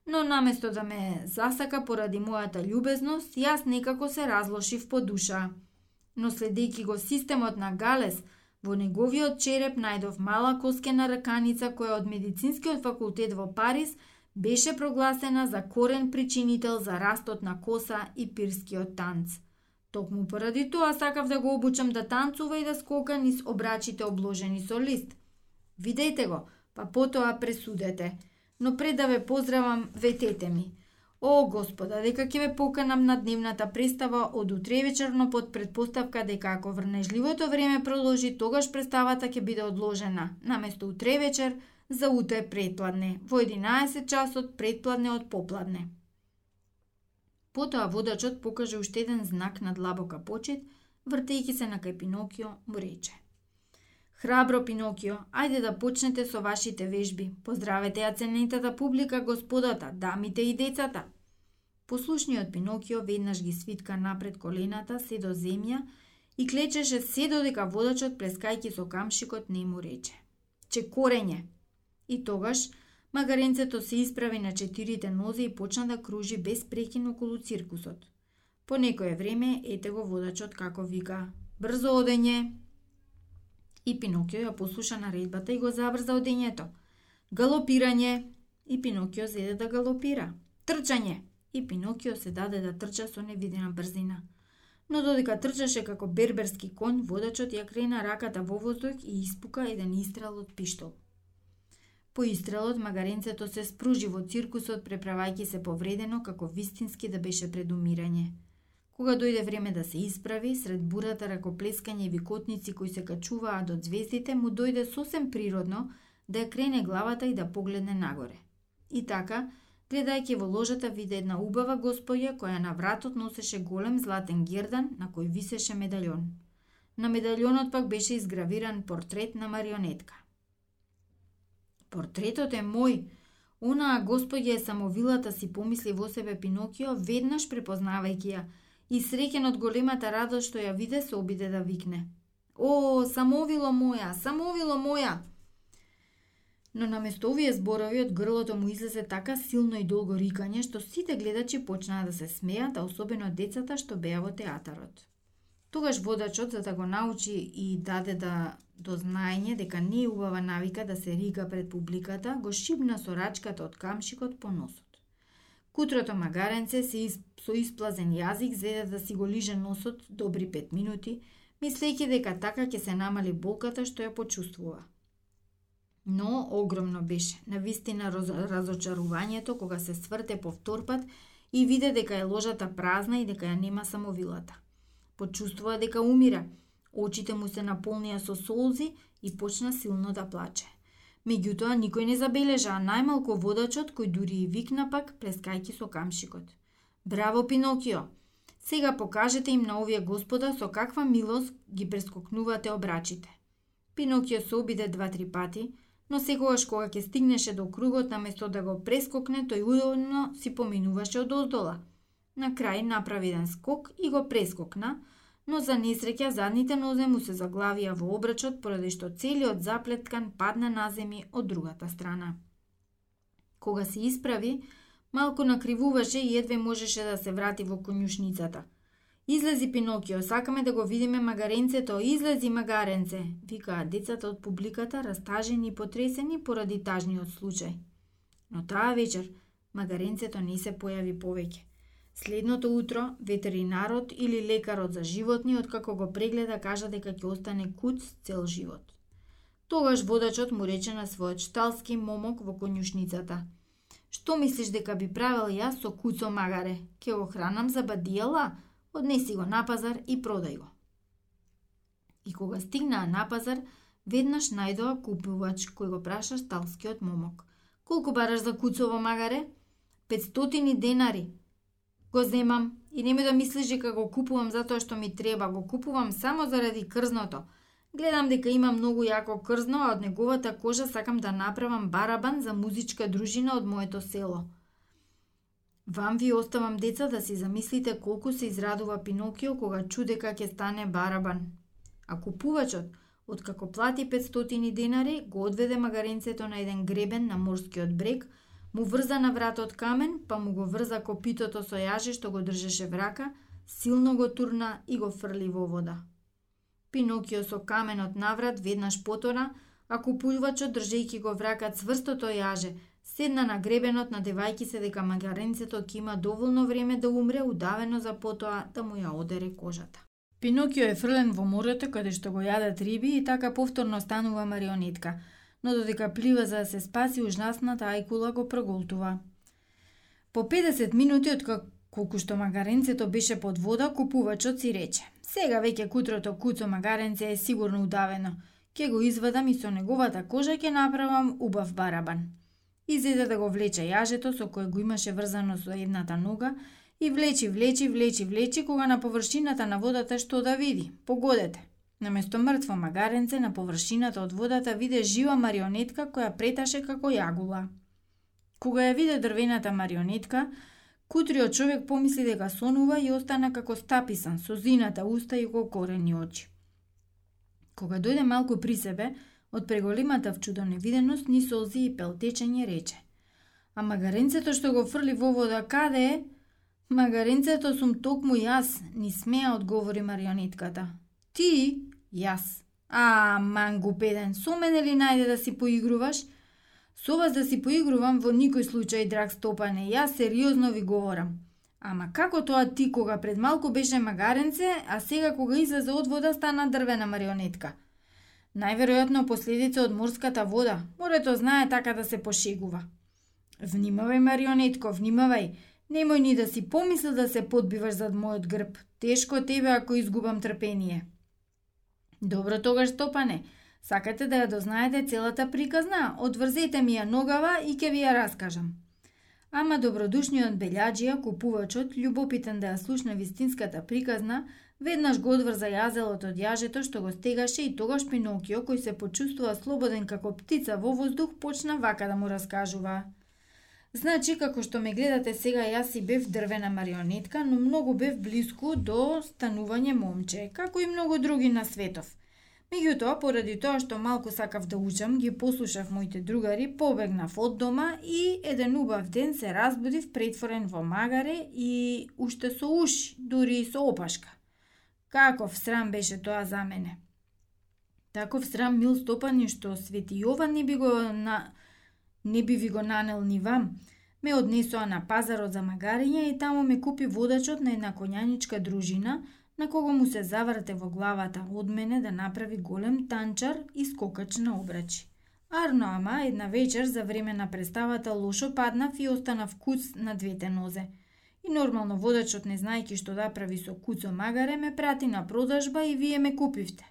Но наместо да ме засака поради мојата љубезност, јас некако се разлошив по душа. Но следејќи го системот на Галес, во неговиот череп најдов мала коскена раканица која од медицинскиот факултет во Париз – беше прогласена за корен причинител за растот на коса и пирскиот танц. Токму поради тоа сакав да го обучам да танцува и да скока низ обрачите обложени со лист. Видејте го, па потоа пресудете. Но пред да ве поздравам, ветете ми. О, Господа, дека ќе ве поканам на дневната представа од утре вечерно под предпоставка дека ако врнежливото време продолжи, тогаш представата ќе биде одложена. Наместо утре вечер, за утре предпладне, во 11 часот предпладне од попладне. Потоа водачот покаже уште еден знак на длабока почет, вртејќи се на кај Пинокио, му рече. Храбро, Пинокио, ајде да почнете со вашите вежби. Поздравете ја ценетата публика, господата, дамите и децата. Послушниот Пинокио веднаш ги свитка напред колената, се до земја и клечеше се додека водачот плескајќи со камшикот не му рече. Че корење, И тогаш магаренцето се исправи на четирите нозе и почна да кружи без прекин околу циркусот. По некое време ете го водачот како вика «Брзо одење!» И Пинокио ја послуша наредбата и го забрза одењето. Галопирање! И Пинокио зеде да галопира. Трчање! И Пинокио се даде да трча со невидена брзина. Но додека трчаше како берберски кон, водачот ја крена раката во воздух и испука еден истрел од пиштол. По истрелот, магаренцето се спружи во циркусот, преправајќи се повредено како вистински да беше пред умирање. Кога дојде време да се исправи, сред бурата ракоплескање и викотници кои се качуваа до звездите, му дојде сосем природно да ја крене главата и да погледне нагоре. И така, гледајќи во ложата виде една убава господја која на вратот носеше голем златен гердан на кој висеше медаљон. На медаљонот пак беше изгравиран портрет на марионетка. Портретот е мој. Онаа господја е самовилата си помисли во себе Пинокио, веднаш препознавајќи ја, и среќен од големата радост што ја виде се обиде да викне. О, самовило моја, самовило моја! Но наместо овие зборови од грлото му излезе така силно и долго рикање што сите гледачи почнаа да се смеат, а особено децата што беа во театарот. Тогаш водачот, за да го научи и даде да до знаење дека не е убава навика да се рига пред публиката, го шибна со рачката од камшикот по носот. Кутрото магаренце се из, со исплазен јазик зеде да си го лиже носот добри пет минути, мислејќи дека така ќе се намали болката што ја почувствува. Но огромно беше, на вистина разочарувањето кога се сврте повторпат и виде дека е ложата празна и дека ја нема само вилата. Почувствува дека умира, очите му се наполнија со солзи и почна силно да плаче. Меѓутоа, никој не забележа, а најмалку водачот, кој дури и викна пак, плескајки со камшикот. Браво, Пинокио! Сега покажете им на овие господа со каква милост ги прескокнувате обрачите. Пинокио се обиде два-три пати, но секогаш кога ќе стигнеше до кругот, наместо да го прескокне, тој удобно си поминуваше од оздола. На крај направи еден скок и го прескокна, но за несреќа задните нозе му се заглавија во обрачот поради што целиот заплеткан падна на земи од другата страна. Кога се исправи, малку накривуваше и едве можеше да се врати во конјушницата – Излези Пинокио, сакаме да го видиме магаренцето, излези магаренце, викаат децата од публиката, растажени и потресени поради тажниот случај. Но таа вечер магаренцето не се појави повеќе. Следното утро, ветеринарот или лекарот за животни, откако го прегледа, кажа дека ќе остане куц цел живот. Тогаш водачот му рече на својот шталски момок во конјушницата. Што мислиш дека би правил јас со куцо магаре? Ке го хранам за бадијала? однеси го на пазар и продај го. И кога стигнаа на пазар, веднаш најдоа купувач кој го праша шталскиот момок. Колку бараш за куцово магаре? 500 денари. Го земам и немој да мислиш дека го купувам затоа што ми треба, го купувам само заради крзното. Гледам дека има многу јако крзно, а од неговата кожа сакам да направам барабан за музичка дружина од моето село. Вам ви оставам деца да си замислите колку се израдува Пинокио кога чуде дека ќе стане барабан. А купувачот, откако плати 500 денари, го одведе магаренцето на еден гребен на морскиот брег, му врза на вратот камен, па му го врза копитото со јаже што го држеше в рака, силно го турна и го фрли во вода. Пинокио со каменот наврат веднаш потора, а купувачот држејќи го вракат цврстото јаже, Седна на гребенот надевајќи се дека магаренцето ќе има доволно време да умре удавено за потоа да му ја одере кожата. Пинокио е фрлен во морето каде што го јадат риби и така повторно станува марионетка, но додека плива за да се спаси ужасната ајкула го проголтува. По 50 минути од колку што магаренцето беше под вода, купувачот си рече: Сега веќе кутрото куцо магаренце е сигурно удавено. Ке го извадам и со неговата кожа ќе направам убав барабан. Изеде да го влече јажето со кое го имаше врзано со едната нога и влечи, влечи, влечи, влечи, кога на површината на водата што да види. Погодете. Наместо мртво магаренце на површината од водата виде жива марионетка која преташе како јагула. Кога ја виде дрвената марионетка, кутриот човек помисли дека сонува и остана како стаписан, со зината уста и корени очи. Кога дојде малку при себе, Од преголемата вчудо невиденост ни солзи и пелтечење рече. А магаренцето што го фрли во вода каде е? Магаренцето сум токму јас, ни смеа одговори марионетката. Ти? Јас. А, мангу беден, со мене ли најде да си поигруваш? Со вас да си поигрувам во никој случај, драг Стопане, јас сериозно ви говорам. Ама како тоа ти кога пред малку беше магаренце, а сега кога излезе од вода стана дрвена марионетка? Најверојатно последица од морската вода. Морето знае така да се пошегува. Внимавај, марионетко, внимавај. Немој ни да си помисли да се подбиваш зад мојот грб. Тешко тебе ако изгубам трпение. Добро тогаш топане. Сакате да ја дознаете целата приказна? Одврзете ми ја ногава и ќе ви ја раскажам. Ама добродушниот белјаджија, купувачот, љубопитен да ја слушне вистинската приказна, Веднаш го одврза јазелот од јажето што го стегаше и тогаш Пинокио, кој се почувствува слободен како птица во воздух, почна вака да му раскажува. Значи, како што ме гледате сега, јас и бев дрвена марионетка, но многу бев близко до станување момче, како и многу други на светов. Меѓутоа, поради тоа што малку сакав да учам, ги послушав моите другари, побегнав од дома и еден убав ден се разбудив претворен во магаре и уште со уши, дури и со опашка. Каков срам беше тоа за мене. Таков срам мил стопани што Свети Јован не би го на не би ви го нанел ни вам. Ме однесоа на пазарот за магарење и таму ме купи водачот на една конјаничка дружина, на кого му се заврте во главата од мене да направи голем танчар и скокач на обрачи. Арно ама, една вечер за време на представата лошо паднав и останав куц на двете нозе. И нормално водачот, не знајки што да прави со куцо магаре, ме прати на продажба и вие ме купивте.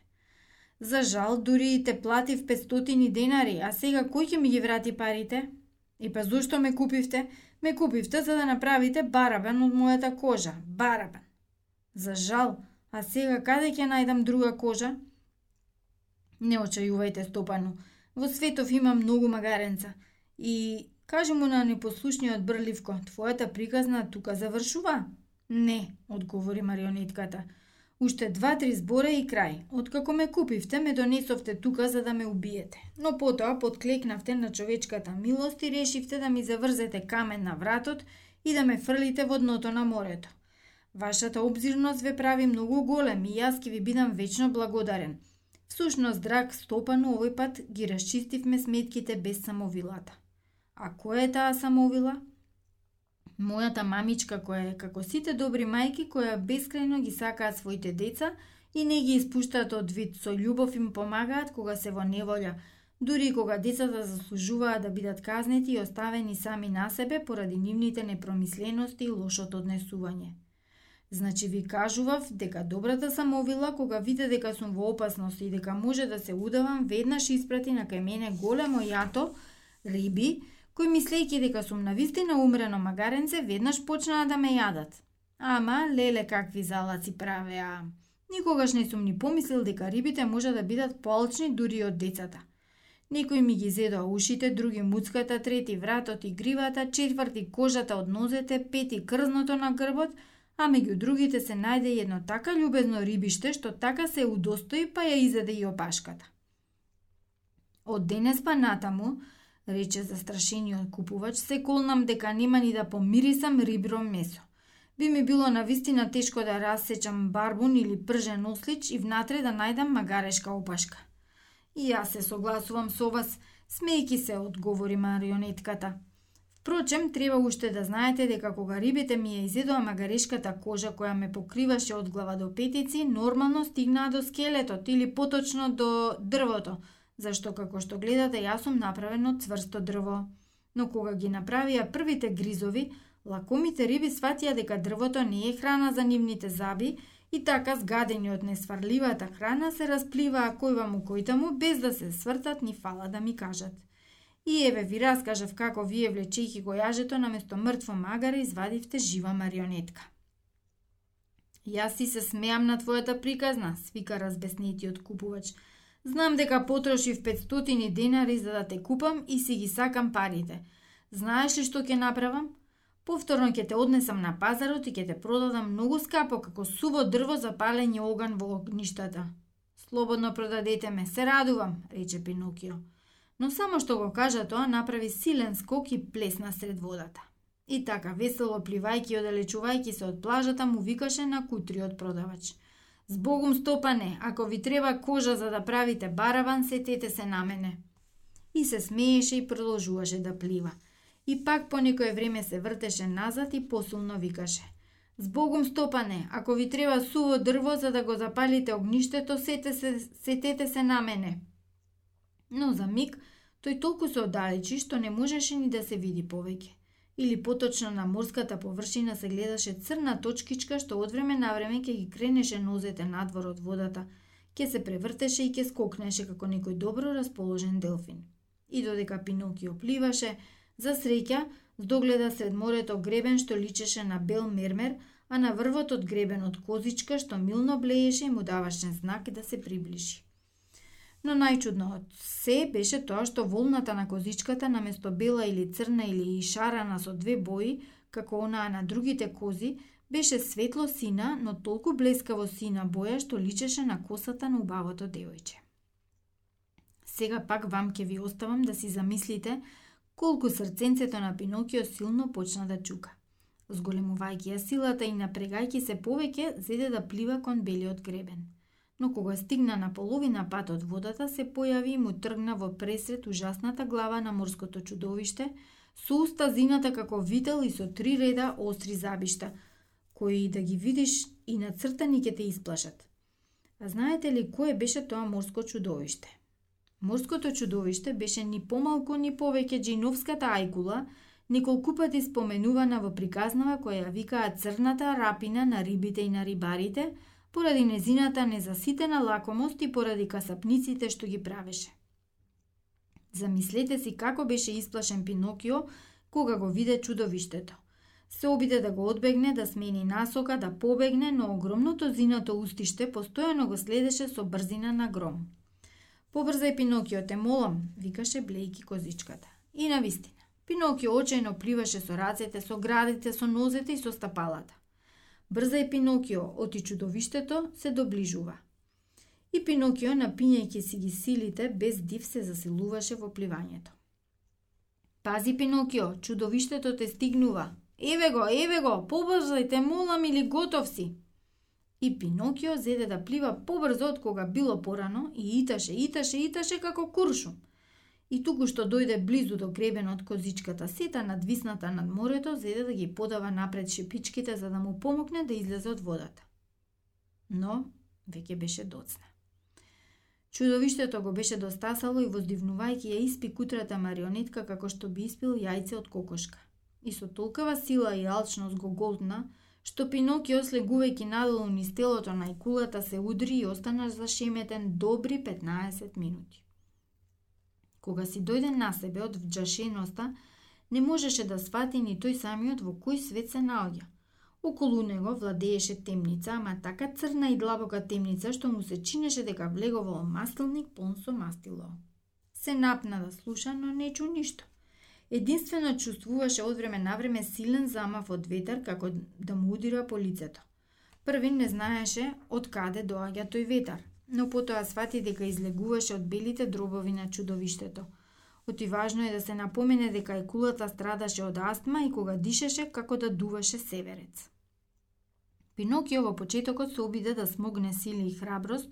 За жал, дури и те платив 500 денари, а сега кој ќе ми ги врати парите? И па зошто ме купивте? Ме купивте за да направите барабан од мојата кожа. Барабан. За жал, а сега каде ќе најдам друга кожа? Не очајувајте стопану. Во светов има многу магаренца. И кажи му на непослушниот Брливко, твојата приказна тука завршува? Не, одговори марионетката. Уште два-три збора и крај. Откако ме купивте, ме донесовте тука за да ме убиете. Но потоа подклекнавте на човечката милост и решивте да ми заврзете камен на вратот и да ме фрлите во дното на морето. Вашата обзирност ве прави многу голем и јас ќе ви бидам вечно благодарен. Всушност, драг Стопану, овој пат ги расчистивме сметките без самовилата. А која е таа самовила? Мојата мамичка која е како сите добри мајки која бескрајно ги сакаат своите деца и не ги испуштаат од вид, со љубов им помагаат кога се во неволја, дури и кога децата заслужуваат да бидат казнети и оставени сами на себе поради нивните непромислености и лошото однесување. Значи ви кажував дека добрата самовила кога виде дека сум во опасност и дека може да се удавам, веднаш испрати на кај мене големо јато риби, кои мислејќи дека сум на вистина умрено магаренце, веднаш почнаа да ме јадат. Ама, леле какви залаци правеа. Никогаш не сум ни помислил дека рибите може да бидат полчни дури од децата. Некои ми ги зедоа ушите, други муцката, трети вратот и гривата, четврти кожата од нозете, пети крзното на грбот, а меѓу другите се најде едно така љубезно рибиште што така се удостои па ја изеде и опашката. Од денес па натаму, рече застрашениот купувач, се колнам дека нема ни да помирисам рибро месо. Би ми било на вистина тешко да разсечам барбун или пржен ослич и внатре да најдам магарешка опашка. И јас се согласувам со вас, смејки се, одговори марионетката. Впрочем, треба уште да знаете дека кога рибите ми ја изедоа магарешката кожа која ме покриваше од глава до петици, нормално стигнаа до скелетот или поточно до дрвото, зашто како што гледате јас сум направен од цврсто дрво. Но кога ги направија првите гризови, лакомите риби сватија дека дрвото не е храна за нивните заби и така згадени од несварливата храна се распливаа кој му којта му без да се свртат ни фала да ми кажат. И еве ви раскажав како вие влечејќи го јажето наместо мртво магаре извадивте жива марионетка. Јас си се смеам на твојата приказна, свика разбеснетиот купувач. Знам дека потрошив 500 денари за да те купам и си ги сакам парите. Знаеш ли што ќе направам? Повторно ќе те однесам на пазарот и ќе те продадам многу скапо како суво дрво за палење оган во огништата. Слободно продадете ме, се радувам, рече Пинокио но само што го кажа тоа направи силен скок и плесна сред водата. И така, весело пливајки и одалечувајќи се од плажата, му викаше на кутриот продавач. Збогум стопане, ако ви треба кожа за да правите бараван, сетете се на мене. И се смееше и продолжуваше да плива. И пак по некое време се вртеше назад и посилно викаше. Збогум стопане, ако ви треба суво дрво за да го запалите огништето, сете се, сетете се на мене. Но за миг тој толку се оддалечи што не можеше ни да се види повеќе. Или поточно на морската површина се гледаше црна точкичка што од време на време ќе ги кренеше нозете надвор од водата, ќе се превртеше и ќе скокнеше како некој добро расположен делфин. И додека Пинокио пливаше, за среќа, здогледа сред морето гребен што личеше на бел мермер, а на врвот од гребен од козичка што милно блееше и му даваше знак да се приближи. Но најчудно од се беше тоа што волната на козичката наместо бела или црна или шарана со две бои, како онаа на другите кози, беше светло сина, но толку блескаво сина боја што личеше на косата на убавото девојче. Сега пак вам ке ви оставам да си замислите колку срценцето на Пинокио силно почна да чука. Зголемувајќи ја силата и напрегајќи се повеќе, зеде да плива кон белиот гребен. Но кога стигна на половина пат од водата, се појави и му тргна во пресред ужасната глава на морското чудовиште, со уста зината како вител и со три реда остри забишта, кои да ги видиш и нацртани ќе те исплашат. А знаете ли кое беше тоа морско чудовиште? Морското чудовиште беше ни помалку ни повеќе джиновската ајкула, неколку пати споменувана во приказнава која ја викаа црната рапина на рибите и на рибарите, поради незината незаситена лакомост и поради касапниците што ги правеше. Замислете си како беше исплашен Пинокио кога го виде чудовиштето. Се обиде да го одбегне, да смени насока, да побегне, но огромното зинато устиште постојано го следеше со брзина на гром. Побрзај Пинокио, те молам, викаше блејки козичката. И на вистина, Пинокио очајно пливаше со рацете, со градите, со нозете и со стапалата. Брза е Пинокио, оти чудовиштето се доближува. И Пинокио, напињајќи си ги силите, без див се засилуваше во пливањето. Пази, Пинокио, чудовиштето те стигнува. Еве го, еве го, побрзај, те молам или готов си. И Пинокио зеде да плива побрзо од кога било порано и иташе, иташе, иташе како куршум. И туку што дојде близу до гребенот козичката сета надвисната над морето, зеде да ги подава напред шипичките за да му помогне да излезе од водата. Но, веќе беше доцна. Чудовиштето го беше достасало и воздивнувајќи ја испи кутрата марионетка како што би испил јајце од кокошка. И со толкава сила и алчност го голтна, што Пинокио слегувајќи надолу низ телото на икулата се удри и остана зашеметен добри 15 минути. Кога си дојде на себе од вджашеноста, не можеше да свати ни тој самиот во кој свет се наоѓа. Околу него владееше темница, ама така црна и длабока темница што му се чинеше дека влего масленик мастилник пон со мастило. Се напна да слуша, но не чу ништо. Единствено чувствуваше од време на време силен замав од ветер како да му удира по лицето. Први не знаеше од каде доаѓа тој ветар но потоа свати дека излегуваше од белите дробови на чудовиштето. Оти важно е да се напомене дека и кулата страдаше од астма и кога дишеше како да дуваше северец. Пинокио во почетокот се обиде да смогне сили и храброст,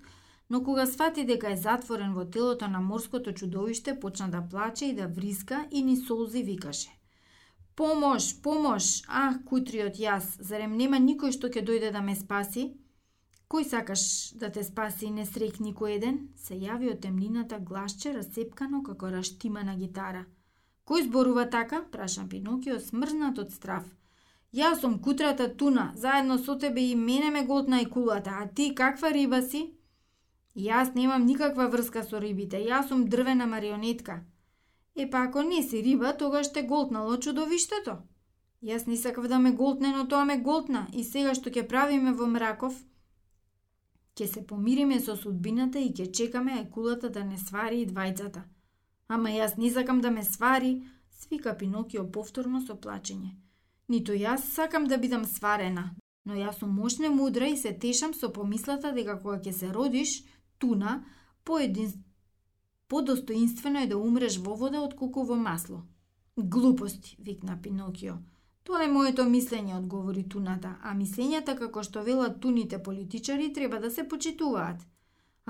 но кога свати дека е затворен во телото на морското чудовиште, почна да плаче и да вриска и ни солзи викаше. Помош, помош, ах, кутриот јас, зарем нема никој што ќе дојде да ме спаси? Кој сакаш да те спаси несрекнико еден? Се јави од темнината гласче расепкано како раштимана гитара. Кој зборува така? праша Пинокио смрзнат од страв. Јас сум кутрата туна, заедно со тебе и мене ме готна и кулата, а ти каква риба си? Јас немам никаква врска со рибите, јас сум дрвена марионетка. Е па ако не си риба, тогаш те голтнало чудовиштето. Јас не сакав да ме голтне, но тоа ме голтна и сега што ќе правиме во мраков, Ќе се помириме со судбината и ќе чекаме ајкулата да не свари и двајцата. Ама јас не сакам да ме свари, свика Пинокио повторно со плачење. Нито јас сакам да бидам сварена, но јас сум мощна мудра и се тешам со помислата дека кога ќе се родиш, туна, поедин... подостоинствено е да умреш во вода отколку во масло. Глупости, викна Пинокио. Тоа е моето мислење, одговори туната, а мислењата како што велат туните политичари треба да се почитуваат.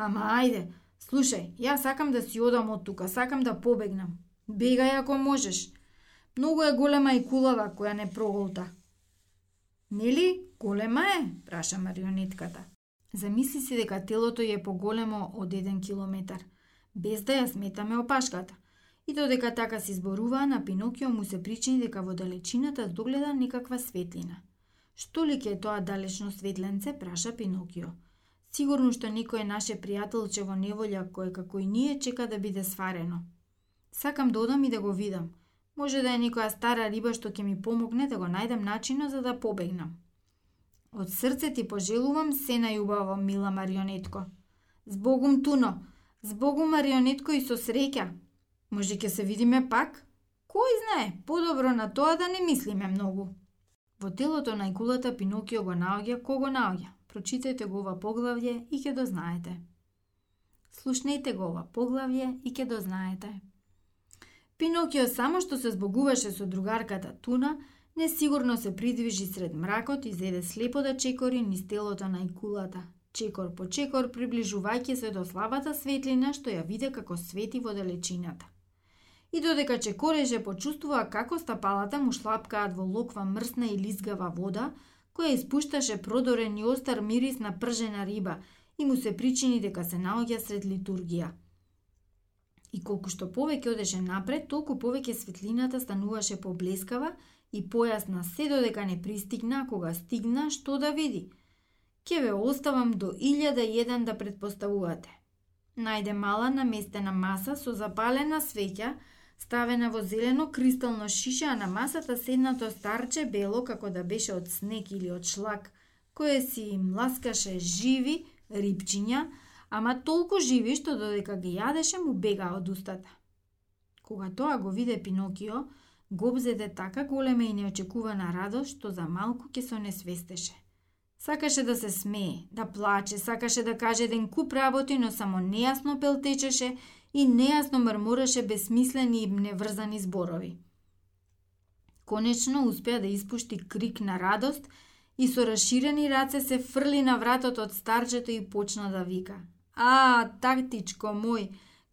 Ама ајде, слушај, јас сакам да си одам од тука, сакам да побегнам. Бегај ако можеш. Многу е голема и кулава која не проголта. Нели, голема е? праша марионетката. Замисли си дека телото е поголемо од еден километар, без да ја сметаме опашката – И додека така се зборуваа, на Пинокио му се причини дека во далечината догледа некаква светлина. Што ли е тоа далечно светленце, праша Пинокио. Сигурно што некој наше пријателче во неволја кој како и ние чека да биде сварено. Сакам да одам и да го видам. Може да е некоја стара риба што ќе ми помогне да го најдам начинот за да побегнам. Од срце ти пожелувам се најубаво, мила марионетко. Збогум туно, збогум марионетко и со среќа, Може ќе се видиме пак? Кој знае, подобро на тоа да не мислиме многу. Во телото на игулата Пинокио го наоѓа кого наоѓа. Прочитајте го ова поглавје и ќе дознаете. Слушнете го ова поглавје и ќе дознаете. Пинокио само што се збогуваше со другарката Туна, Несигурно се придвижи сред мракот и зеде слепо да чекори низ телото на икулата. Чекор по чекор приближувајќи се до слабата светлина што ја виде како свети во далечината. И додека чекореше почувствува како стапалата му шлапкаат во локва мрсна и лизгава вода, која испушташе продорен и остар мирис на пржена риба и му се причини дека се наоѓа сред литургија. И колку што повеќе одеше напред, толку повеќе светлината стануваше поблескава и појасна се додека не пристигна, кога стигна, што да види. Ке ве оставам до илјада еден да предпоставувате. Најде мала наместена маса со запалена свеќа, ставена во зелено кристално шише, а на масата седнато старче бело како да беше од снег или од шлак, кое си мласкаше живи рибчиња, ама толку живи што додека ги јадеше му бега од устата. Кога тоа го виде Пинокио, го обзеде така голема и неочекувана радост што за малку ќе се несвестеше. Сакаше да се смее, да плаче, сакаше да каже ден куп работи, но само нејасно пелтечеше и нејасно мрмореше безсмислени и неврзани зборови. Конечно успеа да испушти крик на радост и со расширени раце се фрли на вратот од старчето и почна да вика. А, тактичко мој,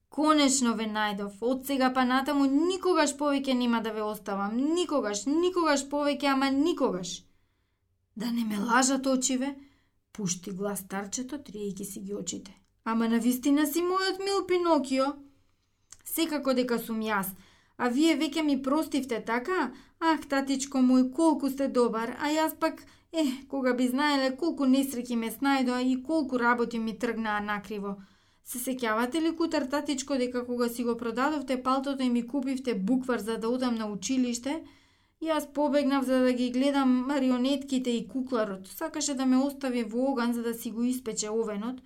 конечно ве најдов. Од сега па натаму никогаш повеќе нема да ве оставам. Никогаш, никогаш повеќе, ама никогаш. Да не ме лажат очиве, пушти глас старчето, триејќи си ги очите. Ама на вистина си мојот мил Пинокио. Секако дека сум јас. А вие веќе ми простивте, така? Ах, татичко мој, колку сте добар, а јас пак Е, кога би знаеле колку несреќи ме снајдоа и колку работи ми тргнаа накриво. Се сеќавате ли кутар татичко дека кога си го продадовте палтото и ми купивте буквар за да одам на училиште, Јас побегнав за да ги гледам марионетките и кукларот. Сакаше да ме остави во оган за да си го испече овенот,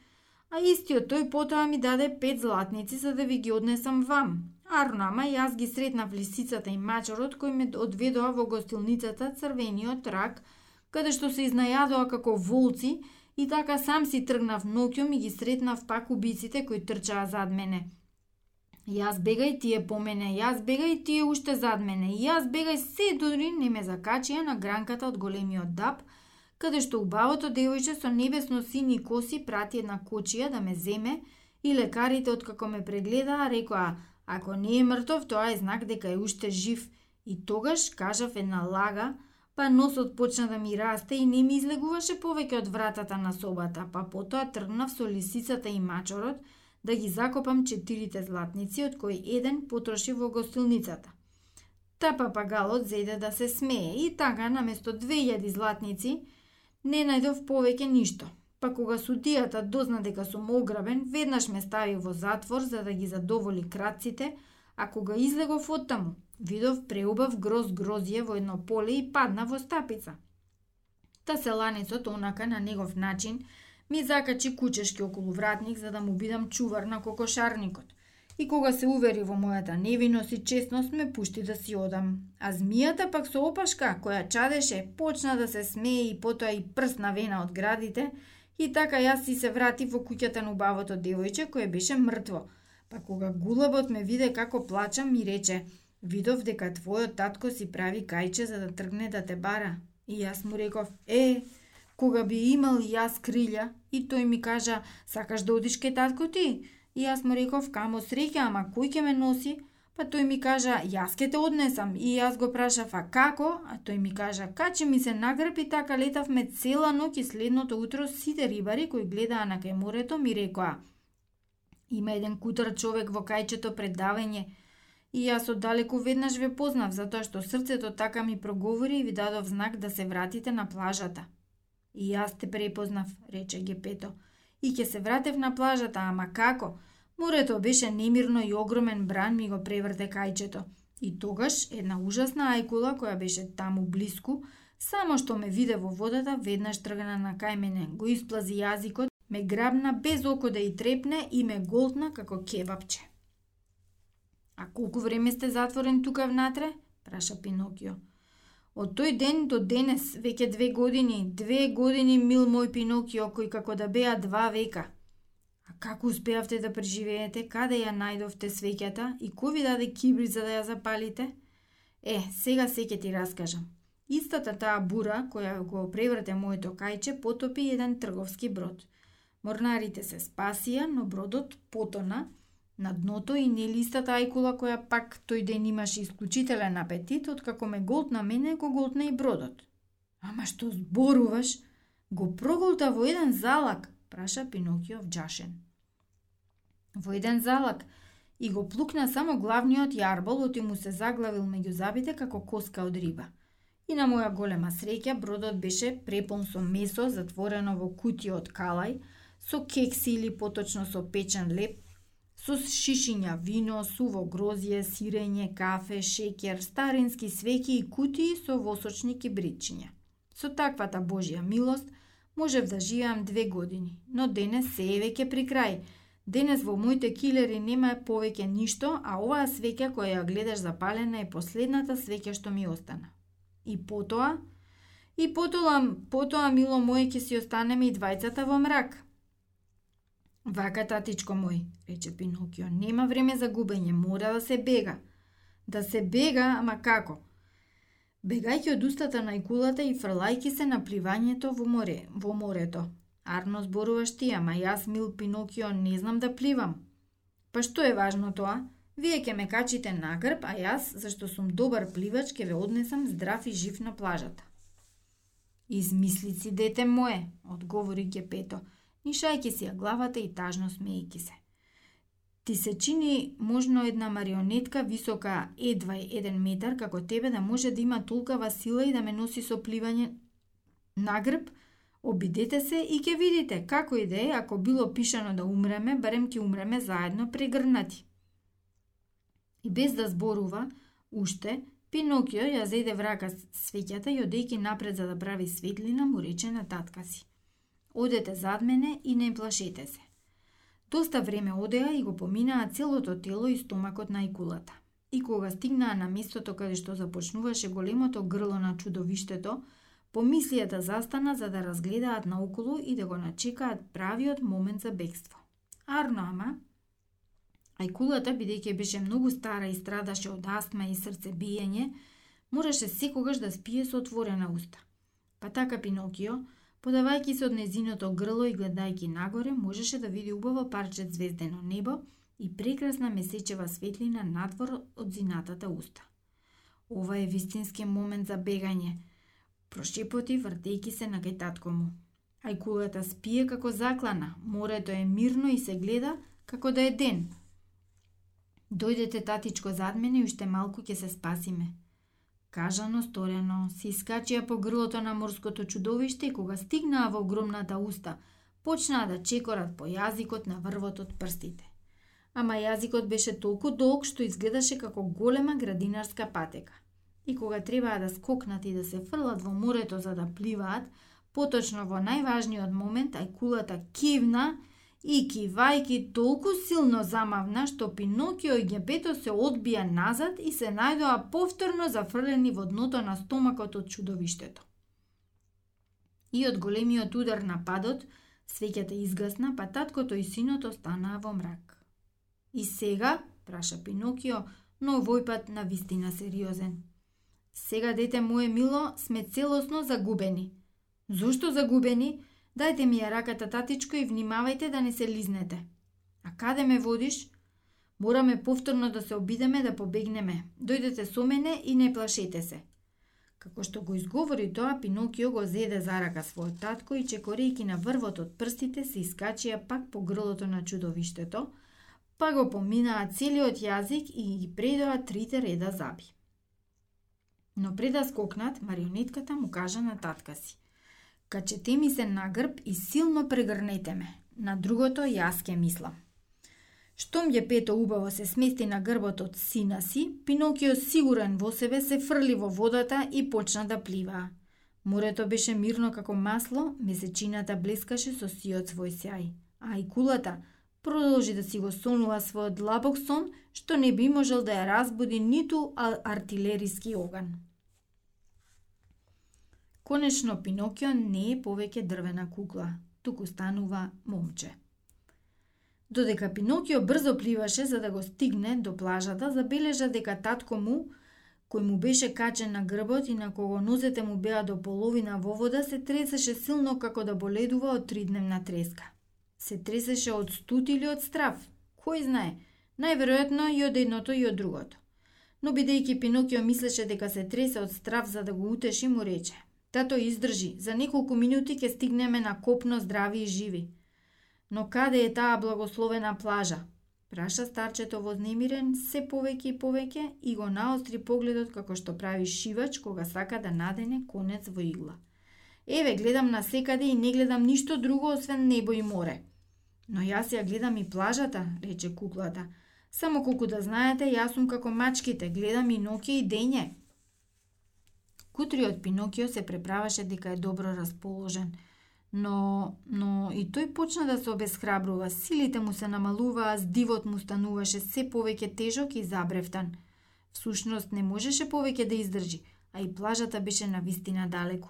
а истиот тој потоа ми даде пет златници за да ви ги однесам вам. Арнама и јас ги сретнав лисицата и мачорот кој ме одведоа во гостилницата Црвениот рак, каде што се изнајадоа како волци и така сам си тргнав ноќом и ги сретнав пак убиците кои трчаа зад мене. Јас бегај тие по мене, јас бегај тие уште зад мене, јас бегај се дури не ме закачија на гранката од големиот даб, каде што убавото девојче со небесно сини коси прати една кочија да ме земе и лекарите откако ме прегледаа рекоа ако не е мртов тоа е знак дека е уште жив и тогаш кажав една лага па носот почна да ми расте и не ми излегуваше повеќе од вратата на собата, па потоа тргнав со лисицата и мачорот да ги закопам четирите златници, од кои еден потроши во гостилницата. Та папагалот зеде да се смее и така наместо 2000 златници не најдов повеќе ништо. Па кога судијата дозна дека сум ограбен, веднаш ме стави во затвор за да ги задоволи кратците, а кога излегов од таму, видов преубав гроз грозје во едно поле и падна во стапица. Та селаницот, онака на негов начин, ми закачи кучешки околу вратник за да му бидам чувар на кокошарникот. И кога се увери во мојата невиност и честност, ме пушти да си одам. А змијата пак со опашка, која чадеше, почна да се смее и потоа и прсна вена од градите, и така јас си се врати во куќата на убавото девојче, кое беше мртво. Па кога гулабот ме виде како плачам, ми рече – Видов дека твојот татко си прави кајче за да тргне да те бара. И јас му реков, е, кога би имал јас крилја, и тој ми кажа, сакаш да одиш ке татко ти? И јас му реков, камо среќа, ама кој ќе ме носи? Па тој ми кажа, јас ке те однесам. И јас го прашав, а како? А тој ми кажа, качи ми се нагрб и така летавме цела ноќ и следното утро сите рибари кои гледаа на кај морето ми рекоа, има еден кутар човек во кајчето предавање, И јас оддалеку веднаш ве познав, затоа што срцето така ми проговори и ви дадов знак да се вратите на плажата. И јас те препознав, рече Гепето. И ќе се вратев на плажата, ама како? Морето беше немирно и огромен бран ми го преврте кајчето. И тогаш една ужасна ајкула која беше таму блиску, само што ме виде во водата, веднаш тргна на кај мене, го исплази јазикот, ме грабна без око да и трепне и ме голтна како кебапче. А колку време сте затворен тука внатре? праша Пинокио. Од тој ден до денес, веќе две години, две години, мил мој Пинокио, кој како да беа два века. А како успеавте да преживеете? Каде ја најдовте свеќата? И кој ви даде кибри за да ја запалите? Е, сега се ќе ти раскажам. Истата таа бура која го преврте моето кајче потопи еден трговски брод. Морнарите се спасија, но бродот потона на дното и не листата ајкула која пак тој ден имаше исклучителен апетит, откако ме голтна мене, го голтна и бродот. Ама што зборуваш? Го проголта во еден залак, праша Пинокио вджашен. Во еден залак и го плукна само главниот јарбол, оти му се заглавил меѓу забите како коска од риба. И на моја голема среќа бродот беше препон со месо затворено во кутија од калај, со кекси или поточно со печен леп, со шишиња вино, суво грозје, сирење, кафе, шеќер, старински свеќи и кутии со восочни кибричиња. Со таквата Божја милост можев да живеам две години, но денес се е веќе при крај. Денес во моите килери нема повеќе ништо, а оваа свеќа која ја гледаш запалена е последната свеќа што ми остана. И потоа, и потоа, потоа мило мој ќе си останеме и двајцата во мрак – Вака, татичко мој, рече Пинокио, нема време за губење, мора да се бега. Да се бега, ама како? Бегајќи од устата на икулата и фрлајки се на пливањето во море, во морето. Арно зборуваш ти, ама јас, мил Пинокио, не знам да пливам. Па што е важно тоа? Вие ќе ме качите на грб, а јас, зашто сум добар пливач, ќе ве однесам здрав и жив на плажата. Измислици, дете мое, одговори Гепето нишајќи си ја главата и тажно смејки се. Ти се чини можно една марионетка висока едва еден метар како тебе да може да има толкава сила и да ме носи со пливање на грб, обидете се и ќе видите како и да е, ако било пишано да умреме, барем ќе умреме заедно прегрнати. И без да зборува, уште, Пинокио ја зеде врака свеќата и одејќи напред за да прави светлина, му рече на татка си. Одете зад мене и не плашете се. Доста време одеа и го поминаа целото тело и стомакот на икулата. И кога стигнаа на местото каде што започнуваше големото грло на чудовиштето, помислија да застана за да разгледаат наоколу и да го начекаат правиот момент за бегство. Арно ама, Ајкулата, бидејќи беше многу стара и страдаше од астма и срцебиење, мораше секогаш да спие со отворена уста. Па така Пинокио, Подавајќи се од незиното грло и гледајќи нагоре, можеше да види убаво парче звездено небо и прекрасна месечева светлина надвор од зинатата уста. Ова е вистински момент за бегање, прошепоти вртејќи се на кај му. Ајкулата спие како заклана, морето е мирно и се гледа како да е ден. Дојдете татичко зад мене и уште малку ќе се спасиме. Кажано, сторено, се искачија по грлото на морското чудовиште и кога стигнаа во огромната уста, почнаа да чекорат по јазикот на врвот од прстите. Ама јазикот беше толку долг што изгледаше како голема градинарска патека. И кога требаа да скокнат и да се фрлат во морето за да пливаат, поточно во најважниот момент ајкулата кивна и кивајки толку силно замавна што Пинокио и Гепето се одбија назад и се најдоа повторно зафрлени во дното на стомакот од чудовиштето. И од големиот удар на падот, свеќата изгасна, па таткото и синот останаа во мрак. И сега, праша Пинокио, но овој пат на вистина сериозен. Сега, дете мое мило, сме целосно загубени. Зошто загубени? Дајте ми ја раката, татичко, и внимавајте да не се лизнете. А каде ме водиш? Мораме повторно да се обидеме да побегнеме. Дојдете со мене и не плашете се. Како што го изговори тоа, Пинокио го зеде за рака својот татко и чекорејки на врвот од прстите се искачија пак по грлото на чудовиштето, па го поминаа целиот јазик и ги предоа трите реда заби. Но пред да скокнат, марионетката му кажа на татка си – Качете ми се на грб и силно прегрнете ме. На другото јас ке мислам. Штом ја пето убаво се смести на грбот од сина си, Пинокио сигурен во себе се фрли во водата и почна да плива. Морето беше мирно како масло, месечината блескаше со сиот свој сјај, а и кулата продолжи да си го сонува својот длабок сон, што не би можел да ја разбуди ниту артилериски оган. Конечно, Пинокио не е повеќе дрвена кукла, туку станува момче. Додека Пинокио брзо пливаше за да го стигне до плажата, забележа дека татко му кој му беше качен на грбот и на кого нозете му беа до половина во вода, се тресеше силно како да боледува од тридневна треска. Се тресеше од студ или од страв. Кој знае, најверојатно и од едното и од другото. Но бидејќи Пинокио мислеше дека се тресе од страв за да го утеши, му рече Тато издржи, за неколку минути ќе стигнеме на копно здрави и живи. Но каде е таа благословена плажа? Праша старчето вознемирен се повеќе и повеќе и го наостри погледот како што прави шивач кога сака да надене конец во игла. Еве, гледам на секаде и не гледам ништо друго освен небо и море. Но јас ја гледам и плажата, рече куклата. Само колку да знаете, јас сум како мачките, гледам и ноќе и дење. Кутриот Пинокио се преправаше дека е добро расположен, но, но и тој почна да се обесхрабрува, силите му се намалуваа, здивот му стануваше се повеќе тежок и забревтан. Всушност не можеше повеќе да издржи, а и плажата беше на вистина далеку.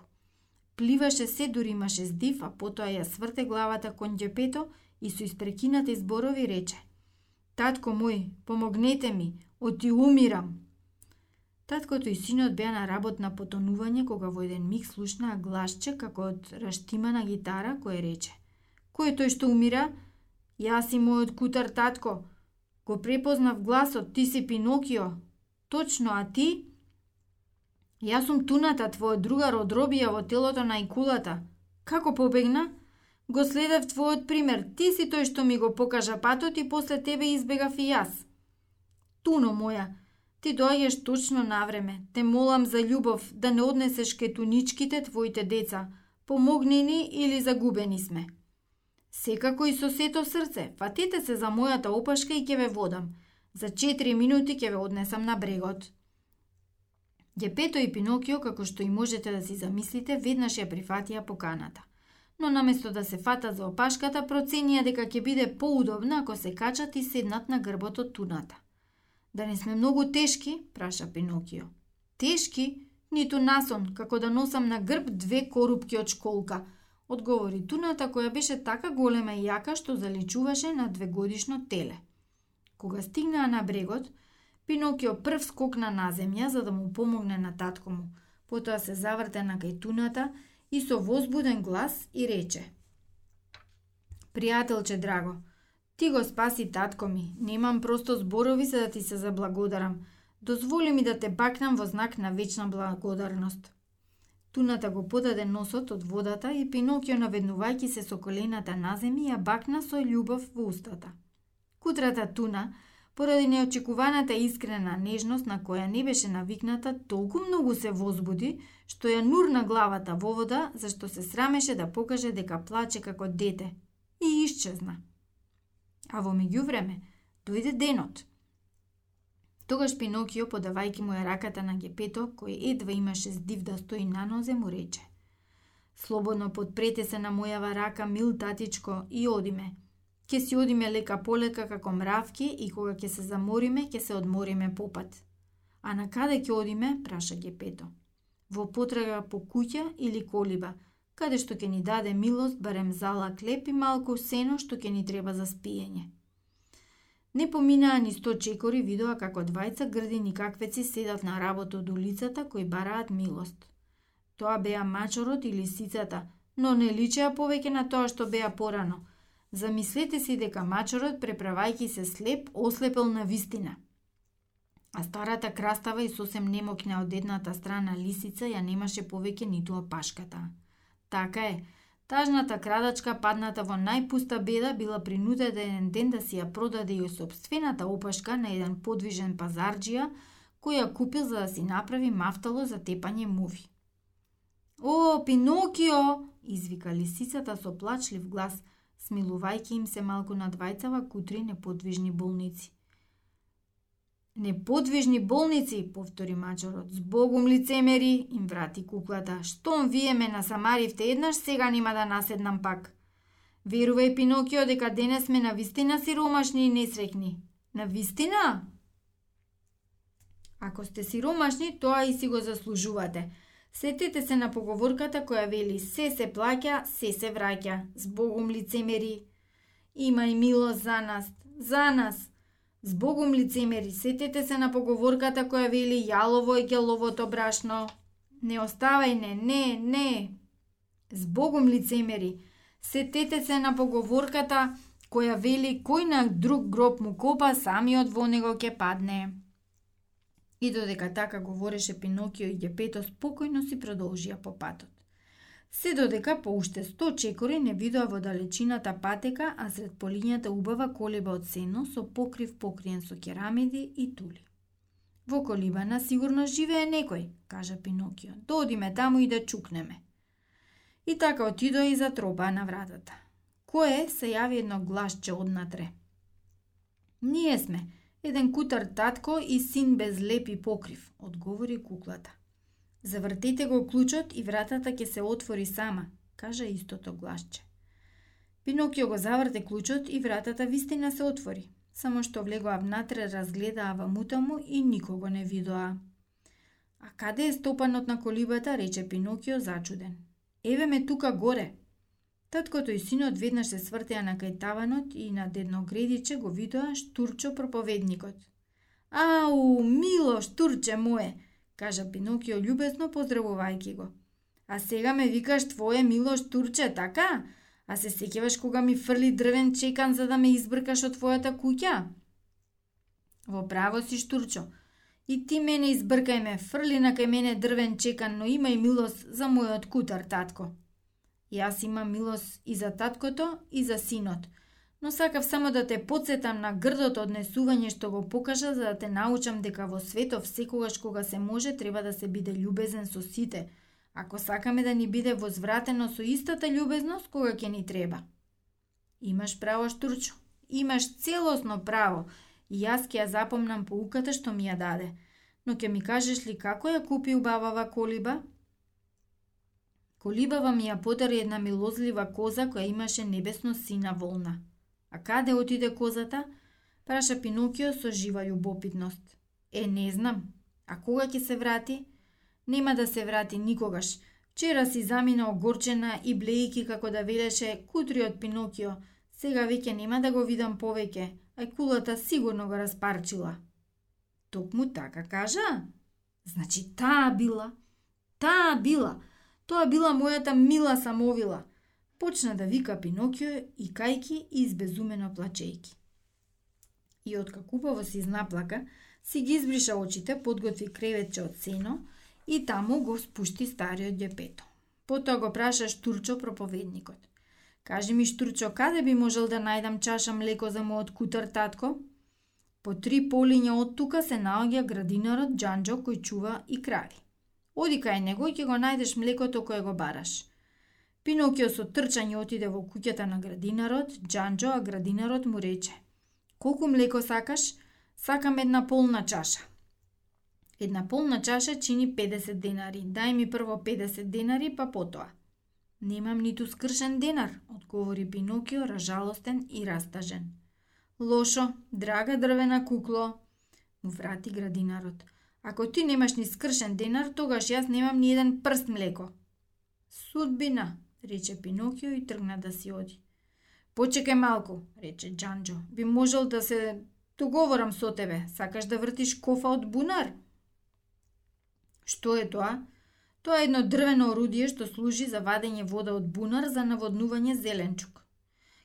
Пливаше се, дури имаше здив, а потоа ја сврте главата кон ѓепето и со испрекинати зборови рече Татко мој, помогнете ми, оти умирам. Таткото и синот беа на работ на потонување кога во еден миг слушнаа гласче како од раштимана гитара кој рече Кој е тој што умира? Јас и мојот кутар татко. Го препознав гласот, ти си Пинокио. Точно, а ти? Јас сум туната, твојот другар од робија во телото на икулата. Како побегна? Го следев твојот пример. Ти си тој што ми го покажа патот и после тебе избегав и јас. Туно моја, ти доаѓаш точно на време. Те молам за љубов да не однесеш кетуничките твоите деца. Помогни ни или загубени сме. Секако и со сето срце, фатете се за мојата опашка и ќе ве водам. За 4 минути ќе ве однесам на брегот. Гепето и Пинокио, како што и можете да си замислите, веднаш ја прифатија поканата но наместо да се фатат за опашката, проценија дека ќе биде поудобна ако се качат и седнат на грбот од туната. Да не сме многу тешки, праша Пинокио. Тешки? Ниту насон, како да носам на грб две корупки од школка, одговори туната која беше така голема и јака што заличуваше на двегодишно теле. Кога стигнаа на брегот, Пинокио прв скокна на земја за да му помогне на татко му. Потоа се заврте на кај туната и со возбуден глас и рече Пријателче драго, ти го спаси татко ми, немам просто зборови за да ти се заблагодарам. Дозволи ми да те бакнам во знак на вечна благодарност. Туната го подаде носот од водата и Пинокио наведнувајќи се со колената на земја ја бакна со љубов во устата. Кутрата туна Поради неочекуваната искрена нежност на која не беше навикната, толку многу се возбуди, што ја нурна главата во вода, зашто се срамеше да покаже дека плаче како дете. И исчезна. А во меѓувреме, дојде денот. Тогаш Пинокио, подавајќи му ја раката на гепето, кој едва имаше здив да стои на нозе, му рече Слободно подпрете се на мојава рака, мил татичко, и одиме. Ке си одиме лека полека како мравки и кога ќе се замориме, ќе се одмориме попат. А на каде ќе одиме, праша Гепето. Во потрага по куќа или колиба, каде што ќе ни даде милост, барем зала клеп и малку сено што ќе ни треба за спиење. Не поминаа ни сто чекори видоа како двајца грди никаквеци седат на работа од улицата кои бараат милост. Тоа беа мачорот и лисицата, но не личеа повеќе на тоа што беа порано – Замислете си дека мачорот, преправајќи се слеп, ослепел на вистина. А старата крастава и сосем немокна од едната страна лисица ја немаше повеќе ниту опашката. Така е, тажната крадачка падната во најпуста беда била принудена еден ден да си ја продаде и собствената опашка на еден подвижен пазарџија, кој ја купил за да си направи мафтало за тепање муви. О, Пинокио! извика лисицата со плачлив глас – смилувајќи им се малку на двајцава кутри неподвижни болници. Неподвижни болници, повтори мачорот. Збогум лицемери, им врати куклата. Штом вие ме насамаривте еднаш, сега нема да наседнам пак. Верувај, Пинокио, дека денес сме на вистина сиромашни и несрекни. На вистина? Ако сте сиромашни, тоа и си го заслужувате. Сетете се на поговорката која вели се се плаќа, се се враќа, Збогум лицемери. Има и милост за нас, за нас. Збогум лицемери, сетете се на поговорката која вели јалово е геловото брашно. Не оставај не, не, не. Збогум лицемери, сетете се на поговорката која вели кој на друг гроб му копа, самиот во него ќе падне. И додека така говореше Пинокио и Гепето спокојно си продолжија по патот. Се додека по уште сто чекори не видоа во далечината патека, а сред полињата убава колиба од сено со покрив покриен со керамиди и тули. Во колибана сигурно живее некој, кажа Пинокио. Додиме таму и да чукнеме. И така отидоа и затропаа на вратата. Кое се јави едно гласче однатре. Ние сме, еден кутар татко и син без лепи покрив, одговори куклата. Завртете го клучот и вратата ќе се отвори сама, кажа истото гласче. Пинокио го заврте клучот и вратата вистина се отвори, само што влегоа внатре разгледаа во мута му и никого не видоа. А каде е стопанот на колибата, рече Пинокио зачуден. Еве ме тука горе, Таткото и синот веднаш се свртеа на кај таванот и на дедно гредиче го видоа Штурчо проповедникот. Ау, мило Штурче мое, кажа Пинокио љубесно поздравувајќи го. А сега ме викаш твое милош турче, така? А се сеќаваш кога ми фрли дрвен чекан за да ме избркаш од твојата куќа? Во право си Штурчо. И ти мене избркај ме, фрли на кај мене дрвен чекан, но имај милост за мојот кутар, татко. Јас имам милост и за таткото и за синот, но сакав само да те подсетам на грдото однесување што го покажа за да те научам дека во светов секогаш кога се може треба да се биде љубезен со сите, ако сакаме да ни биде возвратено со истата љубезност кога ќе ни треба. Имаш право, Штурчо, имаш целосно право, и јас ќе ја запомнам поуката што ми ја даде. Но ќе ми кажеш ли како ја купи убавава колиба? Колибава ми ја подари една милозлива коза која имаше небесно сина волна. А каде отиде козата? Праша Пинокио со жива љубопитност. Е, не знам. А кога ќе се врати? Нема да се врати никогаш. Вчера си замина огорчена и блејки како да велеше кутриот Пинокио. Сега веќе нема да го видам повеќе, а кулата сигурно го распарчила. Токму така кажа? Значи таа била. Таа била. Тоа била мојата мила самовила. Почна да вика Пинокио и кајки и избезумено плачејки. И откако убаво си изнаплака, си ги избриша очите, подготви креветче од сено и таму го спушти стариот ѓепето. Потоа го праша Штурчо проповедникот. Кажи ми, Штурчо, каде би можел да најдам чаша млеко за мојот кутар татко? По три полиња од тука се наоѓа градинарот Джанджо кој чува и крави. Оди кај него и ќе го најдеш млекото кое го бараш. Пинокио со трчање отиде во куќата на градинарот, Джанджо, а градинарот му рече Колку млеко сакаш? Сакам една полна чаша. Една полна чаша чини 50 денари. Дај ми прво 50 денари, па потоа. Немам ниту скршен денар, одговори Пинокио, ражалостен и растажен. Лошо, драга дрвена кукло, му врати градинарот. Ако ти немаш ни скршен денар, тогаш јас немам ни еден прст млеко. Судбина, рече Пинокио и тргна да си оди. Почекај малку, рече Джанджо. Би можел да се договорам со тебе. Сакаш да вртиш кофа од бунар? Што е тоа? Тоа е едно дрвено орудие што служи за вадење вода од бунар за наводнување зеленчук.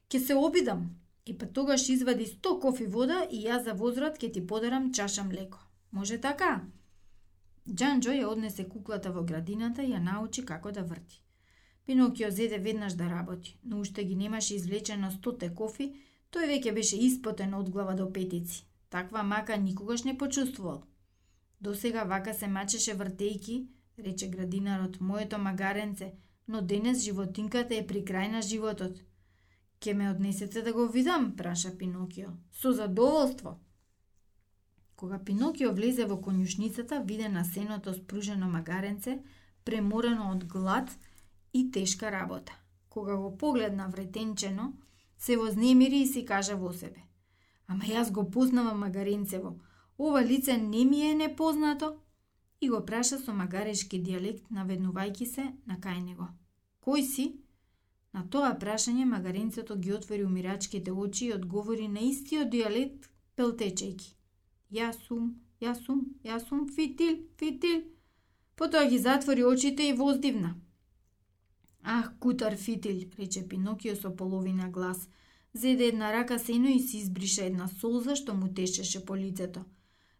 Ке се обидам, и па тогаш извади 100 кофи вода и јас за возврат ке ти подарам чаша млеко. Може така? Джанджо ја однесе куклата во градината и ја научи како да врти. Пинокио зеде веднаш да работи, но уште ги немаше извлечено стоте кофи, тој веќе беше испотен од глава до петици. Таква мака никогаш не почувствувал. До сега вака се мачеше вртејки, рече градинарот, моето магаренце, но денес животинката е при крај на животот. Ке ме однесете да го видам, праша Пинокио. Со задоволство. Кога Пинокио влезе во конјушницата, виде на сеното спружено магаренце, преморено од глад и тешка работа. Кога го погледна вретенчено, се вознемири и си кажа во себе. Ама јас го познавам магаренцево. Ова лице не ми е непознато? И го праша со магарешки диалект, наведнувајќи се на кај него. Кој си? На тоа прашање магаренцето ги отвори умирачките очи и одговори на истиот диалект пелтечејки. Јас сум, јас сум, јас сум фитил, фитил. Потоа ги затвори очите и воздивна. Ах, кутар фитил, рече Пинокио со половина глас. Зеде една рака сено и си избриша една солза што му тешеше по лицето.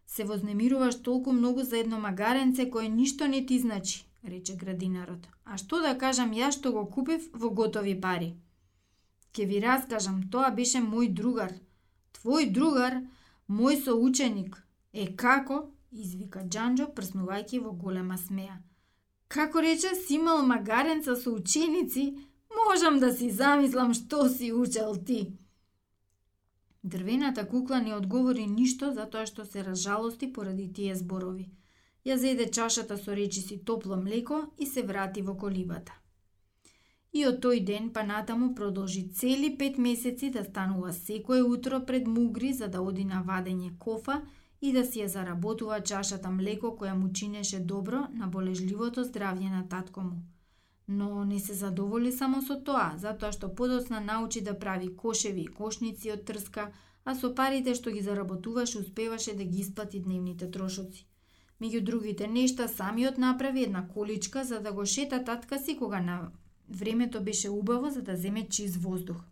Се вознемируваш толку многу за едно магаренце кое ништо не ти значи, рече градинарот. А што да кажам јас што го купив во готови пари? Ке ви раскажам, тоа беше мој другар. Твој другар, мој соученик. Е како? извика Джанджо, прснувајќи во голема смеа. Како рече, си имал магаренца со ученици? Можам да си замислам што си учел ти. Дрвената кукла не одговори ништо затоа што се разжалости поради тие зборови. Ја зеде чашата со речиси топло млеко и се врати во колибата. И од тој ден па натаму продолжи цели пет месеци да станува секое утро пред мугри за да оди на вадење кофа и да си ја заработува чашата млеко која му чинеше добро на болежливото здравје на татко му. Но не се задоволи само со тоа, затоа што подоцна научи да прави кошеви и кошници од трска, а со парите што ги заработуваше успеваше да ги исплати дневните трошоци. Меѓу другите нешта, самиот направи една количка за да го шета татка си кога на времето беше убаво за да земе чист воздух.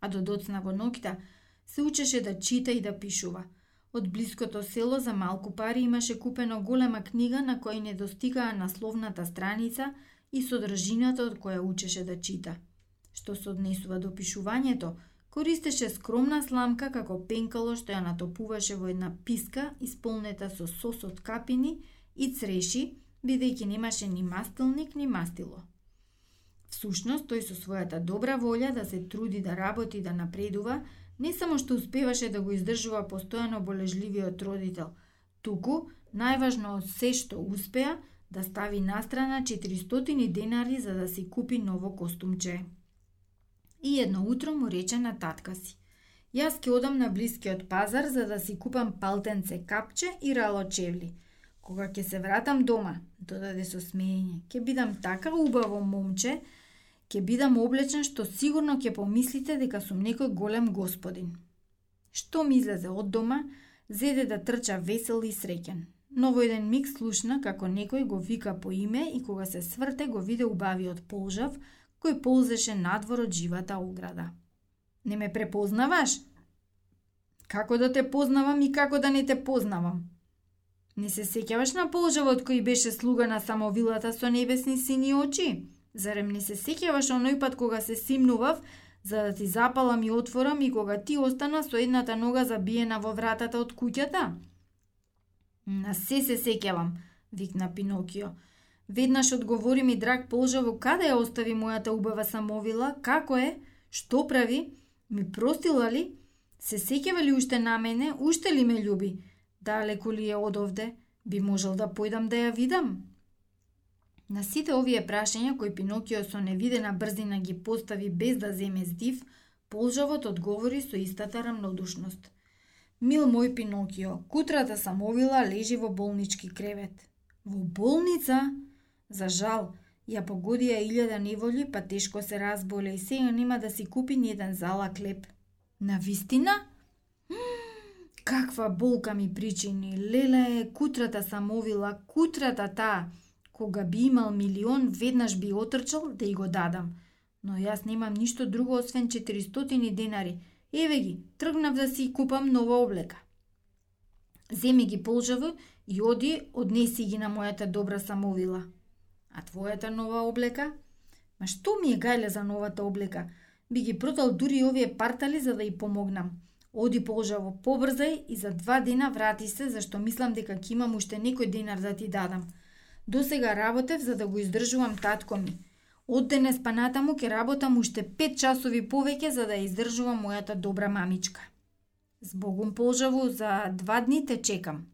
А до доцна во ноќта се учеше да чита и да пишува – Од блиското село за малку пари имаше купено голема книга на која не достигаа насловната страница и содржината од која учеше да чита. Што се однесува до пишувањето, користеше скромна сламка како пенкало што ја натопуваше во една писка исполнета со сос од капини и цреши, бидејќи немаше ни мастилник ни мастило. Всушност, тој со својата добра волја да се труди да работи да напредува, не само што успеваше да го издржува постојано болежливиот родител, туку, најважно од се што успеа, да стави настрана 400 денари за да си купи ново костумче. И едно утро му рече на татка си. Јас ќе одам на блискиот пазар за да си купам палтенце капче и рало чевли. Кога ќе се вратам дома, додаде со смеење, ќе бидам така убаво момче, ќе бидам облечен што сигурно ќе помислите дека сум некој голем господин. Што ми излезе од дома, зеде да трча весел и среќен. Но во еден миг слушна како некој го вика по име и кога се сврте го виде убавиот полжав кој ползеше надвор од живата ограда. Не ме препознаваш? Како да те познавам и како да не те познавам? Не се сеќаваш на полжавот кој беше слуга на самовилата со небесни сини очи? Зарем не се сеќаваш оној пат кога се симнував, за да ти запалам и отворам и кога ти остана со едната нога забиена во вратата од куќата? На се се сеќавам, викна Пинокио. Веднаш одговори ми драг Полжаво каде ја остави мојата убава самовила, како е, што прави, ми простила ли, се сеќава ли уште на мене, уште ли ме љуби, далеко ли е одовде, би можел да појдам да ја видам. На сите овие прашања кои Пинокио со невидена брзина ги постави без да земе здив, Полжавот одговори со истата рамнодушност. Мил мој Пинокио, кутрата сам овила лежи во болнички кревет. Во болница? За жал, ја погодија илјада неволи, па тешко се разболе и сега нема да си купи ни еден зала клеп. На вистина? Каква болка ми причини, леле, кутрата сам овила, кутрата таа. Кога би имал милион, веднаш би отрчал да и го дадам. Но јас немам ништо друго освен 400 денари. Еве ги, тргнав да си купам нова облека. Земи ги полжаво и оди, однеси ги на мојата добра самовила. А твојата нова облека? Ма што ми е гајле за новата облека? Би ги продал дури овие партали за да ја помогнам. Оди полжаво, побрзај и за два дена врати се, зашто мислам дека ќе имам уште некој денар да ти дадам. До сега работев за да го издржувам татко ми. Од денес па натаму ќе работам уште 5 часови повеќе за да издржувам мојата добра мамичка. Збогум полжаво за два дни те чекам.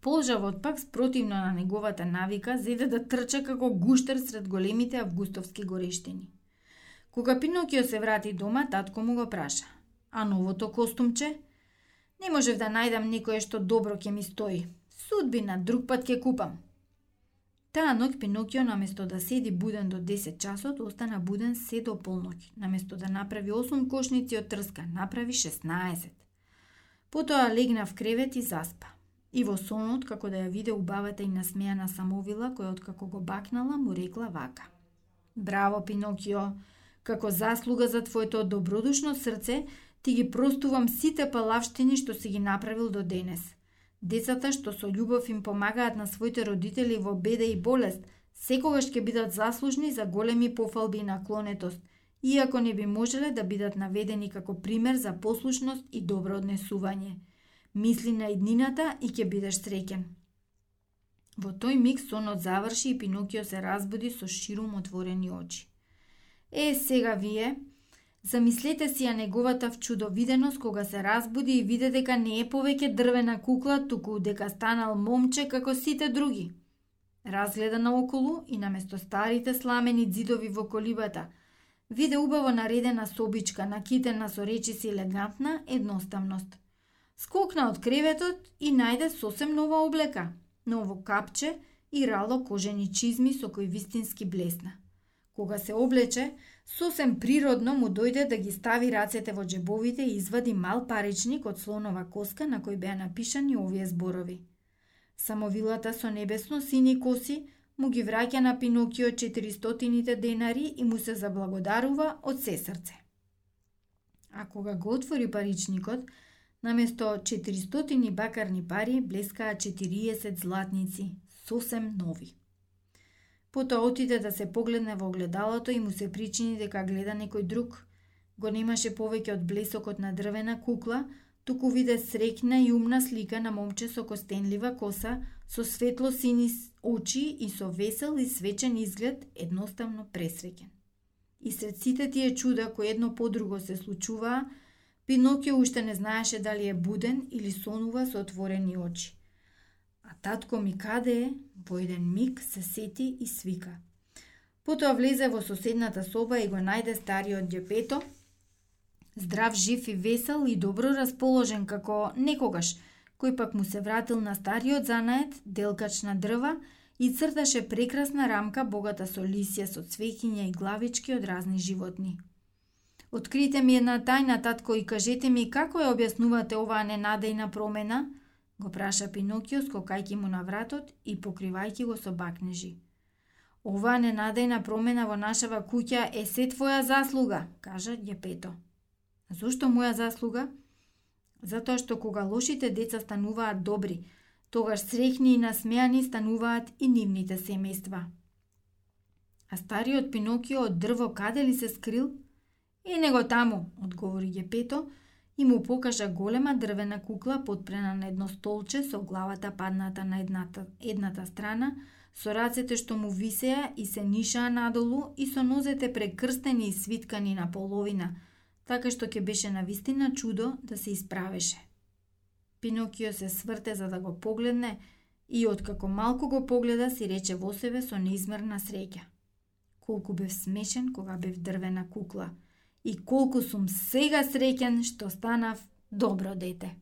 Полжавот пак спротивно на неговата навика зеде да трча како гуштер сред големите августовски горештини. Кога Пинокио се врати дома, татко му го праша. А новото костумче? Не можев да најдам некое што добро ќе ми стои. Судбина, друг пат ќе купам. Таа ноќ Пинокио наместо да седи буден до 10 часот, остана буден се до полноќ. Наместо да направи 8 кошници од трска, направи 16. Потоа легна в кревет и заспа. И во сонот, како да ја виде убавата и насмејана самовила, која откако го бакнала, му рекла вака. Браво, Пинокио! Како заслуга за твоето добродушно срце, ти ги простувам сите палавштини што си ги направил до денес – Децата што со љубов им помагаат на своите родители во беда и болест, секогаш ќе бидат заслужни за големи пофалби и наклонетост, иако не би можеле да бидат наведени како пример за послушност и добро однесување. Мисли на иднината и ќе бидеш среќен. Во тој миг сонот заврши и Пинокио се разбуди со ширум отворени очи. Е, сега вие, Замислете си ја неговата вчудовиденост кога се разбуди и виде дека не е повеќе дрвена кукла, туку дека станал момче како сите други. Разгледа наоколу и наместо старите сламени дзидови во колибата, виде убаво наредена собичка, накитена со речиси елегантна едноставност. Скокна од креветот и најде сосем нова облека, ново капче и рало кожени чизми со кои вистински блесна. Кога се облече, сосем природно му дојде да ги стави рацете во джебовите и извади мал паричник од слонова коска на кој беа напишани овие зборови. Самовилата со небесно сини коси му ги враќа на Пинокио 400 денари и му се заблагодарува од се срце. А кога го отвори паричникот, наместо 400 бакарни пари блескаа 40 златници, сосем нови. Потоа отиде да се погледне во огледалото и му се причини дека гледа некој друг. Го немаше повеќе од блесокот на дрвена кукла, туку виде срекна и умна слика на момче со костенлива коса, со светло сини очи и со весел и свечен изглед, едноставно пресреќен. И сред сите тие чуда кои едно по друго се случуваа, Пинокио уште не знаеше дали е буден или сонува со отворени очи. Татко ми каде е? Во еден миг се сети и свика. Потоа влезе во соседната соба и го најде стариот ѓепето, здрав, жив и весел и добро расположен како некогаш, кој пак му се вратил на стариот занает, делкач на дрва, и црташе прекрасна рамка богата со лисија, со цвекиња и главички од разни животни. Открите ми една тајна, татко, и кажете ми како ја објаснувате оваа ненадејна промена – го праша Пинокио скокајки му на вратот и покривајќи го со бакнежи. Оваа ненадејна промена во нашава куќа е се твоја заслуга, кажа Јепето. Зошто моја заслуга? Затоа што кога лошите деца стануваат добри, тогаш срехни и насмеани стануваат и нивните семејства. А стариот Пинокио од дрво каде ли се скрил? И него таму, одговори Ѓепето, и му покажа голема дрвена кукла подпрена на едно столче со главата падната на едната, едната страна, со рацете што му висеа и се нишаа надолу и со нозете прекрстени и свиткани на половина, така што ќе беше на вистина чудо да се исправеше. Пинокио се сврте за да го погледне и откако малку го погледа си рече во себе со неизмерна среќа. Колку бев смешен кога бев дрвена кукла – и колку сум сега среќен што станав добро дете.